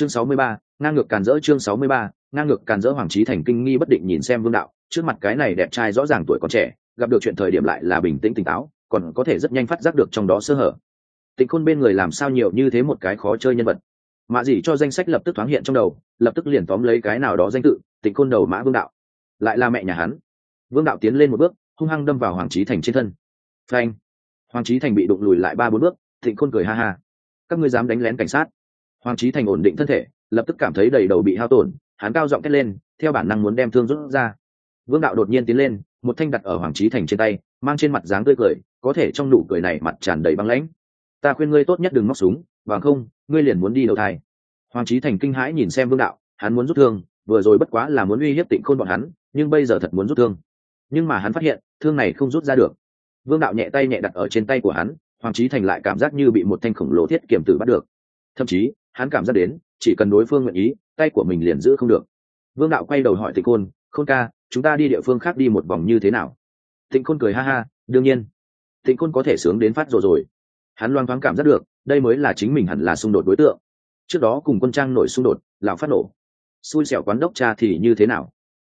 chương sáu mươi ba, ngang ngược càn rỡ chương sáu mươi ba, ngang ngược càn rỡ hoàng trí thành kinh nghi bất định nhìn xem vương đạo, trước mặt cái này đẹp trai rõ ràng tuổi còn trẻ, gặp được chuyện thời điểm lại là bình tĩnh tỉnh táo, còn có thể rất nhanh phát giác được trong đó sơ hở. Tịnh khôn bên người làm sao nhiều như thế một cái khó chơi nhân vật. Mạ dỉ cho danh sách lập tức thoáng hiện trong đầu, lập tức liền tóm lấy cái nào đó danh tự, tịnh khôn đầu mã vương đạo. Lại là mẹ nhà hắn. Vương đạo tiến lên một bước, hung hăng đâm vào hoàng trí thành trên thân. Phanh. Hoàng trí thành bị đụng lùi lại ba bốn bước, tịnh khôn cười ha ha. Các ngươi dám đánh lén cảnh sát hoàng trí thành ổn định thân thể, lập tức cảm thấy đầy đầu bị hao tổn, hắn cao giọng thét lên, theo bản năng muốn đem thương rút ra. Vương đạo đột nhiên tiến lên, một thanh đặt ở hoàng trí thành trên tay, mang trên mặt dáng tươi cười, có thể trong nụ cười này mặt tràn đầy băng lãnh. Ta khuyên ngươi tốt nhất đừng móc súng, bằng không, ngươi liền muốn đi đầu thai. Hoàng trí thành kinh hãi nhìn xem vương đạo, hắn muốn rút thương, vừa rồi bất quá là muốn uy hiếp tịnh khôn bọn hắn, nhưng bây giờ thật muốn rút thương. Nhưng mà hắn phát hiện, thương này không rút ra được. Vương đạo nhẹ tay nhẹ đặt ở trên tay của hắn, hoàng trí thành lại cảm giác như bị một thanh khổng lồ thiết kiểm tử bắt được. Thậm chí hắn cảm giác đến, chỉ cần đối phương nguyện ý, tay của mình liền giữ không được. Vương đạo quay đầu hỏi tịnh khôn khôn ca, chúng ta đi địa phương khác đi một vòng như thế nào? Tịnh khôn cười ha ha, đương nhiên. Tịnh khôn có thể sướng đến phát rồi rồi. Hắn loang thoáng cảm giác được, đây mới là chính mình hẳn là xung đột đối tượng. Trước đó cùng quân trang nổi xung đột, lão phát nổ. Xui xẻo quán đốc cha thì như thế nào?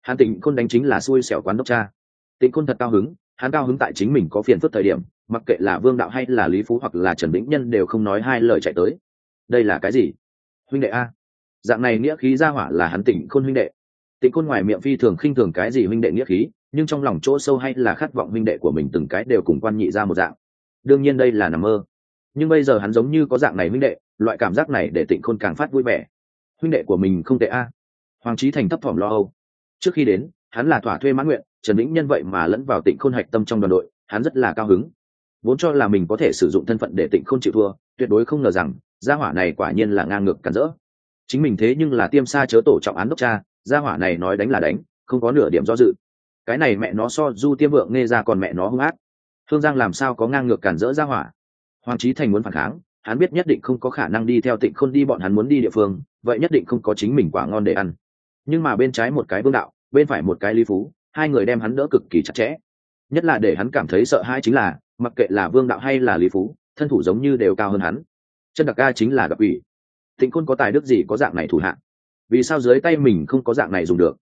Hắn tịnh khôn đánh chính là xui xẻo quán đốc cha. Tịnh khôn thật cao hứng, hắn cao hứng tại chính mình có phiền phức thời điểm, mặc kệ là vương đạo hay là lý phú hoặc là trần vĩnh nhân đều không nói hai lời chạy tới đây là cái gì? Huynh đệ a. Dạng này nghĩa khí ra hỏa là hắn tỉnh khôn huynh đệ. Tịnh khôn ngoài miệng phi thường khinh thường cái gì huynh đệ nghĩa khí, nhưng trong lòng chỗ sâu hay là khát vọng huynh đệ của mình từng cái đều cùng quan nhị ra một dạng. Đương nhiên đây là nằm mơ. Nhưng bây giờ hắn giống như có dạng này huynh đệ, loại cảm giác này để tịnh khôn càng phát vui vẻ. Huynh đệ của mình không tệ a. Hoàng trí thành thấp thỏm lo âu. Trước khi đến, hắn là thỏa thuê mãn nguyện, trần lĩnh nhân vậy mà lẫn vào tịnh khôn hạch tâm trong đoàn đội, hắn rất là cao hứng. Vốn cho là mình có thể sử dụng thân phận để tịnh khôn chịu thua, tuyệt đối không ngờ rằng gia hỏa này quả nhiên là ngang ngược cản rỡ. Chính mình thế nhưng là tiêm xa chớ tổ trọng án đốc cha, gia hỏa này nói đánh là đánh, không có nửa điểm do dự. Cái này mẹ nó so du tiêm vượng nghe ra còn mẹ nó hung ác. Thương giang làm sao có ngang ngược cản rỡ gia hỏa? Hoàng trí thành muốn phản kháng, hắn biết nhất định không có khả năng đi theo tịnh khôn đi, bọn hắn muốn đi địa phương, vậy nhất định không có chính mình quả ngon để ăn. Nhưng mà bên trái một cái vương đạo, bên phải một cái lý phú, hai người đem hắn đỡ cực kỳ chặt chẽ. Nhất là để hắn cảm thấy sợ hãi chính là, mặc kệ là vương đạo hay là lý phú, thân thủ giống như đều cao hơn hắn chân đặc ca chính là gặp ủy tịnh khôn có tài đức gì có dạng này thủ hạng vì sao dưới tay mình không có dạng này dùng được?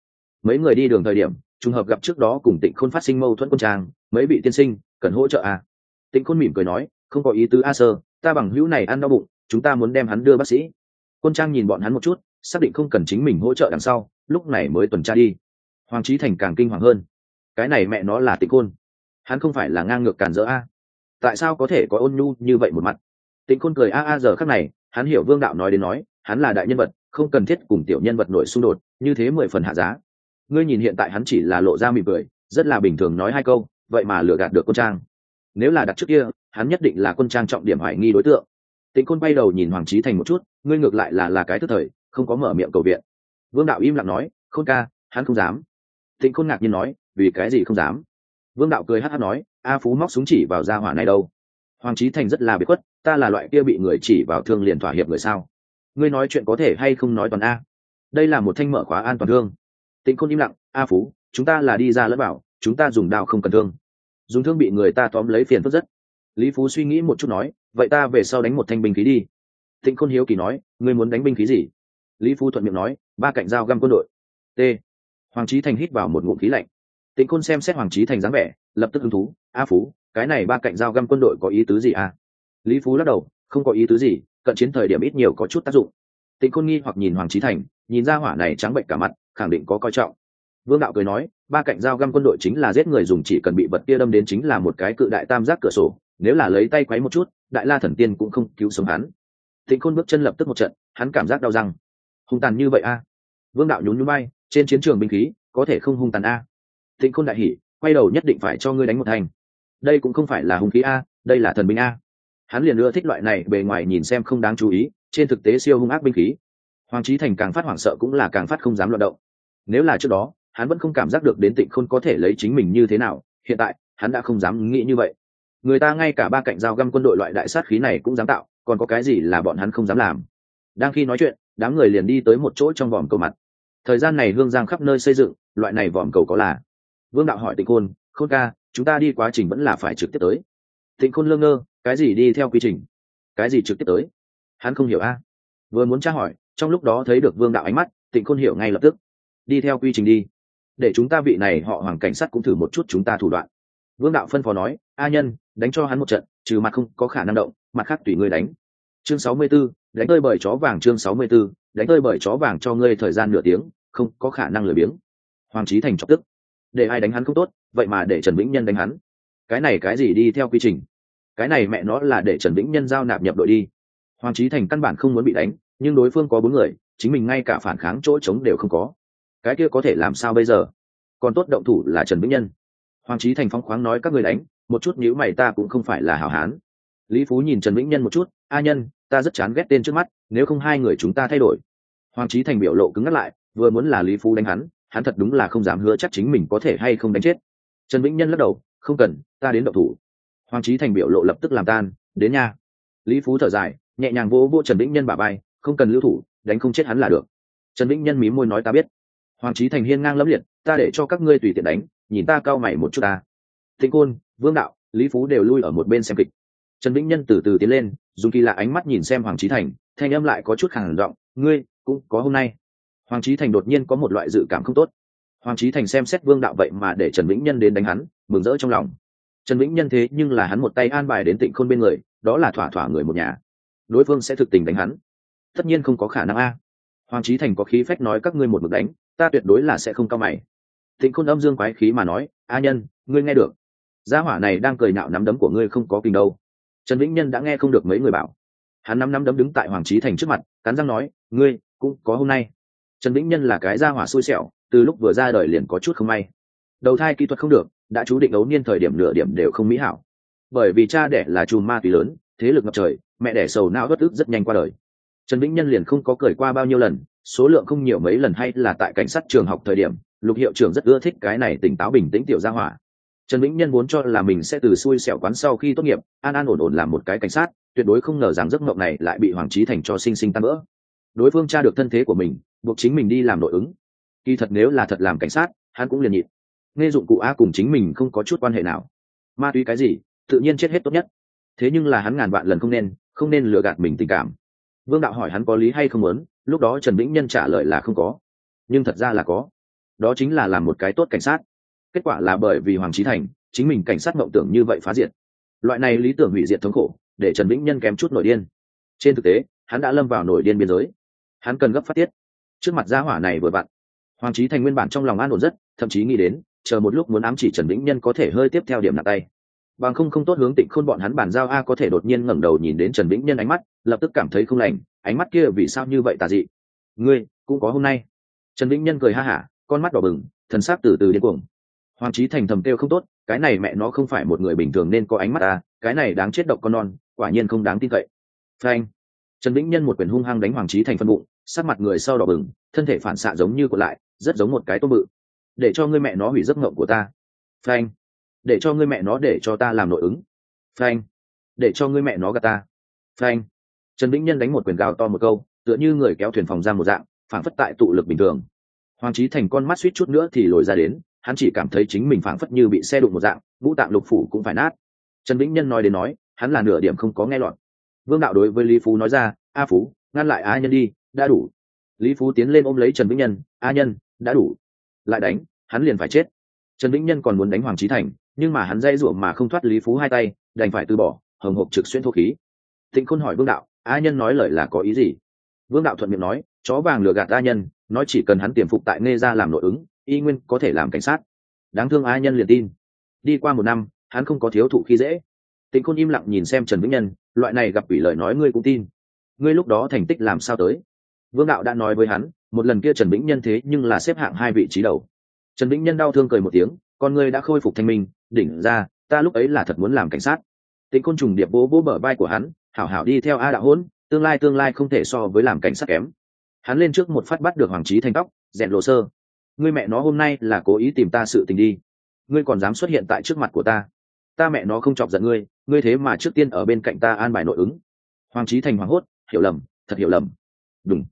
Mấy người đi đường thời điểm, trùng hợp gặp trước đó cùng tịnh khôn phát sinh mâu thuẫn quân trang, mấy vị tiên sinh, cần hỗ trợ à. tịnh khôn mỉm cười nói, không có ý tứ a sơ, ta bằng hữu này ăn đau bụng, chúng ta muốn đem hắn đưa bác sĩ. Quân trang nhìn bọn hắn một chút, xác định không cần chính mình hỗ trợ đằng sau, lúc này mới tuần tra đi. Hoàng trí thành càng kinh hoàng hơn. Cái này mẹ nó là tịnh khôn. Hắn không phải là ngang ngược cản rỡ a. Tại sao có thể có ôn nhu như vậy một mặt? Tịnh khôn cười a a giờ khắc này, hắn hiểu vương đạo nói đến nói, hắn là đại nhân vật, không cần thiết cùng tiểu nhân vật nổi xung đột, như thế mười phần hạ giá. Ngươi nhìn hiện tại hắn chỉ là lộ ra mỉm cười, rất là bình thường nói hai câu, vậy mà lừa gạt được quân trang. Nếu là đặt trước kia, hắn nhất định là quân trang trọng điểm hoài nghi đối tượng. Tịnh khôn bay đầu nhìn hoàng trí thành một chút, ngươi ngược lại là là cái thức thời, không có mở miệng cầu viện. Vương đạo im lặng nói, khôn ca, hắn không dám. Tịnh khôn ngạc nhiên nói, vì cái gì không dám? Vương đạo cười hát hát nói, a phú móc súng chỉ vào gia hỏa này đâu hoàng trí thành rất là bị khuất, ta là loại kia bị người chỉ vào thương liền thỏa hiệp người sao? Ngươi nói chuyện có thể hay không nói toàn a? Đây là một thanh mở khóa an toàn thương. Tịnh khôn im lặng, a phú, chúng ta là đi ra lẫn bảo, chúng ta dùng đao không cần thương. Dùng thương bị người ta tóm lấy phiền phức rất. Lý phú suy nghĩ một chút nói, vậy ta về sau đánh một thanh binh khí đi. Tịnh khôn hiếu kỳ nói, ngươi muốn đánh binh khí gì? Lý phú thuận miệng nói, ba cạnh dao găm quân đội. T. Hoàng trí thành hít vào một ngụm khí lạnh. Tịnh khôn xem xét hoàng trí thành dáng vẻ, lập tức hứng thú, a phú cái này ba cạnh dao găm quân đội có ý tứ gì à? Lý phú lắc đầu, không có ý tứ gì, cận chiến thời điểm ít nhiều có chút tác dụng. Tịnh khôn nghi hoặc nhìn hoàng trí thành, nhìn ra hỏa này trắng bệnh cả mặt, khẳng định có coi trọng. Vương đạo cười nói, ba cạnh dao găm quân đội chính là giết người dùng chỉ cần bị vật kia đâm đến chính là một cái cự đại tam giác cửa sổ, nếu là lấy tay quấy một chút, đại la thần tiên cũng không cứu sống hắn. Tịnh khôn bước chân lập tức một trận, hắn cảm giác đau răng. Hung tàn như vậy a? Vương đạo nhún nhún bay trên chiến trường binh khí, có thể không hung tàn a? Tịnh khôn đại hỉ, quay đầu nhất định phải cho ngươi đánh một thành đây cũng không phải là hung khí a, đây là thần binh a. Hắn liền ưa thích loại này, bề ngoài nhìn xem không đáng chú ý, trên thực tế siêu hung ác binh khí. Hoàng trí thành càng phát hoảng sợ cũng là càng phát không dám loạt động. Nếu là trước đó, hắn vẫn không cảm giác được đến tịnh khôn có thể lấy chính mình như thế nào, hiện tại, hắn đã không dám nghĩ như vậy. Người ta ngay cả ba cạnh dao găm quân đội loại đại sát khí này cũng dám tạo, còn có cái gì là bọn hắn không dám làm? Đang khi nói chuyện, đám người liền đi tới một chỗ trong vòm cầu mặt. Thời gian này hương giang khắp nơi xây dựng, loại này vòm cầu có là. Vương đạo hỏi tịnh khôn khôn ca chúng ta đi quá trình vẫn là phải trực tiếp tới. Tịnh khôn lơ ngơ cái gì đi theo quy trình? Cái gì trực tiếp tới? Hắn không hiểu a. Vừa muốn tra hỏi trong lúc đó thấy được vương đạo ánh mắt tịnh khôn hiểu ngay lập tức. Đi theo quy trình đi. Để chúng ta vị này họ hoàng cảnh sát cũng thử một chút chúng ta thủ đoạn. Vương đạo phân phó nói a nhân đánh cho hắn một trận trừ mặt không có khả năng động mặt khác tùy ngươi đánh. Chương sáu mươi 64, đánh tơi bởi chó vàng chương sáu mươi 64, đánh tơi bởi chó vàng cho ngươi thời gian nửa tiếng không có khả năng lười biếng. Hoàng trí thành chọc tức để ai đánh hắn không tốt, vậy mà để trần vĩnh nhân đánh hắn. Cái này cái gì đi theo quy trình? Cái này mẹ nó là để trần vĩnh nhân giao nạp nhập đội đi. Hoàng trí thành căn bản không muốn bị đánh, nhưng đối phương có bốn người, chính mình ngay cả phản kháng chỗ trống đều không có. Cái kia có thể làm sao bây giờ? Còn tốt động thủ là trần vĩnh nhân. Hoàng trí thành phong khoáng nói các người đánh, một chút nhữ mày ta cũng không phải là hảo hán. Lý phú nhìn trần vĩnh nhân một chút, a nhân, ta rất chán ghét tên trước mắt, nếu không hai người chúng ta thay đổi. Hoàng trí thành biểu lộ cứng ngắt lại, vừa muốn là lý phú đánh hắn hắn thật đúng là không dám hứa chắc chính mình có thể hay không đánh chết. Trần vĩnh nhân lắc đầu, không cần, ta đến độc thủ. Hoàng trí thành biểu lộ lập tức làm tan, đến nha. Lý phú thở dài, nhẹ nhàng vỗ vỗ trần vĩnh nhân bà bay không cần lưu thủ, đánh không chết hắn là được. Trần vĩnh nhân mí môi nói, ta biết. Hoàng trí thành hiên ngang lẫm liệt, ta để cho các ngươi tùy tiện đánh, nhìn ta cao mày một chút ta. Thịnh côn, vương đạo, lý phú đều lui ở một bên xem kịch. Trần vĩnh nhân từ từ tiến lên, dùng kỳ lạ ánh mắt nhìn xem hoàng trí thành, thanh âm lại có chút khẳng giọng, ngươi, cũng có hôm nay hoàng trí thành đột nhiên có một loại dự cảm không tốt. Hoàng trí thành xem xét vương đạo vậy mà để trần vĩnh nhân đến đánh hắn, mừng rỡ trong lòng. Trần vĩnh nhân thế nhưng là hắn một tay an bài đến tịnh khôn bên người, đó là thỏa thỏa người một nhà. Đối phương sẽ thực tình đánh hắn. Tất nhiên không có khả năng a. Hoàng trí thành có khí phách nói các ngươi một mực đánh, ta tuyệt đối là sẽ không cao mày. Tịnh khôn âm dương quái khí mà nói, a nhân, ngươi nghe được. Gia hỏa này đang cười nạo nắm đấm của ngươi không có kinh đâu. Trần vĩnh nhân đã nghe không được mấy người bảo. Hắn nắm nắm đấm đứng tại hoàng trí thành trước mặt, cắn răng nói, ngươi, cũng có hôm nay trần vĩnh nhân là cái gia hỏa xui xẻo, từ lúc vừa ra đời liền có chút không may. Đầu thai kỹ thuật không được, đã chú định ấu niên thời điểm nửa điểm đều không mỹ hảo. Bởi vì cha đẻ là chùm ma túy lớn, thế lực ngập trời, mẹ đẻ sầu não bất ức rất nhanh qua đời. Trần vĩnh nhân liền không có cười qua bao nhiêu lần, số lượng không nhiều mấy lần hay là tại cảnh sát trường học thời điểm, lục hiệu trưởng rất ưa thích cái này tỉnh táo bình tĩnh tiểu gia hỏa. Trần vĩnh nhân muốn cho là mình sẽ từ xui xẻo quán sau khi tốt nghiệp, an an ổn ổn làm một cái cảnh sát, tuyệt đối không ngờ rằng giấc mộng này lại bị hoàng trí thành cho sinh sinh tan vỡ. Đối phương tra được thân thế của mình buộc chính mình đi làm nội ứng. Kỳ thật nếu là thật làm cảnh sát, hắn cũng liền nhịn. Nghe dụng cụ a cùng chính mình không có chút quan hệ nào. Ma túy cái gì, tự nhiên chết hết tốt nhất. Thế nhưng là hắn ngàn vạn lần không nên không nên lừa gạt mình tình cảm. Vương đạo hỏi hắn có lý hay không muốn, lúc đó trần vĩnh nhân trả lời là không có. Nhưng thật ra là có. Đó chính là làm một cái tốt cảnh sát. Kết quả là bởi vì hoàng trí thành, chính mình cảnh sát mộng tưởng như vậy phá diệt. Loại này lý tưởng hủy diệt thống khổ, để trần vĩnh nhân kém chút nổi điên. Trên thực tế, hắn đã lâm vào nổi điên biên giới. Hắn cần gấp phát tiết trước mặt gia hỏa này vừa vặn. Hoàng trí thành nguyên bản trong lòng an ổn rất, thậm chí nghĩ đến, chờ một lúc muốn ám chỉ trần vĩnh nhân có thể hơi tiếp theo điểm nặng tay. Bằng không không tốt hướng tịnh khôn bọn hắn bàn giao a có thể đột nhiên ngẩng đầu nhìn đến trần vĩnh nhân ánh mắt, lập tức cảm thấy không lành, ánh mắt kia vì sao như vậy tà dị? Ngươi, cũng có hôm nay. Trần vĩnh nhân cười ha hả, con mắt đỏ bừng, thần sắc từ từ điên cuồng. Hoàng trí thành thầm kêu không tốt, cái này mẹ nó không phải một người bình thường nên có ánh mắt a cái này đáng chết độc con non, quả nhiên không đáng tin cậy. Frank trần vĩnh nhân một quyền hung hăng đánh hoàng trí thành phân bụng sắc mặt người sau đỏ bừng, thân thể phản xạ giống như còn lại, rất giống một cái tôm bự. Để cho ngươi mẹ nó hủy giấc ngộng của ta. Phanh. Để cho ngươi mẹ nó để cho ta làm nội ứng. Phanh. Để cho ngươi mẹ nó gạt ta. Phanh. Trần vĩnh nhân đánh một quyền gào to một câu, tựa như người kéo thuyền phòng ra một dạng, phản phất tại tụ lực bình thường. Hoàng trí thành con mắt suýt chút nữa thì lồi ra đến, hắn chỉ cảm thấy chính mình phản phất như bị xe đụng một dạng, vũ tạng lục phủ cũng phải nát. Trần vĩnh nhân nói đến nói, hắn là nửa điểm không có nghe lọt. Vương đạo đối với lý phú nói ra, a phú, ngăn lại a nhân đi đã đủ. Lý phú tiến lên ôm lấy trần vĩnh nhân, a nhân, đã đủ. Lại đánh, hắn liền phải chết. Trần vĩnh nhân còn muốn đánh hoàng trí thành, nhưng mà hắn dây ruộng mà không thoát lý phú hai tay, đành phải từ bỏ, hồng hộp trực xuyên thuốc khí. Thịnh khôn hỏi vương đạo, a nhân nói lời là có ý gì? Vương đạo thuận miệng nói, chó vàng lừa gạt a nhân, nói chỉ cần hắn tiềm phục tại nghe ra làm nội ứng, y nguyên có thể làm cảnh sát. Đáng thương a nhân liền tin. Đi qua một năm, hắn không có thiếu thụ khi dễ. Tịnh khôn im lặng nhìn xem trần vĩnh nhân, loại này gặp ủy lời nói ngươi cũng tin. Ngươi lúc đó thành tích làm sao tới? Vương đạo đã nói với hắn, một lần kia trần vĩnh nhân thế nhưng là xếp hạng hai vị trí đầu. Trần vĩnh nhân đau thương cười một tiếng, con ngươi đã khôi phục thanh minh, đỉnh ra, ta lúc ấy là thật muốn làm cảnh sát. Tịnh côn trùng điệp bố bố bờ vai của hắn, hảo hảo đi theo a đạo hôn, tương lai tương lai không thể so với làm cảnh sát kém. Hắn lên trước một phát bắt được hoàng trí thanh tóc, rèn lộ sơ. Ngươi mẹ nó hôm nay là cố ý tìm ta sự tình đi. Ngươi còn dám xuất hiện tại trước mặt của ta. Ta mẹ nó không chọc giận ngươi ngươi thế mà trước tiên ở bên cạnh ta an bài nội ứng. Hoàng trí thành hoảng hốt, hiểu lầm, thật hiểu lầm. Đúng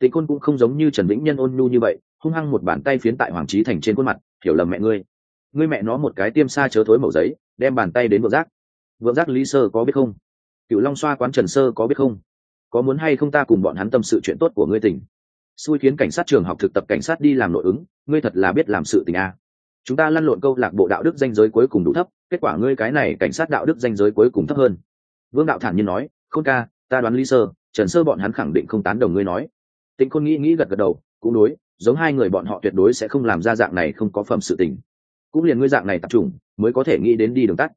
tịnh côn cũng không giống như trần vĩnh nhân ôn nhu như vậy, hung hăng một bàn tay phiến tại hoàng trí thành trên khuôn mặt, hiểu lầm mẹ ngươi. Ngươi mẹ nó một cái tiêm xa chớ thối mẩu giấy, đem bàn tay đến vượng giác vượng giác lý sơ có biết không? Cựu long xoa quán trần sơ có biết không? Có muốn hay không ta cùng bọn hắn tâm sự chuyện tốt của ngươi tỉnh xui khiến cảnh sát trường học thực tập cảnh sát đi làm nội ứng, ngươi thật là biết làm sự tình a chúng ta lăn lộn câu lạc bộ đạo đức danh giới cuối cùng đủ thấp, kết quả ngươi cái này cảnh sát đạo đức danh giới cuối cùng thấp hơn. Vương đạo thản nhiên nói, khôn ca, ta đoán lý sơ, trần sơ bọn hắn khẳng định không tán đồng ngươi nói tịnh khôn nghĩ nghĩ gật gật đầu, cũng đối, giống hai người bọn họ tuyệt đối sẽ không làm ra dạng này không có phẩm sự tình. Cũng liền ngươi dạng này tập trung, mới có thể nghĩ đến đi đường tắt.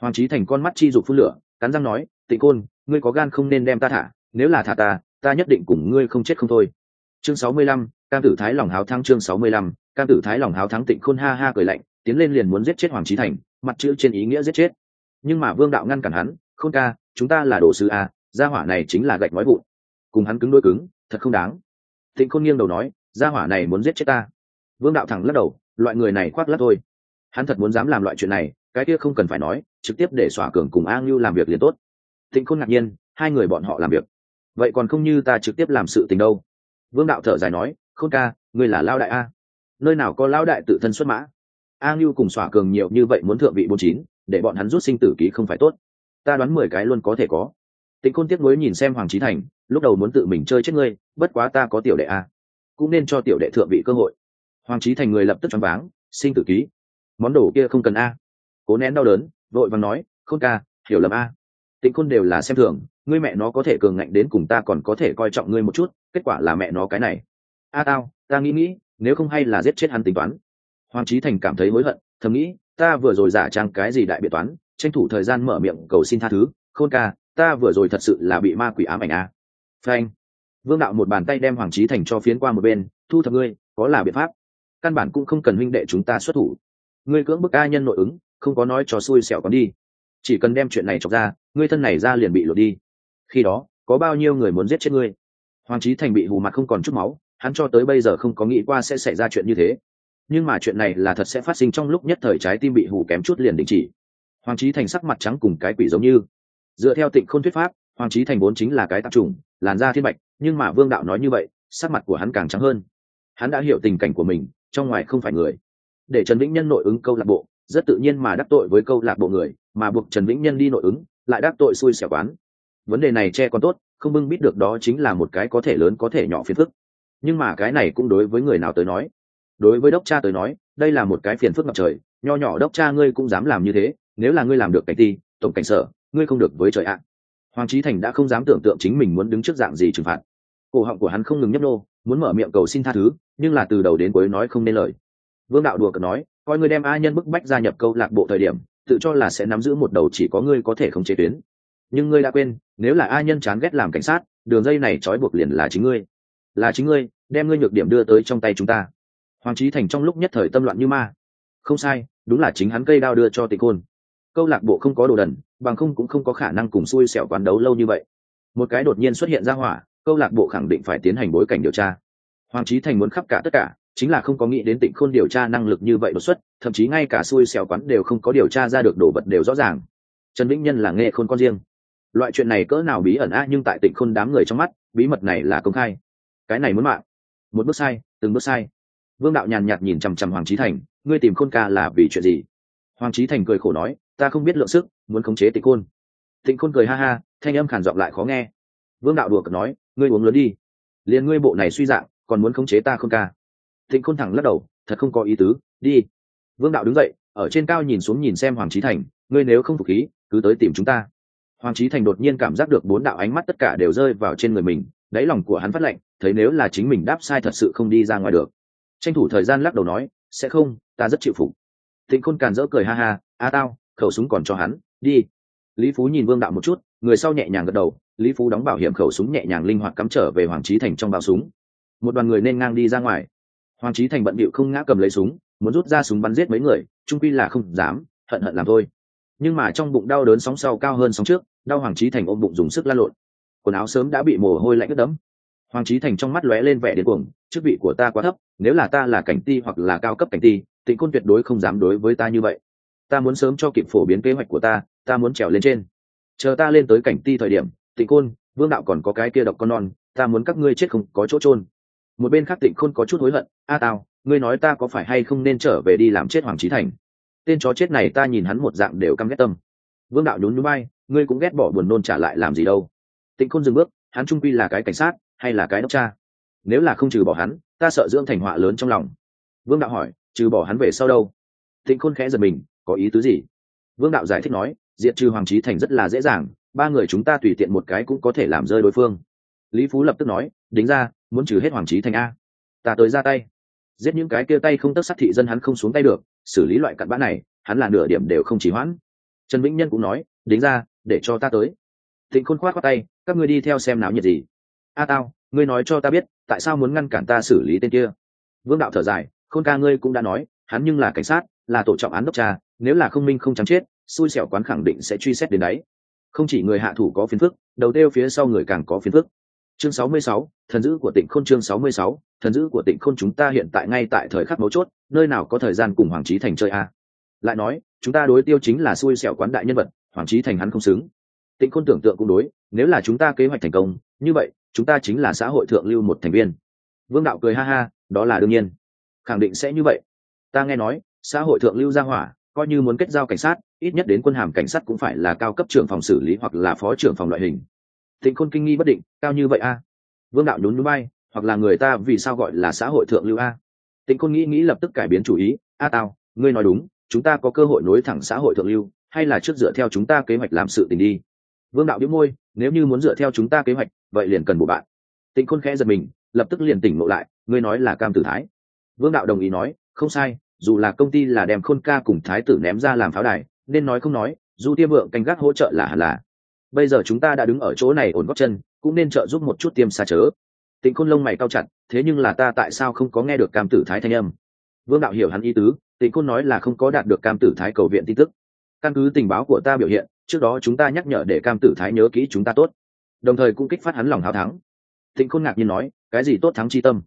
Hoàng trí thành con mắt chi dục phun lửa, cắn răng nói, tịnh khôn, ngươi có gan không nên đem ta thả, nếu là thả ta ta nhất định cùng ngươi không chết không thôi. Chương sáu mươi lăm, cam tử thái lòng háo thắng chương sáu mươi lăm, cam tử thái lòng háo thắng tịnh khôn ha ha cười lạnh, tiến lên liền muốn giết chết hoàng trí thành, mặt chữ trên ý nghĩa giết chết. Nhưng mà vương đạo ngăn cản hắn, khôn ca, chúng ta là đồ sứ a, gia hỏa này chính là gạch nói vụn. Cùng hắn cứng đôi cứng thật không đáng. Tịnh khôn nghiêng đầu nói, gia hỏa này muốn giết chết ta. Vương đạo thẳng lắc đầu, loại người này khoác lắc thôi. Hắn thật muốn dám làm loại chuyện này, cái kia không cần phải nói, trực tiếp để xỏa cường cùng a ngưu làm việc liền tốt. Tịnh khôn ngạc nhiên, hai người bọn họ làm việc, vậy còn không như ta trực tiếp làm sự tình đâu. Vương đạo thở dài nói, khôn ca, ngươi là lao đại a. Nơi nào có lao đại tự thân xuất mã? A ngưu cùng xỏa cường nhiều như vậy muốn thượng vị bốn chín, để bọn hắn rút sinh tử ký không phải tốt. Ta đoán mười cái luôn có thể có. Tịnh khôn tiếc nuối nhìn xem hoàng trí thành lúc đầu muốn tự mình chơi chết ngươi, bất quá ta có tiểu đệ a cũng nên cho tiểu đệ thượng vị cơ hội. Hoàng trí thành người lập tức choáng váng sinh tử ký. Món đồ kia không cần a. Cố nén đau đớn, vội vàng nói, khôn ca, hiểu lầm a. Tịnh khôn đều là xem thường, ngươi mẹ nó có thể cường ngạnh đến cùng ta còn có thể coi trọng ngươi một chút, kết quả là mẹ nó cái này. A tao, ta nghĩ nghĩ, nếu không hay là giết chết hắn tính toán. Hoàng trí thành cảm thấy hối hận, thầm nghĩ, ta vừa rồi giả trang cái gì đại biện toán, tranh thủ thời gian mở miệng cầu xin tha thứ. Khôn ca, ta vừa rồi thật sự là bị ma quỷ ám ảnh a phanh. Vương đạo một bàn tay đem hoàng trí thành cho phiến qua một bên, thu thập ngươi, có là biện pháp? Căn bản cũng không cần huynh đệ chúng ta xuất thủ. Ngươi cưỡng bức a nhân nội ứng, không có nói cho xui xẻo còn đi. Chỉ cần đem chuyện này chọc ra, ngươi thân này ra liền bị lột đi. Khi đó, có bao nhiêu người muốn giết chết ngươi? Hoàng trí thành bị hù mặt không còn chút máu, hắn cho tới bây giờ không có nghĩ qua sẽ xảy ra chuyện như thế. Nhưng mà chuyện này là thật sẽ phát sinh trong lúc nhất thời trái tim bị hù kém chút liền đình chỉ. Hoàng trí thành sắc mặt trắng cùng cái quỷ giống như. Dựa theo tịnh khôn thuyết pháp hoàng trí thành vốn chính là cái tạp trùng làn da thiên bạch, nhưng mà vương đạo nói như vậy, sắc mặt của hắn càng trắng hơn. Hắn đã hiểu tình cảnh của mình, trong ngoài không phải người. Để trần vĩnh nhân nội ứng câu lạc bộ, rất tự nhiên mà đắc tội với câu lạc bộ người, mà buộc trần vĩnh nhân đi nội ứng, lại đắc tội xui xẻo quán. Vấn đề này che còn tốt, không bưng biết được đó chính là một cái có thể lớn có thể nhỏ phiền phức. Nhưng mà cái này cũng đối với người nào tới nói. Đối với đốc cha tới nói, đây là một cái phiền phức ngập trời, nho nhỏ đốc cha ngươi cũng dám làm như thế, nếu là ngươi làm được cảnh ti, tổng cảnh sở, ngươi không được với trời ạ hoàng trí thành đã không dám tưởng tượng chính mình muốn đứng trước dạng gì trừng phạt. Cổ họng của hắn không ngừng nhấp nô muốn mở miệng cầu xin tha thứ, nhưng là từ đầu đến cuối nói không nên lời. Vương đạo đùa cợt nói, coi ngươi đem a nhân bức bách gia nhập câu lạc bộ thời điểm, tự cho là sẽ nắm giữ một đầu chỉ có ngươi có thể không chế tuyến. Nhưng ngươi đã quên, nếu là a nhân chán ghét làm cảnh sát, đường dây này trói buộc liền là chính ngươi. Là chính ngươi, đem ngươi nhược điểm đưa tới trong tay chúng ta. Hoàng trí thành trong lúc nhất thời tâm loạn như ma. Không sai, đúng là chính hắn cây đao đưa cho tịch côn câu lạc bộ không có đồ đần, bằng không cũng không có khả năng cùng xui xẻo quán đấu lâu như vậy. Một cái đột nhiên xuất hiện ra hỏa, câu lạc bộ khẳng định phải tiến hành bối cảnh điều tra. Hoàng trí thành muốn khắp cả tất cả, chính là không có nghĩ đến tịnh khôn điều tra năng lực như vậy đột xuất, thậm chí ngay cả xui xẻo quán đều không có điều tra ra được đồ vật đều rõ ràng. Trần vĩnh nhân là nghe khôn con riêng. Loại chuyện này cỡ nào bí ẩn a nhưng tại tịnh khôn đám người trong mắt, bí mật này là công khai. Cái này muốn mạng. Một bước sai, từng bước sai. Vương đạo nhàn nhạt nhìn chằm chằm hoàng trí thành, ngươi tìm khôn ca là vì chuyện gì? Hoàng trí thành cười khổ nói, ta không biết lượng sức, muốn khống chế tịnh khôn. Tịnh khôn cười ha ha, thanh âm khản giọng lại khó nghe. Vương đạo đùa cợt nói, ngươi uống lớn đi. Liền ngươi bộ này suy dạng, còn muốn khống chế ta không ca? Tịnh khôn thẳng lắc đầu, thật không có ý tứ, đi. Vương đạo đứng dậy, ở trên cao nhìn xuống nhìn xem hoàng trí thành, ngươi nếu không phục khí, cứ tới tìm chúng ta. Hoàng trí thành đột nhiên cảm giác được bốn đạo ánh mắt tất cả đều rơi vào trên người mình, đáy lòng của hắn phát lệnh, thấy nếu là chính mình đáp sai thật sự không đi ra ngoài được. Tranh thủ thời gian lắc đầu nói, sẽ không, ta rất chịu phục thịnh khôn càn dỡ cười ha ha, a tao, khẩu súng còn cho hắn, đi. Lý phú nhìn vương đạo một chút, người sau nhẹ nhàng gật đầu, lý phú đóng bảo hiểm khẩu súng nhẹ nhàng linh hoạt cắm trở về hoàng trí thành trong bao súng. Một đoàn người nên ngang đi ra ngoài. Hoàng trí thành bận bịu không ngã cầm lấy súng, muốn rút ra súng bắn giết mấy người, trung quy là không dám, hận hận làm thôi. Nhưng mà trong bụng đau đớn sóng sau cao hơn sóng trước, đau hoàng trí thành ôm bụng dùng sức lan lộn. Quần áo sớm đã bị mồ hôi lạnh ướt đẫm. Hoàng trí thành trong mắt lóe lên vẻ điên cuồng, chức vị của ta quá thấp, nếu là ta là cảnh ti hoặc là cao cấp cảnh ti tịnh côn tuyệt đối không dám đối với ta như vậy. Ta muốn sớm cho kịp phổ biến kế hoạch của ta ta muốn trèo lên trên. Chờ ta lên tới cảnh ti thời điểm, tịnh côn, vương đạo còn có cái kia độc con non, ta muốn các ngươi chết không có chỗ trôn một bên khác tịnh khôn có chút hối hận, a tao ngươi nói ta có phải hay không nên trở về đi làm chết hoàng trí thành? Tên chó chết này ta nhìn hắn một dạng đều căm ghét tâm. Vương đạo nhún nhún bay ngươi cũng ghét bỏ buồn nôn trả lại làm gì đâu. Tịnh khôn dừng bước, hắn trung quy là cái cảnh sát, hay là cái đốc cha? Nếu là không trừ bỏ hắn, ta sợ dưỡng thành họa lớn trong lòng. Vương đạo hỏi trừ bỏ hắn về sau đâu. Thịnh khôn khẽ giật mình, có ý tứ gì? Vương đạo giải thích nói, diệt trừ hoàng trí thành rất là dễ dàng, ba người chúng ta tùy tiện một cái cũng có thể làm rơi đối phương. Lý phú lập tức nói, đính ra, muốn trừ hết hoàng trí thành a. Ta tới ra tay. Giết những cái kia tay không tất sát thị dân hắn không xuống tay được, xử lý loại cặn bã này, hắn là nửa điểm đều không chỉ hoãn. Trần vĩnh nhân cũng nói, đính ra, để cho ta tới. Thịnh khôn khoát qua tay, các ngươi đi theo xem náo nhiệt gì. A tao, ngươi nói cho ta biết, tại sao muốn ngăn cản ta xử lý tên kia? Vương đạo thở dài khôn ca ngươi cũng đã nói hắn nhưng là cảnh sát là tổ trọng án đốc tra nếu là không minh không chắn chết xui xẻo quán khẳng định sẽ truy xét đến đấy. Không chỉ người hạ thủ có phiền phức đầu tiêu phía sau người càng có phiền phức. Chương 66, thần dữ của tỉnh khôn chương 66, thần dữ của tỉnh khôn chúng ta hiện tại ngay tại thời khắc mấu chốt nơi nào có thời gian cùng hoàng trí thành chơi a? Lại nói chúng ta đối tiêu chính là xui xẻo quán đại nhân vật hoàng trí thành hắn không xứng. Tịnh khôn tưởng tượng cũng đối nếu là chúng ta kế hoạch thành công như vậy chúng ta chính là xã hội thượng lưu một thành viên. Vương đạo cười ha ha đó là đương nhiên khẳng định sẽ như vậy. Ta nghe nói, xã hội thượng lưu gia hỏa, coi như muốn kết giao cảnh sát, ít nhất đến quân hàm cảnh sát cũng phải là cao cấp trưởng phòng xử lý hoặc là phó trưởng phòng loại hình. Tịnh khôn kinh nghi bất định, cao như vậy a? Vương đạo nhún núi bay, hoặc là người ta vì sao gọi là xã hội thượng lưu a? Tịnh khôn nghĩ nghĩ lập tức cải biến chủ ý, a tao ngươi nói đúng, chúng ta có cơ hội nối thẳng xã hội thượng lưu, hay là trước dựa theo chúng ta kế hoạch làm sự tình đi? Vương đạo biếu môi, nếu như muốn dựa theo chúng ta kế hoạch, vậy liền cần bổ bạn. Tịnh khôn khẽ giật mình, lập tức liền tỉnh ngộ lại, ngươi nói là cam tử thái vương đạo đồng ý nói, không sai, dù là công ty là đem khôn ca cùng thái tử ném ra làm pháo đài, nên nói không nói, dù tiêm vượng canh gác hỗ trợ là hẳn là. Bây giờ chúng ta đã đứng ở chỗ này ổn góc chân, cũng nên trợ giúp một chút tiêm xa chớ. Tịnh khôn lông mày cao chặt, thế nhưng là ta tại sao không có nghe được cam tử thái thanh âm? Vương đạo hiểu hắn ý tứ, tịnh khôn nói là không có đạt được cam tử thái cầu viện tin tức. Căn cứ tình báo của ta biểu hiện, trước đó chúng ta nhắc nhở để cam tử thái nhớ kỹ chúng ta tốt. Đồng thời cũng kích phát hắn lòng hào thắng. Tịnh khôn ngạc nhiên nói, cái gì tốt thắng chi tâm?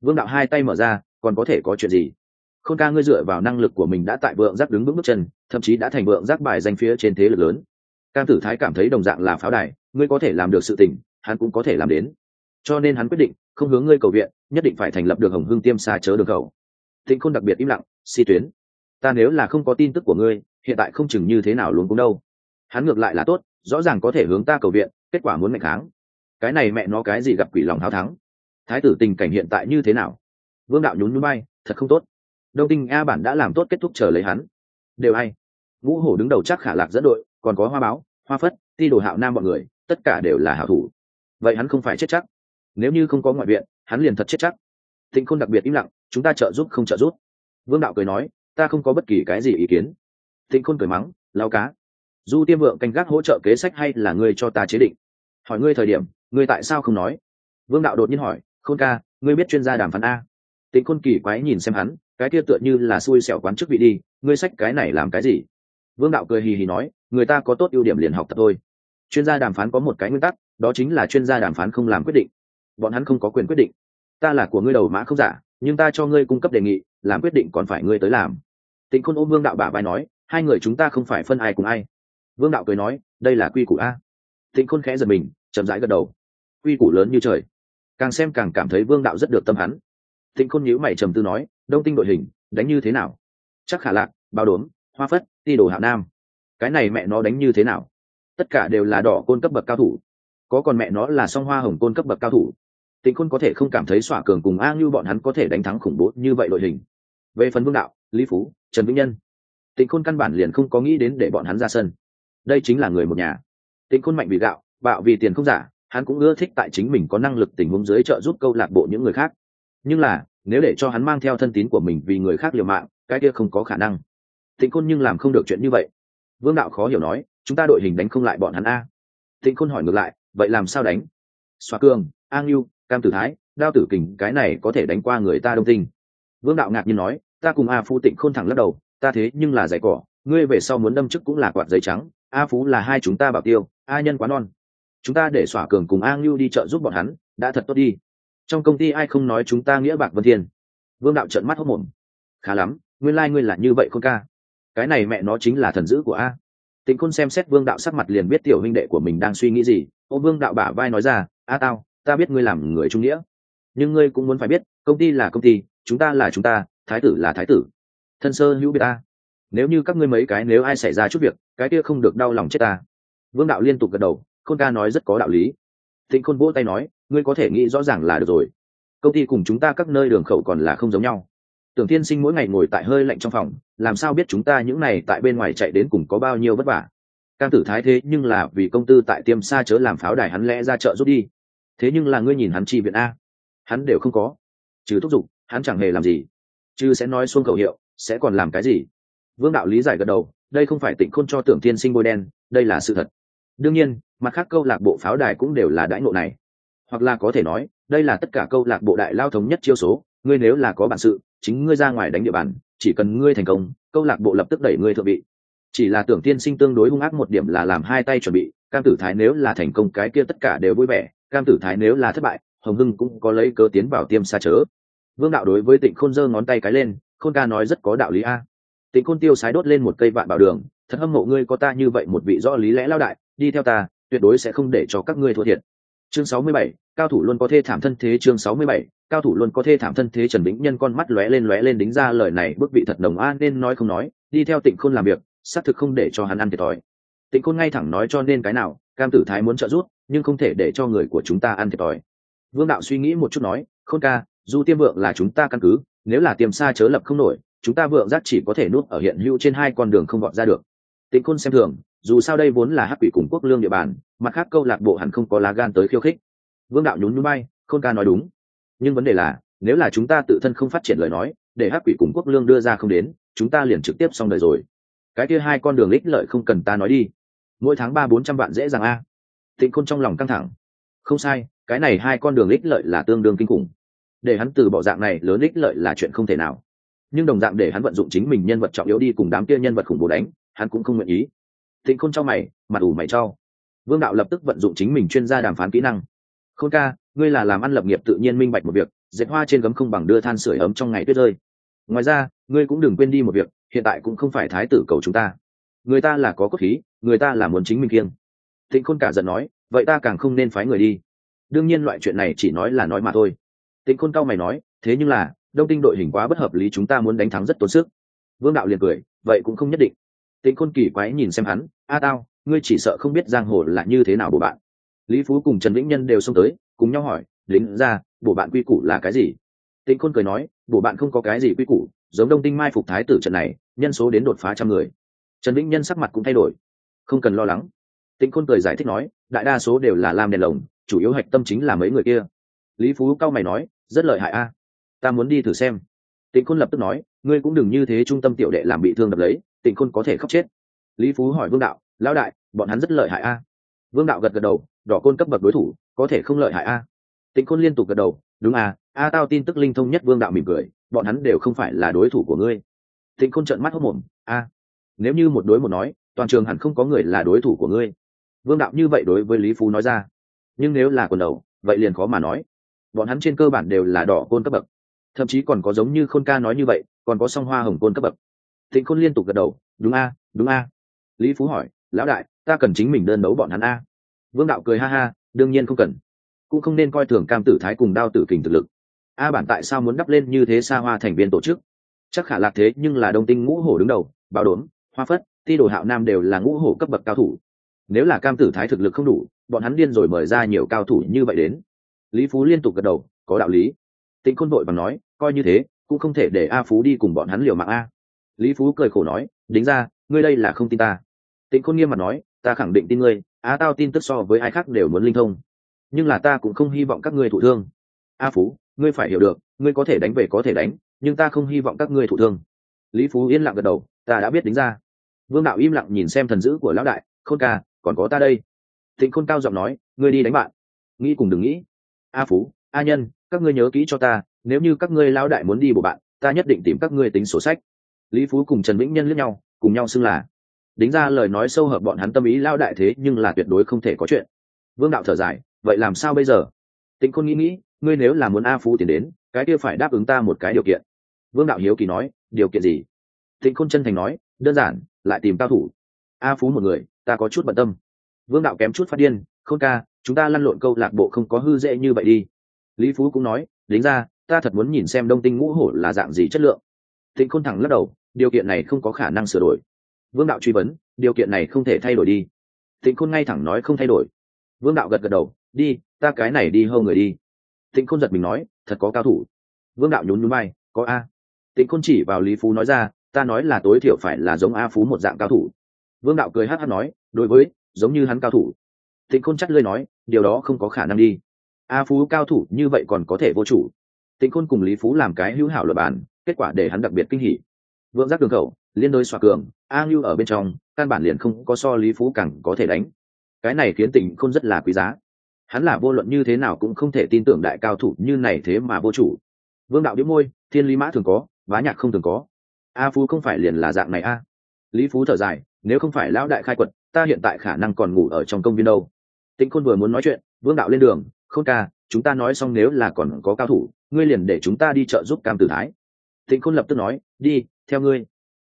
Vương đạo hai tay mở ra còn có thể có chuyện gì? Khôn ca ngươi dựa vào năng lực của mình đã tại vượng giác đứng bước bước chân, thậm chí đã thành vượng giác bài danh phía trên thế lực lớn. Cam tử thái cảm thấy đồng dạng là pháo đài, ngươi có thể làm được sự tình, hắn cũng có thể làm đến. Cho nên hắn quyết định, không hướng ngươi cầu viện, nhất định phải thành lập được hồng hương tiêm xa chớ đường cầu. Thịnh khôn đặc biệt im lặng, si tuyến, ta nếu là không có tin tức của ngươi, hiện tại không chừng như thế nào luôn cũng đâu. Hắn ngược lại là tốt, rõ ràng có thể hướng ta cầu viện, kết quả muốn mạnh kháng. Cái này mẹ nó cái gì gặp quỷ lòng tháo thắng? Thái tử tình cảnh hiện tại như thế nào? Vương đạo nhún nhún bay thật không tốt. Đông tinh a bản đã làm tốt kết thúc chờ lấy hắn. Đều hay. Ngũ hổ đứng đầu chắc khả lạc dẫn đội, còn có hoa báo, hoa phất, ti đồ hạo nam mọi người, tất cả đều là hảo thủ. Vậy hắn không phải chết chắc. Nếu như không có ngoại viện, hắn liền thật chết chắc. Thịnh khôn đặc biệt im lặng, chúng ta trợ giúp không trợ giúp. Vương đạo cười nói, ta không có bất kỳ cái gì ý kiến. Thịnh khôn cười mắng lao cá, du tiêm vượng canh gác hỗ trợ kế sách hay là ngươi cho ta chế định? Hỏi ngươi thời điểm, ngươi tại sao không nói? Vương đạo đột nhiên hỏi, khôn ca, ngươi biết chuyên gia đàm phán a? Tịnh khôn kỳ quái nhìn xem hắn, cái kia tựa như là xui xẻo quán chức vị đi, ngươi sách cái này làm cái gì? Vương đạo cười hì hì nói, người ta có tốt ưu điểm liền học tập thôi. Chuyên gia đàm phán có một cái nguyên tắc, đó chính là chuyên gia đàm phán không làm quyết định. Bọn hắn không có quyền quyết định. Ta là của ngươi đầu mã không giả, nhưng ta cho ngươi cung cấp đề nghị, làm quyết định còn phải ngươi tới làm. Tịnh khôn ôm vương đạo bả vai nói, hai người chúng ta không phải phân ai cùng ai. Vương đạo cười nói, đây là quy củ a. Tịnh khôn khẽ giật mình, chậm rãi gật đầu. Quy củ lớn như trời. Càng xem càng cảm thấy vương đạo rất được tâm hắn. Tịnh khôn nhíu mày trầm tư nói, đông tinh đội hình, đánh như thế nào? Chắc khả lạc bao đốm, hoa phất, ti đồ hạ nam. Cái này mẹ nó đánh như thế nào? Tất cả đều là đỏ côn cấp bậc cao thủ. Có còn mẹ nó là song hoa hồng côn cấp bậc cao thủ? Tịnh khôn có thể không cảm thấy xỏa cường cùng a như bọn hắn có thể đánh thắng khủng bố như vậy đội hình. Về phần vương đạo, lý phú, trần vĩnh nhân, tịnh khôn căn bản liền không có nghĩ đến để bọn hắn ra sân. Đây chính là người một nhà. Tịnh khôn mạnh vì gạo, bạo vì tiền không giả, hắn cũng ưa thích tại chính mình có năng lực tình huống dưới trợ giúp câu lạc bộ những người khác nhưng là, nếu để cho hắn mang theo thân tín của mình vì người khác liều mạng, cái kia không có khả năng. Tịnh khôn nhưng làm không được chuyện như vậy. Vương đạo khó hiểu nói, chúng ta đội hình đánh không lại bọn hắn a. Tịnh khôn hỏi ngược lại, vậy làm sao đánh? Xoa cương an yêu cam tử thái, đao tử kình, cái này có thể đánh qua người ta đông tinh. Vương đạo ngạc nhiên nói, ta cùng a phu tịnh khôn thẳng lắc đầu, ta thế nhưng là giải cỏ, ngươi về sau muốn đâm chức cũng là quạt giấy trắng, a phú là hai chúng ta bảo tiêu, a nhân quá non. Chúng ta để xỏa cường cùng a ngưu đi chợ giúp bọn hắn, đã thật tốt đi trong công ty ai không nói chúng ta nghĩa bạc vân thiên? Vương đạo trận mắt hốc mồm. Khá lắm, nguyên lai、like、ngươi là như vậy không ca. Cái này mẹ nó chính là thần dữ của a. Tịnh khôn xem xét vương đạo sắc mặt liền biết tiểu huynh đệ của mình đang suy nghĩ gì. Ô, vương đạo bả vai nói ra, a tao, ta biết ngươi làm người trung nghĩa. Nhưng ngươi cũng muốn phải biết, công ty là công ty, chúng ta là chúng ta, thái tử là thái tử. Thân sơ hữu biết ta. Nếu như các ngươi mấy cái nếu ai xảy ra chút việc, cái kia không được đau lòng chết ta. Vương đạo liên tục gật đầu, khôn ca nói rất có đạo lý. Tịnh khôn vỗ tay nói ngươi có thể nghĩ rõ ràng là được rồi. Công ty cùng chúng ta các nơi đường khẩu còn là không giống nhau. Tưởng tiên sinh mỗi ngày ngồi tại hơi lạnh trong phòng, làm sao biết chúng ta những này tại bên ngoài chạy đến cùng có bao nhiêu vất vả? Cam tử thái thế nhưng là vì công tư tại tiêm xa chớ làm pháo đài hắn lẽ ra chợ rút đi. Thế nhưng là ngươi nhìn hắn chi viện a. Hắn đều không có. Trừ thúc giục, hắn chẳng hề làm gì. Chứ sẽ nói xuông khẩu hiệu, sẽ còn làm cái gì? Vương đạo lý giải gật đầu, đây không phải tịnh khôn cho tưởng tiên sinh bôi đen, đây là sự thật. Đương nhiên, mặt khác câu lạc bộ pháo đài cũng đều là đãi ngộ này hoặc là có thể nói, đây là tất cả câu lạc bộ đại lao thống nhất chiêu số, ngươi nếu là có bản sự, chính ngươi ra ngoài đánh địa bàn, chỉ cần ngươi thành công, câu lạc bộ lập tức đẩy ngươi thượng vị. Chỉ là tưởng tiên sinh tương đối hung ác một điểm là làm hai tay chuẩn bị, cam tử thái nếu là thành công cái kia tất cả đều vui vẻ, cam tử thái nếu là thất bại, hồng hưng cũng có lấy cớ tiến vào tiêm xa chớ. Vương đạo đối với tịnh khôn giơ ngón tay cái lên, khôn ca nói rất có đạo lý a. Tịnh khôn tiêu sái đốt lên một cây vạn bảo đường, thật hâm mộ ngươi có ta như vậy một vị rõ lý lẽ lao đại, đi theo ta, tuyệt đối sẽ không để cho các ngươi thua thiệt chương sáu mươi bảy, cao thủ luôn có thê thảm thân thế, chương sáu mươi bảy, cao thủ luôn có thê thảm thân thế, trần bính nhân con mắt lóe lên lóe lên đính ra lời này, bức vị thật đồng an nên nói không nói, đi theo tịnh khôn làm việc, xác thực không để cho hắn ăn thiệt thòi. Tịnh khôn ngay thẳng nói cho nên cái nào, cam tử thái muốn trợ giúp, nhưng không thể để cho người của chúng ta ăn thiệt thòi. Vương đạo suy nghĩ một chút nói, khôn ca dù tiêm vượng là chúng ta căn cứ, nếu là tiêm xa chớ lập không nổi, chúng ta vượng giác chỉ có thể nuốt ở hiện hữu trên hai con đường không gọn ra được. Tịnh khôn xem thường dù sao đây vốn là hắc quỷ cùng quốc lương địa bàn, mặt khác câu lạc bộ hẳn không có lá gan tới khiêu khích. Vương đạo nhún núi bay khôn ca nói đúng. Nhưng vấn đề là, nếu là chúng ta tự thân không phát triển lời nói, để hắc quỷ cùng quốc lương đưa ra không đến, chúng ta liền trực tiếp xong đời rồi. Cái kia hai con đường ích lợi không cần ta nói đi. Mỗi tháng ba bốn trăm vạn dễ dàng a. Tịnh khôn trong lòng căng thẳng. Không sai, cái này hai con đường ích lợi là tương đương kinh khủng. Để hắn từ bỏ dạng này, lớn ích lợi là chuyện không thể nào. Nhưng đồng dạng để hắn vận dụng chính mình nhân vật trọng yếu đi cùng đám kia nhân vật khủng bố đánh, hắn cũng không nguyện ý tịnh khôn cho mày, mặt ủ mày cho. Vương đạo lập tức vận dụng chính mình chuyên gia đàm phán kỹ năng. Khôn ca, ngươi là làm ăn lập nghiệp tự nhiên minh bạch một việc, dệt hoa trên gấm không bằng đưa than sửa ấm trong ngày tuyết rơi. Ngoài ra, ngươi cũng đừng quên đi một việc, hiện tại cũng không phải thái tử cầu chúng ta. Người ta là có cốt khí, người ta là muốn chính mình kiêng. Thịnh khôn cả giận nói, vậy ta càng không nên phái người đi. Đương nhiên loại chuyện này chỉ nói là nói mà thôi. Tịnh khôn cao mày nói, thế nhưng là, đông tinh đội hình quá bất hợp lý, chúng ta muốn đánh thắng rất tốn sức. Vương đạo liền cười, vậy cũng không nhất định tịnh khôn kỳ quái nhìn xem hắn, a tao, ngươi chỉ sợ không biết giang hồ là như thế nào bộ bạn. Lý phú cùng trần vĩnh nhân đều xông tới, cùng nhau hỏi lính ra bộ bạn quy củ là cái gì? Tịnh khôn cười nói bộ bạn không có cái gì quy củ, giống đông tinh mai phục thái tử trận này, nhân số đến đột phá trăm người. Trần vĩnh nhân sắc mặt cũng thay đổi, không cần lo lắng. Tịnh khôn cười giải thích nói, đại đa số đều là làm đèn lồng, chủ yếu hạch tâm chính là mấy người kia. Lý phú cao mày nói, rất lợi hại a, ta muốn đi thử xem. Tịnh khôn lập tức nói, ngươi cũng đừng như thế trung tâm tiểu đệ làm bị thương đập lấy tịnh khôn có thể khóc chết. Lý phú hỏi vương đạo, lão đại, bọn hắn rất lợi hại a. Vương đạo gật gật đầu, đỏ côn cấp bậc đối thủ, có thể không lợi hại a. Tịnh khôn liên tục gật đầu, đúng à a tao tin tức linh thông nhất vương đạo mỉm cười, bọn hắn đều không phải là đối thủ của ngươi. Tịnh khôn trợn mắt hốc mồm, a, nếu như một đối một nói, toàn trường hẳn không có người là đối thủ của ngươi. Vương đạo như vậy đối với lý phú nói ra, nhưng nếu là quần đầu, vậy liền khó mà nói. Bọn hắn trên cơ bản đều là đỏ côn cấp bậc. Thậm chí còn có giống như khôn ca nói như vậy, còn có song hoa hồng côn cấp bậc thịnh khôn liên tục gật đầu, đúng a đúng a. Lý phú hỏi, lão đại, ta cần chính mình đơn đấu bọn hắn a. Vương đạo cười ha ha, đương nhiên không cần. Cũng không nên coi thường cam tử thái cùng đao tử kình thực lực. A bản tại sao muốn đắp lên như thế xa hoa thành viên tổ chức? Chắc khả lạc thế nhưng là đông tinh ngũ hổ đứng đầu, bảo đốn hoa phất, ti đồ hạo nam đều là ngũ hổ cấp bậc cao thủ. Nếu là cam tử thái thực lực không đủ, bọn hắn điên rồi mời ra nhiều cao thủ như vậy đến. Lý phú liên tục gật đầu, có đạo lý. Tịnh khôn vội và nói, coi như thế, cũng không thể để a phú đi cùng bọn hắn liều mạng a lý phú cười khổ nói, đính ra, ngươi đây là không tin ta. Tịnh khôn nghiêm mặt nói, ta khẳng định tin ngươi, á tao tin tức so với ai khác đều muốn linh thông. Nhưng là ta cũng không hy vọng các ngươi thụ thương. A phú, ngươi phải hiểu được, ngươi có thể đánh về có thể đánh, nhưng ta không hy vọng các ngươi thụ thương. Lý phú yên lặng gật đầu, ta đã biết đính ra. Vương đạo im lặng nhìn xem thần dữ của lão đại, khôn ca, còn có ta đây. Thịnh khôn cao giọng nói, ngươi đi đánh bạn. Nghĩ cùng đừng nghĩ. A phú, a nhân, các ngươi nhớ kỹ cho ta, nếu như các ngươi lão đại muốn đi bộ bạn, ta nhất định tìm các ngươi tính sổ sách lý phú cùng trần vĩnh nhân lướt nhau, cùng nhau xưng là. Đính ra lời nói sâu hợp bọn hắn tâm ý lao đại thế nhưng là tuyệt đối không thể có chuyện. Vương đạo thở dài, vậy làm sao bây giờ? Tịnh khôn nghĩ nghĩ, ngươi nếu là muốn a phú tiền đến, cái kia phải đáp ứng ta một cái điều kiện. Vương đạo hiếu kỳ nói, điều kiện gì? Tịnh khôn chân thành nói, đơn giản, lại tìm cao thủ. A phú một người, ta có chút bận tâm. Vương đạo kém chút phát điên, Khôn ca, chúng ta lăn lộn câu lạc bộ không có hư dễ như vậy đi. Lý phú cũng nói, đính ra, ta thật muốn nhìn xem đông tinh ngũ hổ là dạng gì chất lượng tịnh khôn thẳng lắc đầu, điều kiện này không có khả năng sửa đổi. Vương đạo truy vấn, điều kiện này không thể thay đổi đi. Tịnh khôn ngay thẳng nói không thay đổi. Vương đạo gật gật đầu, đi, ta cái này đi hâu người đi. Tịnh khôn giật mình nói, thật có cao thủ. Vương đạo nhún nhún bay có a. Tịnh khôn chỉ vào lý phú nói ra, ta nói là tối thiểu phải là giống a phú một dạng cao thủ. Vương đạo cười hát hát nói, đối với, giống như hắn cao thủ. Tịnh khôn chắc lơi nói, điều đó không có khả năng đi. A phú cao thủ như vậy còn có thể vô chủ tịnh khôn cùng lý phú làm cái hữu hảo luật bản kết quả để hắn đặc biệt kinh hỉ. Vượng giác đường khẩu, liên đôi xoa cường, a ngưu ở bên trong, căn bản liền không có so lý phú càng có thể đánh. Cái này khiến tịnh khôn rất là quý giá. Hắn là vô luận như thế nào cũng không thể tin tưởng đại cao thủ như này thế mà vô chủ. Vương đạo đĩu môi, thiên lý mã thường có vá nhạc không thường có. A phú không phải liền là dạng này a. Lý phú thở dài, nếu không phải lão đại khai quật, ta hiện tại khả năng còn ngủ ở trong công viên đâu. Tịnh khôn vừa muốn nói chuyện, vương đạo lên đường, khôn ca, chúng ta nói xong nếu là còn có cao thủ ngươi liền để chúng ta đi chợ giúp cam tử thái. Thịnh khôn lập tức nói, đi, theo ngươi.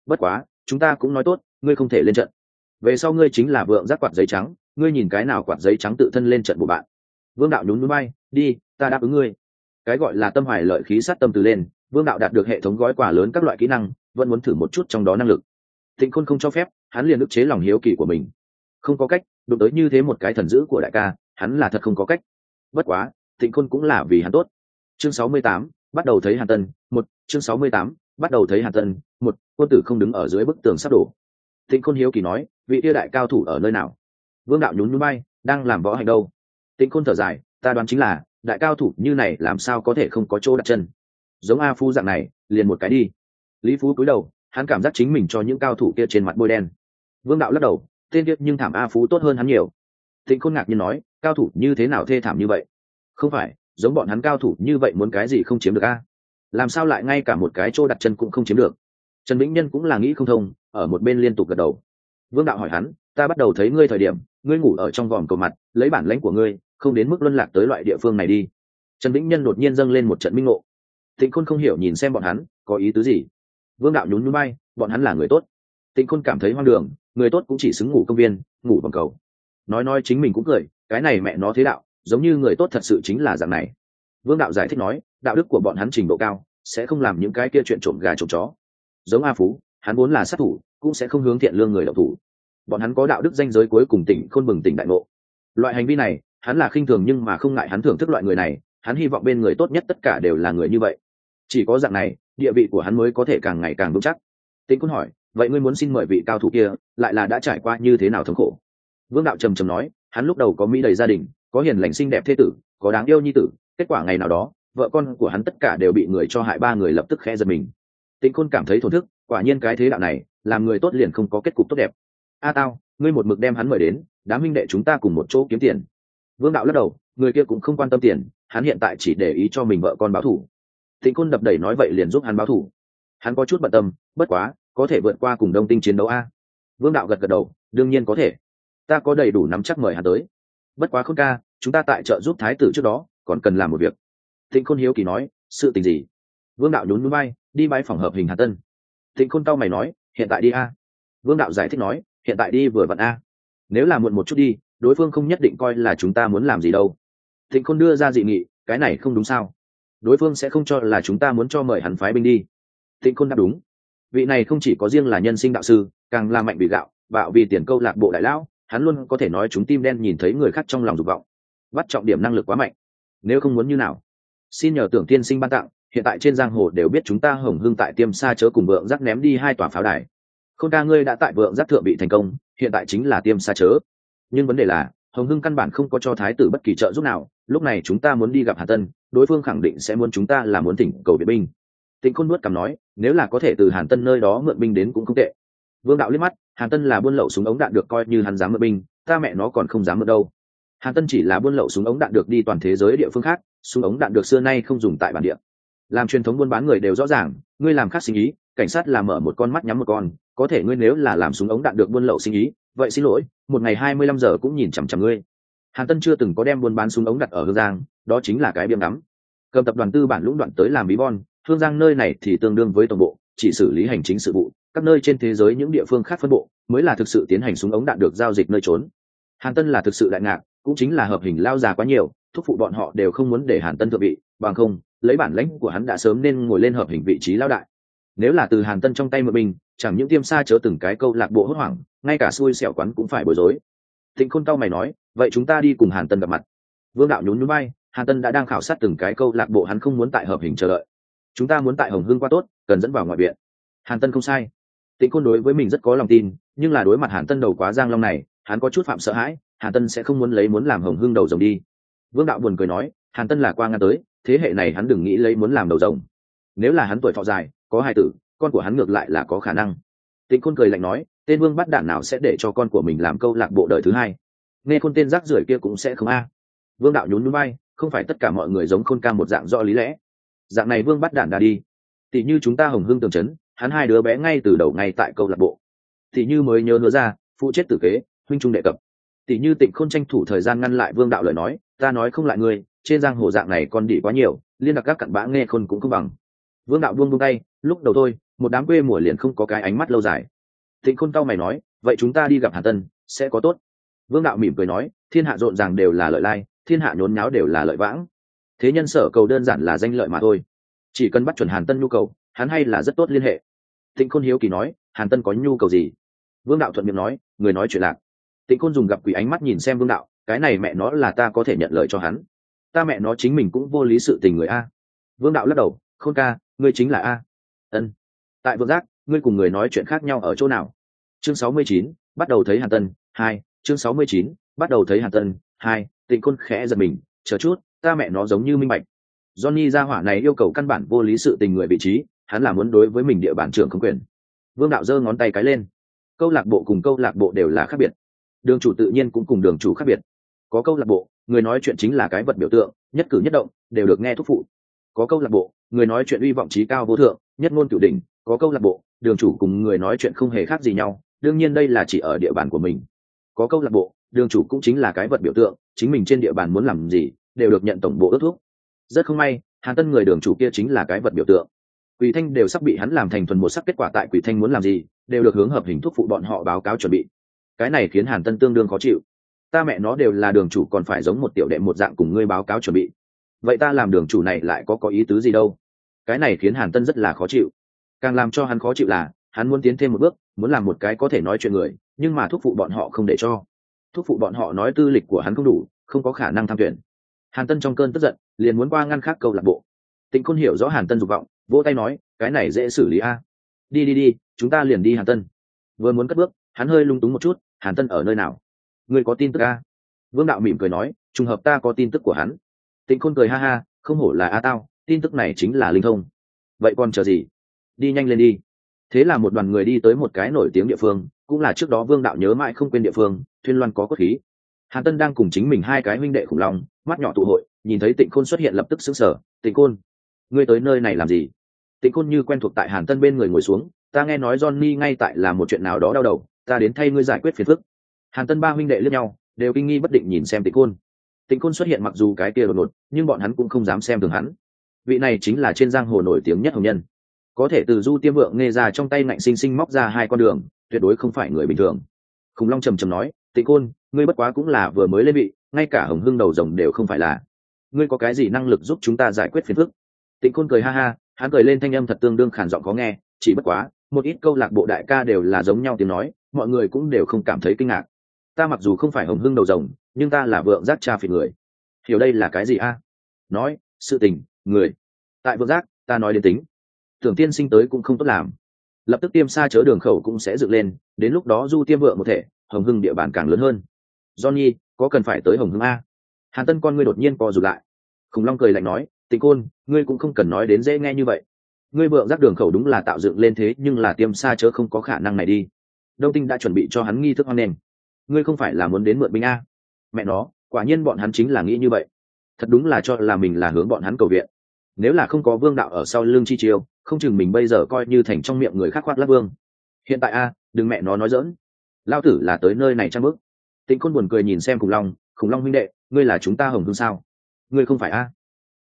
Bất quá, chúng ta cũng nói tốt, ngươi không thể lên trận. Về sau ngươi chính là vượng giác quạt giấy trắng, ngươi nhìn cái nào quạt giấy trắng tự thân lên trận của bạn. Vương đạo nhún núi bay đi, ta đáp ứng ngươi. Cái gọi là tâm hoài lợi khí sát tâm từ lên, vương đạo đạt được hệ thống gói quà lớn các loại kỹ năng, vẫn muốn thử một chút trong đó năng lực. Thịnh khôn không cho phép, hắn liền ức chế lòng hiếu kỳ của mình. Không có cách, đụng tới như thế một cái thần dữ của đại ca, hắn là thật không có cách. Bất quá, thịnh khôn cũng là vì hắn tốt chương sáu mươi tám, bắt đầu thấy hàn tân, một. Chương sáu mươi tám, bắt đầu thấy hàn tân, một. Quân tử không đứng ở dưới bức tường sắp đổ. Thịnh khôn hiếu kỳ nói, vị tia đại cao thủ ở nơi nào? Vương đạo nhún nhún bay, đang làm võ hành đâu? Tịnh khôn thở dài, ta đoán chính là, đại cao thủ như này làm sao có thể không có chỗ đặt chân? Giống a phu dạng này, liền một cái đi. Lý phú cúi đầu, hắn cảm giác chính mình cho những cao thủ kia trên mặt bôi đen. Vương đạo lắc đầu, tên kiệt nhưng thảm a phú tốt hơn hắn nhiều. Tịnh khôn ngạc nhiên nói, cao thủ như thế nào thê thảm như vậy? Không phải giống bọn hắn cao thủ như vậy muốn cái gì không chiếm được a? Làm sao lại ngay cả một cái chỗ đặt chân cũng không chiếm được? Trần vĩnh nhân cũng là nghĩ không thông, ở một bên liên tục gật đầu. Vương đạo hỏi hắn, ta bắt đầu thấy ngươi thời điểm, ngươi ngủ ở trong vòm cầu mặt, lấy bản lãnh của ngươi, không đến mức luân lạc tới loại địa phương này đi. Trần vĩnh nhân đột nhiên dâng lên một trận minh ngộ. Tịnh khôn không hiểu nhìn xem bọn hắn, có ý tứ gì? Vương đạo nhún núi bay bọn hắn là người tốt. Tịnh khôn cảm thấy hoang đường, người tốt cũng chỉ xứng ngủ công viên, ngủ bằng cầu. Nói nói chính mình cũng cười, cái này mẹ nó thế đạo giống như người tốt thật sự chính là dạng này. Vương đạo giải thích nói, đạo đức của bọn hắn trình độ cao, sẽ không làm những cái kia chuyện trộm gà trộm chó. Giống a phú, hắn vốn là sát thủ, cũng sẽ không hướng thiện lương người đậu thủ. Bọn hắn có đạo đức danh giới cuối cùng tỉnh, khôn bừng tỉnh đại ngộ. Loại hành vi này, hắn là khinh thường nhưng mà không ngại hắn thưởng thức loại người này, hắn hy vọng bên người tốt nhất tất cả đều là người như vậy. Chỉ có dạng này, địa vị của hắn mới có thể càng ngày càng vững chắc. Tĩnh quân hỏi, vậy ngươi muốn xin mời vị cao thủ kia, lại là đã trải qua như thế nào thống khổ? Vương đạo trầm trầm nói, hắn lúc đầu có mỹ đầy gia đình có hiền lành xinh đẹp thế tử, có đáng yêu nhi tử, kết quả ngày nào đó, vợ con của hắn tất cả đều bị người cho hại, ba người lập tức khẽ giật mình. Tĩnh khôn cảm thấy thổn thức, quả nhiên cái thế đạo này, làm người tốt liền không có kết cục tốt đẹp. A tao, ngươi một mực đem hắn mời đến, đám minh đệ chúng ta cùng một chỗ kiếm tiền. Vương đạo lắc đầu, người kia cũng không quan tâm tiền, hắn hiện tại chỉ để ý cho mình vợ con báo thủ Tịnh côn đập đẩy nói vậy liền giúp hắn báo thủ hắn có chút bận tâm, bất quá, có thể vượt qua cùng đông tinh chiến đấu a. Vương đạo gật gật đầu, đương nhiên có thể. Ta có đầy đủ nắm chắc mời hắn tới bất quá khôn ca, chúng ta tại trợ giúp thái tử trước đó, còn cần làm một việc. Thịnh khôn hiếu kỳ nói, sự tình gì? Vương đạo nhún núi bay, đi bay phòng hợp hình hà tân. Thịnh khôn tao mày nói, hiện tại đi a. Vương đạo giải thích nói, hiện tại đi vừa vặn a. Nếu là muộn một chút đi, đối phương không nhất định coi là chúng ta muốn làm gì đâu. Thịnh khôn đưa ra dị nghị, cái này không đúng sao? Đối phương sẽ không cho là chúng ta muốn cho mời hắn phái binh đi. Thịnh khôn đáp đúng. Vị này không chỉ có riêng là nhân sinh đạo sư, càng là mạnh bị gạo, bạo vì tiền câu lạc bộ đại lão hắn luôn có thể nói chúng tim đen nhìn thấy người khác trong lòng dục vọng, bắt trọng điểm năng lực quá mạnh. Nếu không muốn như nào? Xin nhờ tưởng tiên sinh ban tặng, hiện tại trên giang hồ đều biết chúng ta hồng hưng tại tiêm xa chớ cùng vượng giác ném đi hai tòa pháo đài. Không ca ngươi đã tại vượng giác thượng bị thành công, hiện tại chính là tiêm xa chớ. Nhưng vấn đề là, hồng hưng căn bản không có cho thái tử bất kỳ trợ giúp nào, lúc này chúng ta muốn đi gặp hà tân, đối phương khẳng định sẽ muốn chúng ta là muốn tỉnh cầu viện binh. Tịnh khôn nuốt cằm nói, nếu là có thể từ hàn tân nơi đó mượn binh đến cũng không tệ vương đạo liếc mắt, hàn tân là buôn lậu súng ống đạn được coi như hắn dám mượn binh, ta mẹ nó còn không dám mượn đâu. Hàn tân chỉ là buôn lậu súng ống đạn được đi toàn thế giới địa phương khác, súng ống đạn được xưa nay không dùng tại bản địa. Làm truyền thống buôn bán người đều rõ ràng, ngươi làm khác sinh ý, cảnh sát là mở một con mắt nhắm một con, có thể ngươi nếu là làm súng ống đạn được buôn lậu sinh ý, vậy xin lỗi, một ngày hai mươi lăm giờ cũng nhìn chằm chằm ngươi. Hàn tân chưa từng có đem buôn bán súng ống đặt ở hương giang, đó chính là cái biếm đắm cầm tập đoàn tư bản lũng đoạn tới làm bí bon, hương giang nơi này thì tương đương với tổng bộ, chỉ xử lý hành chính sự vụ các nơi trên thế giới những địa phương khác phân bộ, mới là thực sự tiến hành súng ống đạn được giao dịch nơi trốn. Hàn tân là thực sự đại ngạc, cũng chính là hợp hình lao già quá nhiều, thúc phụ bọn họ đều không muốn để hàn tân thượng vị, bằng không, lấy bản lãnh của hắn đã sớm nên ngồi lên hợp hình vị trí lao đại. Nếu là từ hàn tân trong tay mượn mình, chẳng những tiêm xa chớ từng cái câu lạc bộ hốt hoảng, ngay cả xui xẻo quán cũng phải bối rối. Thịnh khôn cao mày nói, vậy chúng ta đi cùng hàn tân gặp mặt. Vương đạo nhún nhún bay hàn tân đã đang khảo sát từng cái câu lạc bộ hắn không muốn tại hợp hình chờ đợi. Chúng ta muốn tại hồng hương qua tốt, cần dẫn vào ngoại viện. Hàn tân không sai tịnh côn đối với mình rất có lòng tin, nhưng là đối mặt hàn tân đầu quá giang long này, hắn có chút phạm sợ hãi, hàn tân sẽ không muốn lấy muốn làm hồng hưng đầu rồng đi. Vương đạo buồn cười nói, hàn tân là qua ngăn tới, thế hệ này hắn đừng nghĩ lấy muốn làm đầu rồng. Nếu là hắn tuổi thọ dài, có hai tử, con của hắn ngược lại là có khả năng. Tịnh côn cười lạnh nói, tên vương bắt đạn nào sẽ để cho con của mình làm câu lạc bộ đời thứ hai? Nghe khôn tên rác rưởi kia cũng sẽ không a. Vương đạo nhún núi bay không phải tất cả mọi người giống khôn ca một dạng do lý lẽ. Dạng này vương bắt đạn đã đi. Tỷ như chúng ta hồng hưng tường trấn hắn hai đứa bé ngay từ đầu ngay tại câu lạc bộ. Thì như mới nhớ nữa ra, phụ chết tử kế, huynh trung đệ cập. Tỷ như tịnh khôn tranh thủ thời gian ngăn lại vương đạo lời nói, ta nói không lại ngươi, trên giang hồ dạng này con đỉ quá nhiều, liên lạc các cặn bã nghe khôn cũng không bằng. Vương đạo buông buông tay, lúc đầu thôi, một đám quê mùa liền không có cái ánh mắt lâu dài. Tịnh khôn cao mày nói, vậy chúng ta đi gặp hà tân, sẽ có tốt. Vương đạo mỉm cười nói, thiên hạ rộn ràng đều là lợi lai, thiên hạ nhốn nháo đều là lợi vãng. Thế nhân sở cầu đơn giản là danh lợi mà thôi. Chỉ cần bắt chuẩn hàn tân nhu cầu hắn hay là rất tốt liên hệ. Tịnh khôn hiếu kỳ nói, hàn tân có nhu cầu gì? Vương đạo thuận miệng nói, người nói chuyện lạc. Tịnh khôn dùng gặp quỷ ánh mắt nhìn xem vương đạo, cái này mẹ nó là ta có thể nhận lời cho hắn. Ta mẹ nó chính mình cũng vô lý sự tình người a. Vương đạo lắc đầu, khôn ca, ngươi chính là a. Ân. Tại vương giác, ngươi cùng người nói chuyện khác nhau ở chỗ nào? Chương sáu mươi chín, bắt đầu thấy hàn tân, hai. Chương sáu mươi chín, bắt đầu thấy hàn tân, hai. Tịnh khôn khẽ giật mình, chờ chút, ta mẹ nó giống như minh bạch. Johnny ra hỏa này yêu cầu căn bản vô lý sự tình người vị trí hắn là muốn đối với mình địa bản trưởng không quyền. Vương đạo giơ ngón tay cái lên. Câu lạc bộ cùng câu lạc bộ đều là khác biệt. Đường chủ tự nhiên cũng cùng đường chủ khác biệt. Có câu lạc bộ, người nói chuyện chính là cái vật biểu tượng, nhất cử nhất động, đều được nghe thúc phụ. Có câu lạc bộ, người nói chuyện uy vọng trí cao vô thượng, nhất ngôn cửu đỉnh. Có câu lạc bộ, đường chủ cùng người nói chuyện không hề khác gì nhau, đương nhiên đây là chỉ ở địa bàn của mình. Có câu lạc bộ, đường chủ cũng chính là cái vật biểu tượng, chính mình trên địa bàn muốn làm gì, đều được nhận tổng bộ ước thúc. rất không may, hàn tân người đường chủ kia chính là cái vật biểu tượng quỷ thanh đều sắp bị hắn làm thành thuần một sắc kết quả tại quỷ thanh muốn làm gì, đều được hướng hợp hình thuốc phụ bọn họ báo cáo chuẩn bị. Cái này khiến hàn tân tương đương khó chịu. Ta mẹ nó đều là đường chủ còn phải giống một tiểu đệ một dạng cùng ngươi báo cáo chuẩn bị. Vậy ta làm đường chủ này lại có có ý tứ gì đâu? Cái này khiến hàn tân rất là khó chịu. Càng làm cho hắn khó chịu là, hắn muốn tiến thêm một bước, muốn làm một cái có thể nói chuyện người, nhưng mà thuốc phụ bọn họ không để cho. Thuốc phụ bọn họ nói tư lịch của hắn không đủ, không có khả năng tham tuyển. Hàn tân trong cơn tức giận, liền muốn qua ngăn khác câu lạc bộ. Tịnh khôn hiểu rõ hàn tân dục vọng vỗ tay nói, cái này dễ xử lý a. Đi đi đi, chúng ta liền đi hàn tân. Vừa muốn cất bước, hắn hơi lung túng một chút, hàn tân ở nơi nào? Người có tin tức a? Vương đạo mỉm cười nói, trùng hợp ta có tin tức của hắn. Tịnh khôn cười ha ha, không hổ là a tao, tin tức này chính là linh thông. Vậy còn chờ gì? Đi nhanh lên đi. Thế là một đoàn người đi tới một cái nổi tiếng địa phương, cũng là trước đó vương đạo nhớ mãi không quên địa phương, thuyên loan có cốt khí. Hàn tân đang cùng chính mình hai cái huynh đệ khủng long, mắt nhỏ tụ hội, nhìn thấy tịnh khôn xuất hiện lập tức xứng sở tịnh khôn, ngươi tới nơi này làm gì? Tịnh khôn như quen thuộc tại hàn tân bên người ngồi xuống, ta nghe nói johnny ngay tại là một chuyện nào đó đau đầu, ta đến thay ngươi giải quyết phiền phức. Hàn tân ba huynh đệ lẫn nhau, đều kinh nghi bất định nhìn xem tịnh khôn. Tịnh khôn xuất hiện mặc dù cái kia đột ngột, nhưng bọn hắn cũng không dám xem thường hắn. Vị này chính là trên giang hồ nổi tiếng nhất hồng nhân. Có thể từ du tiêm vượng nghe ra trong tay ngạnh sinh sinh móc ra hai con đường, tuyệt đối không phải người bình thường. Khủng long trầm trầm nói, tịnh khôn, ngươi bất quá cũng là vừa mới lên vị, ngay cả hồng hưng đầu rồng đều không phải là. Ngươi có cái gì năng lực giúp chúng ta giải quyết phiền phức? Tịnh khôn cười ha ha hắn cười lên thanh âm thật tương đương khản giọng khó nghe, chỉ bất quá, một ít câu lạc bộ đại ca đều là giống nhau tiếng nói, mọi người cũng đều không cảm thấy kinh ngạc. Ta mặc dù không phải hồng hưng đầu rồng, nhưng ta là vượng giác cha phỉ người. Hiểu đây là cái gì a? Nói, sự tình, người. Tại vượng giác, ta nói đến tính. Tưởng tiên sinh tới cũng không tốt làm. Lập tức tiêm xa chớ đường khẩu cũng sẽ dựng lên, đến lúc đó du tiêm vượng một thể, hồng hưng địa bàn càng lớn hơn. Johnny, có cần phải tới hồng hưng a? Hàn tân con ngươi đột nhiên co rụt lại. Khủng long cười lạnh nói tịnh côn, ngươi cũng không cần nói đến dễ nghe như vậy. Ngươi vượng giác đường khẩu đúng là tạo dựng lên thế, nhưng là tiêm xa chớ không có khả năng này đi. Đông tinh đã chuẩn bị cho hắn nghi thức hoan nền ngươi không phải là muốn đến mượn binh a. Mẹ nó, quả nhiên bọn hắn chính là nghĩ như vậy. Thật đúng là cho là mình là hướng bọn hắn cầu viện. Nếu là không có vương đạo ở sau lưng chi chiêu, không chừng mình bây giờ coi như thành trong miệng người khác khoác lắc vương. Hiện tại a, đừng mẹ nó nói dỡn lao tử là tới nơi này trang bức tịnh Côn buồn cười nhìn xem khủng long. Khủng long huynh đệ, ngươi là chúng ta hồng hương sao? Ngươi không phải a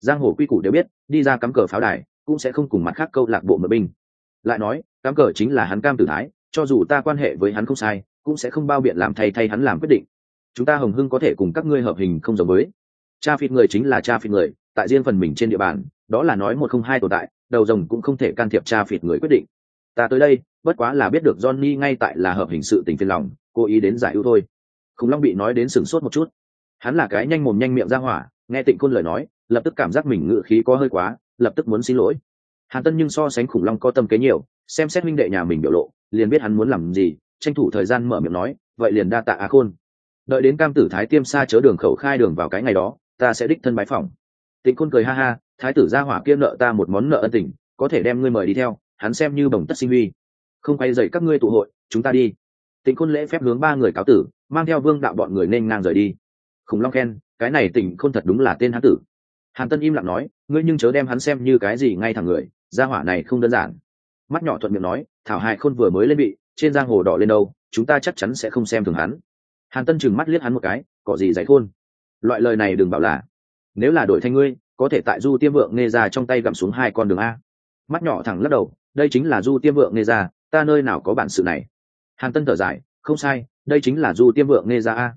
giang hồ quy củ đều biết, đi ra cắm cờ pháo đài, cũng sẽ không cùng mặt khác câu lạc bộ mở binh. Lại nói, cắm cờ chính là hắn cam tử thái, cho dù ta quan hệ với hắn không sai, cũng sẽ không bao biện làm thay thay hắn làm quyết định. Chúng ta hồng hưng có thể cùng các ngươi hợp hình không giống với. Cha phịt người chính là cha phịt người, tại riêng phần mình trên địa bàn, đó là nói một không hai tồn tại, đầu rồng cũng không thể can thiệp cha phịt người quyết định. Ta tới đây, bất quá là biết được johnny ngay tại là hợp hình sự tình phiền lòng, cố ý đến giải ưu thôi. Khủng long bị nói đến sửng sốt một chút. Hắn là cái nhanh mồm nhanh miệng ra hỏa, nghe tịnh côn lời nói lập tức cảm giác mình ngự khí có hơi quá, lập tức muốn xin lỗi. Hàn tân nhưng so sánh khủng long có tâm kế nhiều, xem xét minh đệ nhà mình biểu lộ, liền biết hắn muốn làm gì, tranh thủ thời gian mở miệng nói, vậy liền đa tạ á khôn. Đợi đến cam tử thái tiêm xa chớ đường khẩu khai đường vào cái ngày đó, ta sẽ đích thân bái phòng tịnh khôn cười ha ha, thái tử gia hỏa kia nợ ta một món nợ ân tình, có thể đem ngươi mời đi theo, hắn xem như bồng tất sinh huy không quay dậy các ngươi tụ hội, chúng ta đi. Tịnh khôn lễ phép hướng ba người cáo tử, mang theo vương đạo bọn người nên ngang rời đi. Khủng long khen, cái này tịnh khôn thật đúng là tên hán tử hàn tân im lặng nói, ngươi nhưng chớ đem hắn xem như cái gì ngay thẳng người, gia hỏa này không đơn giản. Mắt nhỏ thuận miệng nói, thảo hại khôn vừa mới lên bị, trên giang hồ đỏ lên đâu, chúng ta chắc chắn sẽ không xem thường hắn. Hàn tân chừng mắt liếc hắn một cái, có gì dạy khôn? Loại lời này đừng bảo là, nếu là đổi thanh ngươi, có thể tại du tiêm vượng nghe ra trong tay gặm xuống hai con đường a. Mắt nhỏ thẳng lắc đầu, đây chính là du tiêm vượng nghe ra ta nơi nào có bản sự này? Hàn tân thở dài, không sai, đây chính là du tiêm vượng nghe ra a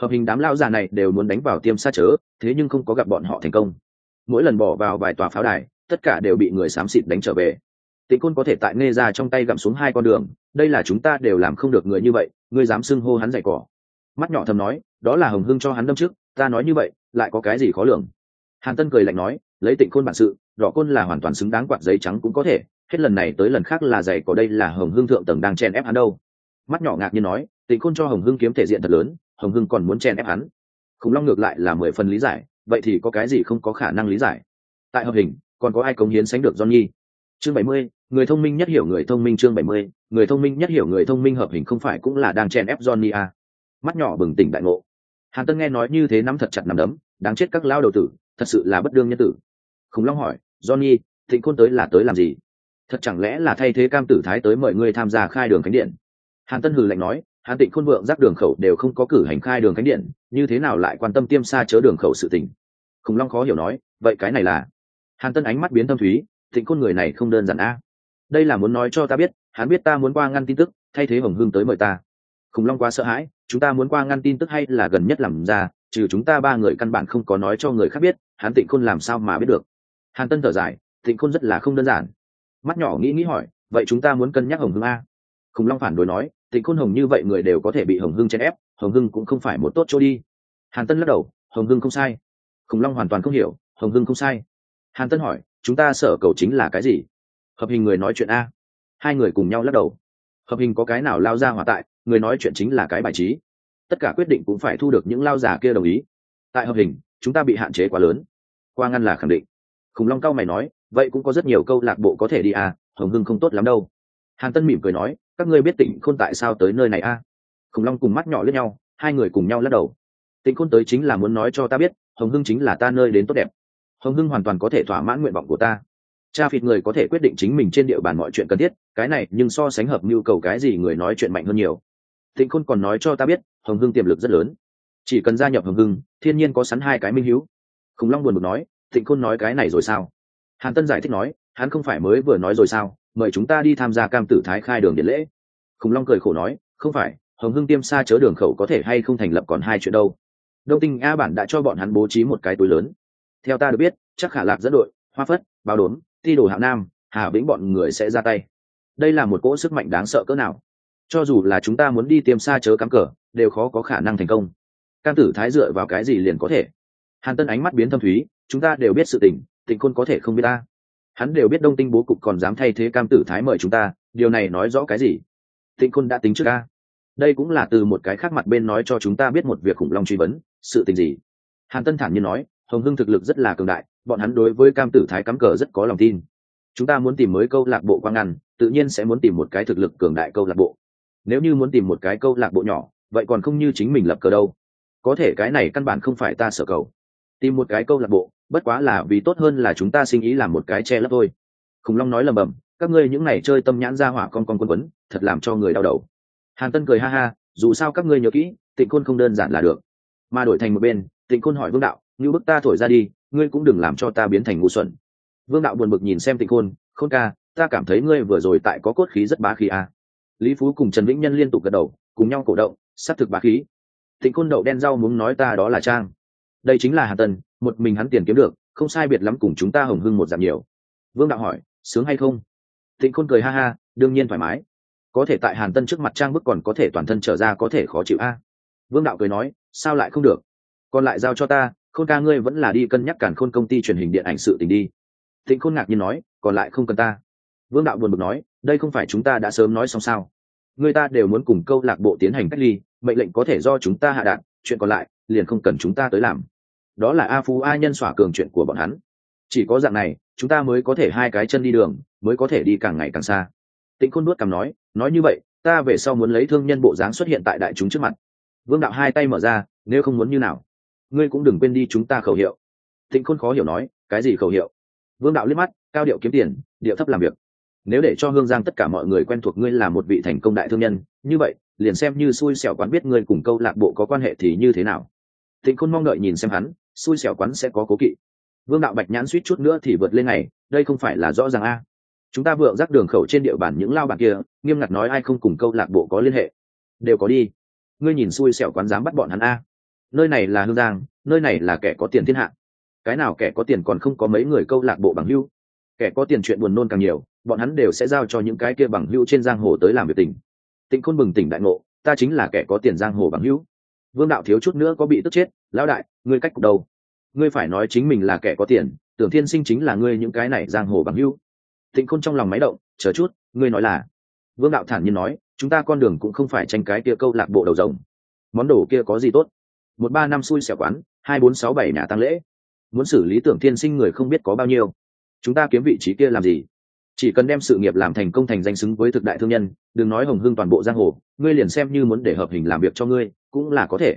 hợp hình đám lao già này đều muốn đánh vào tiêm xa chớ, thế nhưng không có gặp bọn họ thành công. Mỗi lần bỏ vào vài tòa pháo đài, tất cả đều bị người xám xịt đánh trở về. Tịnh côn có thể tại nghe ra trong tay gặm xuống hai con đường, đây là chúng ta đều làm không được người như vậy, ngươi dám xưng hô hắn dày cỏ. Mắt nhỏ thầm nói, đó là hồng hưng cho hắn đâm trước, ta nói như vậy, lại có cái gì khó lường. Hàn tân cười lạnh nói, lấy tịnh côn bản sự, đỏ côn là hoàn toàn xứng đáng quạt giấy trắng cũng có thể, hết lần này tới lần khác là dày có đây là hồng hưng thượng tầng đang chèn ép hắn đâu. Mắt nhỏ ngạc nhiên nói, tịnh côn cho hồng hưng kiếm thể diện thật lớn hồng hưng còn muốn chen ép hắn. Khủng long ngược lại là mười phần lý giải, vậy thì có cái gì không có khả năng lý giải? Tại hợp hình, còn có ai cống hiến sánh được johnny chương bảy mươi, người thông minh nhất hiểu người thông minh chương bảy mươi, người thông minh nhất hiểu người thông minh hợp hình không phải cũng là đang chen ép johnny à. mắt nhỏ bừng tỉnh đại ngộ. Hàn tân nghe nói như thế nắm thật chặt nằm đấm, đáng chết các lao đầu tử, thật sự là bất đương nhân tử. Khủng long hỏi johnny thịnh khôn tới là tới làm gì? Thật chẳng lẽ là thay thế cam tử thái tới mời ngươi tham gia khai đường khánh điện? Hàn tân hừ lạnh nói hàn tịnh khôn vượng giác đường khẩu đều không có cử hành khai đường khánh điện, như thế nào lại quan tâm tiêm xa chớ đường khẩu sự tình? Khủng long khó hiểu nói, vậy cái này là? Hàn tân ánh mắt biến tâm thúy, tịnh khôn người này không đơn giản a. Đây là muốn nói cho ta biết, hắn biết ta muốn qua ngăn tin tức, thay thế hồng hương tới mời ta. Khủng long quá sợ hãi, chúng ta muốn qua ngăn tin tức hay là gần nhất làm ra, trừ chúng ta ba người căn bản không có nói cho người khác biết, hắn tịnh khôn làm sao mà biết được? Hàn tân thở dài, tịnh khôn rất là không đơn giản. Mắt nhỏ nghĩ nghĩ hỏi, vậy chúng ta muốn cân nhắc hồng hương a? Khủng long phản đối nói tịnh khôn hồng như vậy người đều có thể bị hồng hưng chèn ép, hồng hưng cũng không phải một tốt chỗ đi. Hàn tân lắc đầu, hồng hưng không sai. Khủng long hoàn toàn không hiểu, hồng hưng không sai. Hàn tân hỏi, chúng ta sở cầu chính là cái gì? Hợp hình người nói chuyện a. Hai người cùng nhau lắc đầu. Hợp hình có cái nào lao ra hỏa tại, người nói chuyện chính là cái bài trí. Tất cả quyết định cũng phải thu được những lao giả kia đồng ý. Tại hợp hình, chúng ta bị hạn chế quá lớn. Qua ngăn là khẳng định. Khủng long cao mày nói, vậy cũng có rất nhiều câu lạc bộ có thể đi à hồng hưng không tốt lắm đâu. Hàn tân mỉm cười nói các ngươi biết tịnh khôn tại sao tới nơi này à khủng long cùng mắt nhỏ lướt nhau, hai người cùng nhau lắc đầu. Tịnh khôn tới chính là muốn nói cho ta biết, hồng hưng chính là ta nơi đến tốt đẹp. Hồng hưng hoàn toàn có thể thỏa mãn nguyện vọng của ta. Cha phịt người có thể quyết định chính mình trên địa bàn mọi chuyện cần thiết, cái này nhưng so sánh hợp nhu cầu cái gì người nói chuyện mạnh hơn nhiều. Tịnh khôn còn nói cho ta biết, hồng hưng tiềm lực rất lớn. Chỉ cần gia nhập hồng hưng, thiên nhiên có sẵn hai cái minh hữu. Khủng long buồn bực nói, tịnh khôn nói cái này rồi sao? Hàn tân giải thích nói, hắn không phải mới vừa nói rồi sao? Mời chúng ta đi tham gia cam tử thái khai đường điện lễ. Khủng long cười khổ nói, không phải, hồng hưng tiêm xa chớ đường khẩu có thể hay không thành lập còn hai chuyện đâu. Đông tinh a bản đã cho bọn hắn bố trí một cái túi lớn. Theo ta được biết, chắc khả lạc dẫn đội, hoa phất bao đốn thi đồ hạng nam, hà vĩnh bọn người sẽ ra tay. Đây là một cỗ sức mạnh đáng sợ cỡ nào. Cho dù là chúng ta muốn đi tiêm xa chớ cắm cờ, đều khó có khả năng thành công. Cam tử thái dựa vào cái gì liền có thể? Hàn tân ánh mắt biến thâm thúy, chúng ta đều biết sự tình, tịnh Côn có thể không biết ta hắn đều biết đông tinh bố cục còn dám thay thế cam tử thái mời chúng ta, điều này nói rõ cái gì? Tịnh khôn đã tính trước ca đây cũng là từ một cái khác mặt bên nói cho chúng ta biết một việc khủng long truy vấn, sự tình gì? Hàn tân thản nhiên nói, hồng hưng thực lực rất là cường đại, bọn hắn đối với cam tử thái cắm cờ rất có lòng tin. Chúng ta muốn tìm mới câu lạc bộ quang ngăn, tự nhiên sẽ muốn tìm một cái thực lực cường đại câu lạc bộ. Nếu như muốn tìm một cái câu lạc bộ nhỏ, vậy còn không như chính mình lập cờ đâu. Có thể cái này căn bản không phải ta sở cầu tìm một cái câu lạc bộ, bất quá là vì tốt hơn là chúng ta sinh ý làm một cái che lấp thôi. Khủng long nói lầm bầm, các ngươi những ngày chơi tâm nhãn ra hỏa con con quân quấn, thật làm cho người đau đầu. Hàn tân cười ha ha, dù sao các ngươi nhớ kỹ, tịnh khôn không đơn giản là được. Mà đổi thành một bên, tịnh khôn hỏi vương đạo, như bức ta thổi ra đi, ngươi cũng đừng làm cho ta biến thành ngu xuẩn. Vương đạo buồn bực nhìn xem tịnh khôn khôn ca, ta cảm thấy ngươi vừa rồi tại có cốt khí rất bá khí à. lý phú cùng trần vĩnh nhân liên tục gật đầu, cùng nhau cổ động s á t thực bá khí. Tịnh khôn đậu đen rau muốn nói, ta đó là trang đây chính là Hàn tân, một mình hắn tiền kiếm được, không sai biệt lắm cùng chúng ta hồng hưng một giảm nhiều. Vương đạo hỏi, sướng hay không? Thịnh khôn cười ha ha, đương nhiên thoải mái. Có thể tại hàn tân trước mặt trang bức còn có thể toàn thân trở ra có thể khó chịu a. Vương đạo cười nói, sao lại không được? Còn lại giao cho ta, khôn ca ngươi vẫn là đi cân nhắc cản khôn công ty truyền hình điện ảnh sự tình đi. Thịnh khôn ngạc nhiên nói, còn lại không cần ta. Vương đạo buồn bực nói, đây không phải chúng ta đã sớm nói xong sao? Người ta đều muốn cùng câu lạc bộ tiến hành cách ly, mệnh lệnh có thể do chúng ta hạ đạn, chuyện còn lại, liền không cần chúng ta tới làm đó là a phú a nhân xỏa cường chuyện của bọn hắn. Chỉ có dạng này, chúng ta mới có thể hai cái chân đi đường, mới có thể đi càng ngày càng xa. Tịnh khôn nuốt cằm nói nói như vậy, ta về sau muốn lấy thương nhân bộ dáng xuất hiện tại đại chúng trước mặt. Vương đạo hai tay mở ra, nếu không muốn như nào? Ngươi cũng đừng quên đi chúng ta khẩu hiệu. Tịnh khôn khó hiểu nói, cái gì khẩu hiệu? Vương đạo liếc mắt, cao điệu kiếm tiền, điệu thấp làm việc. Nếu để cho hương giang tất cả mọi người quen thuộc ngươi là một vị thành công đại thương nhân, như vậy, liền xem như xui xẻo quán biết ngươi cùng câu lạc bộ có quan hệ thì như thế nào. Tịnh khôn mong đợi nhìn xem hắn xui xẻo quán sẽ có cố kỵ. Vương đạo bạch nhãn suýt chút nữa thì vượt lên này đây không phải là rõ ràng a. Chúng ta vượng rác đường khẩu trên địa bàn những lao bạc kia, nghiêm ngặt nói ai không cùng câu lạc bộ có liên hệ. Đều có đi. Ngươi nhìn xui xẻo quán dám bắt bọn hắn a. Nơi này là hương giang, nơi này là kẻ có tiền thiên hạ. Cái nào kẻ có tiền còn không có mấy người câu lạc bộ bằng hưu. Kẻ có tiền chuyện buồn nôn càng nhiều, bọn hắn đều sẽ giao cho những cái kia bằng hưu trên giang hồ tới làm việc tình. Tịnh khôn bừng tỉnh đại ngộ, ta chính là kẻ có tiền giang hồ bằng hưu vương đạo thiếu chút nữa có bị tức chết lão đại ngươi cách cục đầu, ngươi phải nói chính mình là kẻ có tiền tưởng thiên sinh chính là ngươi những cái này giang hồ bằng hưu Thịnh khôn trong lòng máy động chờ chút ngươi nói là. Vương đạo thản nhiên nói chúng ta con đường cũng không phải tranh cái kia câu lạc bộ đầu rồng. Món đồ kia có gì tốt? Một ba năm xui xẻo quán hai bốn sáu bảy nhà tăng lễ. Muốn xử lý tưởng thiên sinh người không biết có bao nhiêu. Chúng ta kiếm vị trí kia làm gì? Chỉ cần đem sự nghiệp làm thành công thành danh xứng với thực đại thương nhân đừng nói hồng hưng toàn bộ giang hồ ngươi liền xem như muốn để hợp hình làm việc cho ngươi cũng là có thể.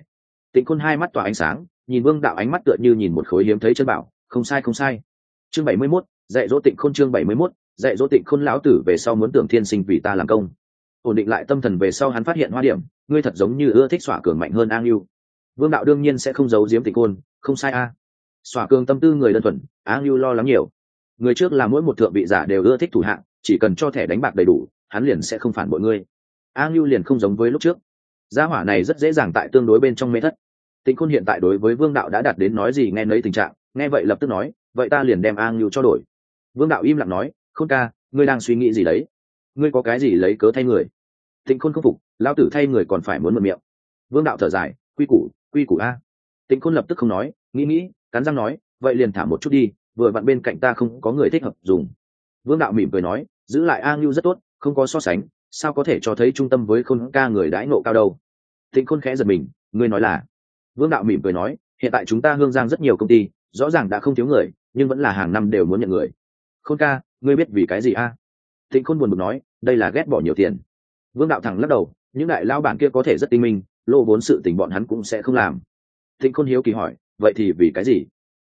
Tịnh khôn hai mắt tỏa ánh sáng, nhìn vương đạo ánh mắt tựa như nhìn một khối hiếm thấy chân bảo, không sai không sai. Chương bảy mươi mốt, dạy dỗ tịnh khôn chương bảy mươi mốt, dạy dỗ tịnh khôn lão tử về sau muốn tưởng thiên sinh vì ta làm công. Ổn định lại tâm thần về sau hắn phát hiện hoa điểm, ngươi thật giống như ưa thích xỏa cường mạnh hơn an yêu vương đạo đương nhiên sẽ không giấu giếm tịnh khôn, không sai a. Xỏa cường tâm tư người đơn thuần, an yêu lo lắng nhiều. Người trước là mỗi một thượng vị giả đều ưa thích thủ hạng, chỉ cần cho thẻ đánh bạc đầy đủ, hắn liền sẽ không phản bội ngươi. An ngưu liền không giống với lúc trước gia hỏa này rất dễ dàng tại tương đối bên trong mê thất. Tịnh khôn hiện tại đối với vương đạo đã đạt đến nói gì nghe nấy tình trạng, nghe vậy lập tức nói, vậy ta liền đem a ngưu cho đổi. Vương đạo im lặng nói, khôn ca, ngươi đang suy nghĩ gì đấy? Ngươi có cái gì lấy cớ thay người? Tịnh khôn không phục lao tử thay người còn phải muốn mượn miệng. Vương đạo thở dài, quy củ quy củ a. Tịnh khôn lập tức không nói, nghĩ nghĩ, cắn răng nói, vậy liền thả một chút đi, vừa vặn bên cạnh ta không có người thích hợp dùng. Vương đạo mỉm cười nói, giữ lại a ngưu rất tốt, không có so sánh sao có thể cho thấy trung tâm với khôn ca người đãi nộ cao đâu? Thịnh khôn khẽ giật mình, ngươi nói là? Vương đạo mỉm cười nói, hiện tại chúng ta hương giang rất nhiều công ty, rõ ràng đã không thiếu người, nhưng vẫn là hàng năm đều muốn nhận người. Khôn ca, ngươi biết vì cái gì a? À? Thịnh khôn buồn bực nói, đây là ghét bỏ nhiều tiền. Vương đạo thẳng lắc đầu, những đại lao bản kia có thể rất tinh minh, lô vốn sự tình bọn hắn cũng sẽ không làm. Thịnh khôn hiếu kỳ hỏi, vậy thì vì cái gì?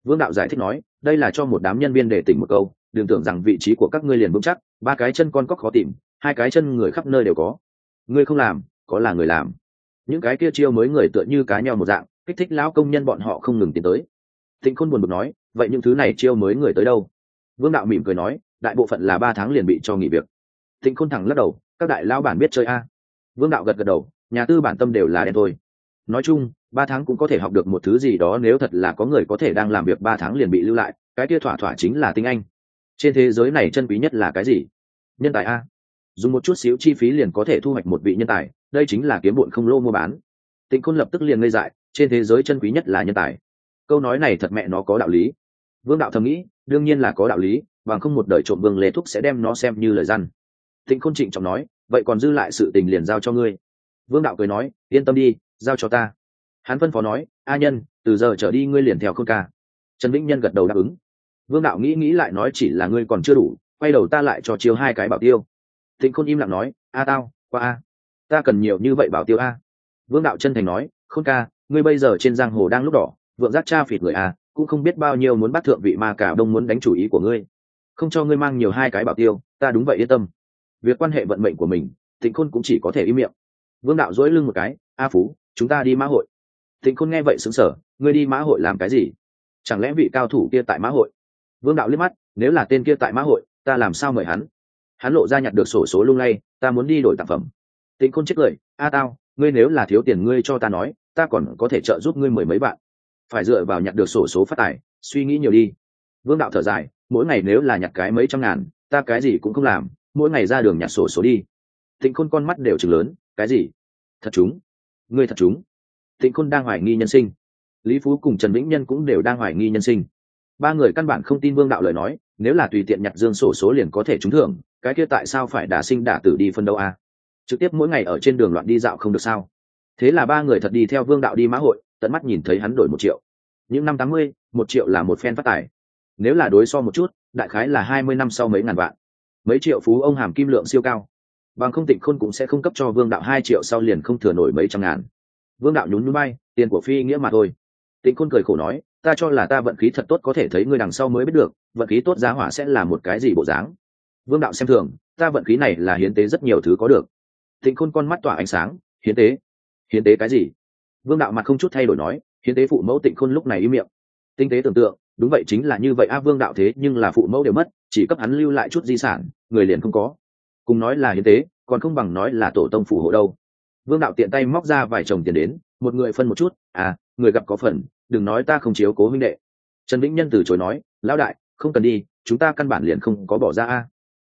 Vương đạo giải thích nói, đây là cho một đám nhân viên để tỉnh một câu, đừng tưởng rằng vị trí của các ngươi liền vững chắc, ba cái chân con cóc khó tìm hai cái chân người khắp nơi đều có. Ngươi không làm, có là người làm. Những cái kia chiêu mới người tựa như cá nhau một dạng, kích thích lão công nhân bọn họ không ngừng tiến tới. Thịnh khôn buồn bực nói, vậy những thứ này chiêu mới người tới đâu? Vương đạo mỉm cười nói, đại bộ phận là ba tháng liền bị cho nghỉ việc. Thịnh khôn thẳng lắc đầu, các đại lao bản biết chơi a. Vương đạo gật gật đầu, nhà tư bản tâm đều là đen thôi. Nói chung, ba tháng cũng có thể học được một thứ gì đó nếu thật là có người có thể đang làm việc ba tháng liền bị lưu lại, cái kia thỏa thỏa chính là tiếng anh. Trên thế giới này chân quý nhất là cái gì? Nhân tài a dùng một chút xíu chi phí liền có thể thu hoạch một vị nhân tài, đây chính là kiếm bụn không lô mua bán. Tịnh khôn lập tức liền ngây dại, trên thế giới chân quý nhất là nhân tài. Câu nói này thật mẹ nó có đạo lý. Vương đạo thầm nghĩ, đương nhiên là có đạo lý, bằng không một đời trộm vương lê thúc sẽ đem nó xem như lời răn. Tịnh khôn trịnh trọng nói, vậy còn dư lại sự tình liền giao cho ngươi. Vương đạo cười nói, yên tâm đi, giao cho ta. Hắn phân phó nói, a nhân, từ giờ trở đi ngươi liền theo khôn ca. Trần vĩnh nhân gật đầu đáp ứng. Vương đạo nghĩ nghĩ lại nói chỉ là ngươi còn chưa đủ, quay đầu ta lại cho chiếu hai cái bảo tiêu. Tịnh khôn im lặng nói, a tao, qua a. Ta cần nhiều như vậy bảo tiêu a. Vương đạo chân thành nói, khôn ca, ngươi bây giờ trên giang hồ đang lúc đỏ, vượng giác cha phịt người a, cũng không biết bao nhiêu muốn bắt thượng vị mà cả đông muốn đánh chủ ý của ngươi. Không cho ngươi mang nhiều hai cái bảo tiêu, ta đúng vậy yên tâm. Việc quan hệ vận mệnh của mình Tịnh khôn cũng chỉ có thể im miệng. Vương đạo dỗi lưng một cái, a phú, chúng ta đi mã hội. Tịnh khôn nghe vậy xứng sở ngươi đi mã hội làm cái gì? Chẳng lẽ vị cao thủ kia tại mã hội? Vương đạo liếc mắt, nếu là tên kia tại mã hội, ta làm sao mời hắn? Hắn lộ ra nhặt được sổ số lung lay, ta muốn đi đổi tạp phẩm. Tịnh khôn chết lời a tao, ngươi nếu là thiếu tiền ngươi cho ta nói, ta còn có thể trợ giúp ngươi mười mấy bạn phải dựa vào nhặt được sổ số phát tài, suy nghĩ nhiều đi. Vương đạo thở dài, mỗi ngày nếu là nhặt cái mấy trăm ngàn, ta cái gì cũng không làm, mỗi ngày ra đường nhặt sổ số đi. Tịnh khôn con mắt đều chừng lớn, cái gì? Thật chúng? Ngươi thật chúng? Tịnh khôn đang hoài nghi nhân sinh. Lý phú cùng trần vĩnh nhân cũng đều đang hoài nghi nhân sinh. Ba người căn bản không tin vương đạo lời nói nếu là tùy tiện nhặt dương sổ số liền có thể trúng thưởng, cái kia tại sao phải đả sinh đả tử đi phân đâu a à? trực tiếp mỗi ngày ở trên đường loạn đi dạo không được sao? Thế là ba người thật đi theo vương đạo đi mã hội, tận mắt nhìn thấy hắn đổi một triệu. Những năm tám mươi, một triệu là một phen phát tài. Nếu là đối so một chút, đại khái là hai mươi năm sau mấy ngàn vạn. Mấy triệu phú ông hàm kim lượng siêu cao. Bằng không tịnh khôn cũng sẽ không cấp cho vương đạo hai triệu sau liền không thừa nổi mấy trăm ngàn. Vương đạo nhún núi bay tiền của phi nghĩa mà thôi. Tịnh khôn cười khổ nói ta cho là ta vận khí thật tốt có thể thấy ngươi đằng sau mới biết được, vận khí tốt giá hỏa sẽ là một cái gì bộ dáng. Vương đạo xem thường, ta vận khí này là hiến tế rất nhiều thứ có được. Tịnh khôn con mắt tỏa ánh sáng, hiến tế. Hiến tế cái gì? Vương đạo mặt không chút thay đổi nói, hiến tế phụ mẫu tịnh khôn lúc này im miệng. Tinh tế tưởng tượng, đúng vậy chính là như vậy a, vương đạo thế nhưng là phụ mẫu đều mất, chỉ cấp hắn lưu lại chút di sản, người liền không có. Cùng nói là hiến tế, còn không bằng nói là tổ tông phủ hộ đâu. Vương đạo tiện tay móc ra vài chồng tiền đến, một người phân một chút à người gặp có phần đừng nói ta không chiếu cố huynh đệ. Trần vĩnh nhân từ chối nói, lão đại, không cần đi, chúng ta căn bản liền không có bỏ ra a.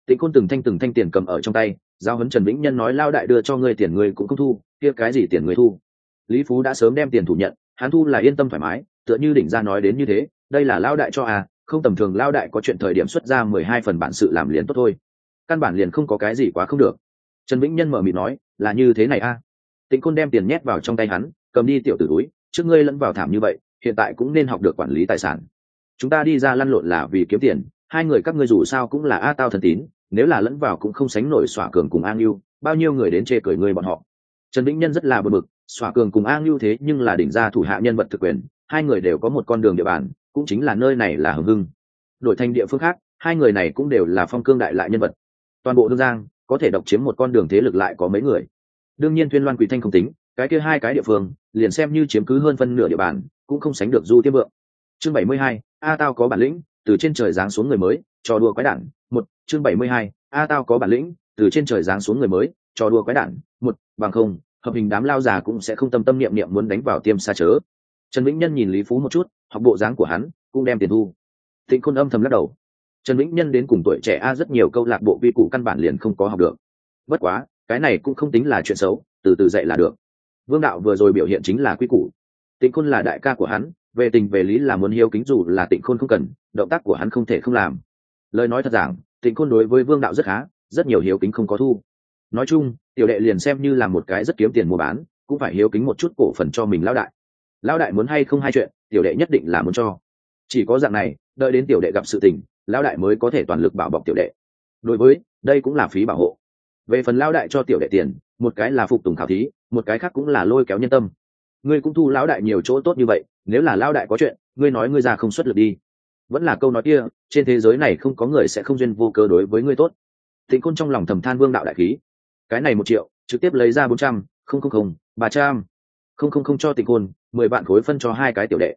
Tịnh côn từng thanh từng thanh tiền cầm ở trong tay, giao hấn trần vĩnh nhân nói lao đại đưa cho ngươi tiền ngươi cũng không thu, kia cái gì tiền ngươi thu? Lý phú đã sớm đem tiền thủ nhận, hắn thu là yên tâm thoải mái, tựa như đỉnh ra nói đến như thế, đây là lao đại cho à không tầm thường lao đại có chuyện thời điểm xuất ra mười hai phần bản sự làm liền tốt thôi. Căn bản liền không có cái gì quá không được. Trần vĩnh nhân mở mịt nói, là như thế này a. À. tịnh côn đem tiền nhét vào trong tay hắn, cầm đi tiểu tử túi trước ngươi lẫn vào thảm như vậy, hiện tại cũng nên học được quản lý tài sản. Chúng ta đi ra lăn lộn là vì kiếm tiền, hai người các ngươi dù sao cũng là a tao thần tín, nếu là lẫn vào cũng không sánh nổi xỏa cường cùng an yêu bao nhiêu người đến chê cười ngươi bọn họ. Trần vĩnh nhân rất là bờ mực xỏa cường cùng an lưu thế nhưng là đỉnh gia thủ hạ nhân vật thực quyền, hai người đều có một con đường địa bàn, cũng chính là nơi này là hưng hưng. Đổi thành địa phương khác, hai người này cũng đều là phong cương đại lại nhân vật. Toàn bộ đương giang, có thể độc chiếm một con đường thế lực lại có mấy người. Đương nhiên tuyên loan quỳ thanh không tính cái kia hai cái địa phương, liền xem như chiếm cứ hơn phân nửa địa bàn, cũng không sánh được du tiêm vượng. Chương bảy mươi hai, a tao có bản lĩnh, từ trên trời giáng xuống người mới, trò đùa quái đản, một, chương bảy mươi hai, a tao có bản lĩnh, từ trên trời giáng xuống người mới, trò đùa quái đản, một, bằng không, hợp hình đám lao già cũng sẽ không tâm tâm niệm niệm muốn đánh vào tiêm xa chớ. Trần vĩnh nhân nhìn lý phú một chút, học bộ dáng của hắn cũng đem tiền thu. Thịnh khôn âm thầm lắc đầu. Trần vĩnh nhân đến cùng tuổi trẻ a rất nhiều câu lạc bộ vi cụ căn bản liền không có học được. Bất quá, cái này cũng không tính là chuyện xấu, từ từ dạy là được vương đạo vừa rồi biểu hiện chính là quy củ. Tịnh khôn là đại ca của hắn, về tình về lý là muốn hiếu kính dù là tịnh khôn không cần, động tác của hắn không thể không làm. Lời nói thật giảng, tịnh khôn đối với vương đạo rất khá, rất nhiều hiếu kính không có thu. Nói chung, tiểu đệ liền xem như là một cái rất kiếm tiền mua bán, cũng phải hiếu kính một chút cổ phần cho mình lão đại. Lão đại muốn hay không hai chuyện, tiểu đệ nhất định là muốn cho. Chỉ có dạng này, đợi đến tiểu đệ gặp sự tình, lão đại mới có thể toàn lực bảo bọc tiểu đệ. Đối với, đây cũng là phí bảo hộ. Về phần lão đại cho tiểu đệ tiền một cái là phục tùng khảo thí, một cái khác cũng là lôi kéo nhân tâm. Ngươi cũng thu lão đại nhiều chỗ tốt như vậy, nếu là lão đại có chuyện, ngươi nói ngươi ra không xuất lực đi. Vẫn là câu nói kia, trên thế giới này không có người sẽ không duyên vô cơ đối với ngươi tốt. Thịnh côn trong lòng thầm than vương đạo đại khí. Cái này một triệu, trực tiếp lấy ra bốn trăm, không không không, ba trăm. Không không không cho tịnh côn, mười vạn khối phân cho hai cái tiểu đệ.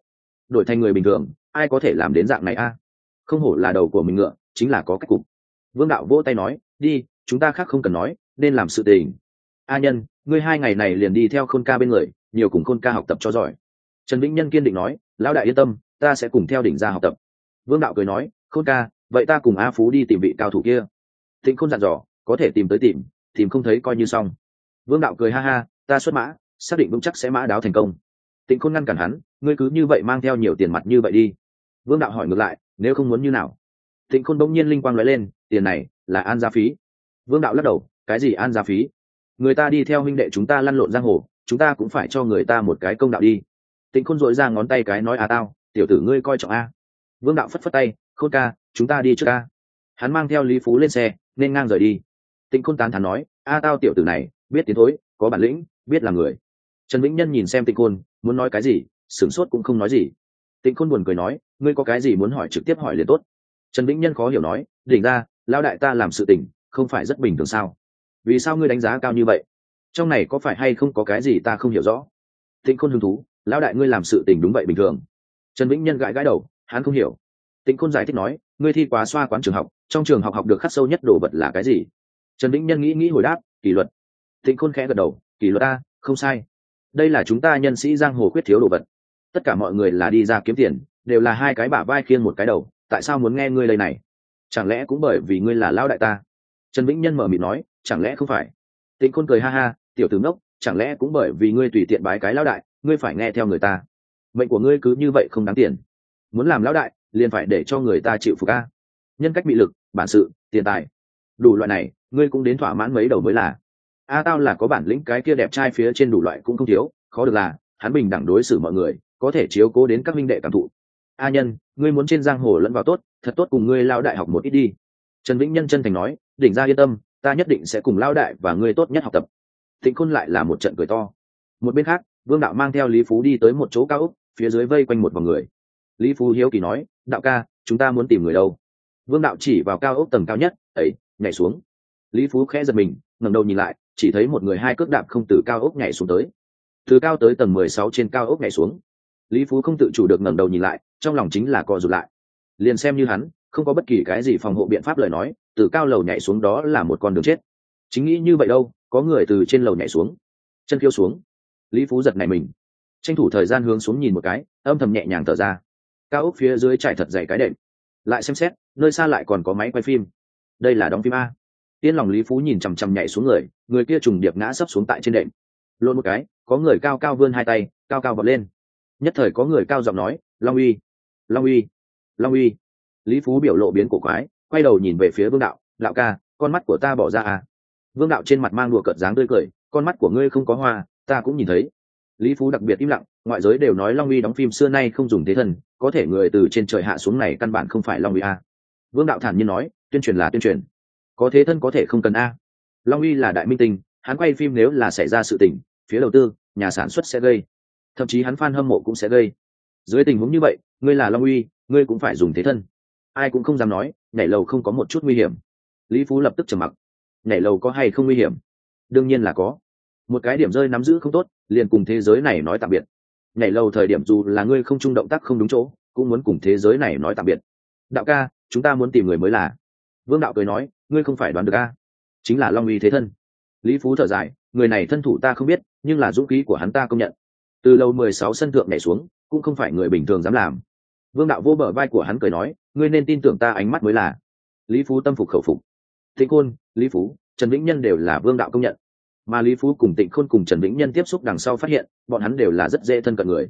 Đổi thành người bình thường, ai có thể làm đến dạng này a? Không hổ là đầu của mình ngựa, chính là có cách cục. Vương đạo vỗ tay nói, đi, chúng ta khác không cần nói, nên làm sự tình a nhân, ngươi hai ngày này liền đi theo khôn ca bên người, nhiều cùng khôn ca học tập cho giỏi. Trần vĩnh nhân kiên định nói, lão đại yên tâm, ta sẽ cùng theo đỉnh ra học tập. Vương đạo cười nói, khôn ca, vậy ta cùng a phú đi tìm vị cao thủ kia. Thịnh khôn dặn dò, có thể tìm tới tìm tìm không thấy coi như xong. Vương đạo cười ha ha, ta xuất mã, xác định vững chắc sẽ mã đáo thành công. Tịnh khôn ngăn cản hắn, ngươi cứ như vậy mang theo nhiều tiền mặt như vậy đi. Vương đạo hỏi ngược lại, nếu không muốn như nào? Tịnh khôn bỗng nhiên linh quang nói lên, tiền này là an gia phí. Vương đạo lắc đầu, cái gì an gia phí? Người ta đi theo huynh đệ chúng ta lăn lộn giang hồ, chúng ta cũng phải cho người ta một cái công đạo đi. Tịnh khôn dội ra ngón tay cái nói à tao, tiểu tử ngươi coi trọng a. Vương đạo phất phất tay, khôn ca, chúng ta đi trước ca hắn mang theo lý phú lên xe, nên ngang rời đi. Tịnh khôn tán thán nói, a tao tiểu tử này, biết tiến thối, có bản lĩnh, biết là người. Trần vĩnh nhân nhìn xem tịnh khôn, muốn nói cái gì, sửng sốt cũng không nói gì. Tịnh khôn buồn cười nói, ngươi có cái gì muốn hỏi trực tiếp hỏi liền tốt. Trần vĩnh nhân khó hiểu nói, đỉnh ra lao đại ta làm sự tình, không phải rất bình thường sao? Vì sao ngươi đánh giá cao như vậy? Trong này có phải hay không có cái gì ta không hiểu rõ? Tịnh khôn hứng thú, lão đại ngươi làm sự tình đúng vậy bình thường. Trần vĩnh nhân gãi gãi đầu, hắn không hiểu. Tịnh khôn giải thích nói, ngươi thi quá xoa quán trường học, trong trường học học được khắc sâu nhất đồ vật là cái gì? Trần vĩnh nhân nghĩ nghĩ hồi đáp, kỷ luật. Tịnh khôn khẽ gật đầu, kỷ luật ta, không sai. Đây là chúng ta nhân sĩ giang hồ quyết thiếu đồ vật. Tất cả mọi người là đi ra kiếm tiền, đều là hai cái bả vai khiêng một cái đầu, tại sao muốn nghe ngươi lời này? Chẳng lẽ cũng bởi vì ngươi là lao đại ta? Trần vĩnh nhân mở mịt nói, chẳng lẽ không phải? Tịnh khôn cười ha ha, tiểu tướng đốc chẳng lẽ cũng bởi vì ngươi tùy tiện bái cái lão đại, ngươi phải nghe theo người ta? Mệnh của ngươi cứ như vậy không đáng tiền. Muốn làm lão đại, liền phải để cho người ta chịu phục a. Nhân cách bị lực, bản sự, tiền tài. Đủ loại này, ngươi cũng đến thỏa mãn mấy đầu mới là. A tao là có bản lĩnh cái kia đẹp trai phía trên đủ loại cũng không thiếu, khó được là, hắn bình đẳng đối xử mọi người, có thể chiếu cố đến các minh đệ cảm thụ. A nhân, ngươi muốn trên giang hồ lẫn vào tốt, thật tốt cùng ngươi lao đại học một ít đi. Trần vĩnh nhân chân thành nói đỉnh ra yên tâm, ta nhất định sẽ cùng lao đại và ngươi tốt nhất học tập. Thịnh khôn lại là một trận cười to. Một bên khác, vương đạo mang theo lý phú đi tới một chỗ cao ốc, phía dưới vây quanh một vòng người. Lý phú hiếu kỳ nói, đạo ca, chúng ta muốn tìm người đâu? Vương đạo chỉ vào cao ốc tầng cao nhất ấy nhảy xuống. Lý phú khẽ giật mình, ngẩng đầu nhìn lại, chỉ thấy một người hai cước đạp không từ cao ốc nhảy xuống tới. Từ cao tới tầng mười sáu trên cao ốc nhảy xuống. Lý phú không tự chủ được ngẩng đầu nhìn lại, trong lòng chính là co rụt lại. Liền xem như hắn, không có bất kỳ cái gì phòng hộ biện pháp lời nói từ cao lầu nhảy xuống đó là một con đường chết. Chính nghĩ như vậy đâu, có người từ trên lầu nhảy xuống. Chân kêu xuống. Lý phú giật nảy mình. Tranh thủ thời gian hướng xuống nhìn một cái, âm thầm nhẹ nhàng thở ra. Cao ốc phía dưới trải thật dày cái đệm. Lại xem xét, nơi xa lại còn có máy quay phim. Đây là đóng phim a. Tiên lòng lý phú nhìn chằm chằm nhảy xuống người người kia trùng điệp ngã sấp xuống tại trên đệm. Lộn một cái, có người cao cao vươn hai tay, cao cao bật lên. Nhất thời có người cao giọng nói, long uy long uy long uy. Lý phú biểu lộ biến cổ quái quay đầu nhìn về phía vương đạo lão ca, con mắt của ta bỏ ra à? Vương đạo trên mặt mang đùa cợt dáng tươi cười, con mắt của ngươi không có hoa, ta cũng nhìn thấy. Lý phú đặc biệt im lặng, ngoại giới đều nói long uy đóng phim xưa nay không dùng thế thần, có thể người từ trên trời hạ xuống này căn bản không phải long uy a vương đạo thản nhiên nói, tuyên truyền là tuyên truyền, có thế thân có thể không cần a. Long uy là đại minh tinh, hắn quay phim nếu là xảy ra sự tình, phía đầu tư, nhà sản xuất sẽ gây, thậm chí hắn fan hâm mộ cũng sẽ gây. Dưới tình huống như vậy, ngươi là long uy, ngươi cũng phải dùng thế thân ai cũng không dám nói, nhảy lầu không có một chút nguy hiểm. Lý phú lập tức trầm mặc. Nhảy lầu có hay không nguy hiểm? Đương nhiên là có. Một cái điểm rơi nắm giữ không tốt, liền cùng thế giới này nói tạm biệt. Nhảy lầu thời điểm dù là ngươi không trung động tác không đúng chỗ, cũng muốn cùng thế giới này nói tạm biệt. Đạo ca, chúng ta muốn tìm người mới là. Vương đạo cười nói, ngươi không phải đoán được a. Chính là long uy thế thân. Lý phú thở dài, người này thân thủ ta không biết, nhưng là dũng khí của hắn ta công nhận. Từ lâu mười sáu sân thượng nhảy xuống, cũng không phải người bình thường dám làm. Vương đạo vô bờ vai của hắn cười nói ngươi nên tin tưởng ta ánh mắt mới là. Lý phú tâm phục khẩu phục. Thịnh khôn, lý phú, trần vĩnh nhân đều là vương đạo công nhận. Mà lý phú cùng tịnh khôn cùng trần vĩnh nhân tiếp xúc đằng sau phát hiện, bọn hắn đều là rất dễ thân cận người.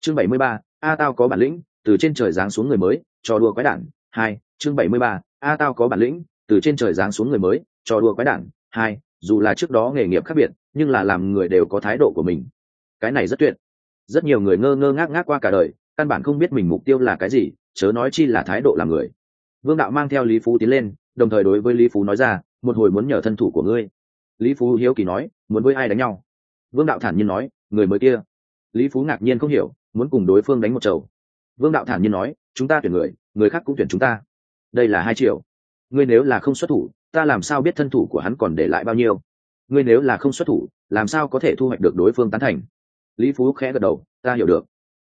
Chương bảy mươi ba, a tao có bản lĩnh, từ trên trời giáng xuống người mới cho đua quái đản. Hai, chương bảy mươi ba, a tao có bản lĩnh, từ trên trời giáng xuống người mới cho đua quái đản. Hai, dù là trước đó nghề nghiệp khác biệt, nhưng là làm người đều có thái độ của mình. Cái này rất tuyệt. Rất nhiều người ngơ ngơ ngác ngác qua cả đời, căn bản không biết mình mục tiêu là cái gì chớ nói chi là thái độ làm người. Vương đạo mang theo lý phú tiến lên, đồng thời đối với lý phú nói ra, một hồi muốn nhờ thân thủ của ngươi. Lý phú hiếu kỳ nói, muốn với ai đánh nhau? Vương đạo thản nhiên nói, người mới kia. Lý phú ngạc nhiên không hiểu, muốn cùng đối phương đánh một chầu. Vương đạo thản nhiên nói, chúng ta tuyển người người khác cũng tuyển chúng ta. Đây là hai triệu ngươi nếu là không xuất thủ, ta làm sao biết thân thủ của hắn còn để lại bao nhiêu? Ngươi nếu là không xuất thủ, làm sao có thể thu hoạch được đối phương tán thành? Lý phú khẽ gật đầu, ta hiểu được.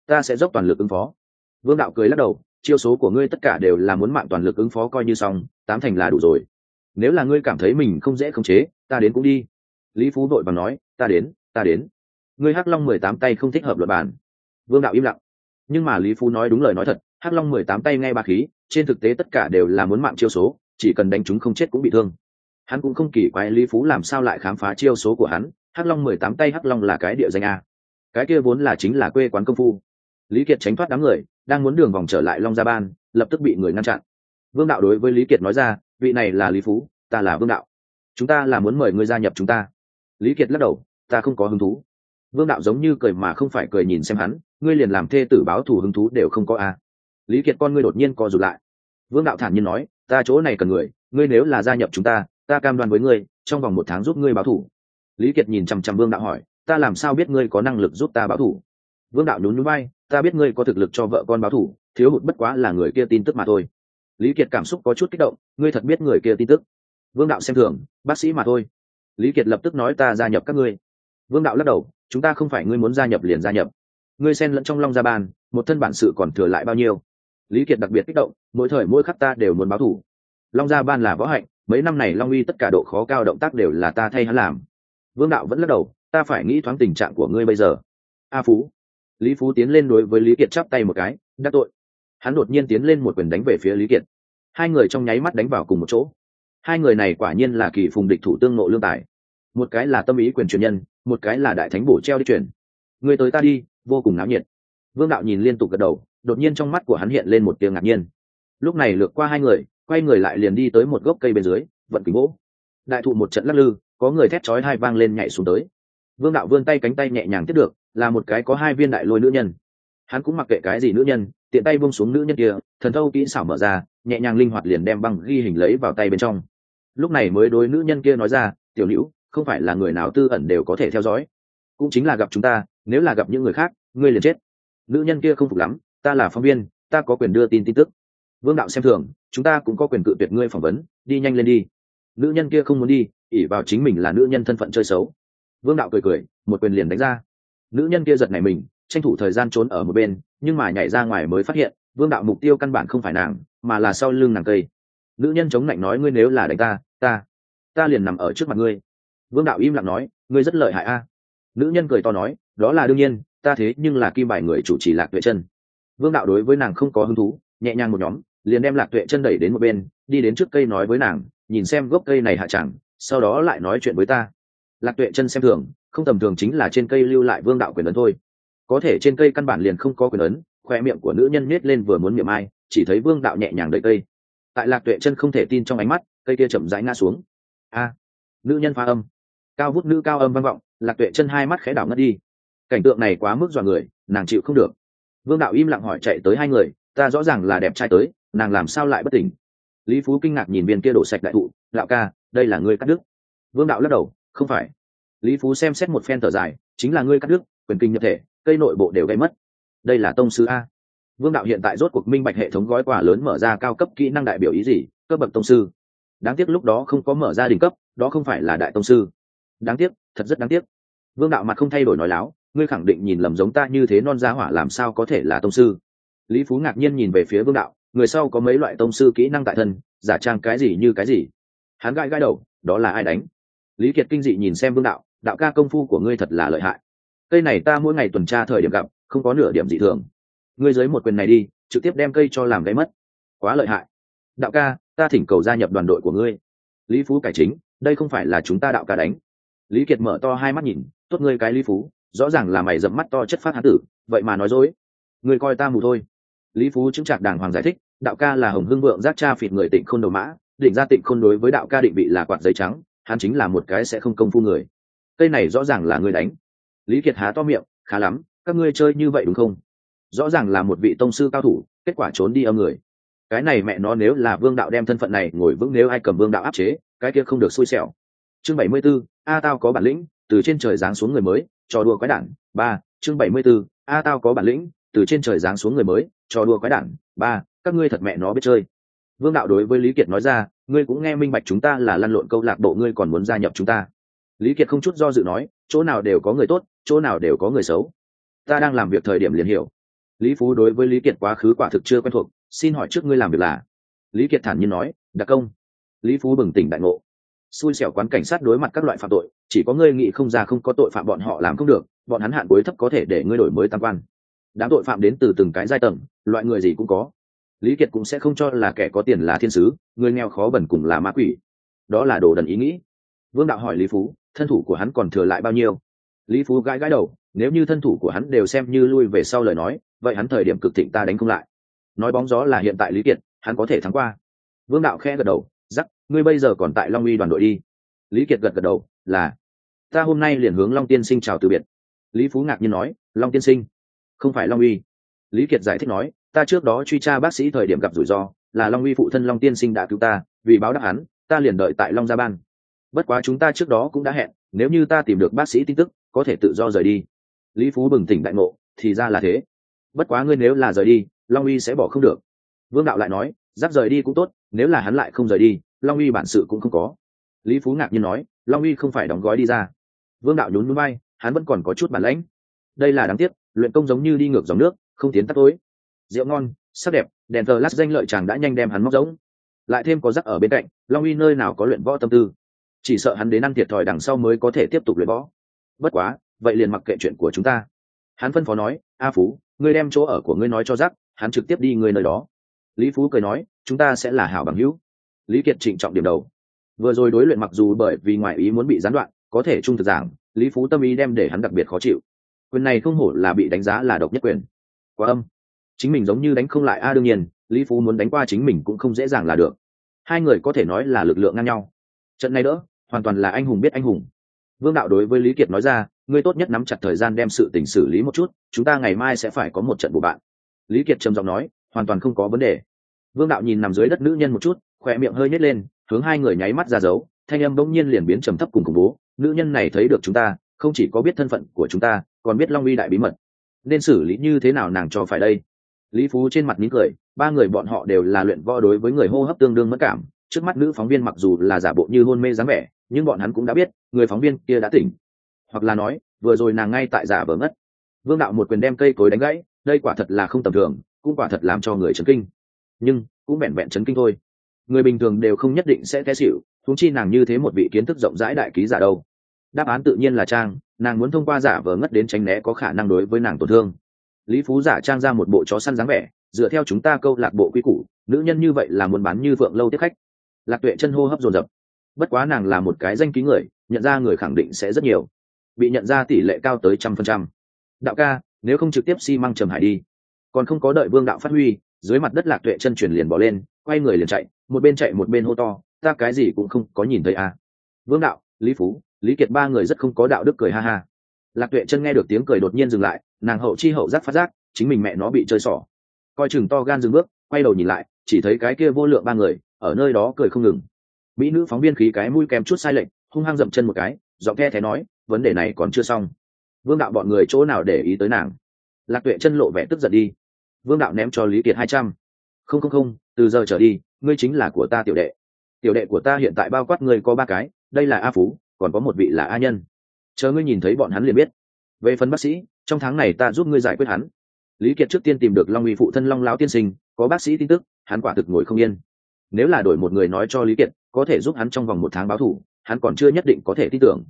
Ta sẽ dốc toàn lực ứng phó. Vương đạo cười lắc đầu chiêu số của ngươi tất cả đều là muốn mạng toàn lực ứng phó coi như xong, tám thành là đủ rồi. Nếu là ngươi cảm thấy mình không dễ khống chế, ta đến cũng đi. Lý phú vội và nói, ta đến ta đến. Ngươi hắc long mười tám tay không thích hợp luật bản. Vương đạo im lặng. Nhưng mà lý phú nói đúng lời nói thật, hắc long mười tám tay ngay ba khí, trên thực tế tất cả đều là muốn mạng chiêu số, chỉ cần đánh chúng không chết cũng bị thương. Hắn cũng không kỳ quái lý phú làm sao lại khám phá chiêu số của hắn, hắc long mười tám tay hắc long là cái địa danh a. Cái kia vốn là chính là quê quán công phu. Lý kiệt tránh thoát đám người đang muốn đường vòng trở lại long gia ban, lập tức bị người ngăn chặn. Vương đạo đối với lý kiệt nói ra, vị này là lý phú, ta là vương đạo. Chúng ta là muốn mời ngươi gia nhập chúng ta. Lý kiệt lắc đầu, ta không có hứng thú. Vương đạo giống như cười mà không phải cười nhìn xem hắn, ngươi liền làm thê tử báo thù hứng thú đều không có a lý kiệt con ngươi đột nhiên co rụt lại. Vương đạo thản nhiên nói, ta chỗ này cần người, ngươi nếu là gia nhập chúng ta ta cam đoan với ngươi, trong vòng một tháng giúp ngươi báo thù. Lý kiệt nhìn chằm chằm vương đạo hỏi, ta làm sao biết ngươi có năng lực giúp ta báo thù? Vương đạo nhún nhún bay ta biết ngươi có thực lực cho vợ con báo thù thiếu hụt bất quá là người kia tin tức mà thôi. Lý kiệt cảm xúc có chút kích động, ngươi thật biết người kia tin tức? Vương đạo xem thường, bác sĩ mà thôi. Lý kiệt lập tức nói, ta gia nhập các ngươi. Vương đạo lắc đầu, chúng ta không phải ngươi muốn gia nhập liền gia nhập. Ngươi xen lẫn trong long gia ban, một thân bản sự còn thừa lại bao nhiêu? Lý kiệt đặc biệt kích động, mỗi thời mỗi khắc ta đều muốn báo thủ. Long gia ban là võ hạnh, mấy năm này long uy tất cả độ khó cao động tác đều là ta thay hắn làm. Vương đạo vẫn lắc đầu, ta phải nghĩ thoáng tình trạng của ngươi bây giờ. A phú lý phú tiến lên đối với lý kiệt chắp tay một cái đắc tội. Hắn đột nhiên tiến lên một quyền đánh về phía lý kiệt. Hai người trong nháy mắt đánh vào cùng một chỗ. Hai người này quả nhiên là kỳ phùng địch thủ tương nộ lương tài. Một cái là tâm ý quyền truyền nhân, một cái là đại thánh bổ treo đi truyền. Người tới ta đi, vô cùng náo nhiệt. Vương đạo nhìn liên tục gật đầu, đột nhiên trong mắt của hắn hiện lên một tiếng ngạc nhiên. Lúc này lược qua hai người, quay người lại liền đi tới một gốc cây bên dưới, vận kính gỗ. Đại thụ một trận lắc lư, có người thét chói hai vang lên nhảy xuống tới. Vương đạo vươn tay cánh tay nhẹ nhàng tiếp được là một cái có hai viên đại lôi nữ nhân. Hắn cũng mặc kệ cái gì nữ nhân, tiện tay buông xuống nữ nhân kia, thần thâu kỹ xảo mở ra, nhẹ nhàng linh hoạt liền đem băng ghi hình lấy vào tay bên trong. Lúc này mới đối nữ nhân kia nói ra, tiểu hữu không phải là người nào tư ẩn đều có thể theo dõi. Cũng chính là gặp chúng ta, nếu là gặp những người khác, ngươi liền chết. Nữ nhân kia không phục lắm, ta là phóng viên, ta có quyền đưa tin tin tức. Vương đạo xem thường, chúng ta cũng có quyền cự tuyệt ngươi phỏng vấn, đi nhanh lên đi. Nữ nhân kia không muốn đi ỉ vào chính mình là nữ nhân thân phận chơi xấu. Vương đạo cười cười, một quyền liền đánh ra nữ nhân kia giật này mình, tranh thủ thời gian trốn ở một bên, nhưng mà nhảy ra ngoài mới phát hiện, vương đạo mục tiêu căn bản không phải nàng, mà là sau lưng nàng cây. Nữ nhân chống lạnh nói, ngươi nếu là đánh ta ta ta liền nằm ở trước mặt ngươi. Vương đạo im lặng nói, ngươi rất lợi hại a. Nữ nhân cười to nói, đó là đương nhiên, ta thế nhưng là kim bài người chủ trì lạc tuệ chân. Vương đạo đối với nàng không có hứng thú, nhẹ nhàng một nhóm, liền đem lạc tuệ chân đẩy đến một bên, đi đến trước cây nói với nàng, nhìn xem gốc cây này hạ chẳng, sau đó lại nói chuyện với ta. Lạc tuệ chân xem thường không tầm thường chính là trên cây lưu lại vương đạo quyền ấn thôi. Có thể trên cây căn bản liền không có quyền ấn, khoe miệng của nữ nhân nết lên vừa muốn miệng ai, chỉ thấy vương đạo nhẹ nhàng đợi cây. Tại lạc tuệ chân không thể tin trong ánh mắt, cây kia chậm rãi ngã xuống. A! Nữ nhân pha âm. Cao vút nữ cao âm vang vọng, lạc tuệ chân hai mắt khẽ đảo ngất đi. Cảnh tượng này quá mức dọa người, nàng chịu không được. Vương đạo im lặng hỏi chạy tới hai người, ta rõ ràng là đẹp trai tới, nàng làm sao lại bất tỉnh? Lý phú kinh ngạc nhìn viên kia đổ sạch đại thụ đạo ca, đây là ngươi cắt đứt. Vương đạo lắc đầu, không phải lý phú xem xét một phen thở dài, chính là ngươi cắt đứt, quyền kinh nhập thể, cây nội bộ đều gây mất. Đây là tông sư a. Vương đạo hiện tại rốt cuộc minh bạch hệ thống gói quà lớn mở ra cao cấp kỹ năng đại biểu ý gì, cấp bậc tông sư. Đáng tiếc lúc đó không có mở ra đỉnh cấp, đó không phải là đại tông sư. Đáng tiếc, thật rất đáng tiếc. Vương đạo mặt không thay đổi nói láo, ngươi khẳng định nhìn lầm giống ta như thế non gia hỏa làm sao có thể là tông sư. Lý phú ngạc nhiên nhìn về phía vương đạo, người sau có mấy loại tông sư kỹ năng tại thân, giả trang cái gì như cái gì. Hắn gai gai đầu, đó là ai đánh? Lý kiệt kinh dị nhìn xem vương đạo đạo ca công phu của ngươi thật là lợi hại. Cây này ta mỗi ngày tuần tra thời điểm gặp, không có nửa điểm dị thường. Ngươi dưới một quyền này đi, trực tiếp đem cây cho làm gáy mất. Quá lợi hại. Đạo ca, ta thỉnh cầu gia nhập đoàn đội của ngươi. Lý phú cải chính, đây không phải là chúng ta đạo ca đánh. Lý kiệt mở to hai mắt nhìn, tốt ngươi cái lý phú, rõ ràng là mày dẫm mắt to chất phát hán tử, vậy mà nói dối. Ngươi coi ta mù thôi. Lý phú chứng trạc đàng hoàng giải thích, đạo ca là hồng hưng vượng giác cha phịt người tịnh khôn đồ mã, định ra tịnh khôn đối với đạo ca định vị là quạt giấy trắng, hắn chính là một cái sẽ không công phu người cây này rõ ràng là người đánh. Lý kiệt há to miệng khá lắm các ngươi chơi như vậy đúng không? Rõ ràng là một vị tông sư cao thủ kết quả trốn đi âm người. Cái này mẹ nó nếu là vương đạo đem thân phận này ngồi vững nếu ai cầm vương đạo áp chế cái kia không được xui xẻo. Chương bảy mươi 74, a tao có bản lĩnh từ trên trời giáng xuống người mới trò đùa quái đản. Ba chương bảy mươi 74, a tao có bản lĩnh từ trên trời giáng xuống người mới trò đùa quái đản. Ba các ngươi thật mẹ nó biết chơi. Vương đạo đối với lý kiệt nói ra ngươi cũng nghe minh bạch chúng ta là lăn lộn câu lạc bộ ngươi còn muốn gia nhập chúng ta lý kiệt không chút do dự nói, chỗ nào đều có người tốt, chỗ nào đều có người xấu. Ta đang làm việc thời điểm liền hiểu. Lý phú đối với lý kiệt quá khứ quả thực chưa quen thuộc, xin hỏi trước ngươi làm việc là? Lý kiệt thản nhiên nói, đặc công. Lý phú bừng tỉnh đại ngộ. Xui xẻo quán cảnh sát đối mặt các loại phạm tội, chỉ có ngươi nghĩ không ra không có tội phạm bọn họ làm không được, bọn hắn hạn cuối thấp có thể để ngươi đổi mới tam quan. Đám tội phạm đến từ từng cái giai tầng, loại người gì cũng có. Lý kiệt cũng sẽ không cho là kẻ có tiền là thiên sứ, người nghèo khó bẩn cùng là ma quỷ. Đó là đồ đần ý nghĩ. Vương đạo hỏi lý phú thân thủ của hắn còn thừa lại bao nhiêu? Lý phú gãi gãi đầu, nếu như thân thủ của hắn đều xem như lui về sau lời nói, vậy hắn thời điểm cực thịnh ta đánh không lại. Nói bóng gió là hiện tại lý kiệt, hắn có thể thắng qua. Vương đạo khe gật đầu giắc ngươi bây giờ còn tại long uy đoàn đội đi. Lý kiệt gật gật đầu, là, ta hôm nay liền hướng long tiên sinh chào từ biệt. Lý phú ngạc nhiên nói, long tiên sinh? Không phải long uy. Lý kiệt giải thích nói, ta trước đó truy tra bác sĩ thời điểm gặp rủi ro, là long uy phụ thân long tiên sinh đã cứu ta, vì báo đáp hắn, ta liền đợi tại long gia ban bất quá chúng ta trước đó cũng đã hẹn, nếu như ta tìm được bác sĩ tin tức, có thể tự do rời đi. Lý phú bừng tỉnh đại ngộ, thì ra là thế. Bất quá ngươi nếu là rời đi, long uy sẽ bỏ không được. Vương đạo lại nói, giáp rời đi cũng tốt, nếu là hắn lại không rời đi, long uy bản sự cũng không có. Lý phú ngạc nhiên nói, long uy không phải đóng gói đi ra. Vương đạo nhún núi bay, hắn vẫn còn có chút bản lãnh. Đây là đáng tiếc, luyện công giống như đi ngược dòng nước, không tiến tắt tối. Rượu ngon, sắc đẹp, đèn thờ lát danh lợi chàng đã nhanh đem hắn móc giống. Lại thêm có rắc ở bên cạnh, long uy nơi nào có luyện võ tâm tư chỉ sợ hắn đến ăn thiệt thòi đằng sau mới có thể tiếp tục luyện võ. Bất quá, vậy liền mặc kệ chuyện của chúng ta. Hắn phân phó nói, a phú, ngươi đem chỗ ở của ngươi nói cho giác, hắn trực tiếp đi ngươi nơi đó. Lý phú cười nói, chúng ta sẽ là hảo bằng hữu. Lý kiệt trịnh trọng điểm đầu. Vừa rồi đối luyện mặc dù bởi vì ngoại ý muốn bị gián đoạn, có thể trung thực giảng, lý phú tâm ý đem để hắn đặc biệt khó chịu. Quyền này không hổ là bị đánh giá là độc nhất quyền. Quá âm. Chính mình giống như đánh không lại a đương nhiên, lý phú muốn đánh qua chính mình cũng không dễ dàng là được. Hai người có thể nói là lực lượng ngang nhau. Trận này đỡ hoàn toàn là anh hùng biết anh hùng. Vương đạo đối với lý kiệt nói ra, ngươi tốt nhất nắm chặt thời gian đem sự tình xử lý một chút, chúng ta ngày mai sẽ phải có một trận bù bạn. Lý kiệt trầm giọng nói, hoàn toàn không có vấn đề. Vương đạo nhìn nằm dưới đất nữ nhân một chút khỏe miệng hơi nhét lên, hướng hai người nháy mắt ra dấu, thanh âm bỗng nhiên liền biến trầm thấp cùng khủng bố, nữ nhân này thấy được chúng ta, không chỉ có biết thân phận của chúng ta, còn biết long uy đại bí mật. Nên xử lý như thế nào nàng cho phải đây? Lý phú trên mặt nín cười, ba người bọn họ đều là luyện võ đối với người hô hấp tương đương mất cảm, trước mắt nữ phóng viên mặc dù là giả bộ như hôn mê dáng vẻ nhưng bọn hắn cũng đã biết, người phóng viên kia đã tỉnh. Hoặc là nói, vừa rồi nàng ngay tại giả vờ ngất. Vương đạo một quyền đem cây cối đánh gãy, đây quả thật là không tầm thường, cũng quả thật làm cho người chấn kinh. Nhưng, cũng vẹn vẹn chấn kinh thôi. Người bình thường đều không nhất định sẽ té xịu thúng chi nàng như thế một vị kiến thức rộng rãi đại ký giả đâu. Đáp án tự nhiên là trang, nàng muốn thông qua giả vờ ngất đến tránh né có khả năng đối với nàng tổn thương. Lý phú giả trang ra một bộ chó săn dáng vẻ, dựa theo chúng ta câu lạc bộ quy củ, nữ nhân như vậy là muốn bán như phượng lâu tiếp khách. Lạc tuệ chân hô hấp dồn dập bất quá nàng là một cái danh ký người, nhận ra người khẳng định sẽ rất nhiều. Bị nhận ra tỷ lệ cao tới trăm phần trăm. Đạo ca, nếu không trực tiếp xi、si、măng trầm hải đi. Còn không có đợi vương đạo phát huy, dưới mặt đất lạc tuệ chân chuyển liền bỏ lên, quay người liền chạy, một bên chạy một bên hô to, ta cái gì cũng không có nhìn thấy à. vương đạo, lý phú, lý kiệt ba người rất không có đạo đức cười ha ha. Lạc tuệ chân nghe được tiếng cười đột nhiên dừng lại, nàng hậu chi hậu giác phát giác, chính mình mẹ nó bị chơi xỏ. Coi chừng to gan dừng bước, quay đầu nhìn lại, chỉ thấy cái kia vô lượng ba người, ở nơi đó cười không ngừng mỹ nữ phóng viên khí cái mũi kèm chút sai lệch, hung hăng dậm chân một cái, giọng the thé nói, vấn đề này còn chưa xong. Vương đạo bọn người chỗ nào để ý tới nàng? Lạc tuệ chân lộ vẻ tức giận đi. Vương đạo ném cho lý kiệt hai trăm. Không không không, từ giờ trở đi, ngươi chính là của ta tiểu đệ. Tiểu đệ của ta hiện tại bao quát ngươi có ba cái, đây là a phú, còn có một vị là a nhân. Chờ ngươi nhìn thấy bọn hắn liền biết. Về phần bác sĩ, trong tháng này ta giúp ngươi giải quyết hắn. Lý kiệt trước tiên tìm được long uy phụ thân long lão tiên sinh, có bác sĩ tin tức, hắn quả thực ngồi không yên. Nếu là đổi một người nói cho lý kiệt có thể giúp hắn trong vòng một tháng báo thủ, hắn còn chưa nhất định có thể tin tưởng.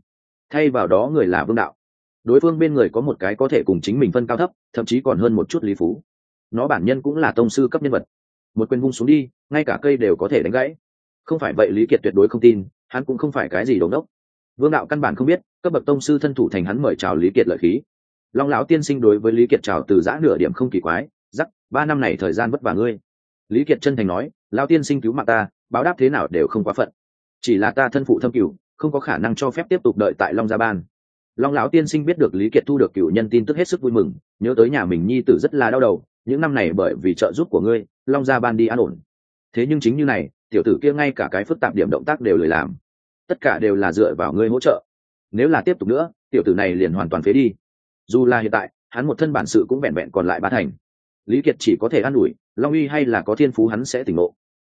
Thay vào đó người là vương đạo. Đối phương bên người có một cái có thể cùng chính mình phân cao thấp, thậm chí còn hơn một chút lý phú. Nó bản nhân cũng là tông sư cấp nhân vật. Một quyền vung xuống đi, ngay cả cây đều có thể đánh gãy. Không phải vậy lý kiệt tuyệt đối không tin, hắn cũng không phải cái gì đồn đốc vương đạo căn bản không biết, cấp bậc tông sư thân thủ thành hắn mời chào lý kiệt lợi khí. Long lão tiên sinh đối với lý kiệt chào từ giã nửa điểm không kỳ quái giắc ba năm này thời gian vất vả ngươi. Lý kiệt chân thành nói, lão tiên sinh cứu mạng ta báo đáp thế nào đều không quá phận. Chỉ là ta thân phụ thâm cửu, không có khả năng cho phép tiếp tục đợi tại long gia ban. Long lão tiên sinh biết được lý kiệt thu được cựu nhân tin tức hết sức vui mừng, nhớ tới nhà mình nhi tử rất là đau đầu, những năm này bởi vì trợ giúp của ngươi, long gia ban đi an ổn. Thế nhưng chính như này, tiểu tử kia ngay cả cái phức tạp điểm động tác đều lười làm. Tất cả đều là dựa vào ngươi hỗ trợ. Nếu là tiếp tục nữa, tiểu tử này liền hoàn toàn phế đi. Dù là hiện tại, hắn một thân bản sự cũng vẹn vẹn còn lại ba thành. Lý kiệt chỉ có thể an ủi, long uy hay là có thiên phú hắn sẽ tỉnh ngộ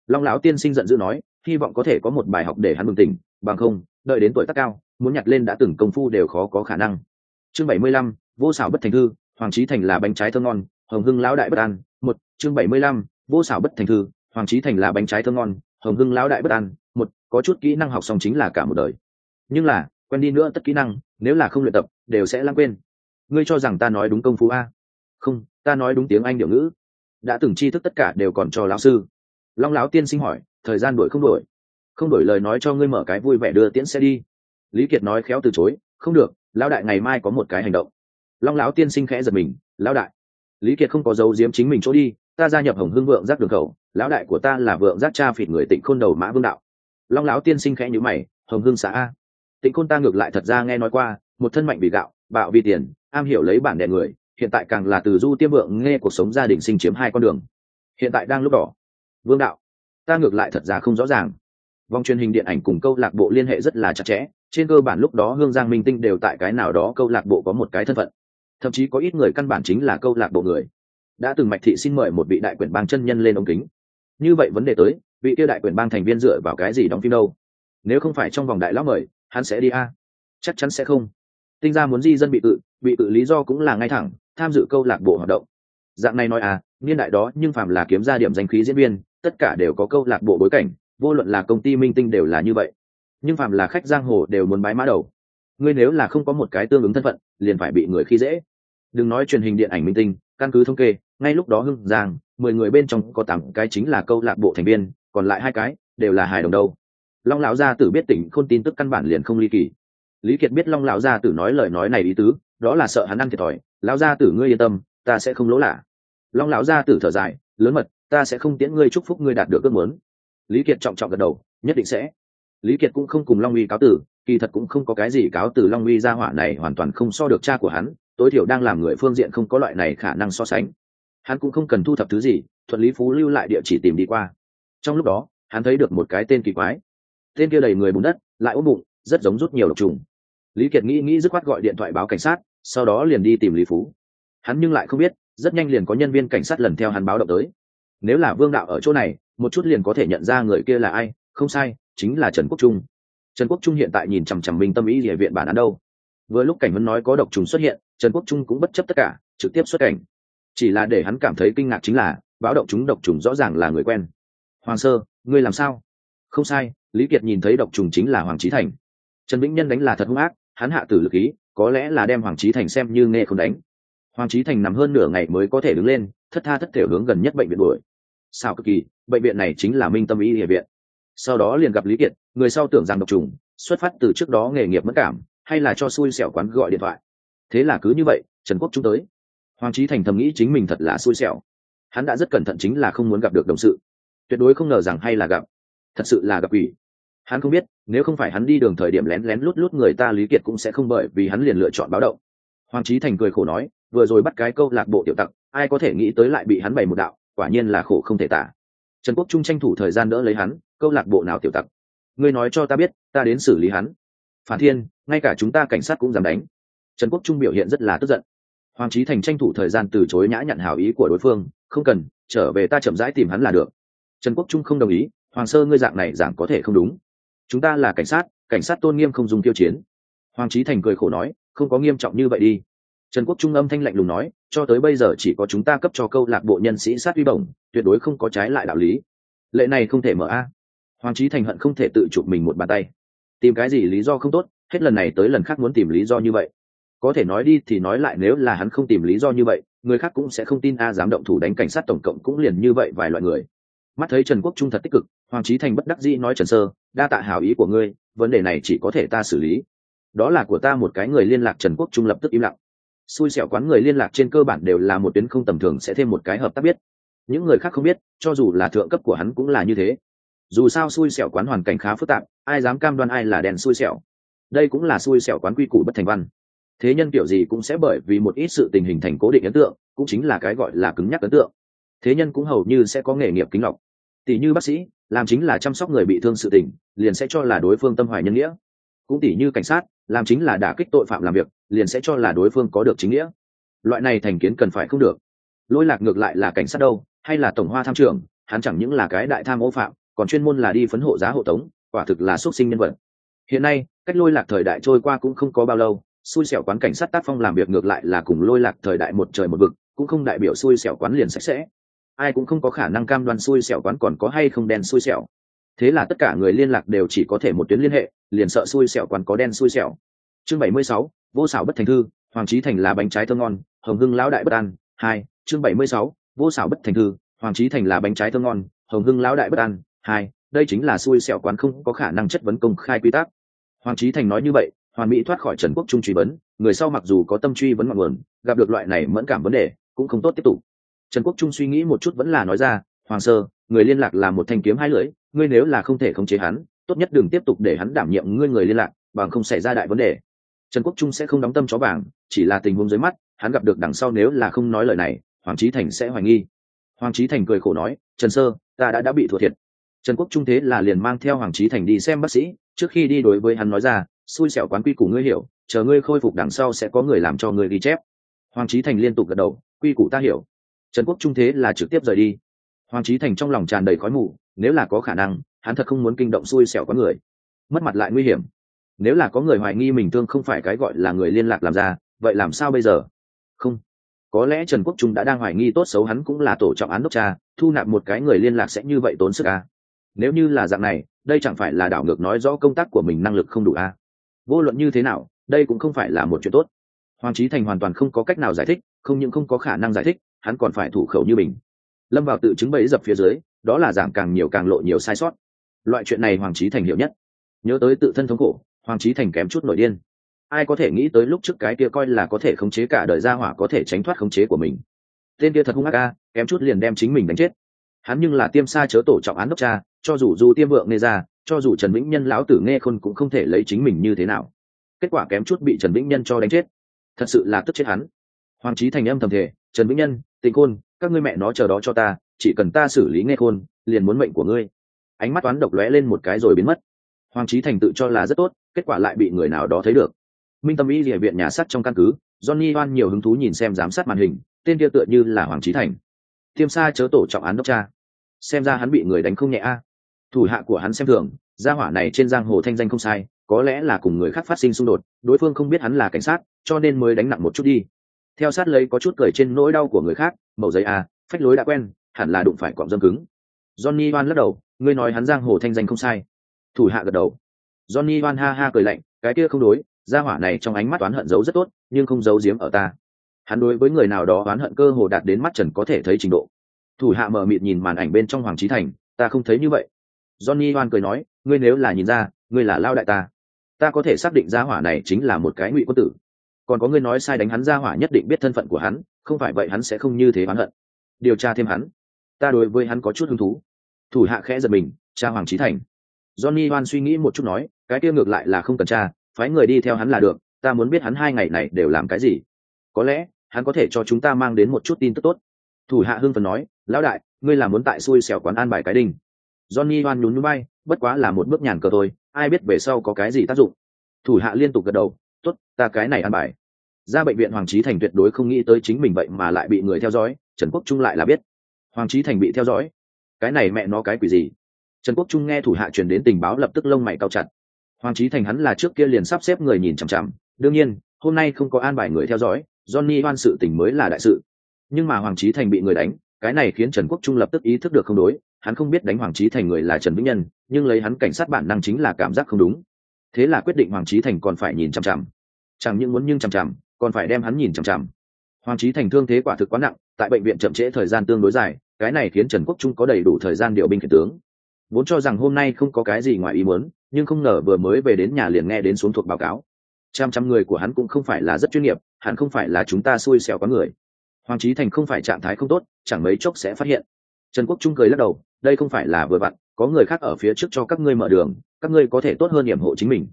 long lão tiên sinh giận dữ nói, hy vọng có thể có một bài học để hắn bừng tỉnh, bằng không, đợi đến tuổi tác cao, muốn nhặt lên đã từng công phu đều khó có khả năng. Chương bảy mươi lăm, vô xảo bất thành thư, hoàng trí thành là bánh trái thơ ngon, hồng hưng lão đại bất an, một, chương bảy mươi lăm, vô xảo bất thành thư, hoàng trí thành là bánh trái thơ ngon, hồng hưng lão đại bất an, một, có chút kỹ năng học xong chính là cả một đời. Nhưng là, quen đi nữa tất kỹ năng, nếu là không luyện tập, đều sẽ lãng quên. Ngươi cho rằng ta nói đúng công phu a? Không, ta nói đúng tiếng anh điệu ngữ. Đã từng tri thức tất cả đều còn cho lão sư long lão tiên sinh hỏi, thời gian đổi không đổi không đổi lời nói cho ngươi mở cái vui vẻ đưa tiễn xe đi. Lý kiệt nói khéo từ chối, không được, lão đại ngày mai có một cái hành động. Long lão tiên sinh khẽ giật mình, lão đại? Lý kiệt không có dấu diếm chính mình chỗ đi, ta gia nhập hồng hưng vượng giác đường khẩu lão đại của ta là vượng giác cha phịt người tịnh khôn đầu mã vương đạo. Long lão tiên sinh khẽ nhữ mày, hồng hưng xã a. Tịnh khôn ta ngược lại thật ra nghe nói qua, một thân mạnh vì gạo, bạo vì tiền, am hiểu lấy bản đẻ người, hiện tại càng là từ du tiêm vượng nghe cuộc sống gia đình sinh chiếm hai con đường. Hiện tại đang lúc đỏ vương đạo, ta ngược lại thật ra không rõ ràng. Vòng truyền hình điện ảnh cùng câu lạc bộ liên hệ rất là chặt chẽ, trên cơ bản lúc đó hương giang minh tinh đều tại cái nào đó câu lạc bộ có một cái thân phận. Thậm chí có ít người căn bản chính là câu lạc bộ người. Đã từng mạch thị xin mời một vị đại quyền bang chân nhân lên ống kính. Như vậy vấn đề tới, vị tiêu đại quyền bang thành viên dựa vào cái gì đóng phim đâu? Nếu không phải trong vòng đại lão mời, hắn sẽ đi a? Chắc chắn sẽ không. Tinh ra muốn di dân bị tự bị tự lý do cũng là ngay thẳng, tham dự câu lạc bộ hoạt động. Dạng này nói à niên đại đó nhưng phàm là kiếm ra điểm danh khí diễn viên tất cả đều có câu lạc bộ bối cảnh, vô luận là công ty minh tinh đều là như vậy. Nhưng phàm là khách giang hồ đều muốn bái mã đầu. Ngươi nếu là không có một cái tương ứng thân phận, liền phải bị người khi dễ. Đừng nói truyền hình điện ảnh minh tinh, căn cứ thống kê, ngay lúc đó hưng giang, mười người bên trong có tám cái chính là câu lạc bộ thành viên, còn lại hai cái đều là hài đồng đâu. Long lão gia tử biết tỉnh khôn tin tức căn bản liền không ly kỳ. Lý kiệt biết long lão gia tử nói lời nói này ý tứ, đó là sợ hắn ăn thiệt thòi. Lão gia tử ngươi yên tâm, ta sẽ không lỗ lạ. Long lão gia tử thở dài, lớn mật ta sẽ không tiễn ngươi chúc phúc ngươi đạt được ước muốn. Lý kiệt trọng trọng gật đầu, nhất định sẽ. Lý kiệt cũng không cùng long uy cáo tử, kỳ thật cũng không có cái gì cáo từ long uy gia hỏa này hoàn toàn không so được cha của hắn, tối thiểu đang làm người phương diện không có loại này khả năng so sánh. Hắn cũng không cần thu thập thứ gì, thuận lý phú lưu lại địa chỉ tìm đi qua. Trong lúc đó, hắn thấy được một cái tên kỳ quái. Tên kia đầy người bùn đất, lại ốm bụng, rất giống rút nhiều độc trùng. Lý kiệt nghĩ nghĩ dứt khoát gọi điện thoại báo cảnh sát, sau đó liền đi tìm lý phú. Hắn nhưng lại không biết, rất nhanh liền có nhân viên cảnh sát lần theo hắn báo động tới nếu là vương đạo ở chỗ này, một chút liền có thể nhận ra người kia là ai, không sai, chính là trần quốc trung. Trần quốc trung hiện tại nhìn chằm chằm minh tâm ý địa viện bản án đâu. Vừa lúc cảnh vân nói có độc trùng xuất hiện, trần quốc trung cũng bất chấp tất cả, trực tiếp xuất cảnh. Chỉ là để hắn cảm thấy kinh ngạc chính là, báo động chúng độc trùng rõ ràng là người quen. Hoàng sơ, ngươi làm sao? Không sai, lý kiệt nhìn thấy độc trùng chính là hoàng trí thành. Trần vĩnh nhân đánh là thật hung ác, hắn hạ tử lực ý, có lẽ là đem hoàng trí thành xem như nghe không đánh. Hoàng trí thành nằm hơn nửa ngày mới có thể đứng lên, thất tha thất thể hướng gần nhất bệnh viện đuổi sao cực kỳ, bệnh viện này chính là minh tâm y địa viện. Sau đó liền gặp lý kiệt, người sau tưởng rằng độc trùng, xuất phát từ trước đó nghề nghiệp mất cảm, hay là cho xui xẻo quán gọi điện thoại. Thế là cứ như vậy, trần quốc trung tới. Hoàng trí thành thầm nghĩ chính mình thật là xui xẻo. Hắn đã rất cẩn thận chính là không muốn gặp được đồng sự. Tuyệt đối không ngờ rằng hay là gặp. Thật sự là gặp ủy hắn không biết, nếu không phải hắn đi đường thời điểm lén lén lút lút người ta lý kiệt cũng sẽ không bởi vì hắn liền lựa chọn báo động. Hoàng trí thành cười khổ nói, vừa rồi bắt cái câu lạc bộ tiểu tặc, ai có thể nghĩ tới lại bị hắn bày một đạo quả nhiên là khổ không thể tả. Trần quốc trung tranh thủ thời gian đỡ lấy hắn, câu lạc bộ nào tiểu tặc? Ngươi nói cho ta biết, ta đến xử lý hắn. Phản thiên, ngay cả chúng ta cảnh sát cũng dám đánh. Trần quốc trung biểu hiện rất là tức giận. Hoàng trí thành tranh thủ thời gian từ chối nhã nhận hảo ý của đối phương, không cần, trở về ta chậm rãi tìm hắn là được. Trần quốc trung không đồng ý, hoàng sơ ngươi dạng này giảng có thể không đúng. Chúng ta là cảnh sát cảnh sát tôn nghiêm không dùng tiêu chiến. Hoàng trí thành cười khổ nói, không có nghiêm trọng như vậy đi. Trần quốc trung âm thanh lạnh lùng nói cho tới bây giờ chỉ có chúng ta cấp cho câu lạc bộ nhân sĩ sát uy bổng, tuyệt đối không có trái lại đạo lý. Lệ này không thể mở a. Hoàng trí thành hận không thể tự chụp mình một bàn tay. Tìm cái gì lý do không tốt, hết lần này tới lần khác muốn tìm lý do như vậy. Có thể nói đi thì nói lại nếu là hắn không tìm lý do như vậy, người khác cũng sẽ không tin a, dám động thủ đánh cảnh sát tổng cộng cũng liền như vậy vài loại người. Mắt thấy trần quốc trung thật tích cực, hoàng trí thành bất đắc dĩ nói, trần sơ, đa tạ hảo ý của ngươi, vấn đề này chỉ có thể ta xử lý. Đó là của ta một cái người liên lạc trần quốc trung lập tức im lặng xui xẻo quán người liên lạc trên cơ bản đều là một tuyến không tầm thường sẽ thêm một cái hợp tác biết. Những người khác không biết, cho dù là thượng cấp của hắn cũng là như thế. Dù sao xui xẻo quán hoàn cảnh khá phức tạp, ai dám cam đoan ai là đèn xui xẻo. Đây cũng là xui xẻo quán quy củ bất thành văn. Thế nhân kiểu gì cũng sẽ bởi vì một ít sự tình hình thành cố định ấn tượng, cũng chính là cái gọi là cứng nhắc ấn tượng. Thế nhân cũng hầu như sẽ có nghề nghiệp kính lọc. Tỷ như bác sĩ, làm chính là chăm sóc người bị thương sự tình, liền sẽ cho là đối phương tâm hoài nhân nghĩa. Cũng tỷ như cảnh sát, làm chính là đả kích tội phạm làm việc liền sẽ cho là đối phương có được chính nghĩa. Loại này thành kiến cần phải không được. Lỗi lạc ngược lại là cảnh sát đâu, hay là tổng hoa tham trưởng, hắn chẳng những là cái đại tham ô phạm, còn chuyên môn là đi phấn hộ giá hộ tống, quả thực là xuất sinh nhân vật. Hiện nay, cách lôi lạc thời đại trôi qua cũng không có bao lâu, xui xẻo quán cảnh sát tác phong làm việc ngược lại là cùng lôi lạc thời đại một trời một vực, cũng không đại biểu xui xẻo quán liền sạch sẽ. Ai cũng không có khả năng cam đoan xui xẻo quán còn có hay không đen xui xẻo. Thế là tất cả người liên lạc đều chỉ có thể một tuyến liên hệ, liền sợ xui xẻo quán có đen xui xẻo. Chương bảy mươi sáu vô xảo bất thành thư, hoàng trí thành là bánh trái thơm ngon, hồng hưng lão đại bất an, hai, chương bảy mươi sáu, vô xảo bất thành thư, hoàng trí thành là bánh trái thơm ngon, hồng hưng lão đại bất an, hai, đây chính là xui xẻo quán không có khả năng chất vấn công khai quy tắc. Hoàng trí thành nói như vậy, hoàn mỹ thoát khỏi trần quốc trung truy vấn, người sau mặc dù có tâm truy vấn ngọn nguồn, gặp được loại này mẫn cảm vấn đề, cũng không tốt tiếp tục. Trần quốc trung suy nghĩ một chút vẫn là nói ra, hoàng sơ, người liên lạc là một thanh kiếm hai lưỡi, ngươi nếu là không thể khống chế hắn, tốt nhất đừng tiếp tục để hắn đảm nhiệm ngươi người liên lạc, bằng không xảy ra đại vấn đề trần quốc trung sẽ không đóng tâm chó vàng, chỉ là tình huống dưới mắt, hắn gặp được đằng sau nếu là không nói lời này, hoàng trí thành sẽ hoài nghi. Hoàng trí thành cười khổ nói, trần sơ, ta đã đã bị thua thiệt. Trần quốc trung thế là liền mang theo hoàng trí thành đi xem bác sĩ, trước khi đi đối với hắn nói ra, xui xẻo quán quy củ ngươi hiểu, chờ ngươi khôi phục đằng sau sẽ có người làm cho ngươi ghi chép. Hoàng trí thành liên tục gật đầu, quy củ ta hiểu. Trần quốc trung thế là trực tiếp rời đi. Hoàng trí thành trong lòng tràn đầy khói mù, nếu là có khả năng, hắn thật không muốn kinh động xui xẻo quán người. Mất mặt lại nguy hiểm nếu là có người hoài nghi mình thương không phải cái gọi là người liên lạc làm ra, vậy làm sao bây giờ? Không. Có lẽ trần quốc trung đã đang hoài nghi tốt xấu hắn cũng là tổ trọng án đốc cha, thu nạp một cái người liên lạc sẽ như vậy tốn sức à. nếu như là dạng này, đây chẳng phải là đảo ngược nói rõ công tác của mình năng lực không đủ à. vô luận như thế nào, đây cũng không phải là một chuyện tốt. Hoàng trí thành hoàn toàn không có cách nào giải thích, không những không có khả năng giải thích, hắn còn phải thủ khẩu như mình. Lâm vào tự chứng bẫy dập phía dưới, đó là giảm càng nhiều càng lộ nhiều sai sót. Loại chuyện này hoàng trí thành hiểu nhất. Nhớ tới tự thân thống khổ hoàng trí thành kém chút nổi điên. Ai có thể nghĩ tới lúc trước cái kia coi là có thể khống chế cả đời gia hỏa có thể tránh thoát khống chế của mình. Tên kia thật hung ác ca kém chút liền đem chính mình đánh chết. Hắn nhưng là tiêm xa chớ tổ trọng án đốc cha, cho dù du tiêm vượng nghe ra, cho dù trần vĩnh nhân lão tử nghe khôn cũng không thể lấy chính mình như thế nào. Kết quả kém chút bị trần vĩnh nhân cho đánh chết. Thật sự là tức chết hắn. Hoàng trí thành âm thầm thể trần vĩnh nhân, tình khôn, các ngươi mẹ nó chờ đó cho ta, chỉ cần ta xử lý nghe khôn, liền muốn mệnh của ngươi. Ánh mắt toán độc lóe lên một cái rồi biến mất. Hoàng trí thành tự cho là rất tốt kết quả lại bị người nào đó thấy được. Minh tâm y địa viện nhà sắt trong căn cứ, johnny oan nhiều hứng thú nhìn xem giám sát màn hình, tên kia tựa như là hoàng trí thành. Tiêm xa chớ tổ trọng án đốc cha xem ra hắn bị người đánh không nhẹ a. Thủ hạ của hắn xem thường, gia hỏa này trên giang hồ thanh danh không sai, có lẽ là cùng người khác phát sinh xung đột, đối phương không biết hắn là cảnh sát, cho nên mới đánh nặng một chút đi. Theo sát lấy có chút cười trên nỗi đau của người khác, mẩu giấy a, phách lối đã quen, hẳn là đụng phải cọm dâm cứng. Johnny oan lắc đầu, ngươi nói hắn giang hồ thanh danh không sai. Thủ hạ gật đầu johnny hoan ha ha cười lạnh, cái kia không đối, gia hỏa này trong ánh mắt oán hận giấu rất tốt, nhưng không giấu giếm ở ta. Hắn đối với người nào đó oán hận cơ hồ đạt đến mắt trần có thể thấy trình độ. Thủ hạ mờ mịt nhìn màn ảnh bên trong hoàng trí thành, ta không thấy như vậy. Johnny hoan cười nói, ngươi nếu là nhìn ra, ngươi là lao đại ta. Ta có thể xác định gia hỏa này chính là một cái ngụy quân tử. Còn có ngươi nói sai đánh hắn gia hỏa nhất định biết thân phận của hắn, không phải vậy hắn sẽ không như thế oán hận. Điều tra thêm hắn. Ta đối với hắn có chút hứng thú. Thủ hạ khẽ giật mình, cha hoàng trí thành johnny hoan suy nghĩ một chút nói cái kia ngược lại là không cần tra, phái người đi theo hắn là được ta muốn biết hắn hai ngày này đều làm cái gì. Có lẽ hắn có thể cho chúng ta mang đến một chút tin tức tốt. Thủ hạ hưng phần nói lão đại ngươi là muốn tại xui xẻo quán an bài cái đinh. Johnny hoan nhún núi bay bất quá là một bước nhàn cờ thôi ai biết về sau có cái gì tác dụng. Thủ hạ liên tục gật đầu tốt ta cái này an bài. Ra bệnh viện hoàng trí thành tuyệt đối không nghĩ tới chính mình vậy mà lại bị người theo dõi trần quốc trung lại là biết. Hoàng trí thành bị theo dõi. Cái này mẹ nó cái quỷ gì? Trần quốc trung nghe thủ hạ truyền đến tình báo lập tức lông mày cao chặt. Hoàng trí thành hắn là trước kia liền sắp xếp người nhìn chằm chằm, đương nhiên, hôm nay không có an bài người theo dõi, johnny oan sự tình mới là đại sự. Nhưng mà hoàng trí thành bị người đánh, cái này khiến trần quốc trung lập tức ý thức được không đối, hắn không biết đánh hoàng trí thành người là trần vĩnh nhân, nhưng lấy hắn cảnh sát bản năng chính là cảm giác không đúng. Thế là quyết định hoàng trí thành còn phải nhìn chằm chằm. Chẳng những muốn nhưng chằm chằm, còn phải đem hắn nhìn chằm chằm. Hoàng trí thành thương thế quả thực quá nặng, tại bệnh viện chậm trễ thời gian tương đối dài, cái này khiến trần quốc trung có đầy đủ thời gian điều binh khiển tướng vốn cho rằng hôm nay không có cái gì ngoài ý muốn, nhưng không ngờ vừa mới về đến nhà liền nghe đến xuống thuộc báo cáo. Trăm trăm người của hắn cũng không phải là rất chuyên nghiệp hắn không phải là chúng ta xui xẻo có người. Hoàng trí thành không phải trạng thái không tốt, chẳng mấy chốc sẽ phát hiện. Trần quốc trung cười lắc đầu, đây không phải là vừa vặn, có người khác ở phía trước cho các ngươi mở đường, các ngươi có thể tốt hơn nhiệm hộ chính mình.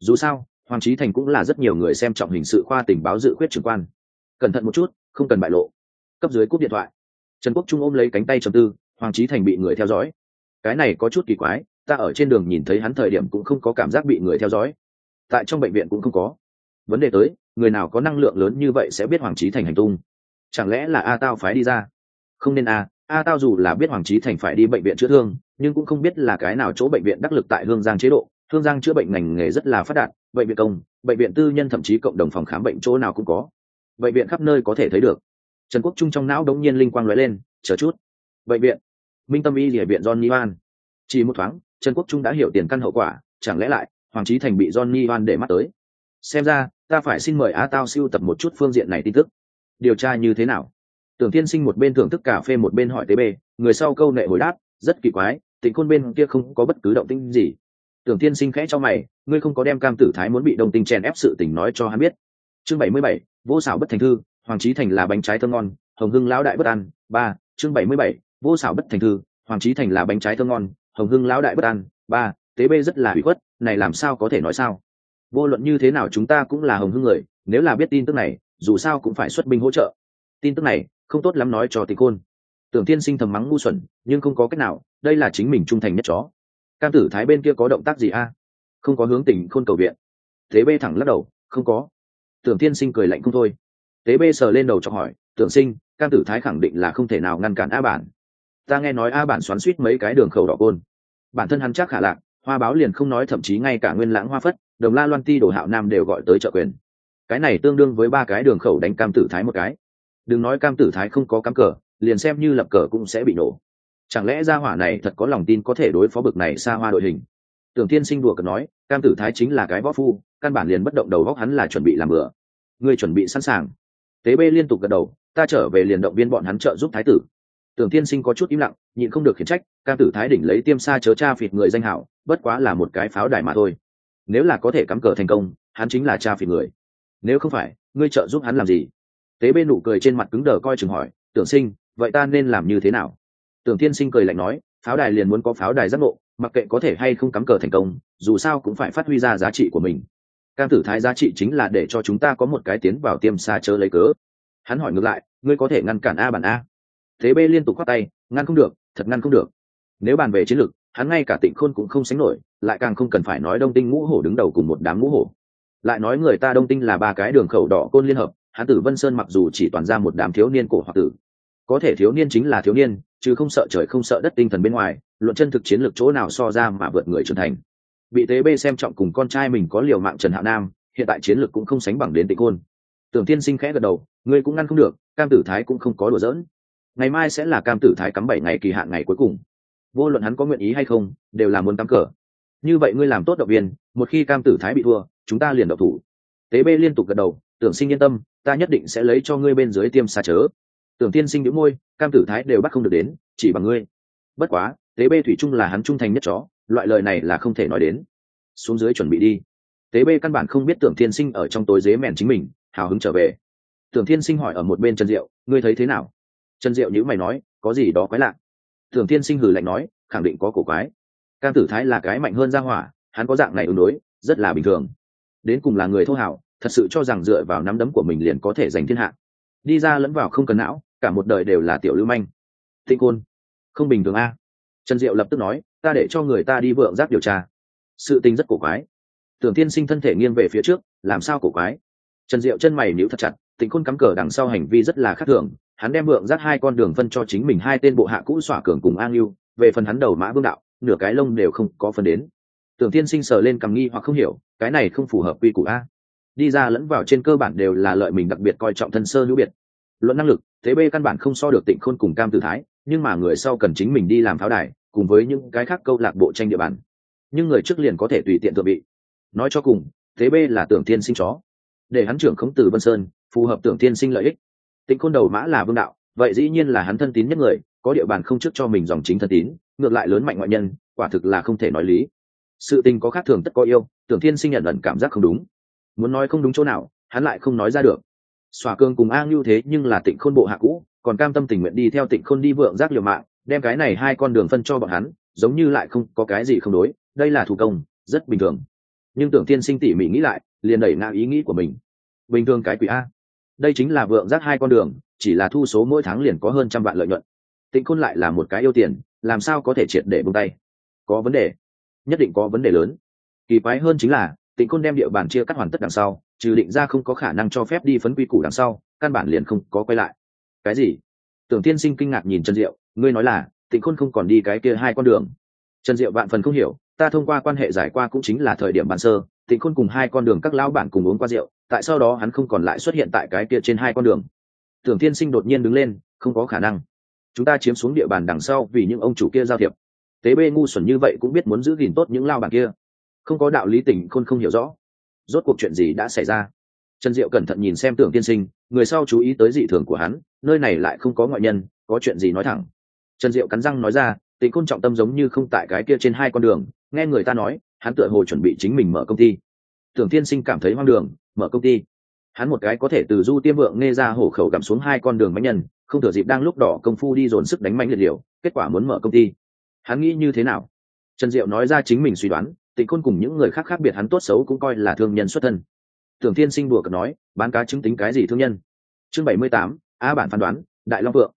Dù sao, hoàng trí thành cũng là rất nhiều người xem trọng hình sự khoa tình báo dự khuyết trực quan. Cẩn thận một chút, không cần bại lộ. Cấp dưới cúp điện thoại. Trần quốc trung ôm lấy cánh tay trầm tư, hoàng trí thành bị người theo dõi cái này có chút kỳ quái, ta ở trên đường nhìn thấy hắn thời điểm cũng không có cảm giác bị người theo dõi. Tại trong bệnh viện cũng không có. Vấn đề tới, người nào có năng lượng lớn như vậy sẽ biết hoàng trí thành hành tung. Chẳng lẽ là a tao phái đi ra? Không nên a a tao dù là biết hoàng trí thành phải đi bệnh viện chữa thương, nhưng cũng không biết là cái nào chỗ bệnh viện đắc lực tại hương giang chế độ. Hương giang chữa bệnh ngành nghề rất là phát đạt, bệnh viện công, bệnh viện tư nhân thậm chí cộng đồng phòng khám bệnh chỗ nào cũng có. Bệnh viện khắp nơi có thể thấy được. Trần quốc trung trong não đống nhiên linh quang lóe lên, chờ chút. Bệnh viện minh tâm y địa viện johnny van. Chỉ một thoáng, trần quốc trung đã hiểu tiền căn hậu quả, chẳng lẽ lại, hoàng trí thành bị johnny van để mắt tới? Xem ra, ta phải xin mời a tao siêu tập một chút phương diện này tin tức. Điều tra như thế nào? Tưởng tiên sinh một bên thưởng thức cà phê một bên hỏi tế bê, người sau câu nệ hồi đáp, rất kỳ quái tỉnh khôn bên kia không có bất cứ động tĩnh gì. Tưởng tiên sinh khẽ cho mày, ngươi không có đem cam tử thái muốn bị đồng tình chèn ép sự tình nói cho hắn biết. Chương bảy mươi bảy, vô xảo bất thành thư, hoàng trí thành là bánh trái thơm ngon, hồng hưng lão đại bất an. Ba, chương bảy mươi bảy vô xảo bất thành thư, hoàng trí thành là bánh trái thơm ngon, hồng hưng lão đại bất an. Ba, tế bê rất là hủy khuất, này làm sao có thể nói sao? Vô luận như thế nào chúng ta cũng là hồng hưng người, nếu là biết tin tức này, dù sao cũng phải xuất binh hỗ trợ. Tin tức này, không tốt lắm nói cho tịch côn. tưởng tiên sinh thầm mắng ngu xuẩn, nhưng không có cách nào, đây là chính mình trung thành nhất chó. Cam tử thái bên kia có động tác gì a? Không có hướng tỉnh khôn cầu viện. Tế bê thẳng lắc đầu, không có. Tưởng tiên sinh cười lạnh không thôi. Tế bê sờ lên đầu cho hỏi, tưởng sinh, cam tử thái khẳng định là không thể nào ngăn cản a bản ta nghe nói a bản xoắn suýt mấy cái đường khẩu đỏ côn. Bản thân hắn chắc khả lạc hoa báo liền không nói thậm chí ngay cả nguyên lãng hoa phất, đồng la loan ti đồ hạo nam đều gọi tới trợ quyền. Cái này tương đương với ba cái đường khẩu đánh cam tử thái một cái. Đừng nói cam tử thái không có cắm cờ, liền xem như lập cờ cũng sẽ bị nổ. Chẳng lẽ gia hỏa này thật có lòng tin có thể đối phó bực này xa hoa đội hình? Tưởng tiên sinh đùa cợt nói, cam tử thái chính là cái võ phu, căn bản liền bất động đầu góc hắn là chuẩn bị làm bữa ngươi chuẩn bị sẵn sàng. Tế bê liên tục gật đầu, ta trở về liền động viên bọn hắn trợ giúp thái tử tưởng tiên sinh có chút im lặng, nhịn không được khiển trách, cam tử thái đỉnh lấy tiêm xa chớ cha phịt người danh hảo, bất quá là một cái pháo đài mà thôi. Nếu là có thể cắm cờ thành công, hắn chính là cha phịt người. Nếu không phải, ngươi trợ giúp hắn làm gì? Tế bên nụ cười trên mặt cứng đờ coi chừng hỏi, tưởng sinh, vậy ta nên làm như thế nào? Tưởng tiên sinh cười lạnh nói, pháo đài liền muốn có pháo đài giác ngộ, mặc kệ có thể hay không cắm cờ thành công, dù sao cũng phải phát huy ra giá trị của mình. Cam tử thái giá trị chính là để cho chúng ta có một cái tiến vào tiêm xa chớ lấy cớ. Hắn hỏi ngược lại, ngươi có thể ngăn cản a bản a? Thế Bê liên tục khoác tay, ngăn không được, thật ngăn không được. Nếu bàn về chiến lược, hắn ngay cả tịnh khôn cũng không sánh nổi, lại càng không cần phải nói đông tinh ngũ hổ đứng đầu cùng một đám ngũ hổ. Lại nói người ta đông tinh là ba cái đường khẩu đỏ côn liên hợp, hắn tử vân sơn mặc dù chỉ toàn ra một đám thiếu niên cổ hoặc tử. Có thể thiếu niên chính là thiếu niên, chứ không sợ trời không sợ đất tinh thần bên ngoài, luận chân thực chiến lược chỗ nào so ra mà vượt người trưởng thành. Bị tế bê xem trọng cùng con trai mình có liều mạng trần Hạ nam, hiện tại chiến lược cũng không sánh bằng đến tịnh côn tưởng tiên sinh khẽ gật đầu, ngươi cũng ngăn không được, cam tử thái cũng không có đùa giỡn ngày mai sẽ là cam tử thái cắm bảy ngày kỳ hạn ngày cuối cùng. Vô luận hắn có nguyện ý hay không, đều là muốn cắm cờ. Như vậy ngươi làm tốt động viên, một khi cam tử thái bị thua, chúng ta liền độc thủ. Tế bê liên tục gật đầu, tưởng sinh yên tâm, ta nhất định sẽ lấy cho ngươi bên dưới tiêm xa chớ. Tưởng tiên sinh đĩu môi, cam tử thái đều bắt không được đến, chỉ bằng ngươi. Bất quá, tế bê thủy trung là hắn trung thành nhất chó, loại lời này là không thể nói đến. Xuống dưới chuẩn bị đi. Tế bê căn bản không biết tưởng thiên sinh ở trong tối dế mèn chính mình, hào hứng trở về. Tưởng thiên sinh hỏi ở một bên trần diệu, ngươi thấy thế nào? Trần diệu nhữ mày nói, có gì đó quái lạ? Thường thiên sinh hừ lạnh nói, khẳng định có cổ quái. Cam tử thái là cái mạnh hơn ra hỏa, hắn có dạng này ứng đối, rất là bình thường. Đến cùng là người thô hảo, thật sự cho rằng dựa vào nắm đấm của mình liền có thể giành thiên hạ. Đi ra lẫn vào không cần não, cả một đời đều là tiểu lưu manh. Thịnh côn. Không bình thường a. Trần diệu lập tức nói, ta để cho người ta đi vượng giác điều tra. Sự tình rất cổ quái. Tưởng tiên sinh thân thể nghiêng về phía trước, làm sao cổ quái? Trần diệu chân mày níu thật chặt tịnh khôn cắm cờ đằng sau hành vi rất là khác thường hắn đem vượng giác hai con đường phân cho chính mình hai tên bộ hạ cũ xỏa cường cùng an yêu về phần hắn đầu mã vương đạo, nửa cái lông đều không có phần đến. Tưởng tiên sinh sờ lên cầm nghi hoặc không hiểu, cái này không phù hợp quy củ a. Đi ra lẫn vào trên cơ bản đều là lợi mình đặc biệt coi trọng thân sơ hữu biệt. Luận năng lực, thế b căn bản không so được tịnh khôn cùng cam tử thái, nhưng mà người sau cần chính mình đi làm pháo đài, cùng với những cái khác câu lạc bộ tranh địa bàn. Nhưng người trước liền có thể tùy tiện thượng vị. Nói cho cùng, thế b là tưởng tiên sinh chó. Để hắn trưởng khống tử vân sơn, phù hợp tưởng tiên sinh lợi ích tịnh khôn đầu mã là vương đạo, vậy dĩ nhiên là hắn thân tín nhất người, có địa bàn không trước cho mình dòng chính thân tín, ngược lại lớn mạnh ngoại nhân, quả thực là không thể nói lý. Sự tình có khác thường tất có yêu, tưởng thiên sinh nhận ẩn cảm giác không đúng. Muốn nói không đúng chỗ nào, hắn lại không nói ra được. Xòa cương cùng a ngưu thế nhưng là tịnh khôn bộ hạ cũ, còn cam tâm tình nguyện đi theo tịnh khôn đi vượng giác liều mạng, đem cái này hai con đường phân cho bọn hắn, giống như lại không có cái gì không đối, đây là thủ công, rất bình thường. Nhưng tưởng tiên sinh tỉ mỉ nghĩ lại, liền đẩy ngã ý nghĩ của mình. Bình thường cái quỷ a đây chính là vượng giác hai con đường, chỉ là thu số mỗi tháng liền có hơn trăm vạn lợi nhuận. Tịnh khôn lại là một cái yêu tiền, làm sao có thể triệt để bung tay? Có vấn đề. Nhất định có vấn đề lớn. Kỳ quái hơn chính là, tịnh khôn đem địa bàn chia cắt hoàn tất đằng sau, trừ định ra không có khả năng cho phép đi phấn quy củ đằng sau, căn bản liền không có quay lại. Cái gì? Tưởng tiên sinh kinh ngạc nhìn trần diệu, ngươi nói là, tịnh khôn không còn đi cái kia hai con đường. Trần diệu vạn phần không hiểu, ta thông qua quan hệ giải qua cũng chính là thời điểm bàn sơ, tịnh khôn cùng hai con đường các lão bản cùng uống qua rượu tại sau đó hắn không còn lại xuất hiện tại cái kia trên hai con đường. Tưởng tiên sinh đột nhiên đứng lên, không có khả năng. Chúng ta chiếm xuống địa bàn đằng sau vì những ông chủ kia giao thiệp. Tế bê ngu xuẩn như vậy cũng biết muốn giữ gìn tốt những lao bàn kia. Không có đạo lý tỉnh khôn không hiểu rõ. Rốt cuộc chuyện gì đã xảy ra? Trần diệu cẩn thận nhìn xem tưởng tiên sinh, người sau chú ý tới dị thường của hắn, nơi này lại không có ngoại nhân, có chuyện gì nói thẳng. Trần diệu cắn răng nói ra tỉnh khôn trọng tâm giống như không tại cái kia trên hai con đường, nghe người ta nói, hắn tựa hồ chuẩn bị chính mình mở công ty. Tưởng tiên sinh cảm thấy hoang đường mở công ty. Hắn một cái có thể từ du tiêm vượng nghe ra hổ khẩu gặm xuống hai con đường bánh nhân, không thừa dịp đang lúc đỏ công phu đi dồn sức đánh mạnh liệt liều, kết quả muốn mở công ty. Hắn nghĩ như thế nào? Trần diệu nói ra chính mình suy đoán, tịnh khôn cùng những người khác khác biệt hắn tốt xấu cũng coi là thương nhân xuất thân. Tưởng thiên sinh đùa cợt nói, bán cá chứng tính cái gì thương nhân? Chương bảy mươi tám, a bản phán đoán, đại long vượng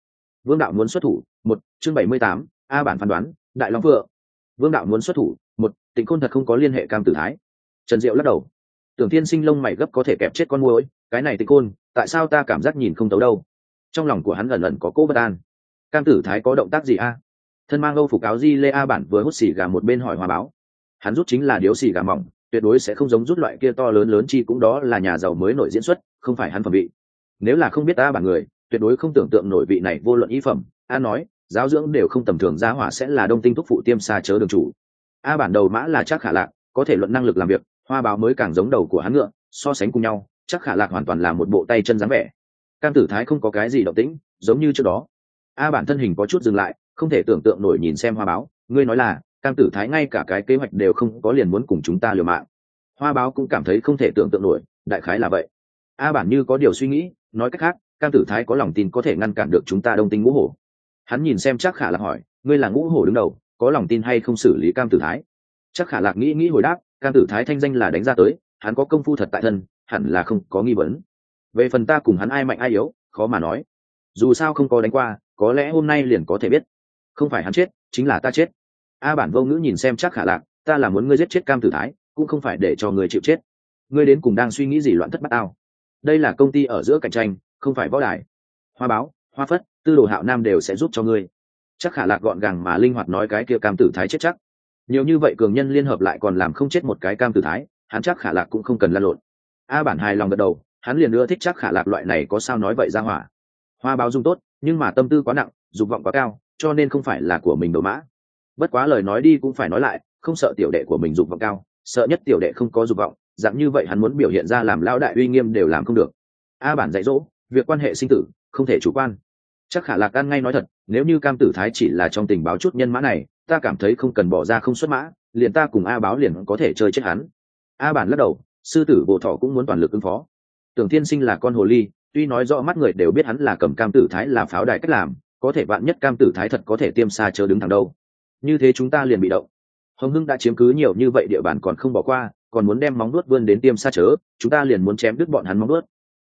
vương đạo muốn xuất thủ, một, chương bảy mươi tám, a bản phán đoán, đại long vượng vương đạo muốn xuất thủ, một, tịnh khôn thật không có liên hệ cam tử thái. Trần diệu lắc đầu tưởng thiên sinh lông mày gấp có thể kẹp chết con môi cái này tịch côn, tại sao ta cảm giác nhìn không tấu đâu? Trong lòng của hắn lần lần có cố bất an. Cam tử thái có động tác gì a? Thân mang âu phục áo di lê a bản vừa hút xì gà một bên hỏi hòa báo. Hắn rút chính là điếu xì gà mỏng tuyệt đối sẽ không giống rút loại kia to lớn lớn chi cũng đó là nhà giàu mới nổi diễn xuất không phải hắn phẩm vị. Nếu là không biết a bản người tuyệt đối không tưởng tượng nổi vị này vô luận ý phẩm. A nói giáo dưỡng đều không tầm thường gia hỏa sẽ là đông tinh thúc phụ tiêm xa chớ đường chủ. A bản đầu mã là chắc khả lạc có thể luận năng lực làm việc hoa báo mới càng giống đầu của hắn ngựa, so sánh cùng nhau, chắc khả lạc hoàn toàn là một bộ tay chân dáng vẻ. Cam tử thái không có cái gì động tĩnh, giống như trước đó. A bản thân hình có chút dừng lại, không thể tưởng tượng nổi nhìn xem hoa báo, ngươi nói là, cam tử thái ngay cả cái kế hoạch đều không có liền muốn cùng chúng ta liều mạng. Hoa báo cũng cảm thấy không thể tưởng tượng nổi, đại khái là vậy. A bản như có điều suy nghĩ, nói cách khác, cam tử thái có lòng tin có thể ngăn cản được chúng ta đông tinh ngũ hổ. Hắn nhìn xem chắc khả lạc hỏi, ngươi là ngũ hổ đứng đầu, có lòng tin hay không xử lý cam tử thái? Chắc khả lạc nghĩ nghĩ hồi đáp cam tử thái thanh danh là đánh ra tới, hắn có công phu thật tại thân, hẳn là không có nghi vấn. Về phần ta cùng hắn ai mạnh ai yếu, khó mà nói. Dù sao không có đánh qua, có lẽ hôm nay liền có thể biết. Không phải hắn chết, chính là ta chết. A bản vô ngữ nhìn xem chắc khả lạc, ta là muốn ngươi giết chết cam tử thái, cũng không phải để cho người chịu chết. Ngươi đến cùng đang suy nghĩ gì loạn thất bát ao đây là công ty ở giữa cạnh tranh, không phải võ đài. Hoa báo, hoa phất, tư đồ hạo nam đều sẽ giúp cho ngươi. Chắc khả lạc gọn gàng mà linh hoạt nói cái kia cam tử thái chết chắc nhiều như vậy cường nhân liên hợp lại còn làm không chết một cái cam tử thái, hắn chắc khả lạc cũng không cần lan lộn. A bản hài lòng gật đầu, hắn liền ưa thích chắc khả lạc loại này có sao nói vậy ra hỏa. Hoa báo dung tốt, nhưng mà tâm tư quá nặng, dục vọng quá cao, cho nên không phải là của mình đồ mã. Bất quá lời nói đi cũng phải nói lại, không sợ tiểu đệ của mình dục vọng cao, sợ nhất tiểu đệ không có dục vọng, dạng như vậy hắn muốn biểu hiện ra làm lão đại uy nghiêm đều làm không được. A bản dạy dỗ, việc quan hệ sinh tử, không thể chủ quan. Chắc khả lạc ăn ngay nói thật, nếu như cam tử thái chỉ là trong tình báo chút nhân mã này ta cảm thấy không cần bỏ ra không xuất mã, liền ta cùng a báo liền có thể chơi chết hắn. A bản lắc đầu, sư tử bộ thọ cũng muốn toàn lực ứng phó. Tưởng thiên sinh là con hồ ly, tuy nói rõ mắt người đều biết hắn là cầm cam tử thái là pháo đài cách làm, có thể bạn nhất cam tử thái thật có thể tiêm xa chớ đứng thẳng đâu. Như thế chúng ta liền bị động. Hồng hưng đã chiếm cứ nhiều như vậy địa bàn còn không bỏ qua, còn muốn đem móng nuốt vươn đến tiêm xa chớ, chúng ta liền muốn chém đứt bọn hắn móng nuốt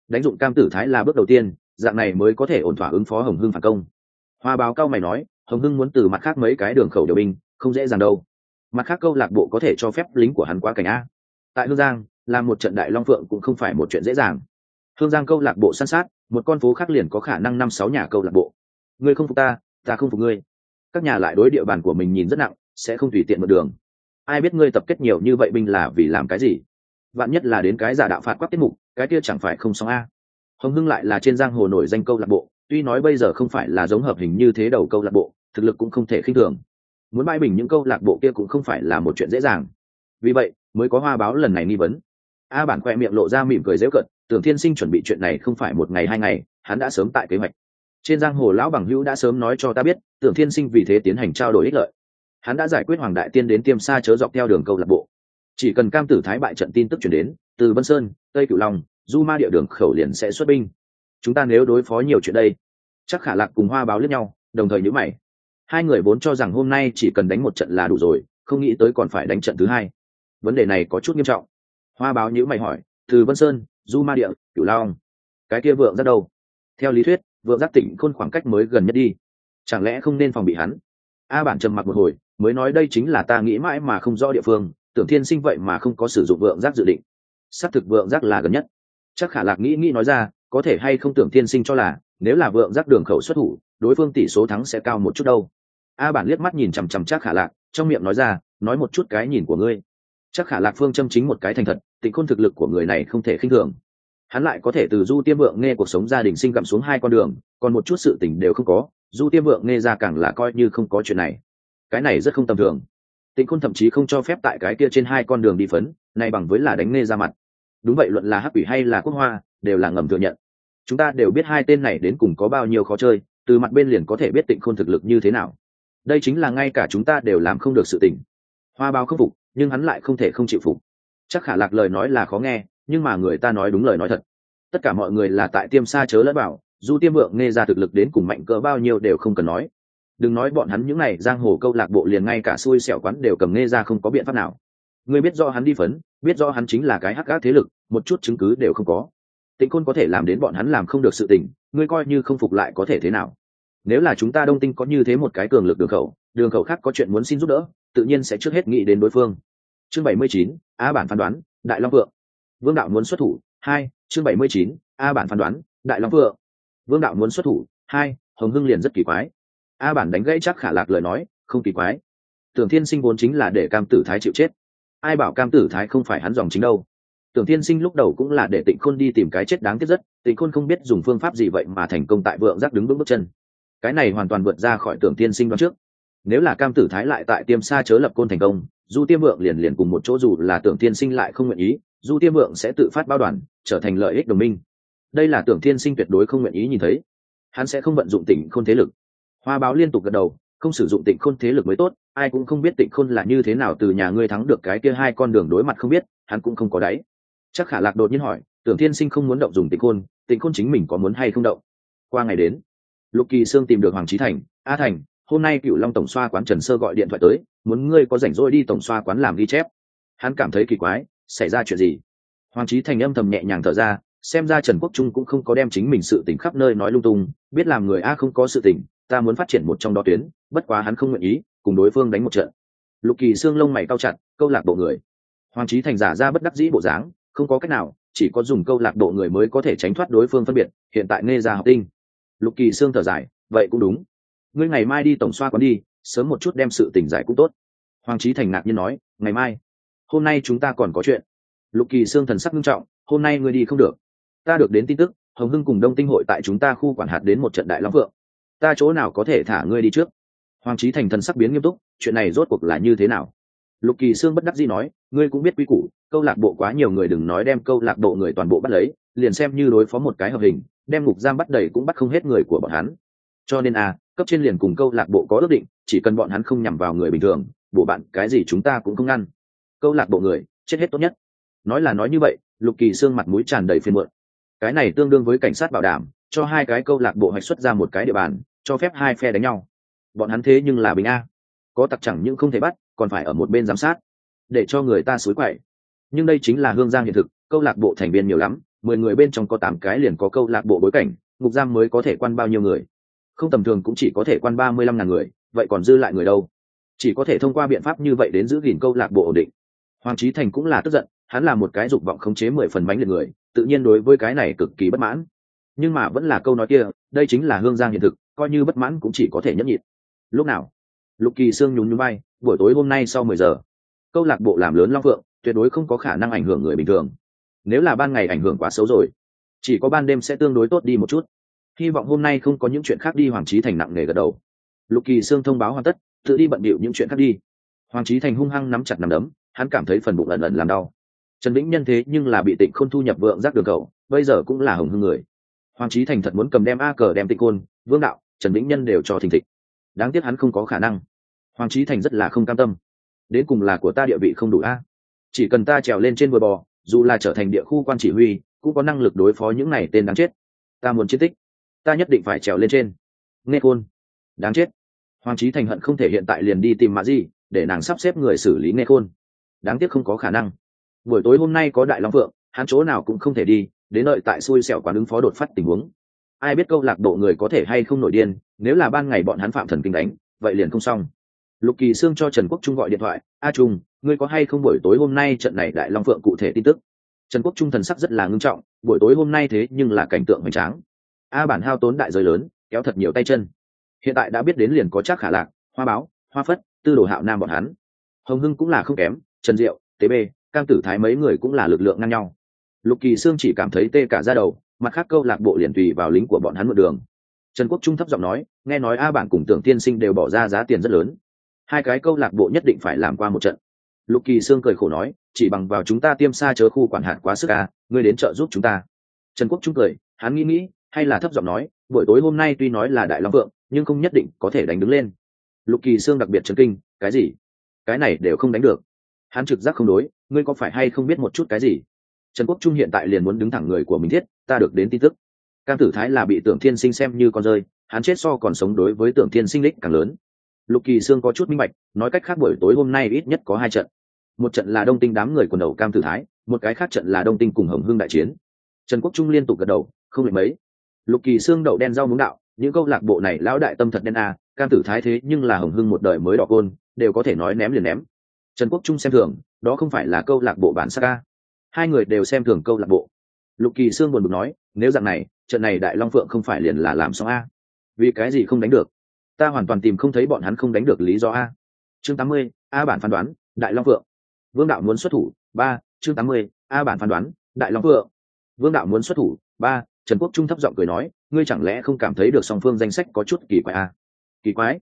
đánh dụng cam tử thái là bước đầu tiên, dạng này mới có thể ổn thỏa ứng phó hồng hưng phản công. Hoa báo cao mày nói hồng hưng muốn từ mặt khác mấy cái đường khẩu điều binh, không dễ dàng đâu. Mặt khác câu lạc bộ có thể cho phép lính của hắn qua cảnh a. Tại hương giang, làm một trận đại long phượng cũng không phải một chuyện dễ dàng. Hương giang câu lạc bộ săn sát, một con phố khác liền có khả năng năm sáu nhà câu lạc bộ. Ngươi không phục ta ta không phục ngươi. Các nhà lại đối địa bàn của mình nhìn rất nặng, sẽ không tùy tiện một đường. Ai biết ngươi tập kết nhiều như vậy binh là vì làm cái gì? Vạn nhất là đến cái giả đạo phạt quắc tiết mục, cái kia chẳng phải không xong a. Hồng hưng lại là trên giang hồ nổi danh câu lạc bộ, tuy nói bây giờ không phải là giống hợp hình như thế đầu câu lạc bộ thực lực cũng không thể khinh thường. Muốn bãi bình những câu lạc bộ kia cũng không phải là một chuyện dễ dàng. Vì vậy, mới có hoa báo lần này nghi vấn. A bản khoe miệng lộ ra mỉm cười dễu cận, tưởng thiên sinh chuẩn bị chuyện này không phải một ngày hai ngày, hắn đã sớm tại kế hoạch. Trên giang hồ lão bằng hữu đã sớm nói cho ta biết, tưởng thiên sinh vì thế tiến hành trao đổi ích lợi. Hắn đã giải quyết hoàng đại tiên đến tiêm xa chớ dọc theo đường câu lạc bộ. Chỉ cần cam tử thái bại trận tin tức chuyển đến, từ vân sơn, tây cửu long, du ma địa đường khẩu liền sẽ xuất binh. Chúng ta nếu đối phó nhiều chuyện đây, chắc khả lạc cùng hoa báo lẫn nhau, đồng thời nhữ mày hai người vốn cho rằng hôm nay chỉ cần đánh một trận là đủ rồi, không nghĩ tới còn phải đánh trận thứ hai. Vấn đề này có chút nghiêm trọng. Hoa báo nhữ mày hỏi, từ vân sơn, du ma địa, cửu long cái kia vượng ra đâu? Theo lý thuyết, vượng giác tỉnh khôn khoảng cách mới gần nhất đi. Chẳng lẽ không nên phòng bị hắn? A bản trầm mặc một hồi, mới nói đây chính là ta nghĩ mãi mà không rõ địa phương, tưởng thiên sinh vậy mà không có sử dụng vượng giác dự định. Xác thực vượng giác là gần nhất. Chắc khả lạc nghĩ nghĩ nói ra, có thể hay không tưởng thiên sinh cho là, nếu là vượng giác đường khẩu xuất thủ, đối phương tỷ số thắng sẽ cao một chút đâu a bản liếc mắt nhìn chằm chằm chắc khả lạc, trong miệng nói ra, nói một chút cái nhìn của ngươi. Chắc khả lạc phương châm chính một cái thành thật, tịnh khôn thực lực của người này không thể khinh thường. Hắn lại có thể từ du tiêm vượng nghe cuộc sống gia đình sinh gặm xuống hai con đường, còn một chút sự tình đều không có, du tiêm vượng nghe ra càng là coi như không có chuyện này. Cái này rất không tầm thường. Tịnh khôn thậm chí không cho phép tại cái kia trên hai con đường đi phấn, này bằng với là đánh nghe ra mặt. Đúng vậy, luận là hắc ủy hay là quốc hoa, đều là ngầm thừa nhận. Chúng ta đều biết hai tên này đến cùng có bao nhiêu khó chơi, từ mặt bên liền có thể biết tịnh khôn thực lực như thế nào đây chính là ngay cả chúng ta đều làm không được sự tình. Hoa báo không phục, nhưng hắn lại không thể không chịu phục. Chắc khả lạc lời nói là khó nghe, nhưng mà người ta nói đúng lời nói thật. Tất cả mọi người là tại tiêm xa chớ lẫn bảo dù tiêm vượng nghe ra thực lực đến cùng mạnh cỡ bao nhiêu đều không cần nói. Đừng nói bọn hắn những n à y giang hồ câu lạc bộ liền ngay cả xui xẻo quán đều cầm nghe ra không có biện pháp nào. Người biết do hắn đi phấn, biết do hắn chính là cái hắc gác thế lực, một chút chứng cứ đều không có. Tịnh côn có thể làm đến bọn hắn làm không được sự tình, ngươi coi như không phục lại có thể thế nào? Nếu là chúng ta đông tinh có như thế một cái cường lực đường khẩu đường khẩu khác có chuyện muốn xin giúp đỡ, tự nhiên sẽ trước hết nghĩ đến đối phương. Chương bảy mươi chín, a bản phán đoán, đại long vượng vương đạo muốn xuất thủ, hai, chương bảy mươi chín, a bản phán đoán, đại long vượng vương đạo muốn xuất thủ, hai, hồng hưng liền rất kỳ quái. A bản đánh gãy chắc khả lạc lời nói, không kỳ quái. Tưởng thiên sinh vốn chính là để cam tử thái chịu chết. Ai bảo cam tử thái không phải hắn dòng chính đâu? Tưởng thiên sinh lúc đầu cũng là để tịnh khôn đi tìm cái chết đáng tiếc rất, tịnh khôn không biết dùng phương pháp gì vậy mà thành công tại vượng giác đứng bước bước chân cái này hoàn toàn vượt ra khỏi tưởng tiên sinh đoán trước. Nếu là cam tử thái lại tại tiêm xa chớ lập côn thành công, du tiêm vượng liền liền cùng một chỗ dù là tưởng tiên sinh lại không nguyện ý, du tiêm vượng sẽ tự phát bao đoàn, trở thành lợi ích đồng minh. Đây là tưởng tiên sinh tuyệt đối không nguyện ý nhìn thấy. Hắn sẽ không vận dụng tỉnh khôn thế lực. Hoa báo liên tục gật đầu, không sử dụng tịnh khôn thế lực mới tốt, ai cũng không biết tịnh khôn là như thế nào từ nhà ngươi thắng được cái kia hai con đường đối mặt không biết, hắn cũng không có đáy. Chắc khả lạc đột nhiên hỏi, tưởng thiên sinh không muốn động dùng tịnh khôn tịnh khôn chính mình có muốn hay không động? Qua ngày đến lục kỳ sương tìm được hoàng trí thành. A thành hôm nay cựu long tổng xoa quán trần sơ gọi điện thoại tới muốn ngươi có rảnh rỗi đi tổng xoa quán làm ghi chép. Hắn cảm thấy kỳ quái xảy ra chuyện gì? Hoàng trí thành âm thầm nhẹ nhàng thở ra xem ra trần quốc trung cũng không có đem chính mình sự tình khắp nơi nói lung tung biết làm người a không có sự tình, ta muốn phát triển một trong đó tuyến bất quá hắn không nguyện ý cùng đối phương đánh một trận. Lục kỳ xương lông mày cao chặt câu lạc bộ người. Hoàng trí thành giả ra bất đắc dĩ bộ dáng không có cách nào chỉ có dùng câu lạc bộ người mới có thể tránh thoát đối phương phân biệt hiện tại nghe ra học tinh lục kỳ xương thở dài, vậy cũng đúng. Ngươi ngày mai đi tổng xoa quán đi, sớm một chút đem sự tỉnh giải cũng tốt. Hoàng trí thành ngạc nhiên nói, ngày mai? Hôm nay chúng ta còn có chuyện. Lục kỳ xương thần sắc nghiêm trọng, hôm nay ngươi đi không được. Ta được đến tin tức, hồng hưng cùng đông tinh hội tại chúng ta khu quản hạt đến một trận đại long phượng ta chỗ nào có thể thả ngươi đi trước? Hoàng trí thành thần sắc biến nghiêm túc, chuyện này rốt cuộc là như thế nào? Lục kỳ sương bất đắc dĩ nói, ngươi cũng biết quy củ, câu lạc bộ quá nhiều người đừng nói đem câu lạc bộ người toàn bộ bắt lấy, liền xem như đối phó một cái hợp hình, đem ngục giam bắt đầy cũng bắt không hết người của bọn hắn. Cho nên a, cấp trên liền cùng câu lạc bộ có ước định, chỉ cần bọn hắn không nhằm vào người bình thường bộ bạn, cái gì chúng ta cũng không ngăn. Câu lạc bộ người, chết hết tốt nhất. Nói là nói như vậy, lục kỳ sương mặt mũi tràn đầy phiên muộn. Cái này tương đương với cảnh sát bảo đảm, cho hai cái câu lạc bộ hạch xuất ra một cái địa bàn, cho phép hai phe đánh nhau. Bọn hắn thế nhưng là bình a. Có tặc chẳng những không thể bắt còn phải ở một bên giám sát, để cho người ta xối quậy. Nhưng đây chính là hương giang hiện thực, câu lạc bộ thành viên nhiều lắm, mười người bên trong có tám cái liền có câu lạc bộ bối cảnh, ngục giam mới có thể quan bao nhiêu người? Không tầm thường cũng chỉ có thể quan ba mươi lăm ngàn người, vậy còn dư lại người đâu? Chỉ có thể thông qua biện pháp như vậy đến giữ gìn câu lạc bộ ổn định. Hoàng trí thành cũng là tức giận, hắn là một cái dục vọng khống chế mười phần bánh liệt người, tự nhiên đối với cái này cực kỳ bất mãn. Nhưng mà vẫn là câu nói kia, đây chính là hương giang hiện thực, coi như bất mãn cũng chỉ có thể nhấp nhịn. Lúc nào? Lục kỳ sương nhún nhún bay buổi tối hôm nay sau mười giờ. Câu lạc bộ làm lớn long phượng, tuyệt đối không có khả năng ảnh hưởng người bình thường. Nếu là ban ngày ảnh hưởng quá xấu rồi, chỉ có ban đêm sẽ tương đối tốt đi một chút. Hy vọng hôm nay không có những chuyện khác đi, hoàng trí thành nặng nề gật đầu. Lục kỳ sương thông báo hoàn tất, tự đi bận bịu những chuyện khác đi. Hoàng trí thành hung hăng nắm chặt nằm đấm, hắn cảm thấy phần bụng ẩn ẩn làm đau. Trần vĩnh nhân thế nhưng là bị tịnh khôn thu nhập vượng giác đường cầu, bây giờ cũng là hồng hưng người. Hoàng trí thành thật muốn cầm đem a cờ đem tịnh côn vương đạo, trần vĩnh nhân đều cho thình thịch. Đáng tiếc hắn không có khả năng hoàng trí thành rất là không cam tâm. Đến cùng là của ta địa vị không đủ a. Chỉ cần ta trèo lên trên bờ bò, dù là trở thành địa khu quan chỉ huy, cũng có năng lực đối phó những này tên đáng chết. Ta muốn chiến tích. Ta nhất định phải trèo lên trên. Nghe khôn đáng chết. Hoàng trí thành hận không thể hiện tại liền đi tìm mạ gì để nàng sắp xếp người xử lý nghe khôn đáng tiếc không có khả năng. Buổi tối hôm nay có đại long phượng, hắn chỗ nào cũng không thể đi, đến đợi tại xui xẻo quán ứng phó đột phát tình huống. Ai biết câu lạc bộ người có thể hay không nổi điên, nếu là ban ngày bọn hắn phạm thần kinh đánh, vậy liền không xong lục kỳ sương cho trần quốc trung gọi điện thoại a trung ngươi có hay không buổi tối hôm nay trận này đại long phượng cụ thể tin tức? Trần quốc trung thần sắc rất là ngưng trọng buổi tối hôm nay thế nhưng là cảnh tượng hoành tráng. A bản hao tốn đại giới lớn kéo thật nhiều tay chân. Hiện tại đã biết đến liền có chắc khả lạc hoa báo hoa phất tư đồ hạo nam bọn hắn. Hồng hưng cũng là không kém trần diệu tế Bê, cam tử thái mấy người cũng là lực lượng ngang nhau. Lục kỳ sương chỉ cảm thấy tê cả ra đầu mặt khác câu lạc bộ liền tùy vào lính của bọn hắn một đường. Trần quốc trung thấp giọng nói nghe nói a bản cùng tưởng tiên sinh đều bỏ ra giá tiền rất lớn hai cái câu lạc bộ nhất định phải làm qua một trận. Lục kỳ sương cười khổ nói, chỉ bằng vào chúng ta tiêm xa chớ khu quản hạt quá sức a ngươi đến trợ giúp chúng ta. Trần quốc trung cười, hắn nghĩ nghĩ, hay là thấp giọng nói, buổi tối hôm nay tuy nói là đại long vượng nhưng không nhất định có thể đánh đứng lên. Lục kỳ sương đặc biệt chấn kinh, cái gì? Cái này đều không đánh được. Hắn trực giác không đối, ngươi có phải hay không biết một chút cái gì? Trần quốc trung hiện tại liền muốn đứng thẳng người của mình thiết, ta được đến tin tức. Cam tử thái là bị tưởng thiên sinh xem như con rơi, hắn chết so còn sống đối với tưởng thiên sinh lích càng lớn lục kỳ sương có chút minh bạch nói cách khác buổi tối hôm nay ít nhất có hai trận. Một trận là đông tinh đám người quần đầu cam tử thái một cái khác trận là đông tinh cùng hồng hương đại chiến. Trần quốc trung liên tục gật đầu không lệ mấy. Lục kỳ xương đậu đen rau muống đạo những câu lạc bộ này lão đại tâm thật đen a à, cam tử thái thế nhưng là hồng hưng một đời mới đỏ côn đều có thể nói ném liền ném. Trần quốc trung xem thường đó không phải là câu lạc bộ bản sắc a. hai người đều xem thường câu lạc bộ. Lục kỳ sương buồn bực nói nếu dạng này trận này đại long phượng không phải liền là làm xong a? Vì cái gì không đánh được? Ta hoàn toàn tìm không thấy bọn hắn không đánh được lý do a. Chương tám mươi, a bản phán đoán, đại long phượng. Vương đạo muốn xuất thủ, ba, chương tám mươi, a bản phán đoán, đại long phượng. Vương đạo muốn xuất thủ, ba, trần quốc trung thấp giọng cười nói, ngươi chẳng lẽ không cảm thấy được song phương danh sách có chút kỳ quái a? Kỳ quái?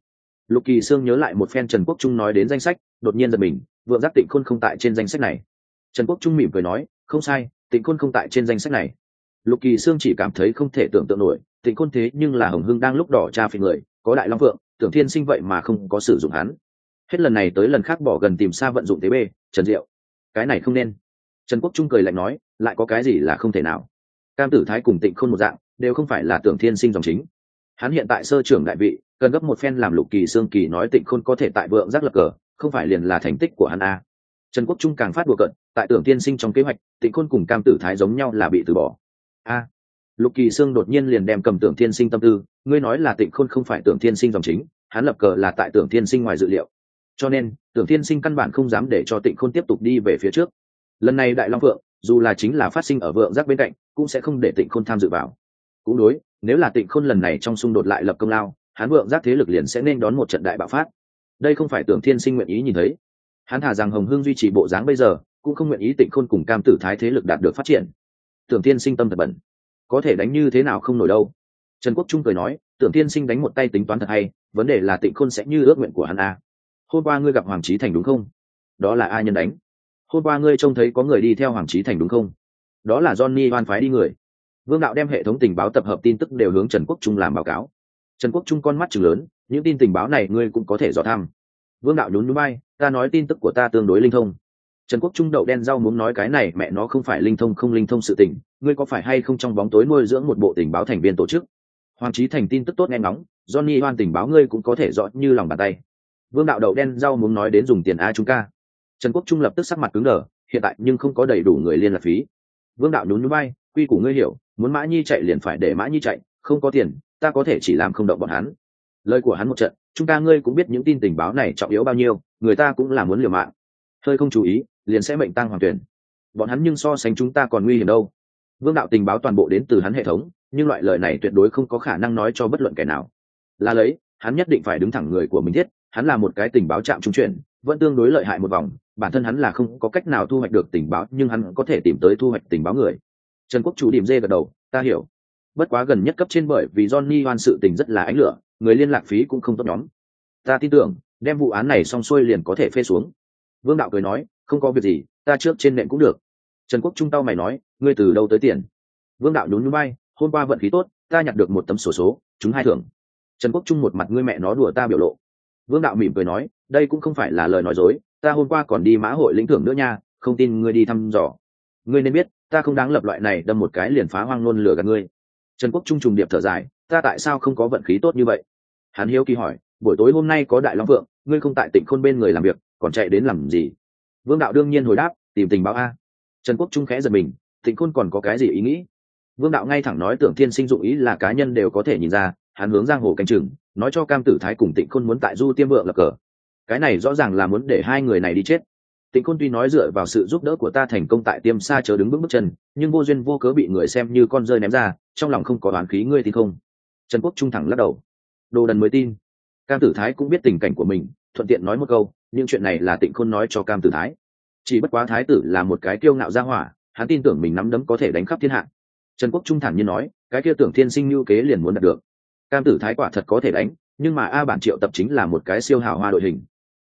Lục kỳ sương nhớ lại một phen trần quốc trung nói đến danh sách, đột nhiên giật mình, vượng giác tịnh khôn không tại trên danh sách này. Trần quốc trung mỉm cười nói, không sai, tịnh khôn không tại trên danh sách này. Lục kỳ sương chỉ cảm thấy không thể tưởng tượng nổi, tịnh khôn thế nhưng là hồng hưng đang lúc đỏ tra phi người có đại long phượng, tưởng thiên sinh vậy mà không có sử dụng hắn. Hết lần này tới lần khác bỏ gần tìm xa vận dụng tế bê, trần diệu. Cái này không nên. Trần quốc trung cười lạnh nói, lại có cái gì là không thể nào. Cam tử thái cùng tịnh khôn một dạng, đều không phải là tưởng thiên sinh dòng chính. Hắn hiện tại sơ trưởng đại vị, cần gấp một phen làm lục kỳ xương kỳ nói tịnh khôn có thể tại vượng giác lập cờ, không phải liền là thành tích của hắn a. Trần quốc trung càng phát đùa cận, tại tưởng tiên sinh trong kế hoạch, tịnh khôn cùng cam tử thái giống nhau là bị từ bỏ. A lục kỳ sương đột nhiên liền đem cầm tưởng thiên sinh tâm tư, ngươi nói là tịnh khôn không phải tưởng thiên sinh dòng chính, hắn lập cờ là tại tưởng thiên sinh ngoài dự liệu. Cho nên, tưởng thiên sinh căn bản không dám để cho tịnh khôn tiếp tục đi về phía trước. Lần này đại long phượng, dù là chính là phát sinh ở vượng giác bên cạnh, cũng sẽ không để tịnh khôn tham dự vào. Cũng đối, nếu là tịnh khôn lần này trong xung đột lại lập công lao, hắn vượng giác thế lực liền sẽ nên đón một trận đại bạo phát. Đây không phải tưởng thiên sinh nguyện ý nhìn thấy. Hắn thả rằng hồng hưng duy trì bộ dáng bây giờ, cũng không nguyện ý tịnh khôn cùng cam tử thái thế lực đạt được phát triển. Tưởng thiên sinh tâm thật bẩn có thể đánh như thế nào không nổi đâu. Trần quốc trung cười nói, tưởng tiên sinh đánh một tay tính toán thật hay, vấn đề là tịnh khôn sẽ như ước nguyện của hắn a à. hôm qua ngươi gặp hoàng trí thành đúng không? Đó là ai nhân đánh? Hôm qua ngươi trông thấy có người đi theo hoàng trí thành đúng không? Đó là johnny oan phái đi người. Vương đạo đem hệ thống tình báo tập hợp tin tức đều hướng trần quốc trung làm báo cáo. Trần quốc trung con mắt chừng lớn, những tin tình báo này ngươi cũng có thể dò thăm. Vương đạo nhún núi bay ta nói tin tức của ta tương đối linh thông. Trần quốc trung đậu đen rau muốn nói cái này mẹ nó không phải linh thông không linh thông sự tình ngươi có phải hay không trong bóng tối nuôi dưỡng một bộ tình báo thành viên tổ chức? Hoàng trí thành tin tức tốt nghe ngóng, johnny hoan tình báo ngươi cũng có thể rõ như lòng bàn tay. Vương đạo đậu đen rau muốn nói đến dùng tiền a chúng ca. Trần quốc trung lập tức sắc mặt cứng đờ, hiện tại nhưng không có đầy đủ người liên lạc phí. Vương đạo nhún núi bay quy củ ngươi hiểu, muốn mã nhi chạy liền phải để mã nhi chạy, không có tiền, ta có thể chỉ làm không động bọn hắn. Lời của hắn một trận chúng ta ngươi cũng biết những tin tình báo này trọng yếu bao nhiêu, người ta cũng là muốn liều mạng. Hơi không chú ý, liền sẽ mệnh tăng hoàng tuyển. Bọn hắn nhưng so sánh chúng ta còn nguy hiểm đâu vương đạo tình báo toàn bộ đến từ hắn hệ thống, nhưng loại lời này tuyệt đối không có khả năng nói cho bất luận kẻ nào. Là lấy, hắn nhất định phải đứng thẳng người của mình thiết, hắn là một cái tình báo chạm trung chuyển, vẫn tương đối lợi hại một vòng, bản thân hắn là không có cách nào thu hoạch được tình báo, nhưng hắn có thể tìm tới thu hoạch tình báo người. Trần quốc chủ điểm dê gật đầu, ta hiểu. Bất quá gần nhất cấp trên bởi vì johnny hoan sự tình rất là ánh lửa, người liên lạc phí cũng không tốt nhóm. Ta tin tưởng, đem vụ án này xong xuôi liền có thể phê xuống. Vương đạo cười nói, không có việc gì, ta trước trên nệm cũng được trần quốc trung tao mày nói, ngươi từ đâu tới tiền? Vương đạo nhún núi bay hôm qua vận khí tốt, ta nhặt được một tấm sổ số, chúng hai thưởng. Trần quốc trung một mặt, ngươi mẹ nó đùa ta biểu lộ. Vương đạo mỉm cười nói, đây cũng không phải là lời nói dối, ta hôm qua còn đi mã hội lĩnh thưởng nữa nha, không tin ngươi đi thăm dò. Ngươi nên biết, ta không đáng lập loại này đâm một cái liền phá hoang nôn lửa gạt ngươi. Trần quốc trung trùng điệp thở dài, ta tại sao không có vận khí tốt như vậy? Hắn hiếu kỳ hỏi, buổi tối hôm nay có đại long phượng, ngươi không tại tỉnh khôn bên người làm việc, còn chạy đến làm gì? Vương đạo đương nhiên hồi đáp, tìm tình báo a trần quốc trung khẽ giật mình tịnh khôn còn có cái gì ý nghĩ? Vương đạo ngay thẳng nói tưởng thiên sinh dụng ý là cá nhân đều có thể nhìn ra, hắn hướng giang hồ canh chừng nói cho cam tử thái cùng tịnh khôn muốn tại du tiêm vượng lập cờ. Cái này rõ ràng là muốn để hai người này đi chết. Tịnh khôn tuy nói dựa vào sự giúp đỡ của ta thành công tại tiêm xa chớ đứng bước bước chân, nhưng vô duyên vô cớ bị người xem như con rơi ném ra, trong lòng không có đoán khí ngươi thì không. Trần quốc trung thẳng lắc đầu. Đồ đần mới tin. Cam tử thái cũng biết tình cảnh của mình, thuận tiện nói một câu, nhưng chuyện này là tịnh khôn nói cho cam tử thái chỉ bất quá thái tử là một cái kiêu ngạo gia hỏa, hắn tin tưởng mình nắm đấm có thể đánh khắp thiên hạ. Trần quốc trung thản nhiên nói, cái kia tưởng thiên sinh như kế liền muốn đạt được. Cam tử thái quả thật có thể đánh, nhưng mà a bản triệu tập chính là một cái siêu hào hoa đội hình.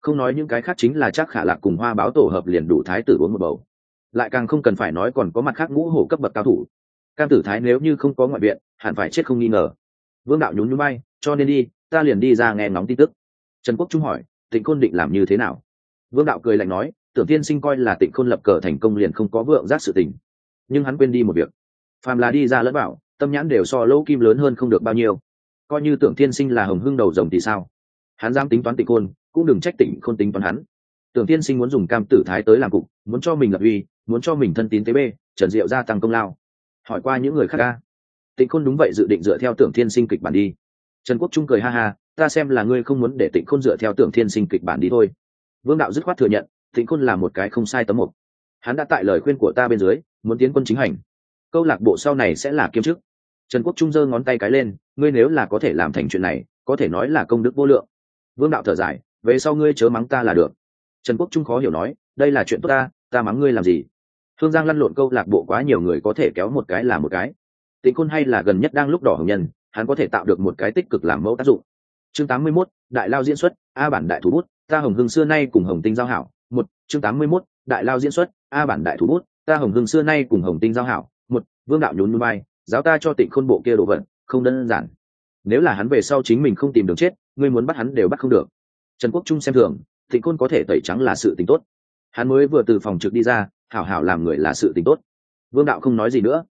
Không nói những cái khác chính là chắc khả lạc cùng hoa báo tổ hợp liền đủ thái tử uống một bầu. Lại càng không cần phải nói còn có mặt khác ngũ hổ cấp bậc cao thủ. Cam tử thái nếu như không có ngoại viện hẳn phải chết không nghi ngờ. Vương đạo nhún nhún bay, cho nên đi, ta liền đi ra nghe ngóng tin tức. Trần quốc trung hỏi, tịnh Côn định làm như thế nào? Vương đạo cười lạnh nói tưởng tiên sinh coi là tịnh khôn lập cờ thành công liền không có vượng giác sự tình. Nhưng hắn quên đi một việc. Phàm là đi ra lẫn bảo tâm nhãn đều so lỗ kim lớn hơn không được bao nhiêu. Coi như tưởng tiên sinh là hồng hưng đầu rồng thì sao? Hắn dám tính toán tịnh khôn, cũng đừng trách tịnh khôn tính toán hắn. Tưởng tiên sinh muốn dùng cam tử thái tới làm cục, muốn cho mình lập uy, muốn cho mình thân tín tế bê, trần diệu gia tăng công lao. Hỏi qua những người khác ca. Tịnh khôn đúng vậy dự định dựa theo tưởng thiên sinh kịch bản đi. Trần quốc trung cười ha ha, ta xem là ngươi không muốn để tịnh khôn dựa theo tưởng thiên sinh kịch bản đi thôi. Vương đạo dứt khoát thừa nhận tịnh khôn là một cái không sai tấm mục. Hắn đã tại lời khuyên của ta bên dưới muốn tiến quân chính hành. Câu lạc bộ sau này sẽ là kiêm chức. Trần quốc trung giơ ngón tay cái lên ngươi nếu là có thể làm thành chuyện này có thể nói là công đức vô lượng. Vương đạo thở dài về sau ngươi chớ mắng ta là được. Trần quốc trung khó hiểu nói đây là chuyện tốt ta ta mắng ngươi làm gì? Thương giang lăn lộn câu lạc bộ quá nhiều người có thể kéo một cái là một cái. Tịnh khôn hay là gần nhất đang lúc đỏ hồng nhân hắn có thể tạo được một cái tích cực làm mẫu tác dụng. Chương 81, đại lao diễn xuất a bản đại thủ bút ta hồng hưng xưa nay cùng hồng tinh giao hảo một chương 81, đại lao diễn xuất a bản đại thủ bút ta hồng hưng xưa nay cùng hồng tinh giao hảo một vương đạo nhún núi bay giáo ta cho tịnh khôn bộ kia đồ vật không đơn giản. Nếu là hắn về sau chính mình không tìm đường chết ngươi muốn bắt hắn đều bắt không được. Trần quốc trung xem thường tịnh khôn có thể tẩy trắng là sự tình tốt. Hắn mới vừa từ phòng trực đi ra hảo hảo làm người là sự tình tốt. Vương đạo không nói gì nữa.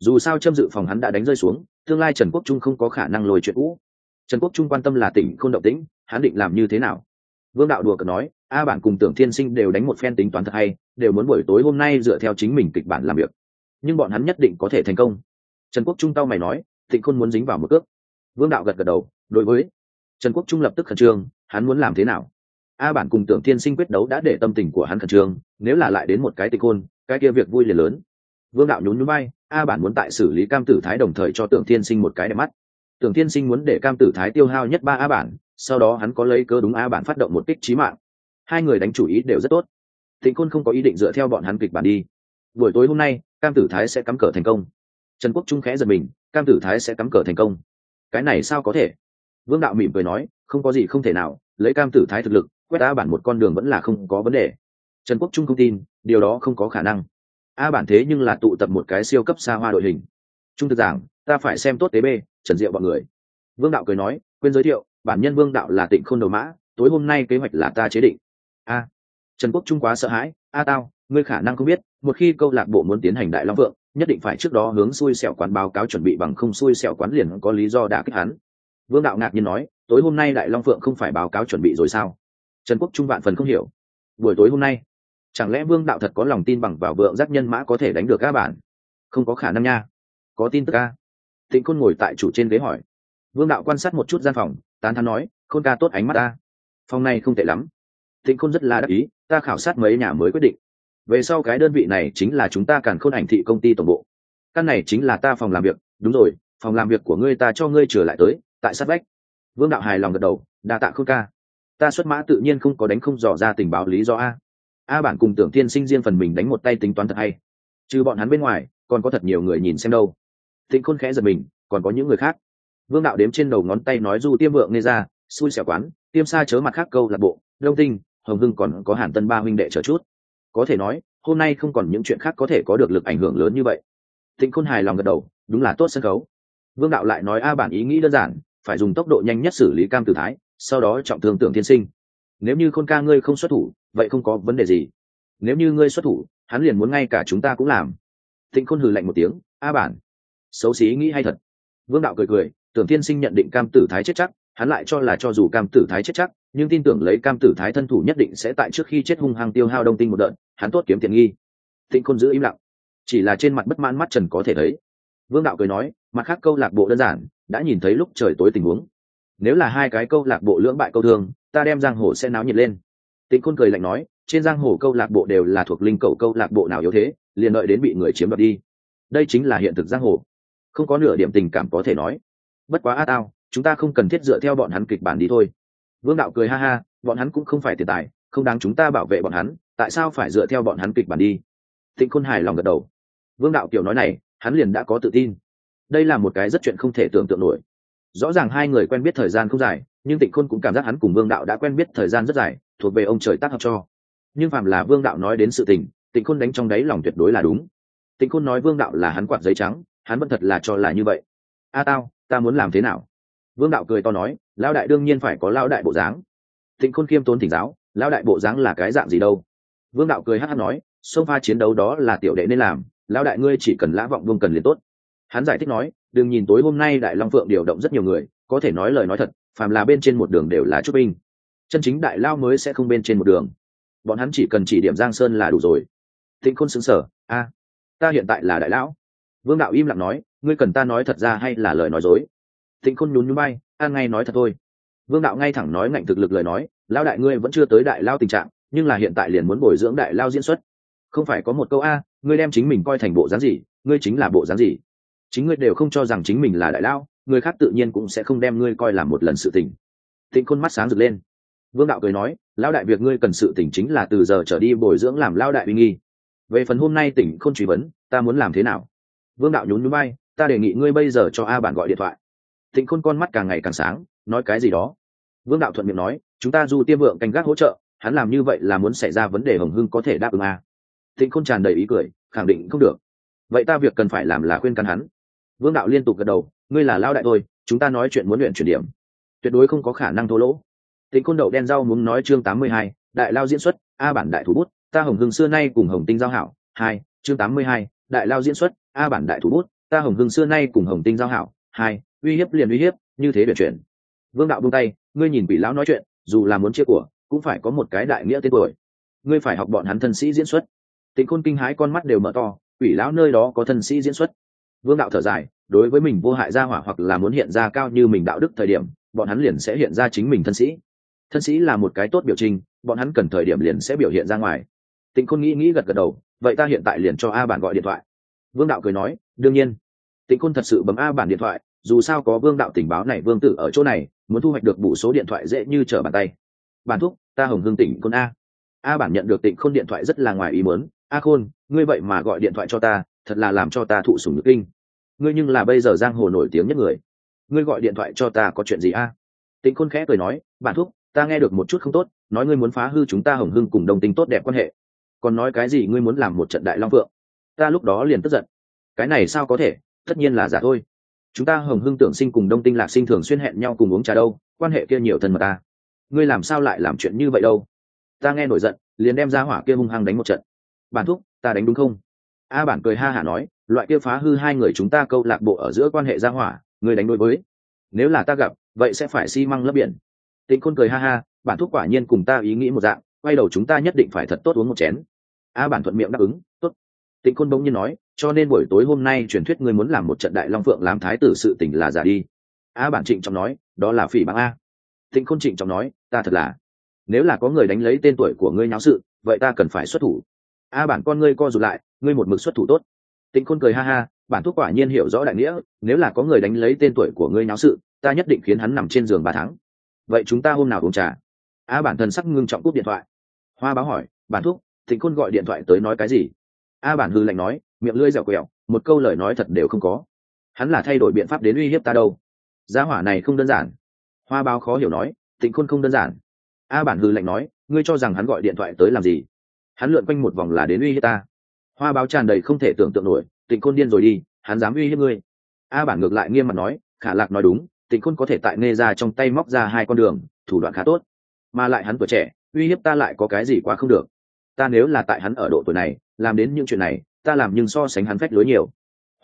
Dù sao châm dự phòng hắn đã đánh rơi xuống tương lai trần quốc trung không có khả năng lồi chuyện cũ. Trần quốc trung quan tâm là tỉnh khôn động tĩnh hắn định làm như thế nào? Vương đạo đùa cợt nói, a bản cùng tưởng thiên sinh đều đánh một phen tính toán thật hay, đều muốn buổi tối hôm nay dựa theo chính mình kịch bản làm việc. Nhưng bọn hắn nhất định có thể thành công. Trần quốc trung tao mày nói, thịnh khôn muốn dính vào một cước. Vương đạo gật gật đầu, đối với. Trần quốc trung lập tức khẩn trương, hắn muốn làm thế nào? A bản cùng tưởng thiên sinh quyết đấu đã để tâm tình của hắn khẩn trương, nếu là lại đến một cái tịch khôn, cái kia việc vui liền lớn. Vương đạo nhún nhún bay, a bản muốn tại xử lý cam tử thái đồng thời cho tưởng thiên sinh một cái đẹp mắt tưởng thiên sinh muốn để cam tử thái tiêu hao nhất ba a bản, sau đó hắn có lấy cớ đúng a bản phát động một kích trí mạng. Hai người đánh chủ ý đều rất tốt. Thịnh Côn không có ý định dựa theo bọn hắn kịch bản đi. Buổi tối hôm nay, cam tử thái sẽ cắm cờ thành công. Trần quốc trung khẽ giật mình, cam tử thái sẽ cắm cờ thành công. Cái này sao có thể? Vương đạo mỉm cười nói, không có gì không thể nào, lấy cam tử thái thực lực, quét a bản một con đường vẫn là không có vấn đề. Trần quốc trung không tin, điều đó không có khả năng. A bản thế nhưng là tụ tập một cái siêu cấp xa hoa đội hình. Trung thực giảng, ta phải xem tốt tế b trần diệu bọn người. Vương đạo cười nói, quên giới thiệu, bản nhân vương đạo là tịnh k h ô n đầu mã, tối hôm nay kế hoạch là ta chế định. A, trần quốc trung quá sợ hãi, a tao, ngươi khả năng không biết, một khi câu lạc bộ muốn tiến hành đại long vượng, nhất định phải trước đó hướng xui xẻo quán báo cáo chuẩn bị bằng không xui xẻo quán liền có lý do đã kích hắn. Vương đạo ngạc nhiên nói, tối hôm nay đại long phượng không phải báo cáo chuẩn bị rồi sao? Trần quốc trung vạn phần không hiểu. Buổi tối hôm nay, chẳng lẽ vương đạo thật có lòng tin bằng vào vượng giác nhân mã có thể đánh được các bản? Không có khả năng nha. Có tin tức ca Tịnh khôn ngồi tại chủ trên ghế hỏi. Vương đạo quan sát một chút gian phòng, tán thắn nói, khôn ca tốt ánh mắt ta. Phòng này không tệ lắm. Tịnh khôn rất là đắc ý, ta khảo sát mấy nhà mới quyết định. Về sau cái đơn vị này chính là chúng ta càng khôn ảnh thị công ty tổng bộ. Căn này chính là ta phòng làm việc. Đúng rồi, phòng làm việc của ngươi ta cho ngươi trở lại tới, tại sát vách. Vương đạo hài lòng gật đầu, đa tạ khôn ca. Ta xuất mã tự nhiên không có đánh không dò ra tình báo lý do a. A bản cùng tưởng tiên sinh riêng phần mình đánh một tay tính toán thật hay. Trừ bọn hắn bên ngoài, còn có thật nhiều người nhìn xem đâu. Tịnh khôn khẽ giật mình, còn có những người khác. Vương đạo đếm trên đầu ngón tay nói du tiêm vượng nghe ra, xui xẻo quán, tiêm xa chớ mặt khác câu lạc bộ, đông tinh, hồng hưng còn có hàn tân ba huynh đệ chờ chút. Có thể nói, hôm nay không còn những chuyện khác có thể có được lực ảnh hưởng lớn như vậy. Tịnh khôn hài lòng gật đầu, đúng là tốt sân khấu. Vương đạo lại nói a bản ý nghĩ đơn giản, phải dùng tốc độ nhanh nhất xử lý cam tử thái, sau đó trọng thương tưởng thiên sinh. Nếu như khôn ca ngươi không xuất thủ, vậy không có vấn đề gì. Nếu như ngươi xuất thủ, hắn liền muốn ngay cả chúng ta cũng làm. Tịnh khôn hừ lạnh một tiếng, a bản xấu xí nghĩ hay thật. Vương đạo cười cười, tưởng tiên sinh nhận định cam tử thái chết chắc, hắn lại cho là cho dù cam tử thái chết chắc, nhưng tin tưởng lấy cam tử thái thân thủ nhất định sẽ tại trước khi chết hung hăng tiêu hao đông tinh một đợt, hắn tốt kiếm tiền nghi. Thịnh khôn giữ im lặng. Chỉ là trên mặt bất mãn mắt trần có thể thấy. Vương đạo cười nói, mặt khác câu lạc bộ đơn giản, đã nhìn thấy lúc trời tối tình huống. Nếu là hai cái câu lạc bộ lưỡng bại câu thương, ta đem giang hồ sẽ náo nhiệt lên. Tịnh khôn cười lạnh nói, trên giang hồ câu lạc bộ đều là thuộc linh cầu câu lạc bộ nào yếu thế, liền đợi đến bị người chiếm đoạt đi. Đây chính là hiện thực giang hồ không có nửa điểm tình cảm có thể nói. Bất quá a tao, chúng ta không cần thiết dựa theo bọn hắn kịch bản đi thôi. Vương đạo cười ha ha, bọn hắn cũng không phải tiền tài, không đáng chúng ta bảo vệ bọn hắn, tại sao phải dựa theo bọn hắn kịch bản đi? Tịnh khôn hài lòng gật đầu. Vương đạo kiểu nói này, hắn liền đã có tự tin. Đây là một cái rất chuyện không thể tưởng tượng nổi. Rõ ràng hai người quen biết thời gian không dài, nhưng tịnh khôn cũng cảm giác hắn cùng vương đạo đã quen biết thời gian rất dài, thuộc về ông trời tác hợp cho. Nhưng phàm là vương đạo nói đến sự tình tịnh khôn đánh trong đáy lòng tuyệt đối là đúng. Tịnh khôn nói vương đạo là hắn quạt giấy trắng hắn vẫn thật là cho là như vậy. A tao, ta muốn làm thế nào? Vương đạo cười to nói, lão đại đương nhiên phải có lão đại bộ dáng. Tịnh khôn khiêm tốn thỉnh giáo, lão đại bộ dáng là cái dạng gì đâu? Vương đạo cười hát hát nói, sông pha chiến đấu đó là tiểu đệ nên làm, lão đại ngươi chỉ cần lã vọng vương cần liền tốt. Hắn giải thích nói, đừng nhìn tối hôm nay đại long phượng điều động rất nhiều người, có thể nói lời nói thật, phàm là bên trên một đường đều là chút binh. Chân chính đại lao mới sẽ không bên trên một đường. Bọn hắn chỉ cần chỉ điểm giang sơn là đủ rồi. Thịnh khôn xứng sở a, ta hiện tại là đại lão vương đạo im lặng nói, ngươi cần ta nói thật ra hay là lời nói dối? Thịnh khôn nhún nhún bay an ngay nói thật thôi. Vương đạo ngay thẳng nói ngạnh thực lực lời nói lao đại ngươi vẫn chưa tới đại lao tình trạng, nhưng là hiện tại liền muốn bồi dưỡng đại lao diễn xuất. Không phải có một câu, a, ngươi đem chính mình coi thành bộ dáng gì, ngươi chính là bộ dáng gì? Chính ngươi đều không cho rằng chính mình là đại lao, người khác tự nhiên cũng sẽ không đem ngươi coi là một lần sự tình. Thịnh khôn mắt sáng rực lên. Vương đạo cười nói lao đại việc ngươi cần sự tỉnh chính là từ giờ trở đi bồi dưỡng làm lao đại uy nghi. Về phần hôm nay tỉnh không truy vấn, ta muốn làm thế nào? Vương đạo nhún núi bay ta đề nghị ngươi bây giờ cho a bản gọi điện thoại. Thịnh khôn con mắt càng ngày càng sáng, nói cái gì đó? Vương đạo thuận miệng nói, chúng ta du tiêm vượng canh gác hỗ trợ, hắn làm như vậy là muốn xảy ra vấn đề hồng hưng có thể đáp ứng a. Thịnh khôn tràn đầy ý cười, khẳng định không được. Vậy ta việc cần phải làm là khuyên can hắn. Vương đạo liên tục gật đầu, ngươi là lao đại thôi chúng ta nói chuyện muốn luyện chuyển điểm. Tuyệt đối không có khả năng thô lỗ. Tịnh côn đậu đen rau muốn nói chương tám mươi hai, đại lao diễn xuất, a bản đại thủ bút, ta hồng hưng xưa nay cùng hồng tinh giao hảo. Hai, chương tám mươi hai, đại lao diễn xuất a bản đại thủ bút, ta hồng hưng xưa nay cùng hồng tinh giao hảo, hai, uy hiếp liền uy hiếp, như thế để chuyển. Vương đạo buông tay, ngươi nhìn bị lão nói chuyện, dù là muốn chia của, cũng phải có một cái đại nghĩa tên tuổi. Ngươi phải học bọn hắn thân sĩ diễn xuất. Tịnh khôn kinh hái con mắt đều mở to, quỷ lão nơi đó có thân sĩ diễn xuất. Vương đạo thở dài, đối với mình vô hại ra hỏa hoặc là muốn hiện ra cao như mình đạo đức thời điểm, bọn hắn liền sẽ hiện ra chính mình thân sĩ. Thân sĩ là một cái tốt biểu trình, bọn hắn cần thời điểm liền sẽ biểu hiện ra ngoài. Tịnh khôn nghĩ nghĩ gật gật đầu, vậy ta hiện tại liền cho a bản gọi điện thoại vương đạo cười nói, đương nhiên. Tịnh khôn thật sự bấm a bản điện thoại, dù sao có vương đạo tình báo này, vương tử ở chỗ này, muốn thu hoạch được bù số điện thoại dễ như trở bàn tay. Bản thúc, ta hồng hương tỉnh khôn a. A bản nhận được tịnh khôn điện thoại rất là ngoài ý muốn, a khôn, ngươi vậy mà gọi điện thoại cho ta, thật là làm cho ta thụ sùng nhược kinh. Ngươi nhưng là bây giờ giang hồ nổi tiếng nhất người. Ngươi gọi điện thoại cho ta có chuyện gì a? Tịnh khôn khẽ cười nói, bản thúc, ta nghe được một chút không tốt, nói ngươi muốn phá hư chúng ta hồng hưng cùng đồng tính tốt đẹp quan hệ. Còn nói cái gì ngươi muốn làm một trận đại long phượng? Ta lúc đó liền tức giận. Cái này sao có thể? Tất nhiên là giả thôi. Chúng ta hồng hưng tưởng sinh cùng đông tinh lạc sinh thường xuyên hẹn nhau cùng uống trà đâu, quan hệ kia nhiều thân mật ta. Ngươi làm sao lại làm chuyện như vậy đâu? Ta nghe nổi giận, liền đem ra hỏa kia hung hăng đánh một trận. Bản thúc, ta đánh đúng không? A bản cười ha hả nói, loại kia phá hư hai người chúng ta câu lạc bộ ở giữa quan hệ ra hỏa, ngươi đánh đối với. Nếu là ta gặp, vậy sẽ phải xi măng lấp biển. Tịnh khôn cười ha ha, bản thúc quả nhiên cùng ta ý nghĩ một dạng, quay đầu chúng ta nhất định phải thật tốt uống một chén. A bản thuận miệng đáp ứng, tốt tịnh khôn bỗng nhiên nói, cho nên buổi tối hôm nay truyền thuyết ngươi muốn làm một trận đại long phượng làm thái tử sự tình là giả đi. A bản trịnh trọng nói, đó là phỉ bằng a. Tịnh khôn trịnh trọng nói, ta thật là, nếu là có người đánh lấy tên tuổi của ngươi nháo sự, vậy ta cần phải xuất thủ. A bản con ngươi co rụt lại, ngươi một mực xuất thủ tốt. Tịnh khôn cười ha ha, bản thuốc quả nhiên hiểu rõ đại nghĩa, nếu là có người đánh lấy tên tuổi của ngươi nháo sự, ta nhất định khiến hắn nằm trên giường ba tháng. Vậy chúng ta hôm nào uống trà? A bản thân sắc ngưng trọng cúp điện thoại. Hoa báo hỏi, bản thuốc tịnh khôn gọi điện thoại tới nói cái gì? A bản hư lạnh nói, miệng lưỡi dẻo quẹo, một câu lời nói thật đều không có. Hắn là thay đổi biện pháp đến uy hiếp ta đâu. Giá hỏa này không đơn giản. Hoa báo khó hiểu nói, tịnh khôn không đơn giản. A bản hư lạnh nói, ngươi cho rằng hắn gọi điện thoại tới làm gì? Hắn lượn quanh một vòng là đến uy hiếp ta. Hoa báo tràn đầy không thể tưởng tượng nổi, tịnh khôn điên rồi đi, hắn dám uy hiếp ngươi. A bản ngược lại nghiêm mặt nói, khả lạc nói đúng, tịnh khôn có thể tại nghe ra trong tay móc ra hai con đường, thủ đoạn khá tốt. Mà lại hắn tuổi trẻ, uy hiếp ta lại có cái gì quá không được ta nếu là tại hắn ở độ tuổi này, làm đến những chuyện này, ta làm nhưng so sánh hắn phách lối nhiều.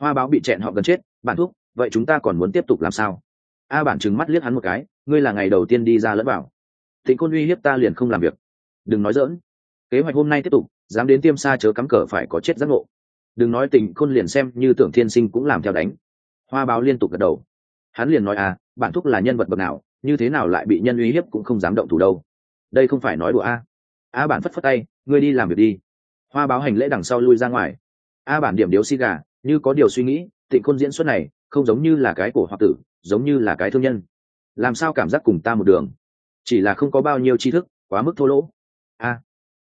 Hoa báo bị chẹn họ gần chết bản thúc, vậy chúng ta còn muốn tiếp tục làm sao? A bản trừng mắt liếc hắn một cái, ngươi là ngày đầu tiên đi ra lẫn vào. Tịnh Côn uy hiếp ta liền không làm việc. Đừng nói dỡn kế hoạch hôm nay tiếp tục, dám đến tiêm xa chớ cắm cờ phải có chết giác ngộ. Đừng nói tình khôn liền xem như tưởng thiên sinh cũng làm theo đánh. Hoa báo liên tục gật đầu. Hắn liền nói à bản thúc là nhân vật bậc nào, như thế nào lại bị nhân uy hiếp cũng không dám động thủ đâu. Đây không phải nói đùa a a bản phất phất tay, ngươi đi làm việc đi. Hoa báo hành lễ đằng sau lui ra ngoài. A bản điểm điếu xi gà, như có điều suy nghĩ, tịnh khôn diễn xuất này, không giống như là cái của Hoa tử, giống như là cái thương nhân. Làm sao cảm giác cùng ta một đường? Chỉ là không có bao nhiêu tri thức, quá mức thô lỗ. A,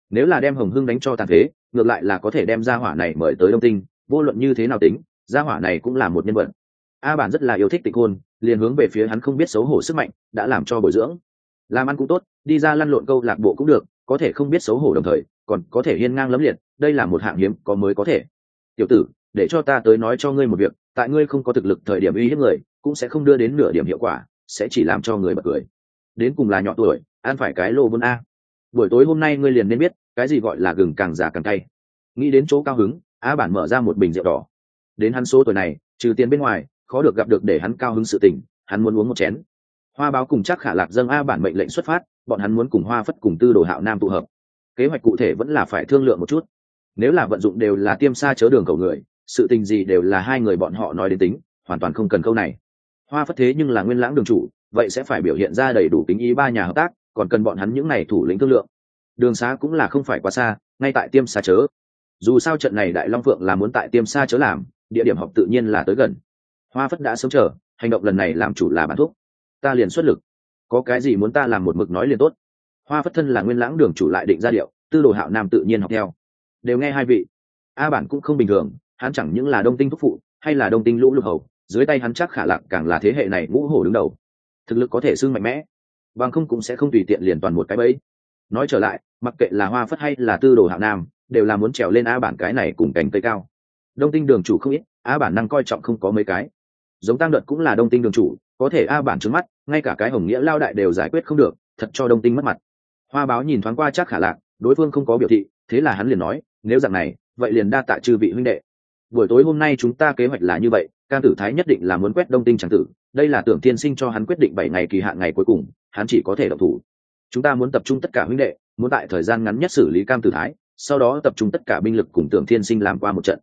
nếu là đem hồng hưng đánh cho tàn thế, ngược lại là có thể đem gia hỏa này mời tới đông tinh, vô luận như thế nào tính, gia hỏa này cũng là một nhân vật. A bản rất là yêu thích tịnh khôn, liền hướng về phía hắn không biết xấu hổ sức mạnh, đã làm cho bồi dưỡng. Làm ăn cũng tốt, đi ra lăn lộn câu lạc bộ cũng được có thể không biết xấu hổ đồng thời, còn có thể hiên ngang lấm liệt, đây là một hạng hiếm có mới có thể. Tiểu tử, để cho ta tới nói cho ngươi một việc, tại ngươi không có thực lực thời điểm uy hiếp người, cũng sẽ không đưa đến nửa điểm hiệu quả, sẽ chỉ làm cho người bật cười. Đến cùng là nhỏ tuổi, ăn phải cái lô vốn a. Buổi tối hôm nay ngươi liền nên biết, cái gì gọi là gừng càng già càng cay. Nghĩ đến chỗ cao hứng, a bản mở ra một bình rượu đỏ. Đến hắn số tuổi này, trừ tiền bên ngoài, khó được gặp được để hắn cao hứng sự tình, hắn muốn uống một chén hoa báo cùng chắc khả lạc dâng a bản mệnh lệnh xuất phát, bọn hắn muốn cùng hoa phất cùng tư đồ hạo nam tụ hợp. Kế hoạch cụ thể vẫn là phải thương lượng một chút. Nếu là vận dụng đều là tiêm xa chớ đường cầu người, sự tình gì đều là hai người bọn họ nói đến tính, hoàn toàn không cần câu này. Hoa phất thế nhưng là nguyên lãng đường chủ, vậy sẽ phải biểu hiện ra đầy đủ tính ý ba nhà hợp tác, còn cần bọn hắn những n à y thủ lĩnh thương lượng. Đường xá cũng là không phải quá xa, ngay tại tiêm xa chớ. Dù sao trận này đại long phượng là muốn tại tiêm xa chớ làm, địa điểm họp tự nhiên là tới gần. Hoa phất đã sớm chờ, hành động lần này làm chủ là bản thuốc ta liền xuất lực. Có cái gì muốn ta làm một mực nói liền tốt. Hoa phất thân là nguyên lãng đường chủ lại định ra điệu, tư đồ hạo nam tự nhiên học theo. Đều nghe hai vị. A bản cũng không bình thường, hắn chẳng những là đông tinh thúc phụ, hay là đông tinh lũ lục hầu, dưới tay hắn chắc khả lạc càng là thế hệ này ngũ hổ đứng đầu. Thực lực có thể xưng mạnh mẽ, bằng không cũng sẽ không tùy tiện liền toàn một cái bẫy. Nói trở lại, mặc kệ là hoa phất hay là tư đồ hạo nam, đều là muốn trèo lên a bản cái này cùng cành cây cao. Đông tinh đường chủ không ít, a bản năng coi trọng không có mấy cái. Giống tăng đợt cũng là đông tinh đường chủ có thể a bản trước mắt ngay cả cái hồng nghĩa lao đại đều giải quyết không được thật cho đông tinh mất mặt. Hoa báo nhìn thoáng qua chắc khả lạc đối phương không có biểu thị thế là hắn liền nói nếu dạng này vậy liền đa tạ chư vị huynh đệ. Buổi tối hôm nay chúng ta kế hoạch là như vậy cam tử thái nhất định là muốn quét đông tinh tràng tử đây là tưởng tiên sinh cho hắn quyết định bảy ngày kỳ hạn ngày cuối cùng hắn chỉ có thể độc thủ. Chúng ta muốn tập trung tất cả huynh đệ muốn tại thời gian ngắn nhất xử lý cam tử thái sau đó tập trung tất cả binh lực cùng tưởng thiên sinh làm qua một trận.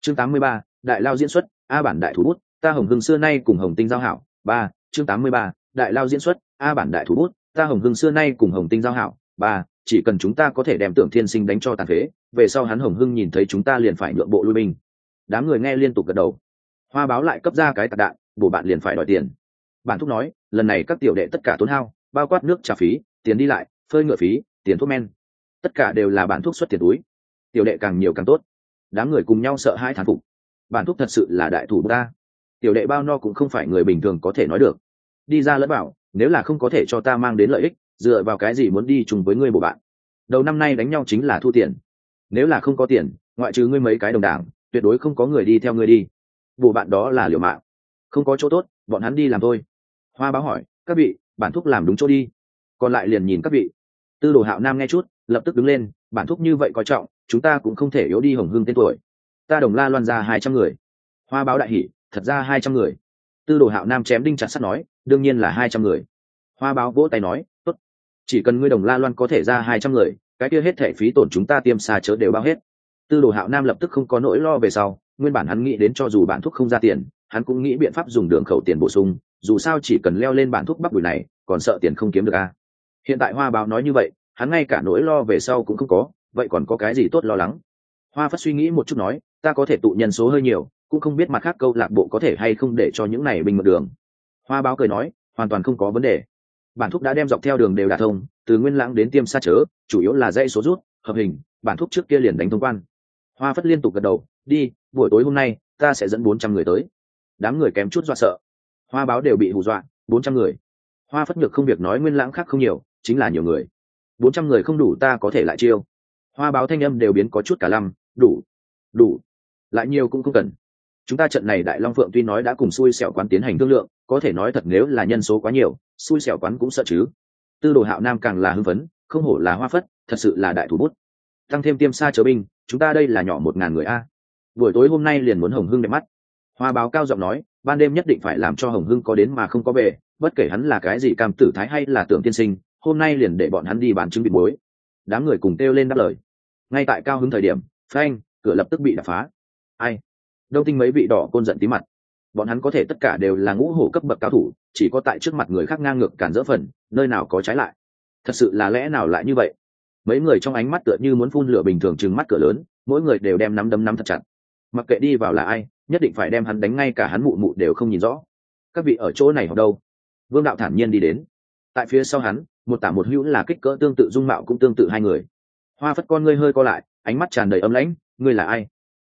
Chương 83, đại lao diễn xuất a bản đại thủ bút ta hồng hưng xưa nay cùng hồng tinh giao hảo ba chương 83, đại lao diễn xuất a bản đại thủ bút ta hồng hưng xưa nay cùng hồng tinh giao hảo. Ba chỉ cần chúng ta có thể đem tưởng thiên sinh đánh cho tàn phế về sau hắn hồng hưng nhìn thấy chúng ta liền phải nhượng bộ lui binh. Đám người nghe liên tục gật đầu. Hoa báo lại cấp ra cái tạc đạn bổ bạn liền phải đòi tiền. Bản thúc nói lần này các tiểu đệ tất cả tốn hao bao quát nước trả phí tiền đi lại phơi ngựa phí tiền thuốc men. Tất cả đều là bản thuốc xuất tiền túi. Tiểu đệ càng nhiều càng tốt. Đám người cùng nhau sợ hai thán phục. Bản thuốc thật sự là đại thủ ta tiểu đệ bao no cũng không phải người bình thường có thể nói được. Đi ra lẫn bảo, nếu là không có thể cho ta mang đến lợi ích, dựa vào cái gì muốn đi chung với ngươi bộ bạn? Đầu năm nay đánh nhau chính là thu tiền. Nếu là không có tiền, ngoại trừ ngươi mấy cái đồng đảng, tuyệt đối không có người đi theo ngươi đi. Bộ bạn đó là liều mạng. Không có chỗ tốt, bọn hắn đi làm thôi. Hoa báo hỏi, các vị, bản thúc làm đúng chỗ đi. Còn lại liền nhìn các vị. Tư đồ hạo nam nghe chút, lập tức đứng lên, bản thúc như vậy coi trọng, chúng ta cũng không thể yếu đi hồng hương tên tuổi. Ta đồng la loan ra hai trăm người. Hoa báo đại hỷ thật ra hai trăm người. Tư đồ hạo nam chém đinh chặt sắt nói, đương nhiên là hai trăm người. Hoa báo vỗ tay nói, tốt. Chỉ cần ngươi đồng la loan có thể ra hai trăm người, cái kia hết thẻ phí tổn chúng ta tiêm xa chớ đều bao hết. Tư đồ hạo nam lập tức không có nỗi lo về sau, nguyên bản hắn nghĩ đến cho dù bản thuốc không ra tiền, hắn cũng nghĩ biện pháp dùng đường khẩu tiền bổ sung, dù sao chỉ cần leo lên bản thuốc bắc bụi này, còn sợ tiền không kiếm được a. À. hiện tại hoa báo nói như vậy, hắn ngay cả nỗi lo về sau cũng không có, vậy còn có cái gì tốt lo lắng? Hoa phất suy nghĩ một chút nói, ta có thể tụ nhân số hơi nhiều cũng không biết mặt khác câu lạc bộ có thể hay không để cho những này bình mật đường. Hoa báo cười nói, hoàn toàn không có vấn đề. Bản thúc đã đem dọc theo đường đều đà thông, từ nguyên lãng đến tiêm xa chớ, chủ yếu là dây số rút, hợp hình, bản thúc trước kia liền đánh thông quan. Hoa phất liên tục gật đầu, đi, buổi tối hôm nay, ta sẽ dẫn bốn trăm người tới. Đám người kém chút dọa sợ. Hoa báo đều bị hù dọa, bốn trăm người? Hoa phất nhược không việc nói nguyên lãng khác không nhiều, chính là nhiều người. Bốn trăm người không đủ ta có thể lại chiêu. Hoa báo thanh âm đều biến có chút cả lăm, đủ đủ. Lại nhiều cũng không cần chúng ta trận này đại long phượng tuy nói đã cùng xui xẻo quán tiến hành thương lượng, có thể nói thật nếu là nhân số quá nhiều, xui xẻo quán cũng sợ chứ. Tư đồ hạo nam càng là hưng phấn, không hổ là hoa phất, thật sự là đại thủ bút. Tăng thêm tiêm xa chớ binh, chúng ta đây là nhỏ một ngàn người a. Buổi tối hôm nay liền muốn hồng hưng đẹp mắt. Hoa báo cao giọng nói, ban đêm nhất định phải làm cho hồng hưng có đến mà không có về, bất kể hắn là cái gì cam tử thái hay là tưởng tiên sinh, hôm nay liền để bọn hắn đi bán trứng bị muối. Đám người cùng kêu lên đáp lời. Ngay tại cao hứng thời điểm, phanh, cửa lập tức bị đập phá. Ai? Đông tinh mấy vị đỏ côn giận tí mặt. Bọn hắn có thể tất cả đều là ngũ hổ cấp bậc cao thủ, chỉ có tại trước mặt người khác ngang ngược cản dỡ phần, nơi nào có trái lại. Thật sự là lẽ nào lại như vậy? Mấy người trong ánh mắt tựa như muốn phun lửa bình thường chừng mắt cửa lớn, mỗi người đều đem nắm đấm nắm thật chặt. Mặc kệ đi vào là ai, nhất định phải đem hắn đánh ngay cả hắn mụ mụ đều không nhìn rõ. Các vị ở chỗ này hoặc đâu? Vương đạo thản nhiên đi đến. Tại phía sau hắn, một tả một hữu là kích cỡ tương tự dung mạo cũng tương tự hai người. Hoa phất con ngươi hơi co lại, ánh mắt tràn đầy ấm lãnh, ngươi là ai?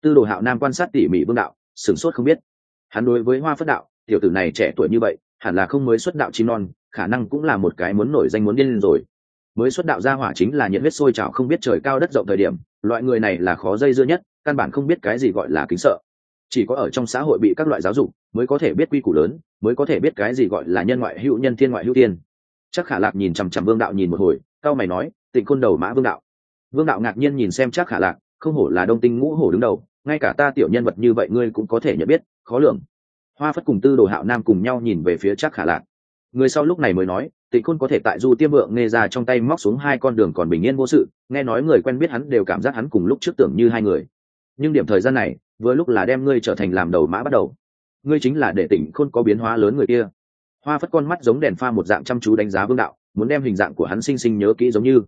Tư đồ hạo nam quan sát tỉ mỉ vương đạo, sửng sốt không biết. Hắn đối với hoa phất đạo, tiểu tử này trẻ tuổi như vậy, hẳn là không mới xuất đạo chim non, khả năng cũng là một cái muốn nổi danh muốn điên lên rồi. Mới xuất đạo ra hỏa chính là nhiệt huyết sôi trào không biết trời cao đất rộng thời điểm, loại người này là khó dây dưa nhất, căn bản không biết cái gì gọi là kính sợ. Chỉ có ở trong xã hội bị các loại giáo dục, mới có thể biết quy củ lớn, mới có thể biết cái gì gọi là nhân ngoại hữu nhân thiên ngoại hữu tiên chắc khả lạc nhìn chằm chằm vương đạo nhìn một hồi cao mày nói, tịnh côn đầu mã vương đạo. Vương đạo ngạc nhiên nhìn xem chắc khả lạc, không hổ là đông tinh ngũ hổ đứng đầu ngay cả ta tiểu nhân vật như vậy ngươi cũng có thể nhận biết, khó lường. Hoa phất cùng tư đồ hạo nam cùng nhau nhìn về phía chắc khả lạc. Người sau lúc này mới nói, tịnh khôn có thể tại du tiêm vượng nghe ra trong tay móc xuống hai con đường còn bình yên vô sự, nghe nói người quen biết hắn đều cảm giác hắn cùng lúc trước tưởng như hai người. Nhưng điểm thời gian này, vừa lúc là đem ngươi trở thành làm đầu mã bắt đầu. Ngươi chính là để tỉnh khôn có biến hóa lớn người kia. Hoa phất con mắt giống đèn pha một dạng chăm chú đánh giá vương đạo, muốn đem hình dạng của hắn sinh sinh nhớ kỹ giống như.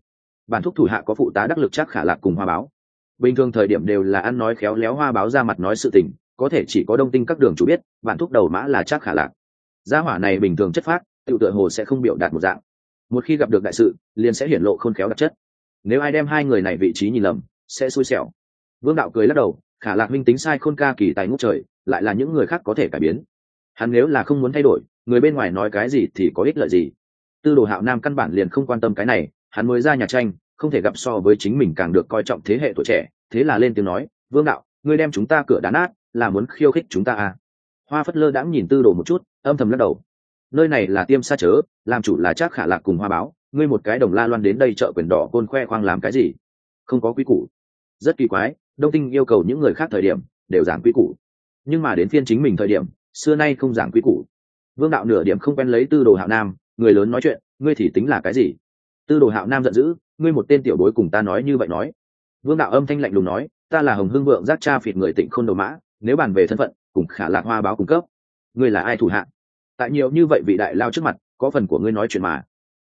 Bản thúc thủ hạ có phụ tá đắc lực chắc khả lạc cùng hoa báo bình thường thời điểm đều là ăn nói khéo léo hoa báo ra mặt nói sự tình có thể chỉ có đông tinh các đường chủ biết bản thúc đầu mã là chắc khả lạc. Gia hỏa này bình thường chất phát, tự tựa hồ sẽ không biểu đạt một dạng. Một khi gặp được đại sự liền sẽ hiển lộ khôn khéo đặc chất. Nếu ai đem hai người này vị trí nhìn lầm sẽ xui xẻo. Vương đạo cười lắc đầu khả lạc minh tính sai khôn ca kỳ tài ngốc trời lại là những người khác có thể cải biến. Hắn nếu là không muốn thay đổi người bên ngoài nói cái gì thì có ích lợi gì. Tư đồ hạo nam căn bản liền không quan tâm cái này hắn mới ra nhà tranh không thể gặp so với chính mình càng được coi trọng thế hệ tuổi trẻ, thế là lên tiếng nói, vương đạo, ngươi đem chúng ta cửa đá nát, là muốn khiêu khích chúng ta à? Hoa phất lơ đãng nhìn tư đồ một chút, âm thầm lắc đầu. Nơi này là tiêm xa chớ, làm chủ là chắc khả lạc cùng hoa báo, ngươi một cái đồng la loan đến đây chợ quyền đỏ côn khoe khoang làm cái gì? Không có quý củ. Rất kỳ quái, đông tinh yêu cầu những người khác thời điểm, đều giảm quý củ. Nhưng mà đến phiên chính mình thời điểm, xưa nay không giảng quy củ. Vương đạo nửa điểm không quen lấy tư đồ hạo nam, người lớn nói chuyện, ngươi thì tính là cái gì? Tư đồ hạo nam giận dữ ngươi một tên tiểu bối cùng ta nói như vậy nói. Vương đạo âm thanh lạnh lùng nói ta là hồng hưng vượng giác cha phịt người tỉnh khôn đồ mã nếu bàn về thân phận cùng khả lạc hoa báo cung cấp. Ngươi là ai thủ hạ? Tại nhiều như vậy vị đại lao trước mặt có phần của ngươi nói chuyện mà.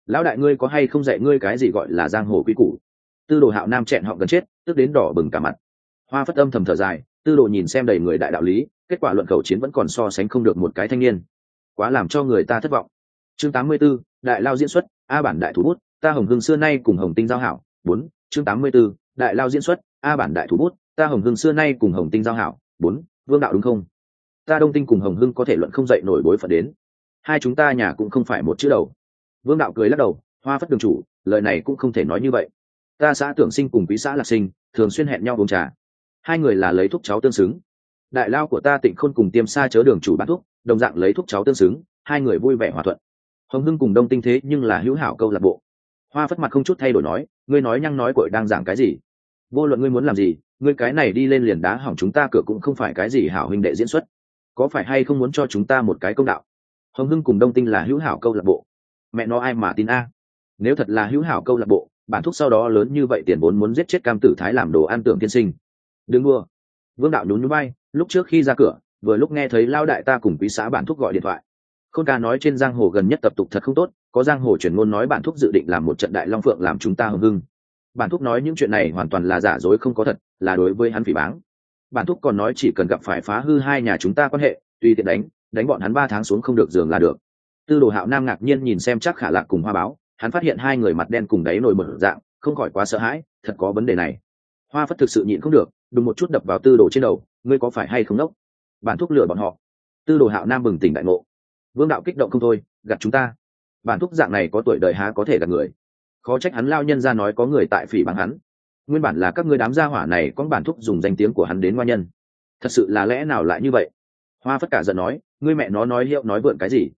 Lão đại ngươi có hay không dạy ngươi cái gì gọi là giang hồ quy củ? Tư đồ hạo nam chẹn họ gần chết tức đến đỏ bừng cả mặt. Hoa phất âm thầm thở dài tư đồ nhìn xem đầy người đại đạo lý kết quả luận khẩu chiến vẫn còn so sánh không được một cái thanh niên. Quá làm cho người ta thất vọng. Chương 84, đại lao diễn xuất a bản đại thủ bút ta hồng hưng xưa nay cùng hồng tinh giao hảo bốn chương 84, đại lao diễn xuất a bản đại thủ bút ta hồng hưng xưa nay cùng hồng tinh giao hảo bốn vương đạo đúng không? Ta đông tinh cùng hồng hưng có thể luận không dậy nổi bối phận đến. Hai chúng ta nhà cũng không phải một chữ đầu. Vương đạo cười lắc đầu hoa phất đường chủ lời này cũng không thể nói như vậy. Ta xã tưởng sinh cùng quý xã lạc sinh thường xuyên hẹn nhau uống trà. Hai người là lấy thuốc cháu tương xứng. Đại lao của ta tịnh khôn cùng tiêm xa chớ đường chủ bán thuốc đồng dạng lấy thuốc cháu tương xứng hai người vui vẻ hòa thuận. Hồng hưng cùng đông tinh thế nhưng là hữu hảo câu lạc bộ hoa phất mặt không chút thay đổi nói, ngươi nói nhăng nói cội đang giảng cái gì? Vô luận ngươi muốn làm gì, ngươi cái này đi lên liền đá hỏng chúng ta cửa cũng không phải cái gì hảo huynh đệ diễn xuất. Có phải hay không muốn cho chúng ta một cái công đạo? Hồng hưng cùng đông tinh là hữu hảo câu lạc bộ. Mẹ nó ai mà tin a? Nếu thật là hữu hảo câu lạc bộ, bản thúc sau đó lớn như vậy tiền vốn muốn giết chết cam tử thái làm đồ an tưởng tiên sinh. Đừng đua vương đạo nhún nhún bay lúc trước khi ra cửa, vừa lúc nghe thấy lao đại ta cùng quý xã bản thúc gọi điện thoại khôn ca nói trên giang hồ gần nhất tập tục thật không tốt, có giang hồ chuyển ngôn nói bản thúc dự định làm một trận đại long phượng làm chúng ta hưng hưng. Bản thúc nói những chuyện này hoàn toàn là giả dối không có thật, là đối với hắn phỉ báng. Bản thúc còn nói chỉ cần gặp phải phá hư hai nhà chúng ta quan hệ, tùy tiện đánh đánh bọn hắn ba tháng xuống không được giường là được. Tư đồ hạo nam ngạc nhiên nhìn xem chắc khả lạc cùng hoa báo, hắn phát hiện hai người mặt đen cùng đáy nổi mở dạng, không khỏi quá sợ hãi, thật có vấn đề này. Hoa phất thực sự nhịn không được, đùng một chút đập vào tư đồ trên đầu, ngươi có phải hay không đốc bản thúc lừa bọn họ. Tư đồ hạo nam bừng tỉnh đại ngộ vương đạo kích động không thôi gặt chúng ta. Bản thúc dạng này có tuổi đời há có thể gặt người. Khó trách hắn lao nhân ra nói có người tại phỉ bằng hắn. Nguyên bản là các ngươi đám gia hỏa này có bản thúc dùng danh tiếng của hắn đến hoa nhân. Thật sự là lẽ nào lại như vậy? Hoa phất cả giận nói, ngươi mẹ nó nói hiệu nói vượn cái gì?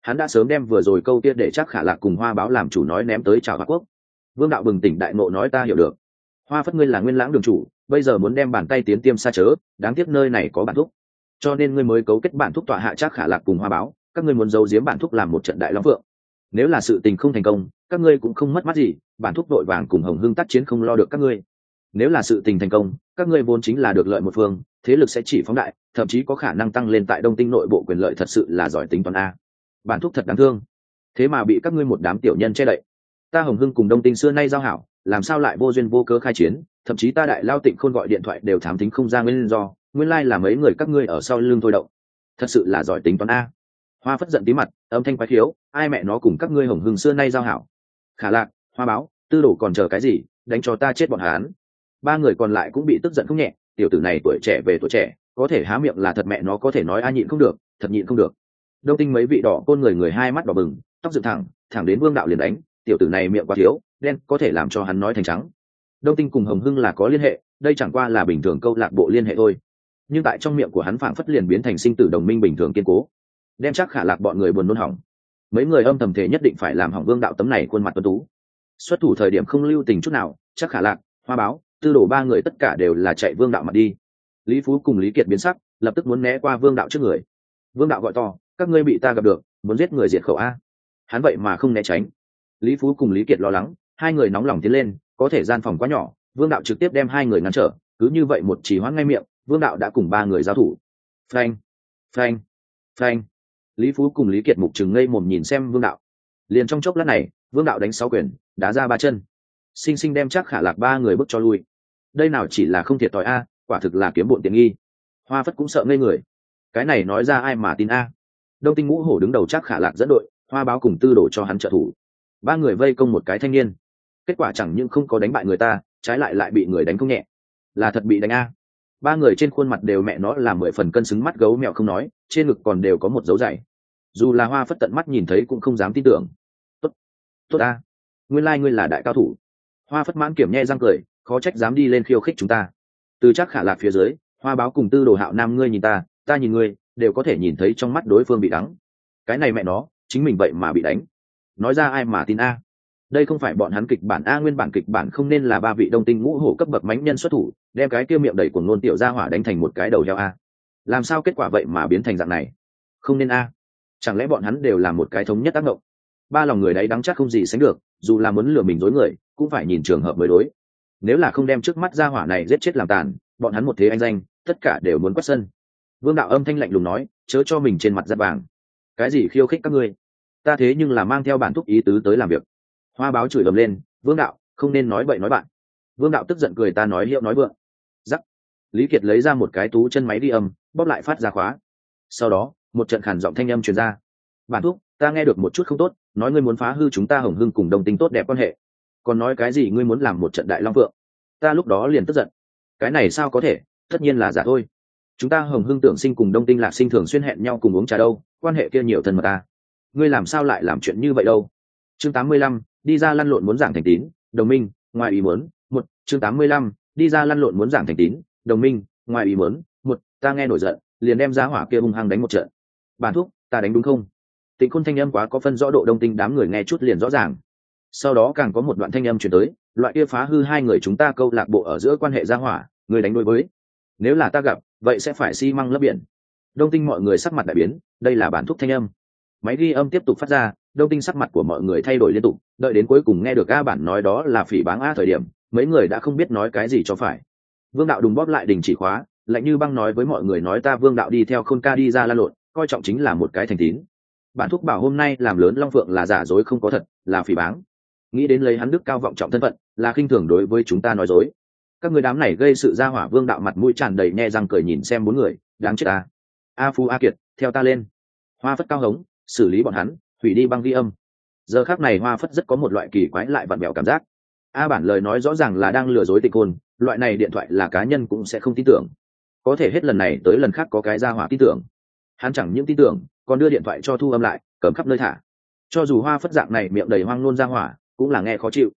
Hắn đã sớm đem vừa rồi câu kia để chắc khả lạc cùng hoa báo làm chủ nói ném tới chào hoa quốc. Vương đạo bừng tỉnh đại ngộ nói ta hiểu được. Hoa phất ngươi là nguyên lãng đường chủ, bây giờ muốn đem bàn tay tiến tiêm xa chớ, đáng tiếc nơi này có bản thúc. Cho nên ngươi mới cấu kết bản thúc tọa hạ chắc khả lạc cùng hoa báo các ngươi muốn giấu giếm bản thúc làm một trận đại long phượng. Nếu là sự tình không thành công, các ngươi cũng không mất mát gì, bản thúc đội vàng cùng hồng hưng tác chiến không lo được các ngươi. Nếu là sự tình thành công, các ngươi vốn chính là được lợi một phương, thế lực sẽ chỉ phóng đại, thậm chí có khả năng tăng lên tại đông tinh nội bộ quyền lợi thật sự là giỏi tính toán a. Bản thúc thật đáng thương. Thế mà bị các ngươi một đám tiểu nhân che đậy. Ta hồng hưng cùng đông tinh xưa nay giao hảo, làm sao lại vô duyên vô cớ khai chiến, thậm chí ta đại lao tịnh khôn gọi điện thoại đều thám tính không ra nguyên do, nguyên lai là mấy người các ngươi ở sau lưng thôi động. Thật sự là giỏi tính toán a hoa phất giận tí mặt, âm thanh quái khiếu, ai mẹ nó cùng các ngươi hồng hưng xưa nay giao hảo. Khả lạc, hoa báo, tư đồ còn chờ cái gì, đánh cho ta chết bọn hán ba người còn lại cũng bị tức giận không nhẹ, tiểu tử này tuổi trẻ về tuổi trẻ, có thể há miệng là thật mẹ nó có thể nói ai nhịn không được, thật nhịn không được. Đông tinh mấy vị đỏ côn người người hai mắt đỏ bừng, tóc dựng thẳng thẳng đến vương đạo liền đánh, tiểu tử này miệng quá thiếu, đen, có thể làm cho hắn nói thành trắng. Đông tinh cùng hồng hưng là có liên hệ, đây chẳng qua là bình thường câu lạc bộ liên hệ thôi. Nhưng tại trong miệng của hắn phảng phất liền biến thành sinh tử đồng minh bình thường kiên cố đem chắc khả lạc bọn người buồn nôn hỏng. Mấy người âm thầm thể nhất định phải làm hỏng vương đạo tấm này khuôn mặt tuấn tú. Xuất thủ thời điểm không lưu tình chút nào, chắc khả lạc, hoa báo, tư đổ ba người tất cả đều là chạy vương đạo mặt đi. Lý phú cùng lý kiệt biến sắc, lập tức muốn né qua vương đạo trước người. Vương đạo gọi to, các ngươi bị ta gặp được, muốn giết người diệt khẩu a. Hắn vậy mà không né tránh. Lý phú cùng lý kiệt lo lắng, hai người nóng lòng tiến lên, có thể gian phòng quá nhỏ, vương đạo trực tiếp đem hai người ngăn trở, cứ như vậy một chỉ hoãn ngay miệng, vương đạo đã cùng ba người giao thủ. Phanh phanh phanh lý phú cùng lý kiệt mục chừng ngây mồm nhìn xem vương đạo. Liền trong chốc lát này, vương đạo đánh sáu quyền, đá ra ba chân. Sinh sinh đem chắc khả lạc ba người bước cho lui. Đây nào chỉ là không thiệt thòi a, quả thực là kiếm bộn tiện nghi. Hoa phất cũng sợ ngây người. Cái này nói ra ai mà tin a? Đông tinh ngũ hổ đứng đầu chắc khả lạc dẫn đội, hoa báo cùng tư đổ cho hắn trợ thủ. Ba người vây công một cái thanh niên. Kết quả chẳng những không có đánh bại người ta, trái lại lại bị người đánh không nhẹ. Là thật bị đánh a. Ba người trên khuôn mặt đều mẹ nó là mười phần cân xứng mắt gấu mẹo không nói, trên ngực còn đều có một dấu dày dù là hoa phất tận mắt nhìn thấy cũng không dám tin tưởng. Tốt tốt a nguyên lai、like、ngươi là đại cao thủ. Hoa phất mãn kiểm nhe răng cười, khó trách dám đi lên khiêu khích chúng ta. Từ chắc khả lạc phía dưới, hoa báo cùng tư đồ hạo nam ngươi nhìn ta ta nhìn ngươi, đều có thể nhìn thấy trong mắt đối phương bị đắng cái này mẹ nó, chính mình vậy mà bị đánh. Nói ra ai mà tin a. Đây không phải bọn hắn kịch bản a, nguyên bản kịch bản không nên là ba vị đông tinh ngũ hổ cấp bậc mánh nhân xuất thủ, đem cái kia miệng đầy của nôn tiểu ra hỏa đánh thành một cái đầu heo a. Làm sao kết quả vậy mà biến thành dạng này? Không nên a chẳng lẽ bọn hắn đều là một cái thống nhất tác động ba lòng người đấy đắng chắc không gì sánh được, dù là muốn lừa mình dối người, cũng phải nhìn trường hợp mới đối. Nếu là không đem trước mắt ra hỏa này giết chết làm tàn, bọn hắn một thế anh danh, tất cả đều muốn quét sân. Vương đạo âm thanh lạnh lùng nói, chớ cho mình trên mặt giáp vàng. Cái gì khiêu khích các ngươi? Ta thế nhưng là mang theo bản thúc ý tứ tới làm việc. Hoa báo chửi ầm lên, vương đạo, không nên nói bậy nói bạn. Vương đạo tức giận cười ta nói hiệu nói vượng. Giắc. Lý kiệt lấy ra một cái tú chân máy đi âm, bóp lại phát ra khóa. Sau đó một trận khản giọng thanh âm truyền ra. Bản thúc, ta nghe được một chút không tốt, nói ngươi muốn phá hư chúng ta hồng hưng cùng đồng tính tốt đẹp quan hệ. Còn nói cái gì ngươi muốn làm một trận đại long phượng? Ta lúc đó liền tức giận. Cái này sao có thể? Tất nhiên là giả thôi. Chúng ta hồng hưng tưởng sinh cùng đông tinh lạc sinh thường xuyên hẹn nhau cùng uống trà đâu, quan hệ kia nhiều thân mật ta. Ngươi làm sao lại làm chuyện như vậy đâu? Chương tám mươi lăm, đi ra lăn lộn muốn giảng thành tín, đồng minh, ngoài ý muốn, một, chương tám mươi lăm, đi ra lăn lộn muốn giảng thành tín, đồng minh, ngoài ý muốn, một, ta nghe nổi giận, liền đem giá hỏa kia hung hăng đánh một trận bản thúc ta đánh đúng không? Tịnh khôn thanh âm quá có phân rõ độ đông tinh, đám người nghe chút liền rõ ràng. Sau đó càng có một đoạn thanh âm chuyển tới, loại kia phá hư hai người chúng ta câu lạc bộ ở giữa quan hệ gia hỏa, người đánh đối với. Nếu là ta gặp, vậy sẽ phải xi măng lấp biển. Đông tinh mọi người sắc mặt đại biến, đây là bản thúc thanh âm. Máy ghi âm tiếp tục phát ra, đông tinh sắc mặt của mọi người thay đổi liên tục, đợi đến cuối cùng nghe được a bản nói đó là phỉ báng a thời điểm, mấy người đã không biết nói cái gì cho phải. Vương đạo đùng bóp lại đình chỉ khóa, lạnh như băng nói với mọi người nói ta vương đạo đi theo khôn ca đi ra la lộn coi trọng chính là một cái thành tín. Bản thúc bảo hôm nay làm lớn long phượng là giả dối không có thật, là phỉ báng. Nghĩ đến lấy hắn đức cao vọng trọng thân phận, là khinh thường đối với chúng ta nói dối. Các người đám này gây sự ra hỏa vương đạo mặt mũi tràn đầy nhe răng cười nhìn xem bốn người, đáng chết ta. A phu a kiệt, theo ta lên. Hoa phất cao hống, xử lý bọn hắn, hủy đi băng ghi âm. Giờ khác này hoa phất rất có một loại kỳ quái lại vặn vẹo cảm giác. A bản lời nói rõ ràng là đang lừa dối tịch côn, loại này điện thoại là cá nhân cũng sẽ không tin tưởng. Có thể hết lần này tới lần khác có cái ra hỏa tin tưởng hắn chẳng những tin tưởng, còn đưa điện thoại cho thu âm lại, cầm khắp nơi thả. Cho dù hoa phất dạng này miệng đầy hoang nôn ra hỏa, cũng là nghe khó chịu.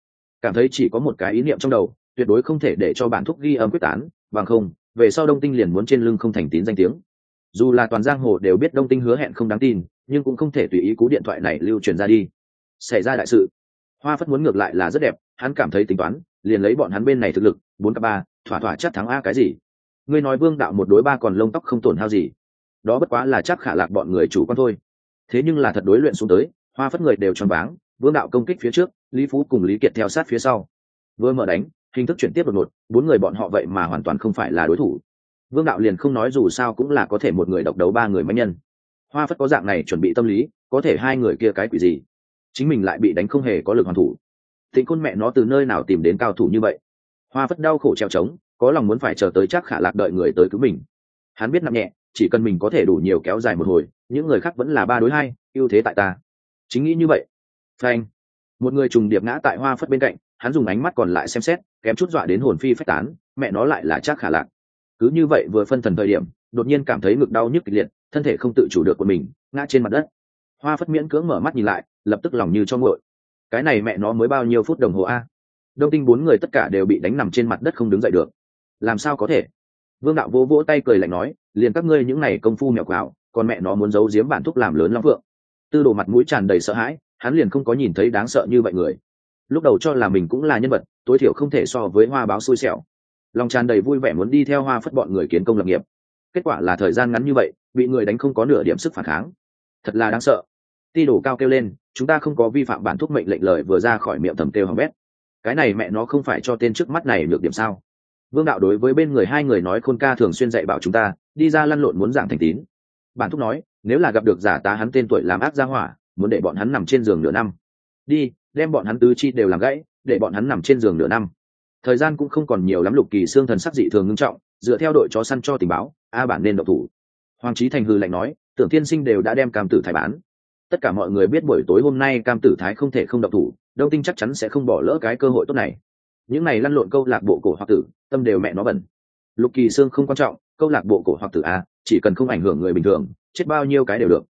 Cảm thấy chỉ có một cái ý niệm trong đầu, tuyệt đối không thể để cho bản thúc ghi âm quyết tán, bằng không, về sau đông tinh liền muốn trên lưng không thành tín danh tiếng. Dù là toàn giang hồ đều biết đông tinh hứa hẹn không đáng tin, nhưng cũng không thể tùy ý cú điện thoại này lưu truyền ra đi. Xảy ra đại sự. Hoa phất muốn ngược lại là rất đẹp, hắn cảm thấy tính toán, liền lấy bọn hắn bên này thực lực, bốn k ba, thỏa thỏa chắc thắng a cái gì. Ngươi nói vương đạo một đối ba còn lông tóc không tổn hao gì đó bất quá là chắc khả lạc bọn người chủ quan thôi. Thế nhưng là thật đối luyện xuống tới, hoa phất người đều tròn váng, vương đạo công kích phía trước, lý phú cùng lý kiệt theo sát phía sau. Vừa mở đánh, hình thức chuyển tiếp đột ngột, bốn người bọn họ vậy mà hoàn toàn không phải là đối thủ. Vương đạo liền không nói dù sao cũng là có thể một người độc đấu ba người máy nhân. Hoa phất có dạng này chuẩn bị tâm lý, có thể hai người kia cái quỷ gì? Chính mình lại bị đánh không hề có lực hoàn thủ. Thịnh côn mẹ nó từ nơi nào tìm đến cao thủ như vậy? Hoa phất đau khổ treo trống, có lòng muốn phải chờ tới chắc khả lạc đợi người tới cứu mình. Hắn biết nặng nhẹ chỉ cần mình có thể đủ nhiều kéo dài một hồi, những người khác vẫn là ba đối hai, ưu thế tại ta. Chính nghĩ như vậy. Phanh. Một người trùng điệp ngã tại hoa phất bên cạnh, hắn dùng ánh mắt còn lại xem xét, kém chút dọa đến hồn phi phách tán, mẹ nó lại là chắc khả lạc. Cứ như vậy vừa phân thần thời điểm, đột nhiên cảm thấy ngực đau nhức kịch liệt, thân thể không tự chủ được của mình, ngã trên mặt đất. Hoa phất miễn cưỡng mở mắt nhìn lại, lập tức lòng như cho ngội cái này mẹ nó mới bao nhiêu phút đồng hồ a? Đông tinh bốn người tất cả đều bị đánh nằm trên mặt đất không đứng dậy được. Làm sao có thể? Vương đạo vỗ vỗ tay cười lạnh nói, liền các ngươi những này công phu mẹo quạo, còn mẹ nó muốn giấu giếm bản thúc làm lớn long phượng. Tư đồ mặt mũi tràn đầy sợ hãi, hắn liền không có nhìn thấy đáng sợ như vậy người. Lúc đầu cho là mình cũng là nhân vật, tối thiểu không thể so với hoa báo xui xẻo. Lòng tràn đầy vui vẻ muốn đi theo hoa phất bọn người kiến công lập nghiệp. Kết quả là thời gian ngắn như vậy, bị người đánh không có nửa điểm sức phản kháng. Thật là đáng sợ. Ti đổ cao kêu lên, chúng ta không có vi phạm bản thuốc mệnh lệnh lời vừa ra khỏi miệng thầm kêu hỏng bét. Cái này mẹ nó không phải cho tên trước mắt này được điểm sao? Vương đạo đối với bên người hai người nói khôn ca thường xuyên dạy bảo chúng ta, đi ra lăn lộn muốn giảng thành tín. Bản thúc nói, nếu là gặp được giả tá hắn tên tuổi làm ác gia hỏa, muốn để bọn hắn nằm trên giường nửa năm. Đi, đem bọn hắn tứ chi đều làm gãy, để bọn hắn nằm trên giường nửa năm. Thời gian cũng không còn nhiều lắm, lục kỳ xương thần sắc dị thường ngưng trọng, dựa theo đội chó săn cho tình báo, a, bản nên độc thủ. Hoàng trí thành hư lạnh nói, tưởng tiên sinh đều đã đem cam tử thái bán. Tất cả mọi người biết buổi tối hôm nay cam tử thái không thể không độc thủ, đông tinh chắc chắn sẽ không bỏ lỡ cái cơ hội tốt này những này lăn lộn câu lạc bộ cổ hoặc tử, tâm đều mẹ nó bẩn. Lục kỳ xương không quan trọng, câu lạc bộ cổ hoặc tử a chỉ cần không ảnh hưởng người bình thường, chết bao nhiêu cái đều được.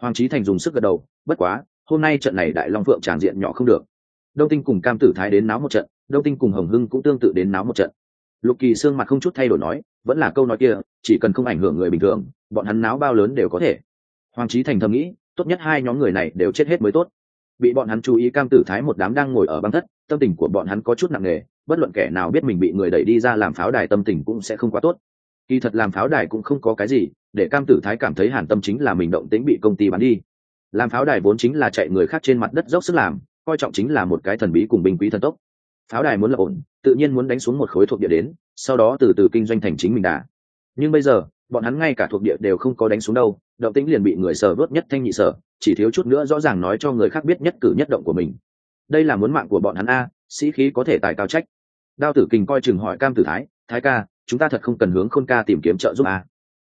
Hoàng trí thành dùng sức gật đầu, bất quá, hôm nay trận này đại long phượng tràn diện nhỏ không được. Đông tinh cùng cam tử thái đến náo một trận, đông tinh cùng hồng hưng cũng tương tự đến náo một trận. Lục kỳ xương mặt không chút thay đổi nói, vẫn là câu nói kia, chỉ cần không ảnh hưởng người bình thường, bọn hắn náo bao lớn đều có thể. Hoàng trí thành thầm nghĩ, tốt nhất hai nhóm người này đều chết hết mới tốt bị bọn hắn chú ý cam tử thái một đám đang ngồi ở băng thất, tâm tình của bọn hắn có chút nặng nề, bất luận kẻ nào biết mình bị người đẩy đi ra làm pháo đài tâm tình cũng sẽ không quá tốt. Kỳ thật làm pháo đài cũng không có cái gì, để cam tử thái cảm thấy hàn tâm chính là mình động tĩnh bị công ty bán đi. Làm pháo đài vốn chính là chạy người khác trên mặt đất dốc sức làm, coi trọng chính là một cái thần bí cùng binh quý thần tốc. Pháo đài muốn lập ổn, tự nhiên muốn đánh xuống một khối thuộc địa đến, sau đó từ từ kinh doanh thành chính mình đã nhưng bây giờ bọn hắn ngay cả thuộc địa đều không có đánh xuống đâu, động tĩnh liền bị người sở vớt nhất thanh nhị sở, chỉ thiếu chút nữa rõ ràng nói cho người khác biết nhất cử nhất động của mình. Đây là muốn mạng của bọn hắn a, sĩ khí có thể tài cao trách. Đao tử kình coi chừng hỏi cam tử thái thái ca, chúng ta thật không cần hướng khôn ca tìm kiếm trợ giúp a.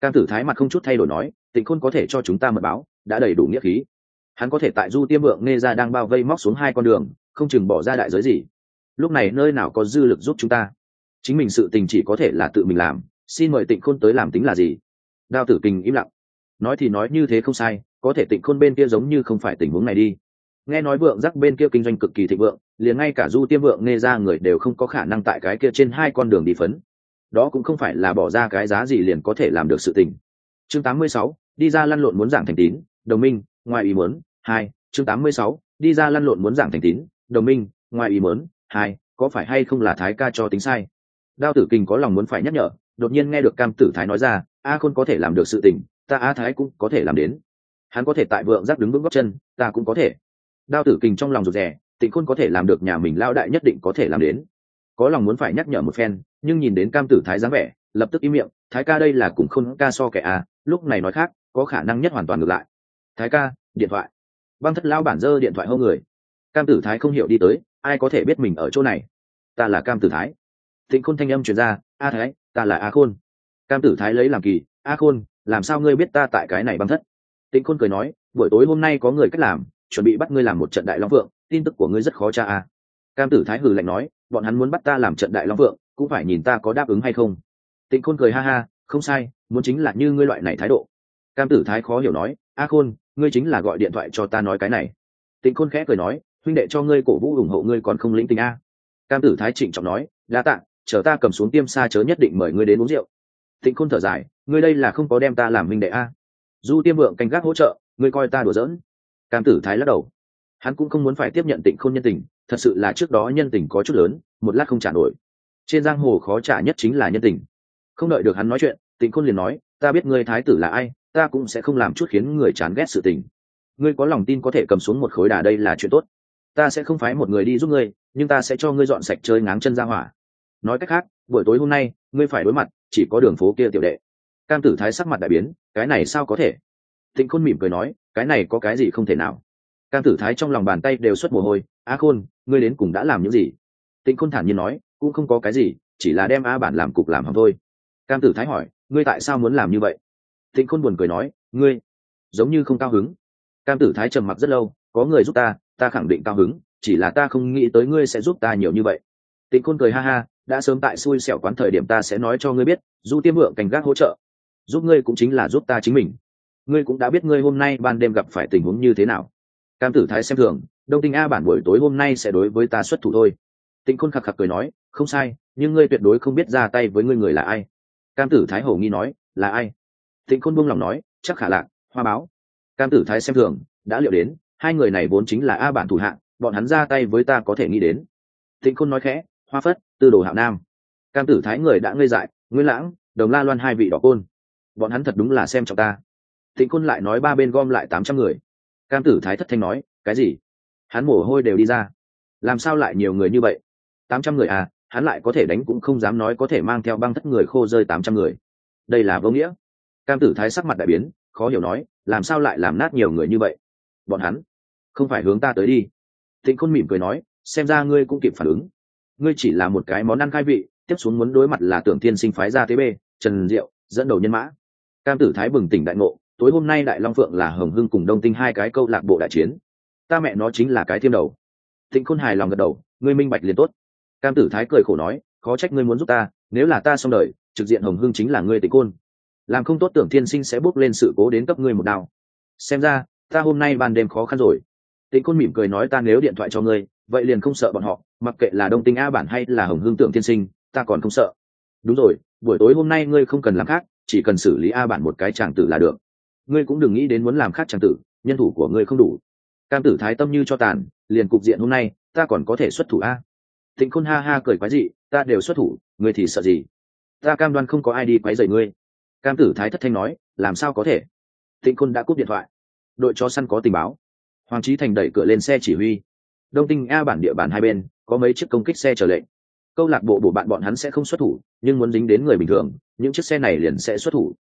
Cam tử thái mặt không chút thay đổi nói, tịnh khôn có thể cho chúng ta mật báo, đã đầy đủ nghĩa khí. Hắn có thể tại du tiêm vượng nghe ra đang bao vây móc xuống hai con đường, không chừng bỏ ra đại giới gì. Lúc này nơi nào có dư lực giúp chúng ta? Chính mình sự tình chỉ có thể là tự mình làm xin mời tịnh khôn tới làm tính là gì? Đao tử kình im lặng. Nói thì nói như thế không sai có thể tịnh khôn bên kia giống như không phải tình huống này đi. Nghe nói vượng giác bên kia kinh doanh cực kỳ thịnh vượng liền ngay cả du tiêm vượng nghe ra người đều không có khả năng tại cái kia trên hai con đường đi phấn. Đó cũng không phải là bỏ ra cái giá gì liền có thể làm được sự tình. Chương 86, đi ra lăn lộn muốn giảng thành tín đồng minh ngoài ý muốn hai chương 86, đi ra lăn lộn muốn giảng thành tín đồng minh ngoài ý muốn hai có phải hay không là thái ca cho tính sai? Đao tử kinh có lòng muốn phải nhắc nhở đột nhiên nghe được cam tử thái nói ra, a khôn có thể làm được sự tình, ta a thái cũng có thể làm đến. Hắn có thể tại vượng giác đứng vững góc chân, ta cũng có thể. Đao tử Kình trong lòng rụt rè, tịnh khôn có thể làm được nhà mình lao đại nhất định có thể làm đến. Có lòng muốn phải nhắc nhở một phen, nhưng nhìn đến cam tử thái dáng vẻ, lập tức im miệng, thái ca đây là cùng khôn ca so kẻ a, lúc này nói khác, có khả năng nhất hoàn toàn ngược lại. Thái ca, điện thoại. Băng thất lao bản dơ điện thoại hô người. Cam tử thái không hiểu đi tới, ai có thể biết mình ở chỗ này? Ta là cam tử thái. Thịnh khôn thanh âm truyền ra a thái, ta là a khôn. Cam tử thái lấy làm kỳ, a khôn, làm sao ngươi biết ta tại cái này băng thất? Tịnh khôn cười nói, buổi tối hôm nay có người cách làm, chuẩn bị bắt ngươi làm một trận đại long phượng tin tức của ngươi rất khó tra a. Cam tử thái hử lạnh nói, bọn hắn muốn bắt ta làm trận đại long phượng cũng phải nhìn ta có đáp ứng hay không. Tịnh khôn cười ha ha, không sai, muốn chính là như ngươi loại này thái độ. Cam tử thái khó hiểu nói, a khôn, ngươi chính là gọi điện thoại cho ta nói cái này. Tịnh khôn khẽ cười nói, huynh đệ cho ngươi cổ vũ ủng hộ ngươi còn không lĩnh tình a. Cam tử thái trịnh trọng nói, đa tạ chờ ta cầm xuống tiêm xa chớ nhất định mời ngươi đến uống rượu. Tịnh khôn thở dài, ngươi đây là không có đem ta làm minh đệ a. Du tiêm vượng canh gác hỗ trợ, ngươi coi ta đùa giỡn. Cam tử thái lắc đầu. Hắn cũng không muốn phải tiếp nhận tịnh khôn nhân tình, thật sự là trước đó nhân tình có chút lớn, một lát không trả nổi. Trên giang hồ khó trả nhất chính là nhân tình. Không đợi được hắn nói chuyện tịnh khôn liền nói, ta biết ngươi thái tử là ai, ta cũng sẽ không làm chút khiến người chán ghét sự tình. Ngươi có lòng tin có thể cầm xuống một khối đà đây là chuyện tốt. Ta sẽ không phái một người đi giúp ngươi, nhưng ta sẽ cho ngươi dọn sạch chơi ngáng chân ra hỏa nói cách khác, buổi tối hôm nay, ngươi phải đối mặt, chỉ có đường phố kia tiểu đệ. Cam tử thái sắc mặt đại biến, cái này sao có thể? Tịnh khôn mỉm cười nói, cái này có cái gì không thể nào. Cam tử thái trong lòng bàn tay đều xuất mồ hôi, a khôn, ngươi đến cùng đã làm những gì? Tịnh khôn thản nhiên nói, cũng không có cái gì, chỉ là đem a bản làm cục làm hỏng thôi. Cam tử thái hỏi, ngươi tại sao muốn làm như vậy? Tịnh khôn buồn cười nói, ngươi, giống như không cao hứng. Cam tử thái trầm mặc rất lâu, có người giúp ta ta khẳng định cao hứng, chỉ là ta không nghĩ tới ngươi sẽ giúp ta nhiều như vậy. Tịnh khôn cười ha ha đã sớm tại xui xẻo quán thời điểm ta sẽ nói cho ngươi biết, du tiêm vượng cảnh gác hỗ trợ. Giúp ngươi cũng chính là giúp ta chính mình. Ngươi cũng đã biết ngươi hôm nay ban đêm gặp phải tình huống như thế nào. Cam tử thái xem thường, đông tinh a bản buổi tối hôm nay sẽ đối với ta xuất thủ thôi. Tịnh khôn khạc khạc cười nói, không sai, nhưng ngươi tuyệt đối không biết ra tay với ngươi người là ai. Cam tử thái hổ nghi nói, là ai? Tịnh khôn buông lòng nói, chắc khả lạc hoa báo. Cam tử thái xem thường, đã liệu đến, hai người này vốn chính là a bản thủ hạng bọn hắn ra tay với ta có thể nghĩ đến. Tịnh khôn nói khẽ, hoa phất tư đồ hạo nam. Cam tử thái người đã ngây dại, nguyên lãng, đồng la loan hai vị đỏ côn, bọn hắn thật đúng là xem trọng ta. Thịnh côn lại nói ba bên gom lại tám trăm người. Cam tử thái thất thanh nói, cái gì? Hắn mồ hôi đều đi ra. Làm sao lại nhiều người như vậy? Tám trăm người à hắn lại có thể đánh cũng không dám nói có thể mang theo băng thất người khô rơi tám trăm người. Đây là vô nghĩa. Cam tử thái sắc mặt đại biến, khó hiểu nói, làm sao lại làm nát nhiều người như vậy? Bọn hắn không phải hướng ta tới đi. Thịnh khôn mỉm cười nói, xem ra ngươi cũng kịp phản ứng ngươi chỉ là một cái món ăn khai vị, tiếp xuống muốn đối mặt là tưởng thiên sinh phái ra tế bê, trần diệu, dẫn đầu nhân mã. Cam tử thái bừng tỉnh đại ngộ, tối hôm nay đại long phượng là hồng hưng cùng đông tinh hai cái câu lạc bộ đại chiến. Ta mẹ nó chính là cái thiêm đầu. Thịnh khôn hài lòng gật đầu, ngươi minh bạch liền tốt. Cam tử thái cười khổ nói, khó trách ngươi muốn giúp ta, nếu là ta xong đời, trực diện hồng hưng chính là ngươi tịnh côn làm không tốt tưởng thiên sinh sẽ bước lên sự cố đến cấp ngươi một đao. Xem ra, ta hôm nay ban đêm khó khăn rồi. Tịnh côn mỉm cười nói ta nếu điện thoại cho ngươi vậy liền không sợ bọn họ, mặc kệ là đông tinh a bản hay là hồng hương tưởng thiên sinh, ta còn không sợ. Đúng rồi, buổi tối hôm nay ngươi không cần làm khác, chỉ cần xử lý a bản một cái tràng tử là được. Ngươi cũng đừng nghĩ đến muốn làm khác tràng tử, nhân thủ của ngươi không đủ. Cam tử thái tâm như cho tàn, liền cục diện hôm nay, ta còn có thể xuất thủ a. Thịnh khôn ha ha cười quái dị, ta đều xuất thủ, ngươi thì sợ gì? Ta cam đoan không có ai đi quấy rầy ngươi. Cam tử thái thất thanh nói, làm sao có thể? Tịnh khôn đã cúp điện thoại. Đội chó săn có tình báo. Hoàng trí thành đẩy cửa lên xe chỉ huy đông tinh a bản địa bàn hai bên, có mấy chiếc công kích xe trở lệnh. Câu lạc bộ bổ bạn bọn hắn sẽ không xuất thủ, nhưng muốn dính đến người bình thường, những chiếc xe này liền sẽ xuất thủ.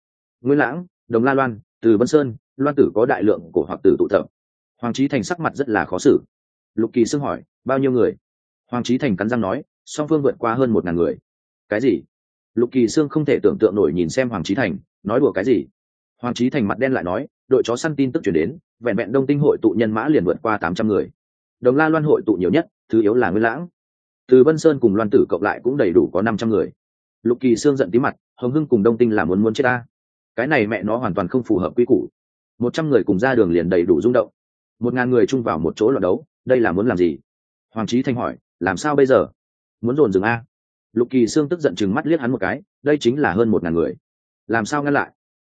Nguyên lãng, đồng la loan, từ vân sơn, loan tử có đại lượng của hoặc tử tụ tập. Hoàng trí thành sắc mặt rất là khó xử. Lục kỳ xưng hỏi, bao nhiêu người? Hoàng trí thành cắn răng nói, song phương vượt qua hơn một ngàn người. Cái gì? Lục kỳ sương không thể tưởng tượng nổi nhìn xem hoàng trí thành, nói đùa cái gì? Hoàng trí thành mặt đen lại nói, đội chó săn tin tức chuyển đến, vẹn vẹn đông tinh hội tụ nhân mã liền vượt qua tám trăm người đồng la loan hội tụ nhiều nhất, thứ yếu là nguyên lãng. Từ vân sơn cùng loan tử cộng lại cũng đầy đủ có năm trăm người. Lục kỳ sương giận tí mặt, hồng hưng cùng đông tinh là muốn muốn chết ta. Cái này mẹ nó hoàn toàn không phù hợp quy củ. Một trăm người cùng ra đường liền đầy đủ rung động. Một ngàn người chung vào một chỗ loạt đấu, đây là muốn làm gì? Hoàng trí thanh hỏi, làm sao bây giờ? Muốn dồn dừng a. Lục kỳ sương tức giận chừng mắt liếc hắn một cái, đây chính là hơn một ngàn người. Làm sao ngăn lại?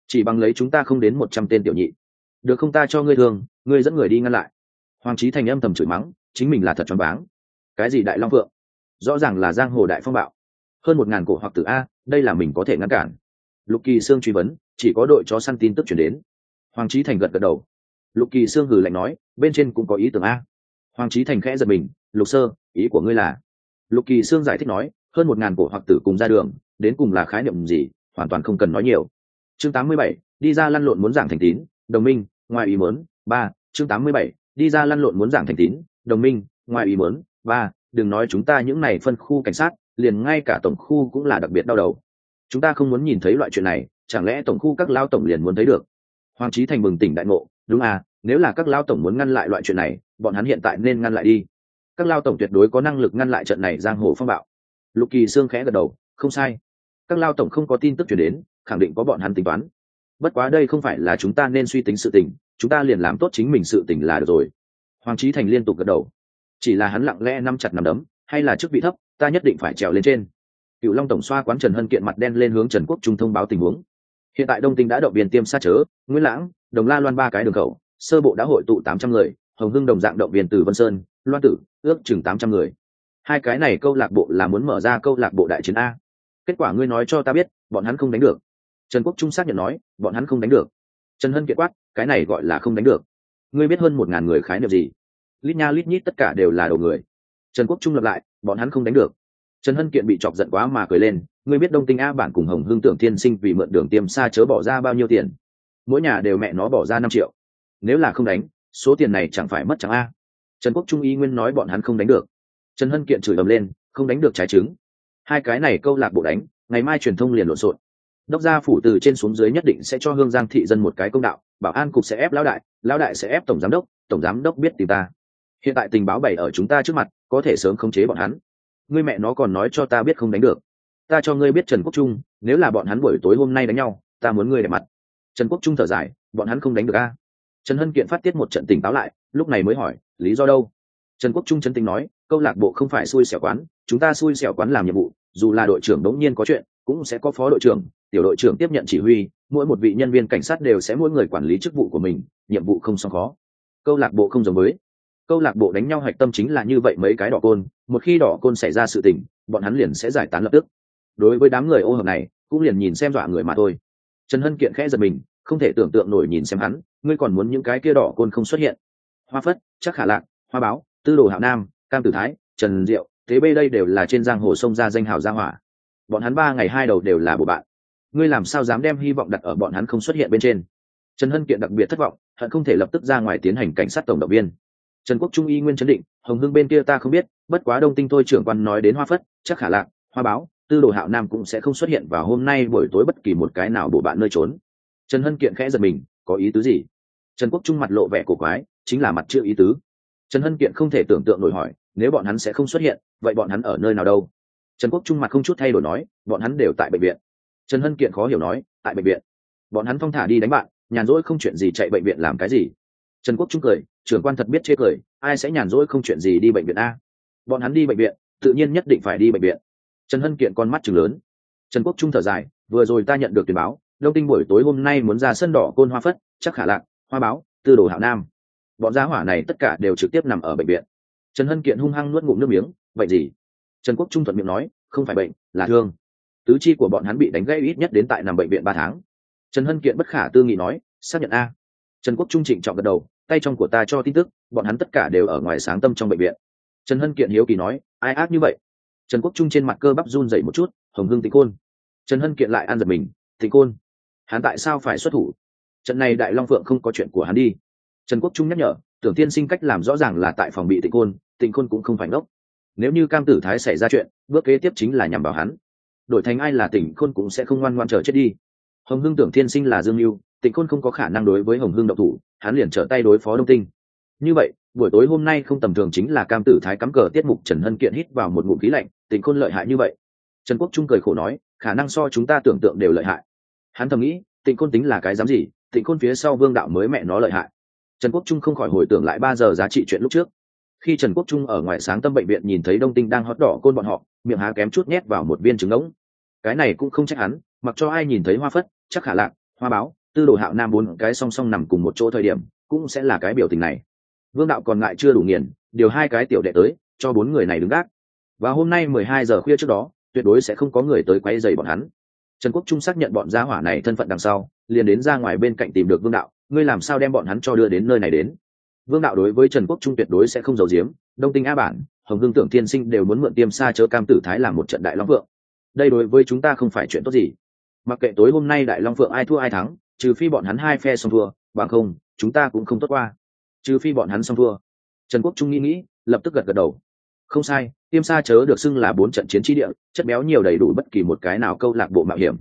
Chỉ bằng lấy chúng ta không đến một trăm tên tiểu nhị. Được không ta cho ngươi thương ngươi dẫn người đi ngăn lại hoàng trí thành âm thầm chửi mắng, chính mình là thật choáng váng. Cái gì đại long phượng? Rõ ràng là giang hồ đại phong bạo. Hơn một ngàn cổ hoặc tử a, đây là mình có thể ngăn cản. Lục kỳ sương truy vấn, chỉ có đội chó săn tin tức chuyển đến. Hoàng trí thành gật gật đầu. Lục kỳ sương hừ lạnh nói, bên trên cũng có ý tưởng a. Hoàng trí thành khẽ giật mình, lục sơ, ý của ngươi là? Lục kỳ sương giải thích nói, hơn một ngàn cổ hoặc tử cùng ra đường, đến cùng là khái niệm gì, hoàn toàn không cần nói nhiều. Chương tám mươi bảy, đi ra lăn lộn muốn giảng thành tín, đồng minh, ngoài ý mớn ba, chương tám mươi bảy đi ra lăn lộn muốn giảng thành tín, đồng minh, ngoài ý mớn ba, đừng nói chúng ta những này phân khu cảnh sát, liền ngay cả tổng khu cũng là đặc biệt đau đầu. Chúng ta không muốn nhìn thấy loại chuyện này, chẳng lẽ tổng khu các lao tổng liền muốn thấy được? Hoàng trí thành bừng tỉnh đại ngộ. Đúng à nếu là các lao tổng muốn ngăn lại loại chuyện này, bọn hắn hiện tại nên ngăn lại đi. Các lao tổng tuyệt đối có năng lực ngăn lại trận này giang hồ phong bạo. Lục kỳ sương khẽ gật đầu. Không sai. Các lao tổng không có tin tức chuyển đến, khẳng định có bọn hắn tính toán. Bất quá đây không phải là chúng ta nên suy tính sự tình chúng ta liền làm tốt chính mình sự tình là được rồi. Hoàng trí thành liên tục gật đầu. Chỉ là hắn lặng lẽ nắm chặt nằm đấm, hay là chức vị thấp, ta nhất định phải trèo lên trên. Cựu long tổng xoa quán trần hân kiện mặt đen lên hướng trần quốc trung thông báo tình huống. Hiện tại đông tinh đã động viên tiêm sát chớ, nguyễn lãng, đồng la loan ba cái đường khẩu, sơ bộ đã hội tụ tám trăm người, hồng hưng đồng dạng động viên từ vân sơn, loan tử, ước chừng tám trăm người. Hai cái này câu lạc bộ là muốn mở ra câu lạc bộ đại chiến a. Kết quả ngươi nói cho ta biết, bọn hắn không đánh được. Trần quốc trung xác nhận nói, bọn hắn không đánh được trần hân kiện quát, cái này gọi là không đánh được. Ngươi biết hơn một ngàn người khái niệm gì? Lít nha lít nhít tất cả đều là đầu người. Trần quốc trung lập lại, bọn hắn không đánh được. Trần hân kiện bị chọc giận quá mà cười lên, ngươi biết đông tinh a bản cùng hồng hương tưởng thiên sinh vì mượn đường tiêm xa chớ bỏ ra bao nhiêu tiền? Mỗi nhà đều mẹ nó bỏ ra năm triệu. Nếu là không đánh, số tiền này chẳng phải mất chẳng a. Trần quốc trung y nguyên nói bọn hắn không đánh được. Trần hân kiện chửi ầm lên, không đánh được trái trứng. Hai cái này câu lạc bộ đánh, ngày mai truyền thông liền lộn xộn đốc gia phủ từ trên xuống dưới nhất định sẽ cho hương giang thị dân một cái công đạo, bảo an cục sẽ ép lão đại lão đại sẽ ép tổng giám đốc, tổng giám đốc biết tìm ta. Hiện tại tình báo bày ở chúng ta trước mặt, có thể sớm khống chế bọn hắn. Ngươi mẹ nó còn nói cho ta biết không đánh được. Ta cho ngươi biết trần quốc trung, nếu là bọn hắn buổi tối hôm nay đánh nhau, ta muốn ngươi đẹp mặt. Trần quốc trung thở dài, bọn hắn không đánh được a. Trần hân kiện phát tiết một trận tỉnh táo lại, lúc này mới hỏi, lý do đâu? Trần quốc trung chân tình nói, câu lạc bộ không phải xui xẻo quán, chúng ta xui xẻo quán làm nhiệm vụ, dù là đội trưởng đống nhiên có chuyện cũng sẽ có phó đội trưởng, tiểu đội trưởng tiếp nhận chỉ huy, mỗi một vị nhân viên cảnh sát đều sẽ mỗi người quản lý chức vụ của mình, nhiệm vụ không song khó. Câu lạc bộ không giống với. Câu lạc bộ đánh nhau hạch tâm chính là như vậy mấy cái đỏ côn, một khi đỏ côn xảy ra sự tình, bọn hắn liền sẽ giải tán lập tức. Đối với đám người ô hợp này, cũng liền nhìn xem dọa người mà thôi. Trần hân kiện khẽ giật mình, không thể tưởng tượng nổi nhìn xem hắn, ngươi còn muốn những cái kia đỏ côn không xuất hiện. Hoa phất chắc khả lạc, hoa báo, tư đồ hạo nam, cam tử thái, trần diệu thế bê đây đều là trên giang hồ sông ra danh hào gia hỏa bọn hắn ba ngày hai đầu đều là bộ bạn. Ngươi làm sao dám đem hy vọng đặt ở bọn hắn không xuất hiện bên trên? Trần hân kiện đặc biệt thất vọng, hận không thể lập tức ra ngoài tiến hành cảnh sát tổng động viên. Trần quốc trung y nguyên chấn định, hồng hưng bên kia ta không biết, bất quá đông tinh tôi trưởng quan nói đến hoa phất, chắc khả lạc hoa báo, tư đồ hạo nam cũng sẽ không xuất hiện vào hôm nay buổi tối bất kỳ một cái nào bộ bạn nơi trốn. Trần hân kiện khẽ giật mình, có ý tứ gì? Trần quốc trung mặt lộ vẻ cổ quái, chính là mặt chưa ý tứ. Trần hân kiện không thể tưởng tượng nổi hỏi, nếu bọn hắn sẽ không xuất hiện, vậy bọn hắn ở nơi nào đâu? Trần quốc trung mặt không chút thay đổi nói, bọn hắn đều tại bệnh viện. Trần hân kiện khó hiểu nói, tại bệnh viện? Bọn hắn thong thả đi đánh bạn, nhàn rỗi không chuyện gì chạy bệnh viện làm cái gì? Trần quốc trung cười, trưởng quan thật biết chê cười, ai sẽ nhàn rỗi không chuyện gì đi bệnh viện a? Bọn hắn đi bệnh viện, tự nhiên nhất định phải đi bệnh viện. Trần hân kiện con mắt chừng lớn. Trần quốc trung thở dài, vừa rồi ta nhận được tuyển báo, đông tinh buổi tối hôm nay muốn ra sân đỏ côn hoa phất, chắc khả lạc hoa báo, tư đồ hạo nam. Bọn giá hỏa này tất cả đều trực tiếp nằm ở bệnh viện. Trần hân kiện hung hăng nuốt ngụm nước miếng vậy gì? Trần quốc trung thuận miệng nói, không phải bệnh, là thương. Tứ chi của bọn hắn bị đánh gãy ít nhất đến tại nằm bệnh viện ba tháng. Trần hân kiện bất khả tư nghị nói, xác nhận a. Trần quốc trung trịnh trọng gật đầu, tay trong của ta cho tin tức, bọn hắn tất cả đều ở ngoài sáng tâm trong bệnh viện. Trần hân kiện hiếu kỳ nói, ai ác như vậy? Trần quốc trung trên mặt cơ bắp run dậy một chút, hồng hưng tịnh côn. Trần hân kiện lại ăn giật mình, tịnh côn? Hắn tại sao phải xuất thủ? Trận này đại long phượng không có chuyện của hắn đi. Trần quốc trung nhắc nhở, tưởng tiên sinh cách làm rõ ràng là tại phòng bị tịnh côn tịnh côn cũng không phải ngốc nếu như cam tử thái xảy ra chuyện, bước kế tiếp chính là nhằm vào hắn. Đổi thành ai là tỉnh khôn cũng sẽ không ngoan ngoan chờ chết đi. Hồng hưng tưởng thiên sinh là dương mưu tịnh khôn không có khả năng đối với hồng hưng độc thủ, hắn liền trở tay đối phó đông tinh. Như vậy, buổi tối hôm nay không tầm thường chính là cam tử thái cắm cờ tiết mục trần hân kiện hít vào một ngụm khí lạnh tịnh khôn lợi hại như vậy. Trần quốc trung cười khổ nói, khả năng so chúng ta tưởng tượng đều lợi hại. Hắn thầm nghĩ tịnh khôn tính là cái dám gì tịnh khôn phía sau vương đạo mới mẹ nó lợi hại. Trần quốc trung không khỏi hồi tưởng lại ba giờ giá trị chuyện lúc trước khi trần quốc trung ở ngoài sáng tâm bệnh viện nhìn thấy đông tinh đang hót đỏ côn bọn họ, miệng há kém chút nhét vào một viên trứng ống cái này cũng không trách hắn, mặc cho ai nhìn thấy hoa phất, chắc khả lạc hoa báo, tư đồ hạo nam bốn cái song song nằm cùng một chỗ thời điểm, cũng sẽ là cái biểu tình này. Vương đạo còn ngại chưa đủ nghiền, điều hai cái tiểu đệ tới, cho bốn người này đứng gác. Và hôm nay mười hai giờ khuya trước đó, tuyệt đối sẽ không có người tới quay dày bọn hắn. Trần quốc trung xác nhận bọn gia hỏa này thân phận đằng sau, liền đến ra ngoài bên cạnh tìm được vương đạo, ngươi làm sao đem bọn hắn cho đưa đến nơi này đến? Vương đạo đối với trần quốc trung tuyệt đối sẽ không giấu giếm đông tinh a bản hồng hương tưởng tiên sinh đều muốn mượn tiêm xa chớ cam tử thái làm một trận đại long vượng đây đối với chúng ta không phải chuyện tốt gì. Mặc kệ tối hôm nay đại long phượng ai thua ai thắng trừ phi bọn hắn hai phe xong thua bằng không chúng ta cũng không tốt qua. Trừ phi bọn hắn xong thua. Trần quốc trung nghĩ nghĩ lập tức gật gật đầu. Không sai tiêm sa chớ được xưng là bốn trận chiến trí địa chất béo nhiều đầy đủ bất kỳ một cái nào câu lạc bộ mạo hiểm.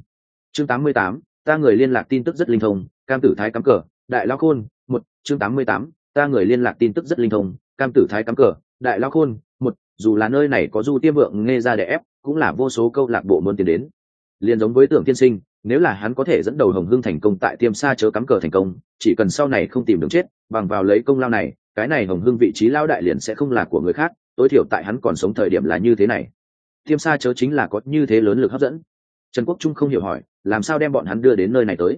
Chương 88, ta người liên lạc tin tức rất linh thông cam tử thái cắm cờ đại lao khôn một chương 88, ta người liên lạc tin tức rất linh thông, cam tử thái cắm cờ, đại lao khôn, một, dù là nơi này có du tiêm vượng nghe ra để ép, cũng là vô số câu lạc bộ muốn tiến đến. Liền giống với tưởng tiên sinh, nếu là hắn có thể dẫn đầu hồng hưng thành công tại tiêm xa chớ cắm cờ thành công, chỉ cần sau này không tìm đường chết, bằng vào lấy công lao này, cái này hồng hưng vị trí lao đại liền sẽ không là của người khác, tối thiểu tại hắn còn sống thời điểm là như thế này. Tiêm xa chớ chính là có như thế lớn lực hấp dẫn. Trần quốc trung không hiểu hỏi, làm sao đem bọn hắn đưa đến nơi này tới?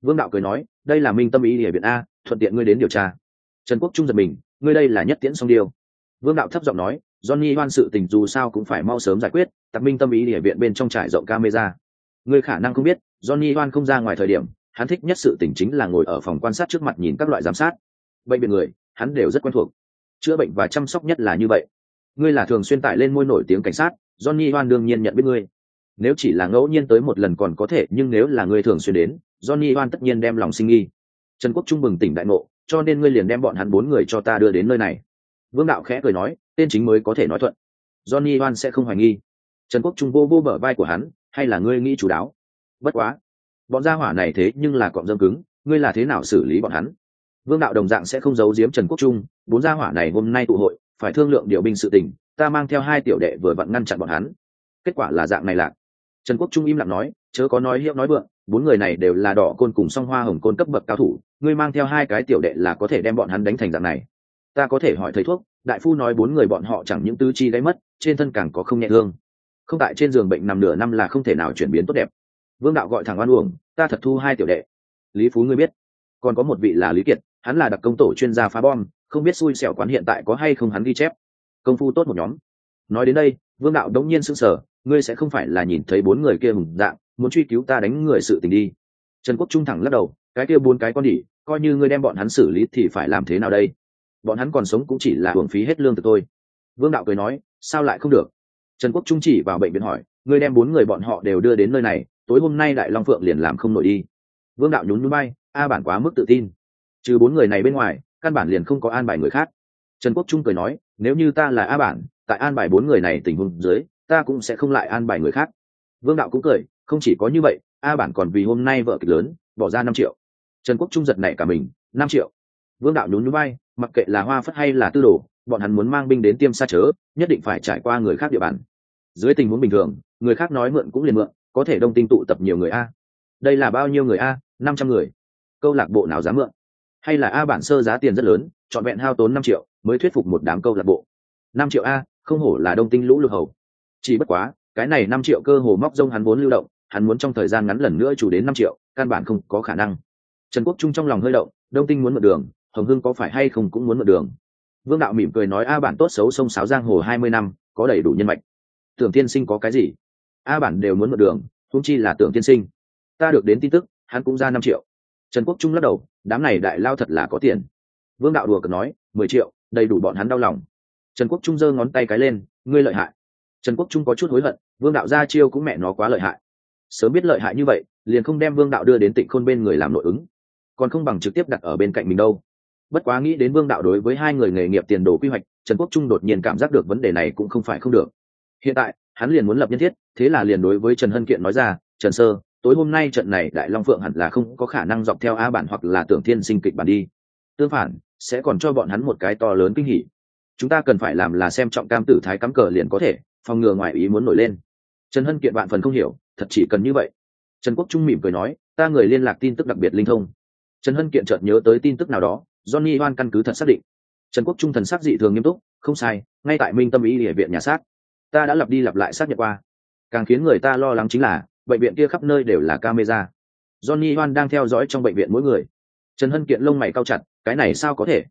Vương đạo cười nói, đây là minh tâm ý địa viện a, thuận tiện ngươi đến điều tra trần quốc trung giật mình, ngươi đây là nhất tiễn song điều vương đạo thấp giọng nói, johnny hoan sự tình dù sao cũng phải mau sớm giải quyết tặc minh tâm ý địa viện bên trong trải rộng camera. Ngươi khả năng không biết, johnny hoan không ra ngoài thời điểm, hắn thích nhất sự tình chính là ngồi ở phòng quan sát trước mặt nhìn các loại giám sát. Bệnh viện người, hắn đều rất quen thuộc. Chữa bệnh và chăm sóc nhất là như vậy. Ngươi là thường xuyên tải lên môi nổi tiếng cảnh sát, johnny hoan đương nhiên nhận biết ngươi. Nếu chỉ là ngẫu nhiên tới một lần còn có thể, nhưng nếu là ngươi thường xuyên đến, johnny hoan tất nhiên đem lòng sinh nghi. Trần quốc trung bừng tỉnh đại ngộ cho nên ngươi liền đem bọn hắn bốn người cho ta đưa đến nơi này. Vương đạo khẽ cười nói, tên chính mới có thể nói thuận. Johnny hoan sẽ không hoài nghi. Trần quốc trung vô vô bờ vai của hắn, hay là ngươi nghĩ chú đáo? Bất quá, bọn gia hỏa này thế nhưng là cọm dâm cứng, ngươi là thế nào xử lý bọn hắn? Vương đạo đồng dạng sẽ không giấu giếm trần quốc trung, bốn gia hỏa này hôm nay tụ hội, phải thương lượng điều binh sự tình, ta mang theo hai tiểu đệ vừa vặn ngăn chặn bọn hắn. Kết quả là dạng này lạc. Trần quốc trung im lặng nói, chớ có nói hiệu nói vượng, bốn người này đều là đỏ côn cùng song hoa hồng côn cấp bậc cao thủ ngươi mang theo hai cái tiểu đệ là có thể đem bọn hắn đánh thành dạng này. Ta có thể hỏi thầy thuốc, đại phu nói bốn người bọn họ chẳng những tư chi gáy mất, trên thân càng có không nhẹ thương. Không tại trên giường bệnh nằm nửa năm là không thể nào chuyển biến tốt đẹp. Vương đạo gọi thẳng oan uổng, ta thật thu hai tiểu đệ. Lý phú ngươi biết, còn có một vị là lý kiệt, hắn là đặc công tổ chuyên gia phá bom, không biết xui xẻo quán hiện tại có hay không hắn ghi chép. Công phu tốt một nhóm. Nói đến đây, vương đạo đống nhiên sững sờ, ngươi sẽ không phải là nhìn thấy bốn người kia hùng dạng, muốn truy cứu ta đánh người sự tình đi. Trần quốc trung thẳng lắc đầu cái kia bốn cái con đỉ, coi như ngươi đem bọn hắn xử lý thì phải làm thế nào đây? Bọn hắn còn sống cũng chỉ là hưởng phí hết lương từ tôi. Vương đạo cười nói, sao lại không được? Trần quốc trung chỉ vào bệnh viện hỏi, ngươi đem bốn người bọn họ đều đưa đến nơi này, tối hôm nay đại long phượng liền làm không nổi đi. Vương đạo nhún nhún bay a bản quá mức tự tin. Trừ bốn người này bên ngoài, căn bản liền không có an bài người khác. Trần quốc trung cười nói, nếu như ta là a bản, tại an bài bốn người này tình huống dưới, ta cũng sẽ không lại an bài người khác. Vương đạo cũng cười, không chỉ có như vậy, a bản còn vì hôm nay vợ kịch lớn, bỏ ra năm triệu trần quốc trung giật nảy cả mình, năm triệu. Vương đạo nhún nhún bay mặc kệ là hoa phất hay là tư đồ, bọn hắn muốn mang binh đến tiêm xa chớ, nhất định phải trải qua người khác địa bàn. Dưới tình huống bình thường, người khác nói mượn cũng liền mượn, có thể đông tinh tụ tập nhiều người a. Đây là bao nhiêu người a? Năm trăm người. Câu lạc bộ nào dám mượn? Hay là a bản sơ giá tiền rất lớn, trọn vẹn hao tốn năm triệu, mới thuyết phục một đám câu lạc bộ? Năm triệu a, không hổ là đông tinh lũ lụt hầu. Chỉ bất quá, cái này năm triệu cơ hồ móc rông hắn vốn lưu động, hắn muốn trong thời gian ngắn lần nữa chủ đến năm triệu, căn bản không có khả năng trần quốc trung trong lòng hơi động, đông tinh muốn mượn đường, hồng hưng có phải hay không cũng muốn mượn đường. Vương đạo mỉm cười nói, a bản tốt xấu sông sáo giang hồ hai mươi năm, có đầy đủ nhân mạch. Tưởng tiên sinh có cái gì? A bản đều muốn mượn đường thúng chi là tưởng tiên sinh. Ta được đến tin tức, hắn cũng ra năm triệu. Trần quốc trung lắc đầu, đám này đại lao thật là có tiền. Vương đạo đùa cờ nói, mười triệu, đầy đủ bọn hắn đau lòng. Trần quốc trung giơ ngón tay cái lên, ngươi lợi hại. Trần quốc trung có chút hối hận, vương đạo ra chiêu cũng mẹ nó quá lợi hại. Sớm biết lợi hại như vậy, liền không đem vương đạo đưa đến tịnh khôn bên người làm nội ứng còn không bằng trực tiếp đặt ở bên cạnh mình đâu. Bất quá nghĩ đến vương đạo đối với hai người nghề nghiệp tiền đồ quy hoạch, trần quốc trung đột nhiên cảm giác được vấn đề này cũng không phải không được. Hiện tại, hắn liền muốn lập nhân thiết, thế là liền đối với trần hân kiện nói ra, trần sơ, tối hôm nay trận này đại long phượng hẳn là không có khả năng dọc theo a bản hoặc là tưởng thiên sinh kịch bản đi. Tương phản, sẽ còn cho bọn hắn một cái to lớn kinh hỉ. Chúng ta cần phải làm là xem trọng cam tử thái cắm cờ liền có thể, phòng ngừa ngoài ý muốn nổi lên. Trần hân kiện bạn phần không hiểu, thật chỉ cần như vậy. Trần quốc trung mỉm cười nói, ta người liên lạc tin tức đặc biệt linh thông trần hân kiện chợt nhớ tới tin tức nào đó, johnny hoan căn cứ thật xác định. Trần quốc trung thần sắc dị thường nghiêm túc, không sai, ngay tại minh tâm ý địa viện nhà xác. Ta đã lặp đi lặp lại xác nhận qua. Càng khiến người ta lo lắng chính là, bệnh viện kia khắp nơi đều là camera. Johnny hoan đang theo dõi trong bệnh viện mỗi người. Trần hân kiện lông mày cao chặt, cái này sao có thể?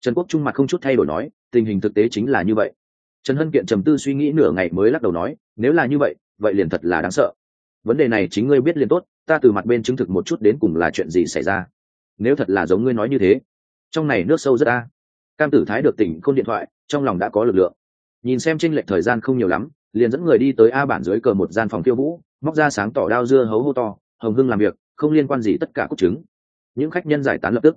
Trần quốc trung mặt không chút thay đổi nói, tình hình thực tế chính là như vậy. Trần hân kiện trầm tư suy nghĩ nửa ngày mới lắc đầu nói, nếu là như vậy vậy liền thật là đáng sợ. Vấn đề này chính ngươi biết liền tốt, ta từ mặt bên chứng thực một chút đến cùng là chuyện gì xảy ra nếu thật là giống ngươi nói như thế, trong này nước sâu rất a cam tử thái được tỉnh khôn điện thoại, trong lòng đã có lực lượng. Nhìn xem tranh lệch thời gian không nhiều lắm, liền dẫn người đi tới a bản dưới cờ một gian phòng tiêu vũ, móc ra sáng tỏ đao dưa hấu hô to, hồng hưng làm việc, không liên quan gì tất cả cốt chứng những khách nhân giải tán lập tức.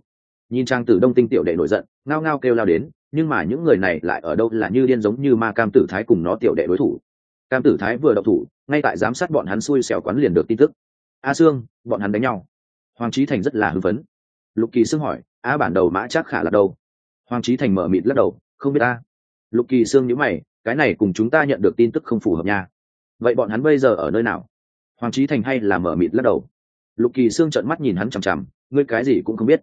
Nhìn trang tử đông tinh tiểu đệ nổi giận, ngao ngao kêu lao đến, nhưng mà những người này lại ở đâu là như điên giống như ma cam tử thái cùng nó tiểu đệ đối thủ. Cam tử thái vừa đậu thủ, ngay tại giám sát bọn hắn xui xẻo quán liền được tin tức. A sương, bọn hắn đánh nhau. Hoàng trí thành rất là hưng phấn lục kỳ sương hỏi, a, bản đầu mã chắc khả là đâu? Hoàng trí thành mở mịt lắc đầu, không biết a. Lục kỳ sương nhữ mày, cái này cùng chúng ta nhận được tin tức không phù hợp nha. Vậy bọn hắn bây giờ ở nơi nào? Hoàng trí thành hay là mở mịt lắc đầu. Lục kỳ sương trợn mắt nhìn hắn chằm chằm, ngươi cái gì cũng không biết.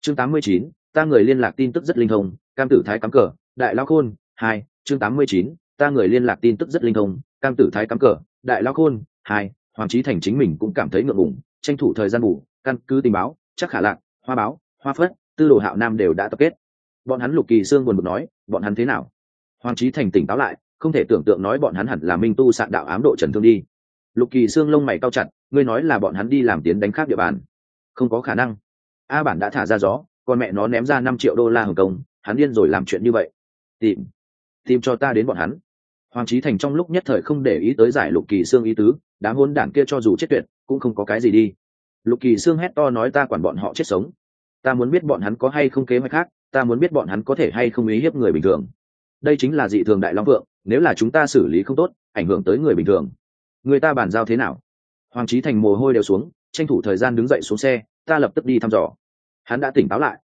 Chương tám mươi chín, ta người liên lạc tin tức rất linh thông, cam tử thái cắm cờ, đại lao khôn, hai, chương tám mươi chín, ta người liên lạc tin tức rất linh thông, cam tử thái cắm cờ, đại lao khôn, hai, hoàng trí thành chính mình cũng cảm thấy ngượng ngùng, tranh thủ thời gian ngủ căn cứ tình báo, chắc khả lạc hoa báo, hoa phất, tư đồ hạo nam đều đã tập kết. Bọn hắn lục kỳ sương buồn bực nói, bọn hắn thế nào? Hoàng trí thành tỉnh táo lại, không thể tưởng tượng nói bọn hắn hẳn là minh tu sạn đạo ám độ trần thương đi. Lục kỳ sương lông mày cao chặt, ngươi nói là bọn hắn đi làm tiến đánh khác địa bàn. Không có khả năng. A bản đã thả ra gió còn mẹ nó ném ra năm triệu đô la hồng công, hắn điên rồi làm chuyện như vậy. Tìm tìm cho ta đến bọn hắn. Hoàng trí thành trong lúc nhất thời không để ý tới giải lục kỳ sương ý tứ, đám hôn đảng kia cho dù chết tuyệt, cũng không có cái gì đi lục kỳ sương hét to nói, ta quản bọn họ chết sống. Ta muốn biết bọn hắn có hay không kế hoạch khác, ta muốn biết bọn hắn có thể hay không ý hiếp người bình thường. Đây chính là dị thường đại long vượng, nếu là chúng ta xử lý không tốt, ảnh hưởng tới người bình thường. Người ta bàn giao thế nào? Hoàng trí thành mồ hôi đều xuống, tranh thủ thời gian đứng dậy xuống xe, ta lập tức đi thăm dò. Hắn đã tỉnh táo lại.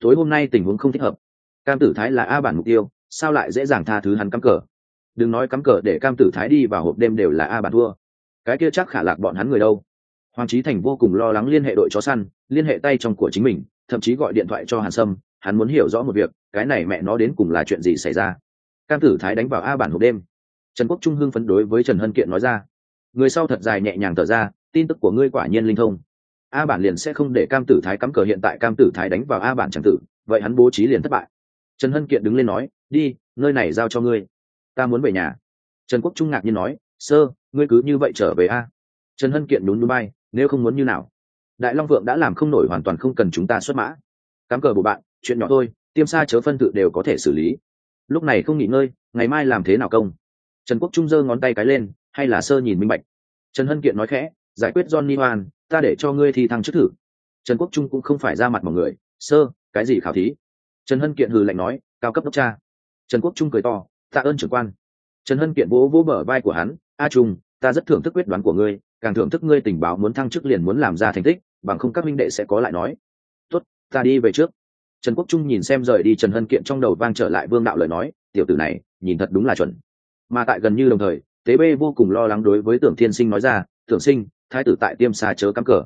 Tối hôm nay tình huống không thích hợp. Cam tử thái là a bản mục tiêu, sao lại dễ dàng tha thứ hắn cắm cờ? Đừng nói cắm cờ để cam tử thái đi vào hộp đêm đều là a bản thua. Cái kia chắc khả lạc bọn hắn người đâu? Hoàng trí thành vô cùng lo lắng liên hệ đội chó săn, liên hệ tay trong của chính mình, thậm chí gọi điện thoại cho hàn sâm, hắn muốn hiểu rõ một việc, cái này mẹ nó đến cùng là chuyện gì xảy ra. Cam tử thái đánh vào a bản hộp đêm. Trần quốc trung hưng phấn đối với trần hân kiện nói ra. Người sau thật dài nhẹ nhàng thở ra, tin tức của ngươi quả nhiên linh thông. A bản liền sẽ không để cam tử thái cắm cờ hiện tại cam tử thái đánh vào a bản c tử, vậy hắn bố trí liền thất bại. Trần hân kiện đứng lên nói, đi, nơi này giao cho ngươi. Ta muốn về nhà. Trần quốc trung ngạc nhiên nói, sơ, ngươi cứ như vậy trở về a. Trần hân kiện đúng núi bay nếu không muốn như nào. Đại long vượng đã làm không nổi hoàn toàn không cần chúng ta xuất mã. Cắm cờ bộ bạn, chuyện nhỏ thôi, tiêm xa chớ phân tự đều có thể xử lý. Lúc này không nghỉ ngơi, ngày mai làm thế nào công? Trần quốc trung giơ ngón tay cái lên, hay là sơ nhìn minh bạch. Trần hân kiện nói khẽ, giải quyết johnny hoan, ta để cho ngươi thi thăng chức thử. Trần quốc trung cũng không phải ra mặt mọi người, sơ, cái gì khảo thí? Trần hân kiện hừ lạnh nói, cao cấp đốc cha. Trần quốc trung cười to, tạ ơn trưởng quan. Trần hân kiện vỗ vỗ bờ vai của hắn, a trung, ta rất thưởng thức quyết đoán của ngươi càng thưởng thức ngươi tình báo muốn thăng chức liền muốn làm ra thành tích, bằng không các minh đệ sẽ có lại nói. Tốt, ta đi về trước. Trần quốc trung nhìn xem rời đi trần hân kiện trong đầu vang trở lại vương đạo lời nói, tiểu tử này, nhìn thật đúng là chuẩn. Mà tại gần như đồng thời, tế bê vô cùng lo lắng đối với tưởng thiên sinh nói ra, tưởng sinh, thái tử tại tiêm xa chớ cắm cờ.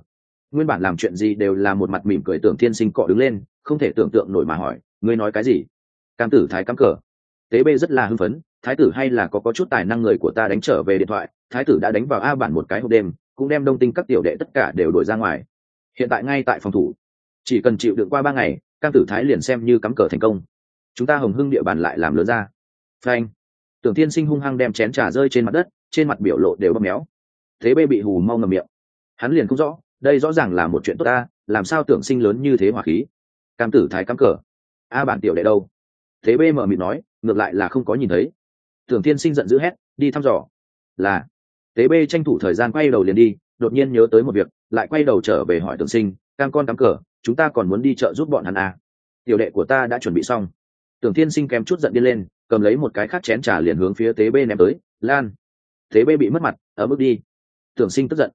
Nguyên bản làm chuyện gì đều là một mặt mỉm cười tưởng thiên sinh cọ đứng lên, không thể tưởng tượng nổi mà hỏi, ngươi nói cái gì? Cam tử thái cắm cờ. Tế bê rất là hưng phấn, thái tử hay là có có chút tài năng người của ta đánh trở về điện thoại thái tử đã đánh vào a bản một cái hộp đêm, cũng đem đông tinh các tiểu đệ tất cả đều đổi ra ngoài. Hiện tại ngay tại phòng thủ. Chỉ cần chịu đựng qua ba ngày, cam tử thái liền xem như cắm cờ thành công. Chúng ta hồng hưng địa bàn lại làm lớn ra. Frank tưởng tiên sinh hung hăng đem chén trà rơi trên mặt đất, trên mặt biểu lộ đều bóp méo. Thế bê bị hù mau ngầm miệng. Hắn liền không rõ, đây rõ ràng là một chuyện tốt ta, làm sao tưởng sinh lớn như thế hỏa khí. Cam tử thái cắm cờ. A bản tiểu đệ đâu? Thế bê mở mịt nói, ngược lại là không có nhìn thấy. Tưởng thiên sinh giận dữ hét, đi thăm dò. Là tế Bê tranh thủ thời gian quay đầu liền đi, đột nhiên nhớ tới một việc, lại quay đầu trở về hỏi tưởng sinh, cam con cắm cờ, chúng ta còn muốn đi chợ giúp bọn hắn à. tiểu đệ của ta đã chuẩn bị xong. Tưởng thiên sinh kém chút giận đi lên, cầm lấy một cái khác chén trà liền hướng phía tế Bê ném tới, lan. Tế Bê bị mất mặt ở bước đi. Tưởng sinh tức giận.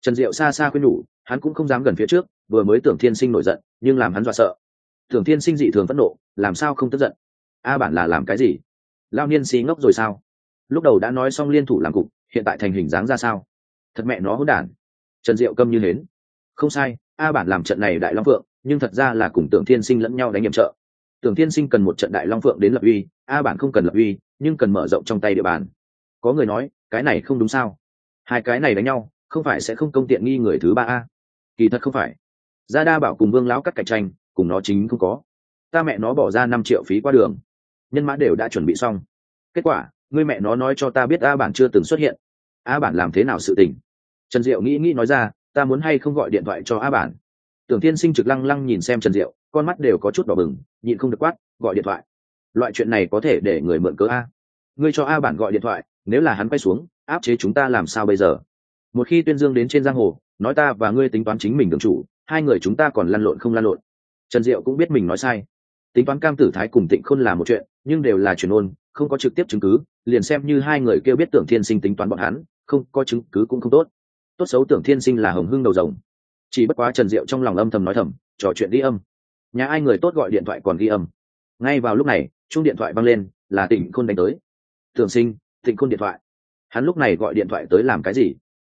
Trần diệu xa xa khuyên nhủ, hắn cũng không dám gần phía trước, vừa mới tưởng thiên sinh nổi giận, nhưng làm hắn dọa sợ. Tưởng thiên sinh dị thường phẫn nộ, làm sao không tức giận? A bản là làm cái gì? Lao niên xí ngốc rồi sao? Lúc đầu đã nói xong liên thủ làm cục hiện tại thành hình dáng ra sao? Thật mẹ nó hỗn đản. Trần diệu câm như hến. Không sai, a bản làm trận này đại long phượng, nhưng thật ra là cùng tưởng thiên sinh lẫn nhau đánh nhiệm trợ. Tưởng thiên sinh cần một trận đại long phượng đến lập uy, a bản không cần lập uy, nhưng cần mở rộng trong tay địa bàn. Có người nói, cái này không đúng sao? Hai cái này đánh nhau, không phải sẽ không công tiện nghi người thứ ba a. Kỳ thật không phải. Gia đa bảo cùng vương lão cắt cạnh tranh, cùng nó chính không có. Ta mẹ nó bỏ ra năm triệu phí qua đường. Nhân mã đều đã chuẩn bị xong. Kết quả người mẹ nó nói cho ta biết a bản chưa từng xuất hiện a bản làm thế nào sự tình? Trần diệu nghĩ nghĩ nói ra, ta muốn hay không gọi điện thoại cho a bản. Tưởng tiên sinh trực lăng lăng nhìn xem trần diệu, con mắt đều có chút đỏ bừng, nhịn không được quát, gọi điện thoại. Loại chuyện này có thể để người mượn cớ a. Ngươi cho a bản gọi điện thoại, nếu là hắn quay xuống, áp chế chúng ta làm sao bây giờ? Một khi tuyên dương đến trên giang hồ, nói ta và ngươi tính toán chính mình đường chủ, hai người chúng ta còn lăn lộn không lăn lộn. Trần diệu cũng biết mình nói sai. Tính toán cam tử thái cùng tịnh khôn là một chuyện, nhưng đều là truyền ôn, không có trực tiếp chứng cứ, liền xem như hai người kêu biết tưởng thiên sinh tính toán bọn hắn không, có chứng cứ cũng không tốt. Tốt xấu tưởng thiên sinh là hồng hưng đầu rồng. Chỉ bất quá trần diệu trong lòng âm thầm nói thầm, trò chuyện ghi âm. Nhà ai người tốt gọi điện thoại còn ghi âm. Ngay vào lúc này chung điện thoại văng lên, là tịnh khôn đánh tới. Tưởng sinh, tịnh khôn điện thoại. Hắn lúc này gọi điện thoại tới làm cái gì?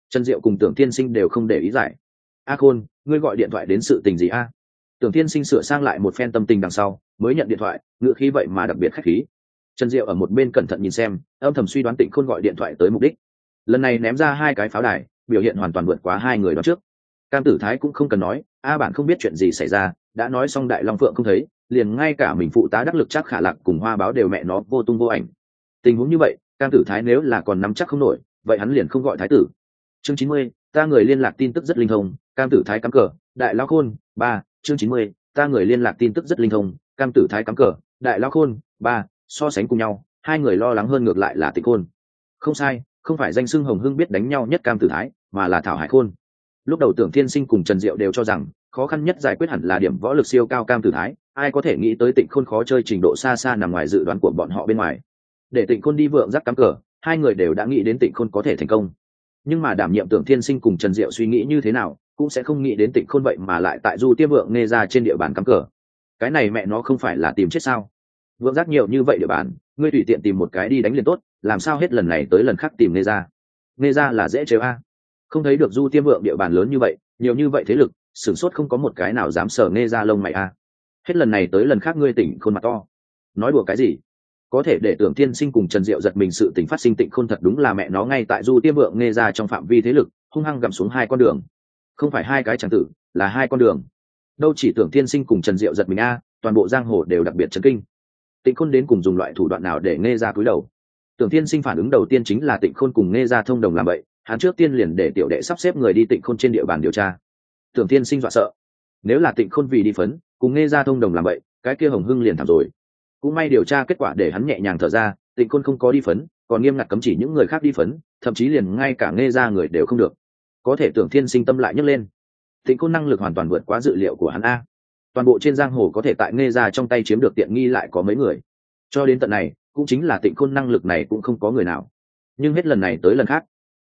Trần diệu cùng tưởng thiên sinh đều không để ý giải. A khôn, ngươi gọi điện thoại đến sự tình gì a? Tưởng thiên sinh sửa sang lại một phen tâm tình đằng sau, mới nhận điện thoại, ngựa khí vậy mà đặc biệt khách khí. Trần diệu ở một bên cẩn thận nhìn xem, âm thầm suy đoán tịnh khôn gọi điện thoại tới mục đích lần này ném ra hai cái pháo đài, biểu hiện hoàn toàn vượt quá hai người đó trước. Cam tử thái cũng không cần nói, a bạn không biết chuyện gì xảy ra, đã nói xong đại long phượng không thấy, liền ngay cả mình phụ tá đắc lực chắc khả lạc cùng hoa báo đều mẹ nó vô tung vô ảnh. Tình huống như vậy, cam tử thái nếu là còn nắm chắc không nổi, vậy hắn liền không gọi thái tử. Chương chín mươi, ta người liên lạc tin tức rất linh thông, cam tử thái cắm cờ, đại lao khôn, ba, chương chín mươi, ta người liên lạc tin tức rất linh thông, cam tử thái cắm cờ, đại lao khôn, ba, so sánh cùng nhau, hai người lo lắng hơn ngược lại là tịch khôn. Không sai không phải danh xưng hồng hưng biết đánh nhau nhất cam tử thái, mà là thảo hải khôn. Lúc đầu tưởng thiên sinh cùng trần diệu đều cho rằng, khó khăn nhất giải quyết hẳn là điểm võ lực siêu cao cam tử thái, ai có thể nghĩ tới tịnh khôn khó chơi trình độ xa xa nằm ngoài dự đoán của bọn họ bên ngoài. Để tịnh khôn đi vượng rắc cắm cờ, hai người đều đã nghĩ đến tịnh khôn có thể thành công. Nhưng mà đảm nhiệm tưởng thiên sinh cùng trần diệu suy nghĩ như thế nào, cũng sẽ không nghĩ đến tịnh khôn vậy mà lại tại du tiêm vượng nghe ra trên địa bàn cắm cờ. Cái này mẹ nó không phải là tìm chết sao? Vượng giác nhiều như vậy địa bàn ngươi tùy tiện tìm một cái đi đánh liền tốt, làm sao hết lần này tới lần khác tìm nghe ra nghe ra là dễ chế a. Không thấy được du tiêm vượng địa bàn lớn như vậy, nhiều như vậy thế lực, sửng sốt không có một cái nào dám sờ nghe ra lông mày a. Hết lần này tới lần khác ngươi tỉnh khôn mặt to. Nói đùa cái gì? Có thể để tưởng tiên sinh cùng trần diệu giật mình sự tình phát sinh tịnh khôn thật đúng là mẹ nó ngay tại du tiêm vượng nghe ra trong phạm vi thế lực, hung hăng gặm xuống hai con đường. Không phải hai cái tràng tử, là hai con đường. Đâu chỉ tưởng tiên sinh cùng trần diệu giật mình a, toàn bộ giang hồ đều đặc biệt chấn kinh tịnh khôn đến cùng dùng loại thủ đoạn nào để nghe ra cúi đầu? Tưởng tiên sinh phản ứng đầu tiên chính là tịnh khôn cùng nghe ra thông đồng làm vậy, hắn trước tiên liền để tiểu đệ sắp xếp người đi tịnh khôn trên địa bàn điều tra. Tưởng tiên sinh dọa sợ. Nếu là tịnh khôn vì đi phấn, cùng nghe ra thông đồng làm vậy, cái kia hồng hưng liền thảm rồi. Cũng may điều tra kết quả để hắn nhẹ nhàng thở ra, tịnh khôn không có đi phấn, còn nghiêm ngặt cấm chỉ những người khác đi phấn, thậm chí liền ngay cả nghe ra người đều không được. Có thể tưởng thiên sinh tâm lại nhấc lên. Tịnh khôn năng lực hoàn toàn vượt quá dự liệu của hắn a toàn bộ trên giang hồ có thể tại nghe ra trong tay chiếm được tiện nghi lại có mấy người. Cho đến tận này, cũng chính là tịnh khôn năng lực này cũng không có người nào. Nhưng hết lần này tới lần khác,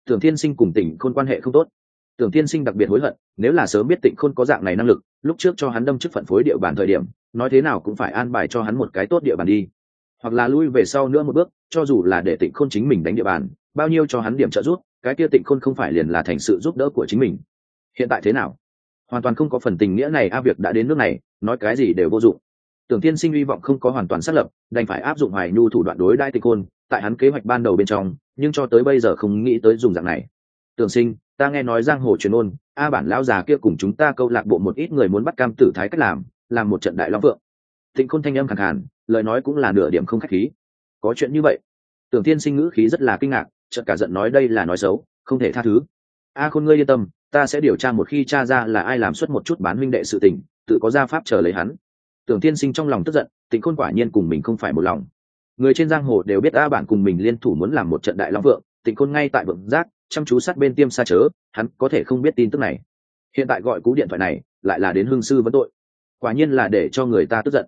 tưởng thiên sinh cùng tỉnh khôn quan hệ không tốt. Tưởng thiên sinh đặc biệt hối hận, nếu là sớm biết tịnh khôn có dạng này năng lực, lúc trước cho hắn đâm chức phận phối địa bàn thời điểm, nói thế nào cũng phải an bài cho hắn một cái tốt địa bàn đi. Hoặc là lui về sau nữa một bước, cho dù là để tịnh khôn chính mình đánh địa bàn, bao nhiêu cho hắn điểm trợ giúp, cái kia tịnh khôn không phải liền là thành sự giúp đỡ của chính mình. Hiện tại thế nào? Hoàn toàn không có phần tình nghĩa này, a việc đã đến nước này, nói cái gì đều vô dụng. Tưởng tiên sinh hy vọng không có hoàn toàn xác lập, đành phải áp dụng hoài nhu thủ đoạn đối đai tịch khôn tại hắn kế hoạch ban đầu bên trong, nhưng cho tới bây giờ không nghĩ tới dùng dạng này. Tưởng sinh, ta nghe nói giang hồ truyền ôn, a bản lão già kia cùng chúng ta câu lạc bộ một ít người muốn bắt cam tử thái cách làm làm một trận đại long vượng thịnh khôn thanh âm khẳng hẳn lời nói cũng là nửa điểm không khách khí. Có chuyện như vậy? Tưởng tiên sinh ngữ khí rất là kinh ngạc, chợt cả giận nói đây là nói xấu, không thể tha thứ. A khôn ngươi yên tâm ta sẽ điều tra một khi cha ra là ai làm suất một chút bán huynh đệ sự tình, tự có gia pháp chờ lấy hắn. Tưởng tiên sinh trong lòng tức giận, tịnh khôn quả nhiên cùng mình không phải một lòng. Người trên giang hồ đều biết a bản cùng mình liên thủ muốn làm một trận đại long vượng, tịnh khôn ngay tại vượng giác, chăm chú sát bên tiêm xa chớ, hắn có thể không biết tin tức này. Hiện tại gọi cú điện thoại này, lại là đến hương sư vấn tội. Quả nhiên là để cho người ta tức giận.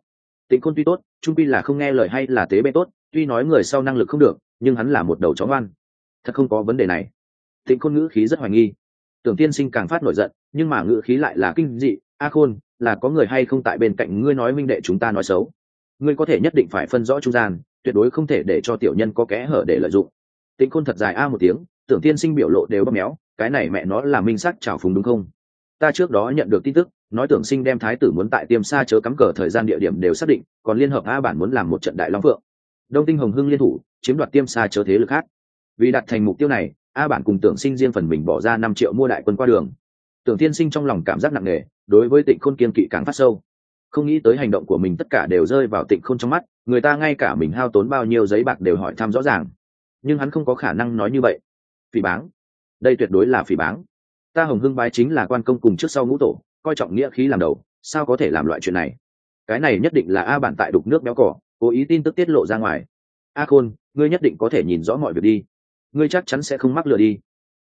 Tịnh khôn tuy tốt, trung pi là không nghe lời hay là tế bê tốt, tuy nói người sau năng lực không được, nhưng hắn là một đầu chó ngoan. Thật không có vấn đề này. Tịnh khôn ngữ khí rất hoài nghi tưởng tiên sinh càng phát nổi giận, nhưng mà ngữ khí lại là kinh dị, a khôn, là có người hay không tại bên cạnh ngươi nói minh đệ chúng ta nói xấu? Ngươi có thể nhất định phải phân rõ trung gian, tuyệt đối không thể để cho tiểu nhân có kẽ hở để lợi dụng. Tĩnh khôn thật dài a một tiếng, tưởng tiên sinh biểu lộ đều bóp méo, cái này mẹ nó là minh sắc trào phúng đúng không? Ta trước đó nhận được tin tức, nói tưởng sinh đem thái tử muốn tại tiêm xa chớ cắm cờ thời gian địa điểm đều xác định, còn liên hợp a bản muốn làm một trận đại long phượng. Đông tinh hồng hưng liên thủ, chiếm đoạt tiêm xa chớ thế lực khác. Vì đạt thành mục tiêu này a bản cùng tưởng sinh riêng phần mình bỏ ra năm triệu mua đại quân qua đường. Tưởng tiên sinh trong lòng cảm giác nặng nề, đối với tịnh khôn kiên kỵ càng phát sâu. Không nghĩ tới hành động của mình tất cả đều rơi vào tịnh khôn trong mắt, người ta ngay cả mình hao tốn bao nhiêu giấy bạc đều hỏi thăm rõ ràng. Nhưng hắn không có khả năng nói như vậy. Phỉ báng. Đây tuyệt đối là phỉ báng. Ta hồng hưng bái chính là quan công cùng trước sau ngũ tổ, coi trọng nghĩa khí làm đầu, sao có thể làm loại chuyện này? Cái này nhất định là a bản tại đục nước béo cỏ, cố ý tin tức tiết lộ ra ngoài. A khôn, ngươi nhất định có thể nhìn rõ mọi việc đi ngươi chắc chắn sẽ không mắc lừa đi.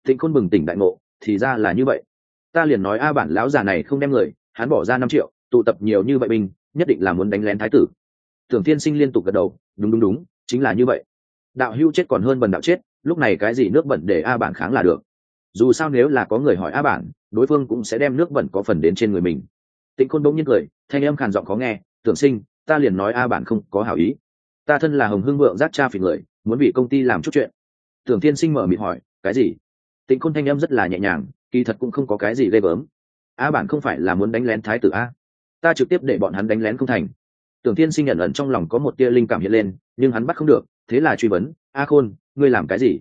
Tịnh khôn bừng tỉnh đại ngộ, thì ra là như vậy. Ta liền nói a bản lão già này không đem người, hắn bỏ ra năm triệu, tụ tập nhiều như vậy binh, nhất định là muốn đánh lén thái tử. Tưởng tiên sinh liên tục gật đầu, đúng đúng đúng, chính là như vậy. Đạo hưu chết còn hơn bần đạo chết, lúc này cái gì nước bẩn để a bản kháng là được. Dù sao nếu là có người hỏi a bản, đối phương cũng sẽ đem nước bẩn có phần đến trên người mình. Tịnh khôn bỗng nhiên cười, thanh âm khàn giọng khó nghe, tưởng sinh, ta liền nói a bản không có hảo ý. Ta thân là hồng hưng vượng giác cha phỉ người, muốn bị công ty làm chút chuyện tưởng tiên sinh mở miệng hỏi, cái gì? Tịnh khôn thanh âm rất là nhẹ nhàng, kỳ thật cũng không có cái gì ghê gớm. A bản không phải là muốn đánh lén thái tử a? Ta trực tiếp để bọn hắn đánh lén không thành. Tưởng tiên sinh nhận ẩn trong lòng có một tia linh cảm hiện lên, nhưng hắn bắt không được, thế là truy vấn, a khôn, ngươi làm cái gì?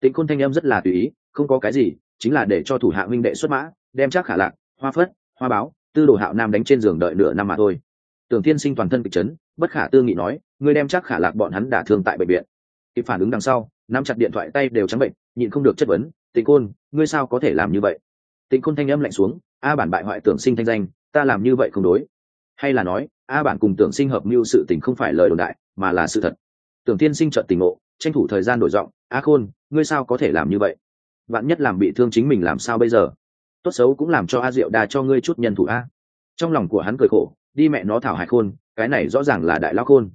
Tịnh khôn thanh em rất là tùy ý, không có cái gì, chính là để cho thủ hạ minh đệ xuất mã, đem chắc khả lạc, hoa phất, hoa báo, tư đồ hạo nam đánh trên giường đợi nửa năm mà thôi. Tưởng tiên sinh toàn thân kịch chấn, bất khả tư nghị nói, ngươi đem chắc khả lạc bọn hắn đả thương tại bệnh viện. Kịp phản ứng đằng sau nắm chặt điện thoại tay đều trắng bệnh, nhịn không được chất vấn, tịnh côn ngươi sao có thể làm như vậy? Tịnh côn thanh âm lạnh xuống, a bản bại hoại tưởng sinh thanh danh, ta làm như vậy không đối. Hay là nói, a bản cùng tưởng sinh hợp mưu sự tình không phải lời đồn đại, mà là sự thật. Tưởng tiên sinh trợn tình ngộ, tranh thủ thời gian đổi giọng, a khôn, ngươi sao có thể làm như vậy? Bạn nhất làm bị thương chính mình làm sao bây giờ? Tốt xấu cũng làm cho a diệu đà cho ngươi chút nhân thủ a. Trong lòng của hắn cười khổ, đi mẹ nó thảo hải khôn, cái này rõ ràng là đại lao khôn.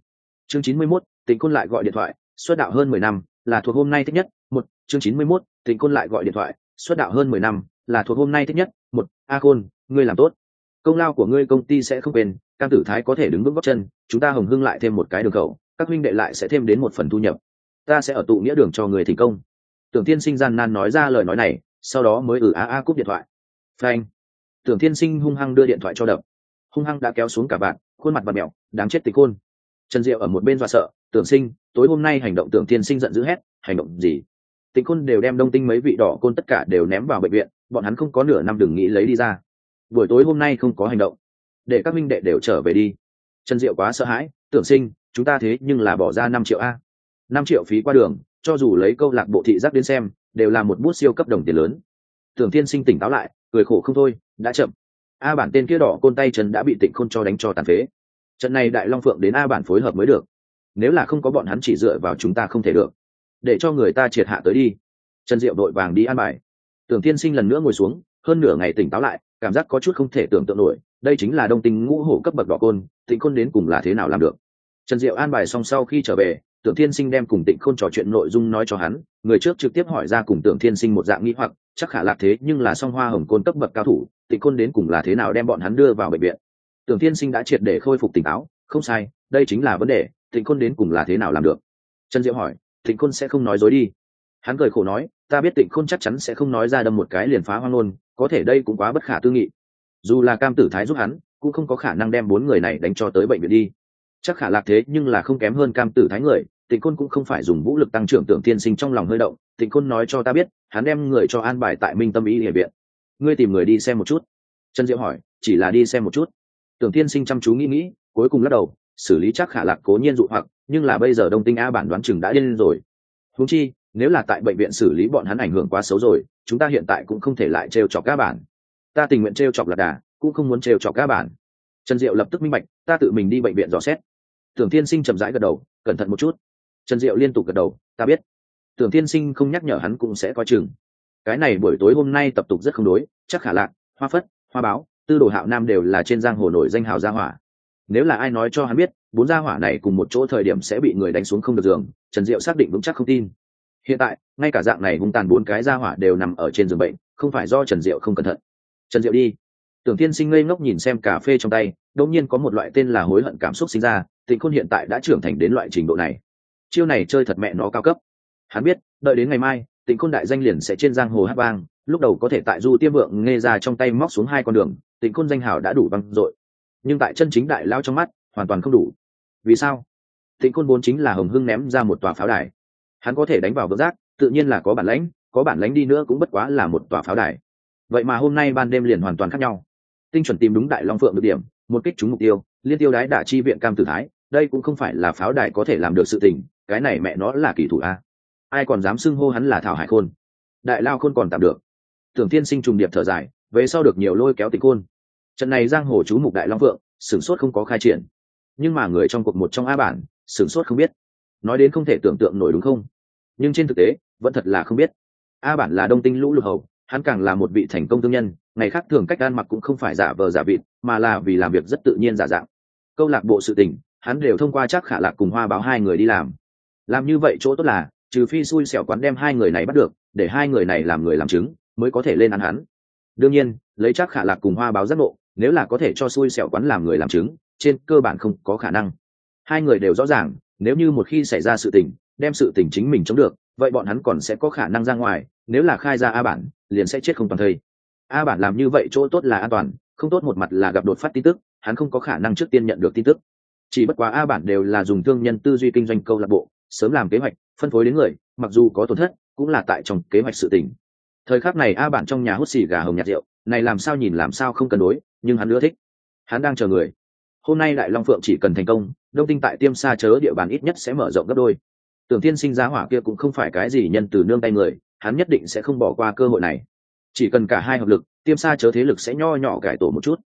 Chương chín mươi mốt, tịnh Côn lại gọi điện thoại xuất đạo hơn mười năm là thuộc hôm nay thích nhất một chương chín mươi 91, tịnh côn lại gọi điện thoại xuất đạo hơn mười năm là thuộc hôm nay thích nhất một a khôn ngươi làm tốt. Công lao của ngươi công ty sẽ không quên cam tử thái có thể đứng vững góc chân chúng ta hồng hưng lại thêm một cái đường khẩu các huynh đệ lại sẽ thêm đến một phần thu nhập. Ta sẽ ở tụ nghĩa đường cho người thành công. Tưởng tiên sinh gian nan nói ra lời nói này sau đó mới ử ừ a a cúp điện thoại. Phanh. Tưởng tiên sinh hung hăng đưa điện thoại cho đập. Hung hăng đã kéo xuống cả bạn khuôn mặt và mẹo đáng chết tịch khôn trần diệu ở một bên dọa sợ, tưởng sinh, tối hôm nay hành động tưởng tiên sinh giận dữ hét hành động gì? Tịnh khôn đều đem đông tinh mấy vị đỏ côn tất cả đều ném vào bệnh viện, bọn hắn không có nửa năm đừng nghĩ lấy đi ra. Buổi tối hôm nay không có hành động, để các minh đệ đều trở về đi. Trần diệu quá sợ hãi, tưởng sinh, chúng ta thế nhưng là bỏ ra năm triệu a. Năm triệu phí qua đường, cho dù lấy câu lạc bộ thị giác đến xem, đều là một bút siêu cấp đồng tiền lớn. Tưởng tiên sinh tỉnh táo lại, cười khổ không thôi, đã chậm. A bản tên kia đỏ côn tay Trần đã bị tịnh khôn cho đánh cho tàn phế trận này đại long phượng đến a bản phối hợp mới được. Nếu là không có bọn hắn chỉ dựa vào chúng ta không thể được. Để cho người ta triệt hạ tới đi. Trần diệu đội vàng đi an bài. Tưởng tiên sinh lần nữa ngồi xuống, hơn nửa ngày tỉnh táo lại, cảm giác có chút không thể tưởng tượng nổi, đây chính là đông tinh ngũ hổ cấp bậc đỏ côn, tịnh khôn đến cùng là thế nào làm được? Trần diệu an bài xong sau khi trở về, tưởng thiên sinh đem cùng tịnh khôn trò chuyện nội dung nói cho hắn, người trước trực tiếp hỏi ra cùng tưởng thiên sinh một dạng nghĩ hoặc, chắc khả lạc thế nhưng là song hoa hồng côn cấp bậc cao thủ, tịnh khôn đến cùng là thế nào đem bọn hắn đưa vào bệnh viện? Tưởng thiên sinh đã triệt để khôi phục tỉnh táo, không sai, đây chính là vấn đề tịnh khôn đến cùng là thế nào làm được? Trần diệu hỏi tịnh khôn sẽ không nói dối đi. Hắn cười khổ nói, ta biết tịnh khôn chắc chắn sẽ không nói ra đâm một cái liền phá hoang ngôn có thể đây cũng quá bất khả tư nghị. Dù là cam tử thái giúp hắn, cũng không có khả năng đem bốn người này đánh cho tới bệnh viện đi. Chắc khả lạc thế nhưng là không kém hơn cam tử thái người tịnh khôn cũng không phải dùng vũ lực tăng trưởng tưởng tiên sinh trong lòng hơi động. Tịnh khôn nói cho ta biết, hắn đem người cho an bài tại minh tâm ý địa viện. Ngươi tìm người đi xem một chút. Trần diệu hỏi, chỉ là đi xem một chút tưởng tiên sinh chăm chú nghĩ nghĩ, cuối cùng lắc đầu, xử lý chắc khả lạc cố nhiên dụ hoặc, nhưng là bây giờ đông tinh a bản đoán chừng đã điên rồi. Húng chi, nếu là tại bệnh viện xử lý bọn hắn ảnh hưởng quá xấu rồi, chúng ta hiện tại cũng không thể lại trêu chọc các bản. Ta tình nguyện trêu chọc lạc đà, cũng không muốn trêu chọc các bản. Trần diệu lập tức minh bạch, ta tự mình đi bệnh viện dò xét. Tưởng tiên sinh chậm rãi gật đầu, cẩn thận một chút. Trần diệu liên tục gật đầu, ta biết. Tưởng tiên sinh không nhắc nhở hắn cũng sẽ coi chừng. Cái này buổi tối hôm nay tập tục rất không đối, chắc khả lạc, hoa phất, hoa báo tư đồ hạo nam đều là trên giang hồ nổi danh hào gia hỏa. Nếu là ai nói cho hắn biết, bốn gia hỏa này cùng một chỗ thời điểm sẽ bị người đánh xuống không được giường, trần diệu xác định vững chắc không tin. Hiện tại, ngay cả dạng này hung tàn bốn cái gia hỏa đều nằm ở trên giường bệnh, không phải do trần diệu không cẩn thận. Trần diệu đi. Tưởng tiên sinh ngây ngốc nhìn xem cà phê trong tay, đột nhiên có một loại tên là hối hận cảm xúc sinh ra, tịnh khôn hiện tại đã trưởng thành đến loại trình độ này. Chiêu này chơi thật mẹ nó cao cấp. Hắn biết, đợi đến ngày mai, tịnh khôn đại danh liền sẽ trên giang hồ hát vang lúc đầu có thể tại du tiêm vượng nghe ra trong tay móc xuống hai con đường, tịnh khôn danh hào đã đủ văng dội. Nhưng tại chân chính đại lao trong mắt, hoàn toàn không đủ. Vì sao? Tịnh khôn vốn chính là hồng hưng ném ra một tòa pháo đài. Hắn có thể đánh vào vỡ rác tự nhiên là có bản lãnh, có bản lãnh đi nữa cũng bất quá là một tòa pháo đài. Vậy mà hôm nay ban đêm liền hoàn toàn khác nhau. Tinh chuẩn tìm đúng đại long phượng được điểm, một kích trúng mục tiêu, liên tiêu đái đả chi viện cam tử thái, đây cũng không phải là pháo đài có thể làm được sự tình, cái này mẹ nó là kỳ thủ a. Ai còn dám xưng hô hắn là thảo hải khôn? Đại lao khôn còn tạm được tưởng tiên sinh trùng điệp thở dài, về sau được nhiều lôi kéo tình côn. trận này giang hồ chú mục đại long phượng, sửng sốt không có khai triển. Nhưng mà người trong cuộc một trong a bản, sửng sốt không biết. Nói đến không thể tưởng tượng nổi đúng không? Nhưng trên thực tế, vẫn thật là không biết. A bản là đông tinh lũ lụt hầu, hắn càng là một vị thành công thương nhân, ngày khác thường cách ăn mặc cũng không phải giả vờ giả vịt, mà là vì làm việc rất tự nhiên giả dạng. Câu lạc bộ sự tình, hắn đều thông qua chắc khả lạc cùng hoa báo hai người đi làm. Làm như vậy chỗ tốt là, trừ phi xui xẻo quán đem hai người này bắt được, để hai người này làm người làm chứng mới có thể lên ăn hắn. Đương nhiên, lấy chắc khả lạc cùng hoa báo giác ngộ, nếu là có thể cho xui xẻo quán làm người làm chứng, trên cơ bản không có khả năng. Hai người đều rõ ràng, nếu như một khi xảy ra sự tình, đem sự tình chính mình chống được, vậy bọn hắn còn sẽ có khả năng ra ngoài, nếu là khai ra a bản, liền sẽ chết không toàn thây. A bản làm như vậy chỗ tốt là an toàn, không tốt một mặt là gặp đột phát tin tức, hắn không có khả năng trước tiên nhận được tin tức. Chỉ bất quá a bản đều là dùng thương nhân tư duy kinh doanh câu lạc bộ, sớm làm kế hoạch, phân phối đến người, mặc dù có tổn thất, cũng là tại trong kế hoạch sự tình thời khắc này a bản trong nhà hút xì gà hồng nhạt rượu, này làm sao nhìn làm sao không cân đối, nhưng hắn ưa thích. Hắn đang chờ người. Hôm nay đại long phượng chỉ cần thành công, đông tinh tại tiêm xa chớ địa bàn ít nhất sẽ mở rộng gấp đôi. Tưởng tiên sinh giá hỏa kia cũng không phải cái gì nhân từ nương tay người, hắn nhất định sẽ không bỏ qua cơ hội này. Chỉ cần cả hai hợp lực, tiêm xa chớ thế lực sẽ nho nhỏ cải tổ một chút.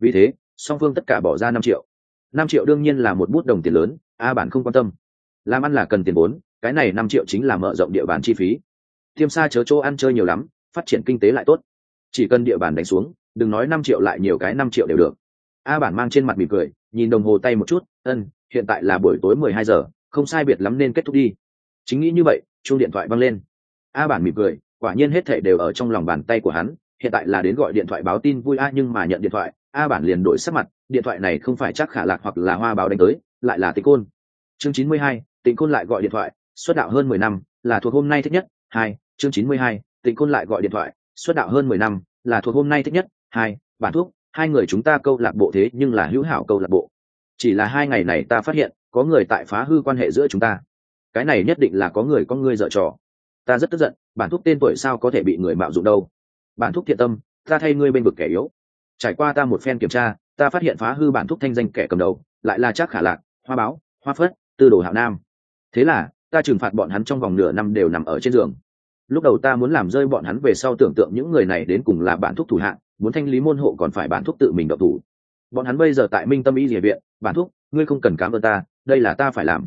Vì thế, song phương tất cả bỏ ra năm triệu. Năm triệu đương nhiên là một bút đồng tiền lớn, a bản không quan tâm. Làm ăn là cần tiền vốn, cái này năm triệu chính là mở rộng địa bàn chi phí tiêm xa chớ chỗ ăn chơi nhiều lắm, phát triển kinh tế lại tốt. Chỉ cần địa bàn đánh xuống, đừng nói năm triệu lại nhiều cái năm triệu đều được. A bản mang trên mặt mỉm cười, nhìn đồng hồ tay một chút, ân, hiện tại là buổi tối mười hai giờ, không sai biệt lắm nên kết thúc đi. Chính nghĩ như vậy, chuông điện thoại văng lên. A bản mỉm cười, quả nhiên hết thệ đều ở trong lòng bàn tay của hắn, hiện tại là đến gọi điện thoại báo tin vui a, nhưng mà nhận điện thoại, a bản liền đổi sắc mặt, điện thoại này không phải chắc khả lạc hoặc là hoa báo đánh tới, lại là tịnh côn chương chín mươi hai, tịnh côn lại gọi điện thoại xuất đạo hơn mười năm, là thuộc hôm nay thích nhất, hai chương chín mươi hai, tịnh côn lại gọi điện thoại xuất đạo hơn mười năm, là thuộc hôm nay thích nhất, hai, bản thuốc, hai người chúng ta câu lạc bộ thế nhưng là hữu hảo câu lạc bộ. Chỉ là hai ngày này ta phát hiện, có người tại phá hư quan hệ giữa chúng ta. Cái này nhất định là có người có người dở trò. Ta rất tức giận, bản thuốc tên tuổi sao có thể bị người mạo dụng đâu? Bản thuốc thiện tâm, ta thay ngươi bên vực kẻ yếu. Trải qua ta một phen kiểm tra, ta phát hiện phá hư bản thuốc thanh danh kẻ cầm đầu, lại là chắc khả lạc, hoa báo, hoa phất, tư đồ hạo nam. Thế là, ta trừng phạt bọn hắn trong vòng nửa năm đều nằm ở trên giường lúc đầu ta muốn làm rơi bọn hắn về sau tưởng tượng những người này đến cùng là bản thúc thủ hạng muốn thanh lý môn hộ còn phải bản thúc tự mình độc thủ. Bọn hắn bây giờ tại minh tâm y địa viện, bản thúc, ngươi không cần cám ơn ta, đây là ta phải làm.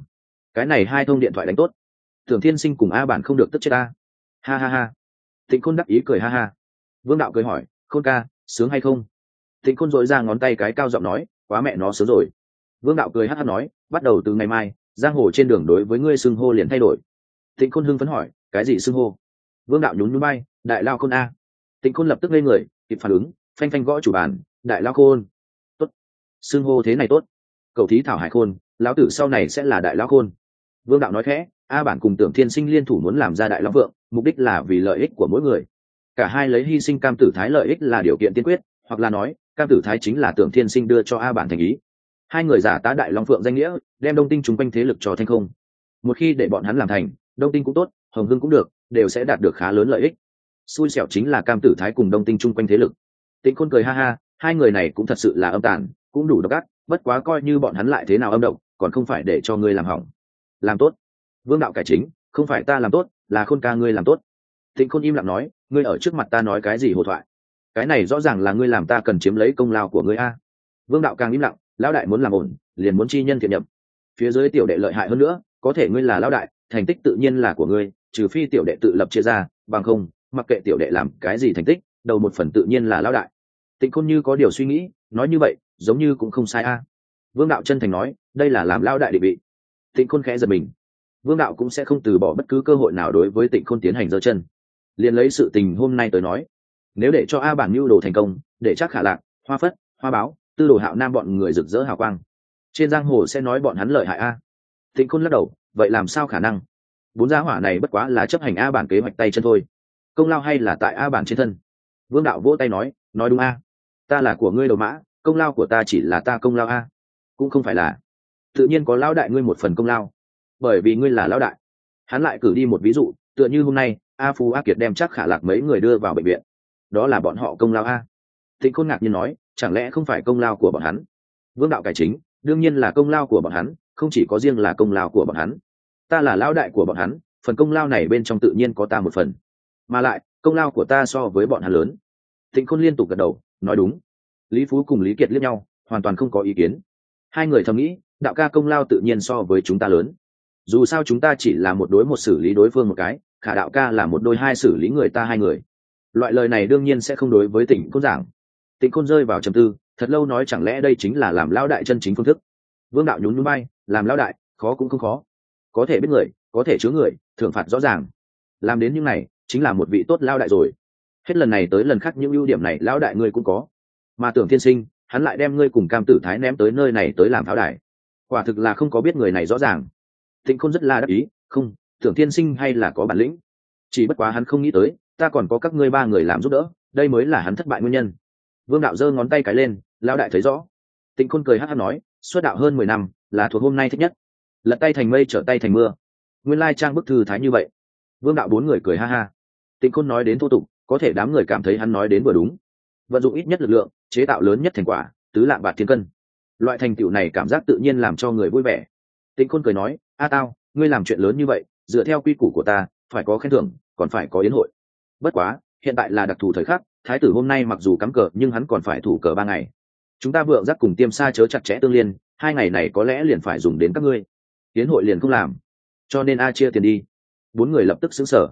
Cái này hai thông điện thoại đánh tốt. Tưởng thiên sinh cùng a bản không được tức chết ta. Ha ha ha. Thịnh khôn đắc ý cười ha ha. Vương đạo cười hỏi, khôn ca, sướng hay không? Thịnh khôn dội ra ngón tay cái cao giọng nói, quá mẹ nó sướng rồi. Vương đạo cười hát hát nói, bắt đầu từ ngày mai, giang hồ trên đường đối với ngươi xưng hô liền thay đổi. Thịnh khôn hưng phấn hỏi, cái gì xưng hô? Vương đạo nhún nhún bay đại lao khôn a. Tịnh khôn lập tức lên người, kịp phản ứng, phanh phanh gõ chủ bàn, đại lao khôn. Tốt. Xưng hô thế này tốt. Cậu thí thảo hải khôn, lão tử sau này sẽ là đại lao khôn. Vương đạo nói khẽ, a bản cùng tưởng thiên sinh liên thủ muốn làm ra đại lao vượng, mục đích là vì lợi ích của mỗi người. Cả hai lấy hy sinh cam tử thái lợi ích là điều kiện tiên quyết, hoặc là nói, cam tử thái chính là tưởng thiên sinh đưa cho a bản thành ý. Hai người giả tá đại long phượng danh nghĩa, đem đông tinh chúng quanh thế lực cho thanh không. Một khi để bọn hắn làm thành đông tinh cũng tốt, hồng hưng cũng được, đều sẽ đạt được khá lớn lợi ích. Xui xẻo chính là cam tử thái cùng đông tinh chung quanh thế lực. Tịnh khôn cười ha ha, hai người này cũng thật sự là âm tàn, cũng đủ độc ác, bất quá coi như bọn hắn lại thế nào âm động còn không phải để cho ngươi làm hỏng. Làm tốt. Vương đạo cải chính, không phải ta làm tốt, là khôn ca ngươi làm tốt. Tịnh khôn im lặng nói, ngươi ở trước mặt ta nói cái gì hồ thoại? Cái này rõ ràng là ngươi làm ta cần chiếm lấy công lao của ngươi a. Vương đạo càng im lặng, lão đại muốn làm ổn, liền muốn chi nhân thiện nhậm phía dưới tiểu đệ lợi hại hơn nữa, có thể ngươi là lão đại thành tích tự nhiên là của ngươi, trừ phi tiểu đệ tự lập chia ra, bằng không, mặc kệ tiểu đệ làm cái gì thành tích, đầu một phần tự nhiên là lão đại. Tịnh khôn như có điều suy nghĩ, nói như vậy, giống như cũng không sai a. Vương đạo chân thành nói, đây là làm lão đại định vị. Tịnh khôn khẽ giật mình. Vương đạo cũng sẽ không từ bỏ bất cứ cơ hội nào đối với tịnh khôn tiến hành giơ chân. Liền lấy sự tình hôm nay tới nói, nếu để cho a bản mưu đồ thành công, để chắc khả lạc, hoa phất, hoa báo, tư đồ hạo nam bọn người rực rỡ hào quang. Trên giang hồ sẽ nói bọn hắn lợi hại a. Tịnh khôn lắc đầu vậy làm sao khả năng? Bốn gia hỏa này bất quá là chấp hành a bản kế hoạch tay chân thôi. Công lao hay là tại a bản trên thân? Vương đạo vỗ tay nói nói đúng a. Ta là của ngươi đầu mã, công lao của ta chỉ là ta công lao a. Cũng không phải là. Tự nhiên có lão đại ngươi một phần công lao. Bởi vì ngươi là lão đại. Hắn lại cử đi một ví dụ, tựa như hôm nay, a phú a kiệt đem chắc khả lạc mấy người đưa vào bệnh viện. Đó là bọn họ công lao a. Thịnh khôn ngạc nhiên nói, chẳng lẽ không phải công lao của bọn hắn? Vương đạo cải chính, đương nhiên là công lao của bọn hắn không chỉ có riêng là công lao của bọn hắn. Ta là lão đại của bọn hắn, phần công lao này bên trong tự nhiên có ta một phần. Mà lại, công lao của ta so với bọn hắn lớn. Thịnh khôn liên tục gật đầu, nói đúng. Lý phú cùng lý kiệt liếc nhau, hoàn toàn không có ý kiến. Hai người thầm nghĩ, đạo ca công lao tự nhiên so với chúng ta lớn. Dù sao chúng ta chỉ là một đối một xử lý đối phương một cái, khả đạo ca là một đôi hai xử lý người ta hai người. Loại lời này đương nhiên sẽ không đối với tỉnh côn giảng. Tỉnh côn rơi vào trầm tư, thật lâu nói chẳng lẽ đây chính là làm lao đại chân chính phương thức vương đạo nhún núi bay làm lao đại, khó cũng không khó. Có thể biết người, có thể chứa người, thưởng phạt rõ ràng. Làm đến những này, chính là một vị tốt lao đại rồi. Hết lần này tới lần khác những ưu điểm này lao đại ngươi cũng có. Mà tưởng thiên sinh, hắn lại đem ngươi cùng cam tử thái ném tới nơi này tới làm tháo đài. Quả thực là không có biết người này rõ ràng. Thịnh không rất là đắc ý, không, tưởng thiên sinh hay là có bản lĩnh. Chỉ bất quá hắn không nghĩ tới, ta còn có các ngươi ba người làm giúp đỡ, đây mới là hắn thất bại nguyên nhân. Vương đạo giơ ngón tay cái lên lao đại thấy rõ. Tịnh khôn cười hát hát nói xuất đạo hơn mười năm, là thuộc hôm nay thích nhất. Lật tay thành mây, trở tay thành mưa. Nguyên lai trang bức thư thái như vậy. Vương đạo bốn người cười ha ha. Tịnh khôn nói đến thô tục, có thể đám người cảm thấy hắn nói đến vừa đúng. Vận dụng ít nhất lực lượng, chế tạo lớn nhất thành quả, tứ lạng bạc thiên cân. Loại thành tựu này cảm giác tự nhiên làm cho người vui vẻ. Tịnh khôn cười nói, a tao, ngươi làm chuyện lớn như vậy, dựa theo quy củ của ta, phải có khen thưởng, còn phải có yến hội. Bất quá, hiện tại là đặc thù thời khắc, thái tử hôm nay mặc dù cắm cờ, nhưng hắn còn phải thủ cờ ba ngày chúng ta vượng giác cùng tiêm xa chớ chặt chẽ tương liên, hai ngày này có lẽ liền phải dùng đến các ngươi. Tiến hội liền không làm. Cho nên a chia tiền đi. Bốn người lập tức xứng sở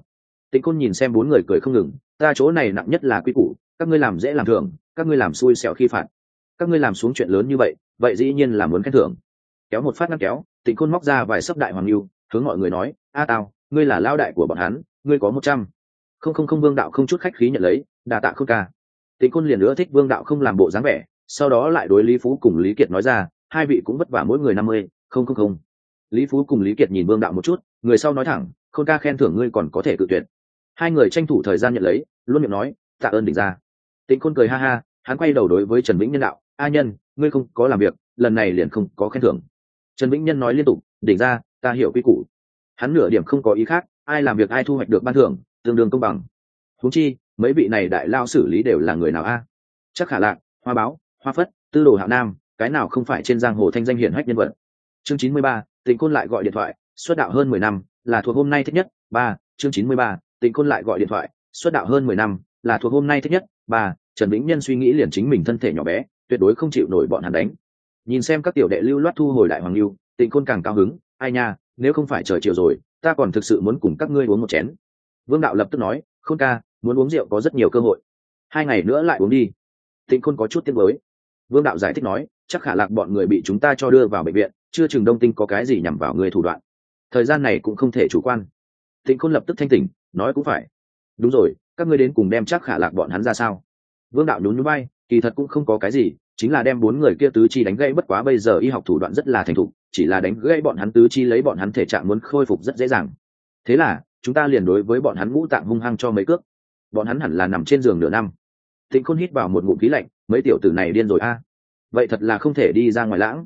tịnh côn nhìn xem bốn người cười không ngừng, ta chỗ này nặng nhất là quy củ, các ngươi làm dễ làm thưởng các ngươi làm xui xẻo khi phạt. Các ngươi làm xuống chuyện lớn như vậy vậy dĩ nhiên là muốn khen thưởng. Kéo một phát ngăn kéo, tịnh côn móc ra vài sấp đại hoàng lưu, hướng mọi người nói, a tao, ngươi là lao đại của bọn hắn, ngươi có một trăm. Không không không, vương đạo không chút khách khí nhận lấy đà tạ không ca. Tịnh côn liền nữa thích vương đạo không làm bộ dáng vẻ sau đó lại đối lý phú cùng lý kiệt nói ra, hai vị cũng vất vả mỗi người năm mươi, không không không. Lý phú cùng lý kiệt nhìn vương đạo một chút, người sau nói thẳng, khôn ca khen thưởng ngươi còn có thể cự tuyệt. Hai người tranh thủ thời gian nhận lấy, luôn miệng nói, tạ ơn đỉnh ra tịnh khôn cười ha ha, hắn quay đầu đối với trần vĩnh nhân đạo, a nhân, ngươi không có làm việc, lần này liền không có khen thưởng. Trần vĩnh nhân nói liên tục, đỉnh ra ta hiểu quy củ. Hắn nửa điểm không có ý khác, ai làm việc ai thu hoạch được ban thưởng, tương đương công bằng. Húng chi, mấy vị này đại lao xử lý đều là người nào a? Chắc khả lạc hoa báo hoa phất, tư đồ hạo nam, cái nào không phải trên giang hồ thanh danh hiển hách nhân vật. Chương chín mươi ba, tịnh côn lại gọi điện thoại, xuất đạo hơn mười năm, là thuộc hôm nay thích nhất, ba, chương chín mươi ba, tịnh côn lại gọi điện thoại, xuất đạo hơn mười năm, là thuộc hôm nay thích nhất, ba, trần vĩnh nhân suy nghĩ liền chính mình thân thể nhỏ bé, tuyệt đối không chịu nổi bọn hắn đánh. Nhìn xem các tiểu đệ lưu loát thu hồi đại hoàng lưu, tịnh côn càng cao hứng, ai nha, nếu không phải trời chiều rồi, ta còn thực sự muốn cùng các ngươi uống một chén. Vương đạo lập tức nói, khôn ca, muốn uống rượu có rất nhiều cơ hội. Hai ngày nữa lại uống đi. Tịnh khôn có chút tiếc mới vương đạo giải thích nói, chắc khả lạc bọn người bị chúng ta cho đưa vào bệnh viện, chưa chừng đông tinh có cái gì nhằm vào người thủ đoạn. Thời gian này cũng không thể chủ quan. Tịnh khôn lập tức thanh tỉnh, nói cũng phải. Đúng rồi, các ngươi đến cùng đem chắc khả lạc bọn hắn ra sao? Vương đạo nhún nhún bay kỳ thật cũng không có cái gì, chính là đem bốn người kia tứ chi đánh gãy bất quá bây giờ y học thủ đoạn rất là thành thục, chỉ là đánh gãy bọn hắn tứ chi lấy bọn hắn thể trạng muốn khôi phục rất dễ dàng. Thế là, chúng ta liền đối với bọn hắn ngũ tạng hung hăng cho mấy cước. Bọn hắn hẳn là nằm trên giường nửa năm. Thịnh khôn hít vào một ngụm khí lạnh mấy tiểu tử này điên rồi a. Vậy thật là không thể đi ra ngoài lãng.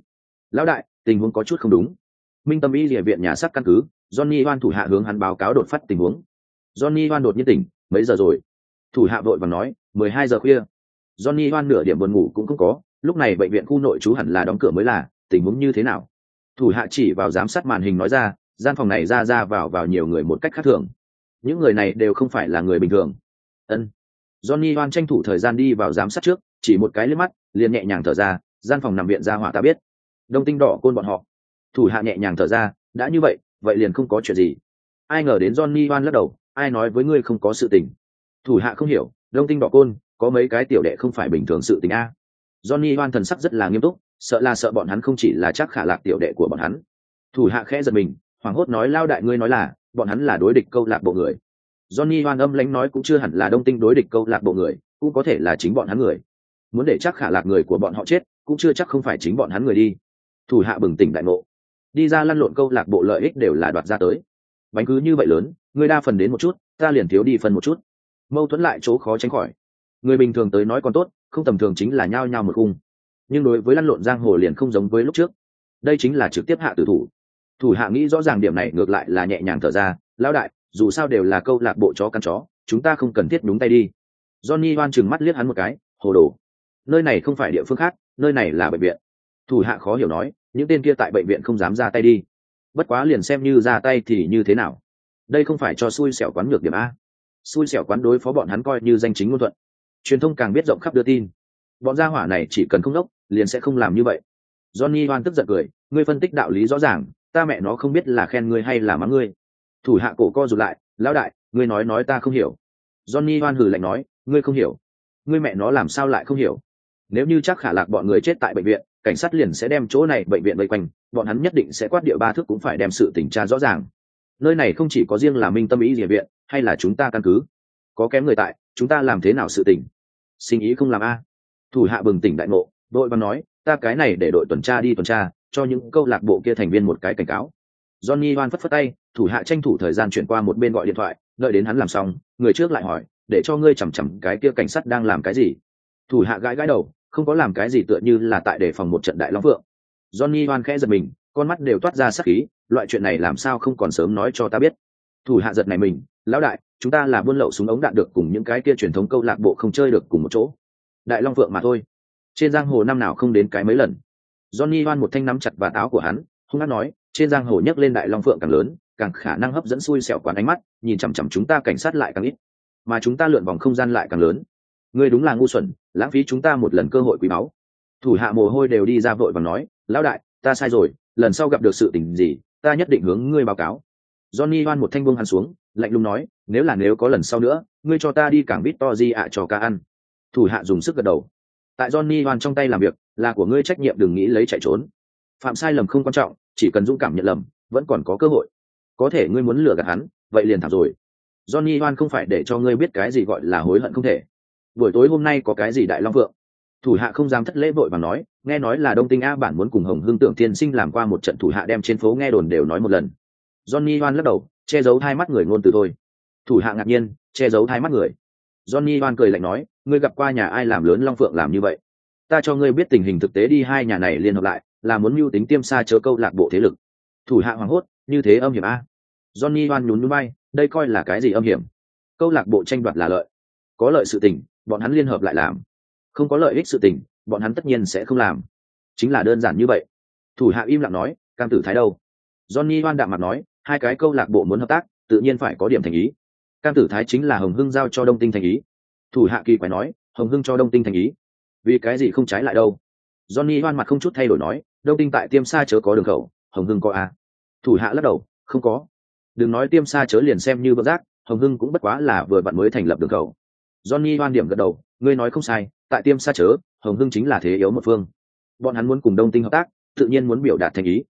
Lão đại, tình huống có chút không đúng. Minh tâm y địa viện nhà sắc căn cứ, johnny hoan thủ hạ hướng hắn báo cáo đột phát tình huống. Johnny hoan đột nhiên tỉnh, mấy giờ rồi? Thủ hạ vội và nói, mười hai giờ khuya. Johnny hoan nửa điểm buồn ngủ cũng không có, lúc này bệnh viện khu nội trú hẳn là đóng cửa mới là, tình huống như thế nào? Thủ hạ chỉ vào giám sát màn hình nói ra, gian phòng này ra ra vào vào nhiều người một cách khác thường. Những người này đều không phải là người bình thường. Ân. Johnny hoan tranh thủ thời gian đi vào giám sát trước chỉ một cái liếc mắt, liền nhẹ nhàng thở ra, gian phòng nằm viện ra hỏa ta biết. Đông tinh đỏ côn bọn họ. Thủ hạ nhẹ nhàng thở ra, đã như vậy vậy liền không có chuyện gì. Ai ngờ đến johnny hoan lắc đầu, ai nói với ngươi không có sự tình? Thủ hạ không hiểu, đông tinh đỏ côn, có mấy cái tiểu đệ không phải bình thường sự tình a? Johnny hoan thần sắc rất là nghiêm túc, sợ là sợ bọn hắn không chỉ là chắc khả lạc tiểu đệ của bọn hắn. Thủ hạ khẽ giật mình, hoảng hốt nói, lao đại ngươi nói là, bọn hắn là đối địch câu lạc bộ người. Johnny hoan âm lãnh nói, cũng chưa hẳn là đông tinh đối địch câu lạc bộ người, cũng có thể là chính bọn hắn người muốn để chắc khả lạc người của bọn họ chết, cũng chưa chắc không phải chính bọn hắn người đi. Thủ hạ bừng tỉnh đại ngộ. Đi ra lăn lộn câu lạc bộ lợi ích đều là đoạt ra tới. Bánh cứ như vậy lớn, người đa phần đến một chút, ta liền thiếu đi phần một chút. Mâu thuẫn lại chỗ khó tránh khỏi. Người bình thường tới nói còn tốt, không tầm thường chính là nhao nhao một cung nhưng đối với lăn lộn giang hồ liền không giống với lúc trước. Đây chính là trực tiếp hạ tử thủ. Thủ hạ nghĩ rõ ràng điểm này, ngược lại là nhẹ nhàng thở ra, lão đại, dù sao đều là câu lạc bộ chó căn chó, chúng ta không cần thiết đúng tay đi. Johnny hoan chừng mắt liếc hắn một cái, hồ đồ nơi này không phải địa phương khác, nơi này là bệnh viện. Thủ hạ khó hiểu nói, những tên kia tại bệnh viện không dám ra tay đi. Bất quá liền xem như ra tay thì như thế nào? Đây không phải cho xui xẻo quán ngược điểm a. Xui xẻo quán đối phó bọn hắn coi như danh chính ngôn thuận. Truyền thông càng biết rộng khắp đưa tin. Bọn gia hỏa này chỉ cần không đốc, liền sẽ không làm như vậy. Johnny hoan tức giận cười, ngươi phân tích đạo lý rõ ràng, ta mẹ nó không biết là khen ngươi hay là mắng ngươi. Thủ hạ cổ co rụt lại, lão đại, ngươi nói nói ta không hiểu. Johnny hoan hừ lạnh nói, ngươi không hiểu. Ngươi mẹ nó làm sao lại không hiểu? Nếu như chắc khả lạc bọn người chết tại bệnh viện, cảnh sát liền sẽ đem chỗ này bệnh viện vây quanh, bọn hắn nhất định sẽ quát địa ba thước cũng phải đem sự tình tra rõ ràng. Nơi này không chỉ có riêng là minh tâm ý địa viện, hay là chúng ta căn cứ. Có kém người tại, chúng ta làm thế nào sự tình? Sinh ý không làm a. Thủ hạ bừng tỉnh đại ngộ, đội văn nói, ta cái này để đội tuần tra đi tuần tra, cho những câu lạc bộ kia thành viên một cái cảnh cáo. Johnny hoan phất phất tay, thủ hạ tranh thủ thời gian chuyển qua một bên gọi điện thoại, đợi đến hắn làm xong, người trước lại hỏi, để cho ngươi chằm chằm cái kia cảnh sát đang làm cái gì. Thủ hạ gãi gãi đầu không có làm cái gì tựa như là tại đề phòng một trận đại long vượng johnny hoan khẽ giật mình, con mắt đều toát ra sắc khí, loại chuyện này làm sao không còn sớm nói cho ta biết. Thủ hạ giật này mình, lão đại, chúng ta là buôn lậu súng ống đạn được cùng những cái kia truyền thống câu lạc bộ không chơi được cùng một chỗ. Đại long vượng mà thôi. Trên giang hồ năm nào không đến cái mấy lần. Johnny hoan một thanh nắm chặt và táo của hắn, hung hát nói, trên giang hồ nhấc lên đại long phượng càng lớn, càng khả năng hấp dẫn xui xẻo quán ánh mắt, nhìn chằm chằm chúng ta cảnh sát lại càng ít. Mà chúng ta lượn vòng không gian lại càng lớn ngươi đúng là ngu xuẩn, lãng phí chúng ta một lần cơ hội quý báu. Thủ hạ mồ hôi đều đi ra vội và nói, lão đại, ta sai rồi, lần sau gặp được sự tình gì, ta nhất định hướng ngươi báo cáo. Johnny hoan một thanh buông hắn xuống, lạnh lùng nói, nếu là nếu có lần sau nữa, ngươi cho ta đi cảng bít to di ạ cho ca ăn. Thủ hạ dùng sức gật đầu. Tại johnny hoan trong tay làm việc, là của ngươi trách nhiệm đừng nghĩ lấy chạy trốn. Phạm sai lầm không quan trọng, chỉ cần dũng cảm nhận lầm, vẫn còn có cơ hội. Có thể ngươi muốn lừa gạt hắn, vậy liền thảm rồi. Johnny hoan không phải để cho ngươi biết cái gì gọi là hối hận không thể buổi tối hôm nay có cái gì đại long vượng thủ hạ không dám thất lễ vội và nói, nghe nói là đông tinh a bản muốn cùng hồng hương tưởng tiên sinh làm qua một trận thủ hạ đem trên phố nghe đồn đều nói một lần. Johnny hoan lắc đầu, che giấu hai mắt người ngôn từ thôi. Thủ hạ ngạc nhiên, che giấu hai mắt người. Johnny hoan cười lạnh nói, ngươi gặp qua nhà ai làm lớn long phượng làm như vậy? Ta cho ngươi biết tình hình thực tế đi, hai nhà này liên hợp lại, là muốn mưu tính tiêm xa chớ câu lạc bộ thế lực. Thủ hạ hoảng hốt, như thế âm hiểm a. Johnny hoan nhún núi bay đây coi là cái gì âm hiểm? Câu lạc bộ tranh đoạt là lợi. Có lợi sự tình bọn hắn liên hợp lại làm. Không có lợi ích sự tình, bọn hắn tất nhiên sẽ không làm. Chính là đơn giản như vậy. Thủ hạ im lặng nói, cam tử thái đâu? Johnny hoan đạm mặt nói, hai cái câu lạc bộ muốn hợp tác, tự nhiên phải có điểm thành ý. Cam tử thái chính là hồng hưng giao cho đông tinh thành ý. Thủ hạ kỳ quái nói, hồng hưng cho đông tinh thành ý? Vì cái gì không trái lại đâu? Johnny hoan mặt không chút thay đổi nói, đông tinh tại tiêm xa chớ có đường khẩu, hồng hưng có à? thủ hạ lắc đầu, không có. Đừng nói tiêm xa chớ liền xem như vỡ rác, hồng hưng cũng bất quá là vừa bạn mới thành lập đường khẩu johnny hoan điểm gật đầu, ngươi nói không sai, tại tiêm xa chớ, hồng hưng chính là thế yếu một phương. Bọn hắn muốn cùng đông tinh hợp tác, tự nhiên muốn biểu đạt thành ý.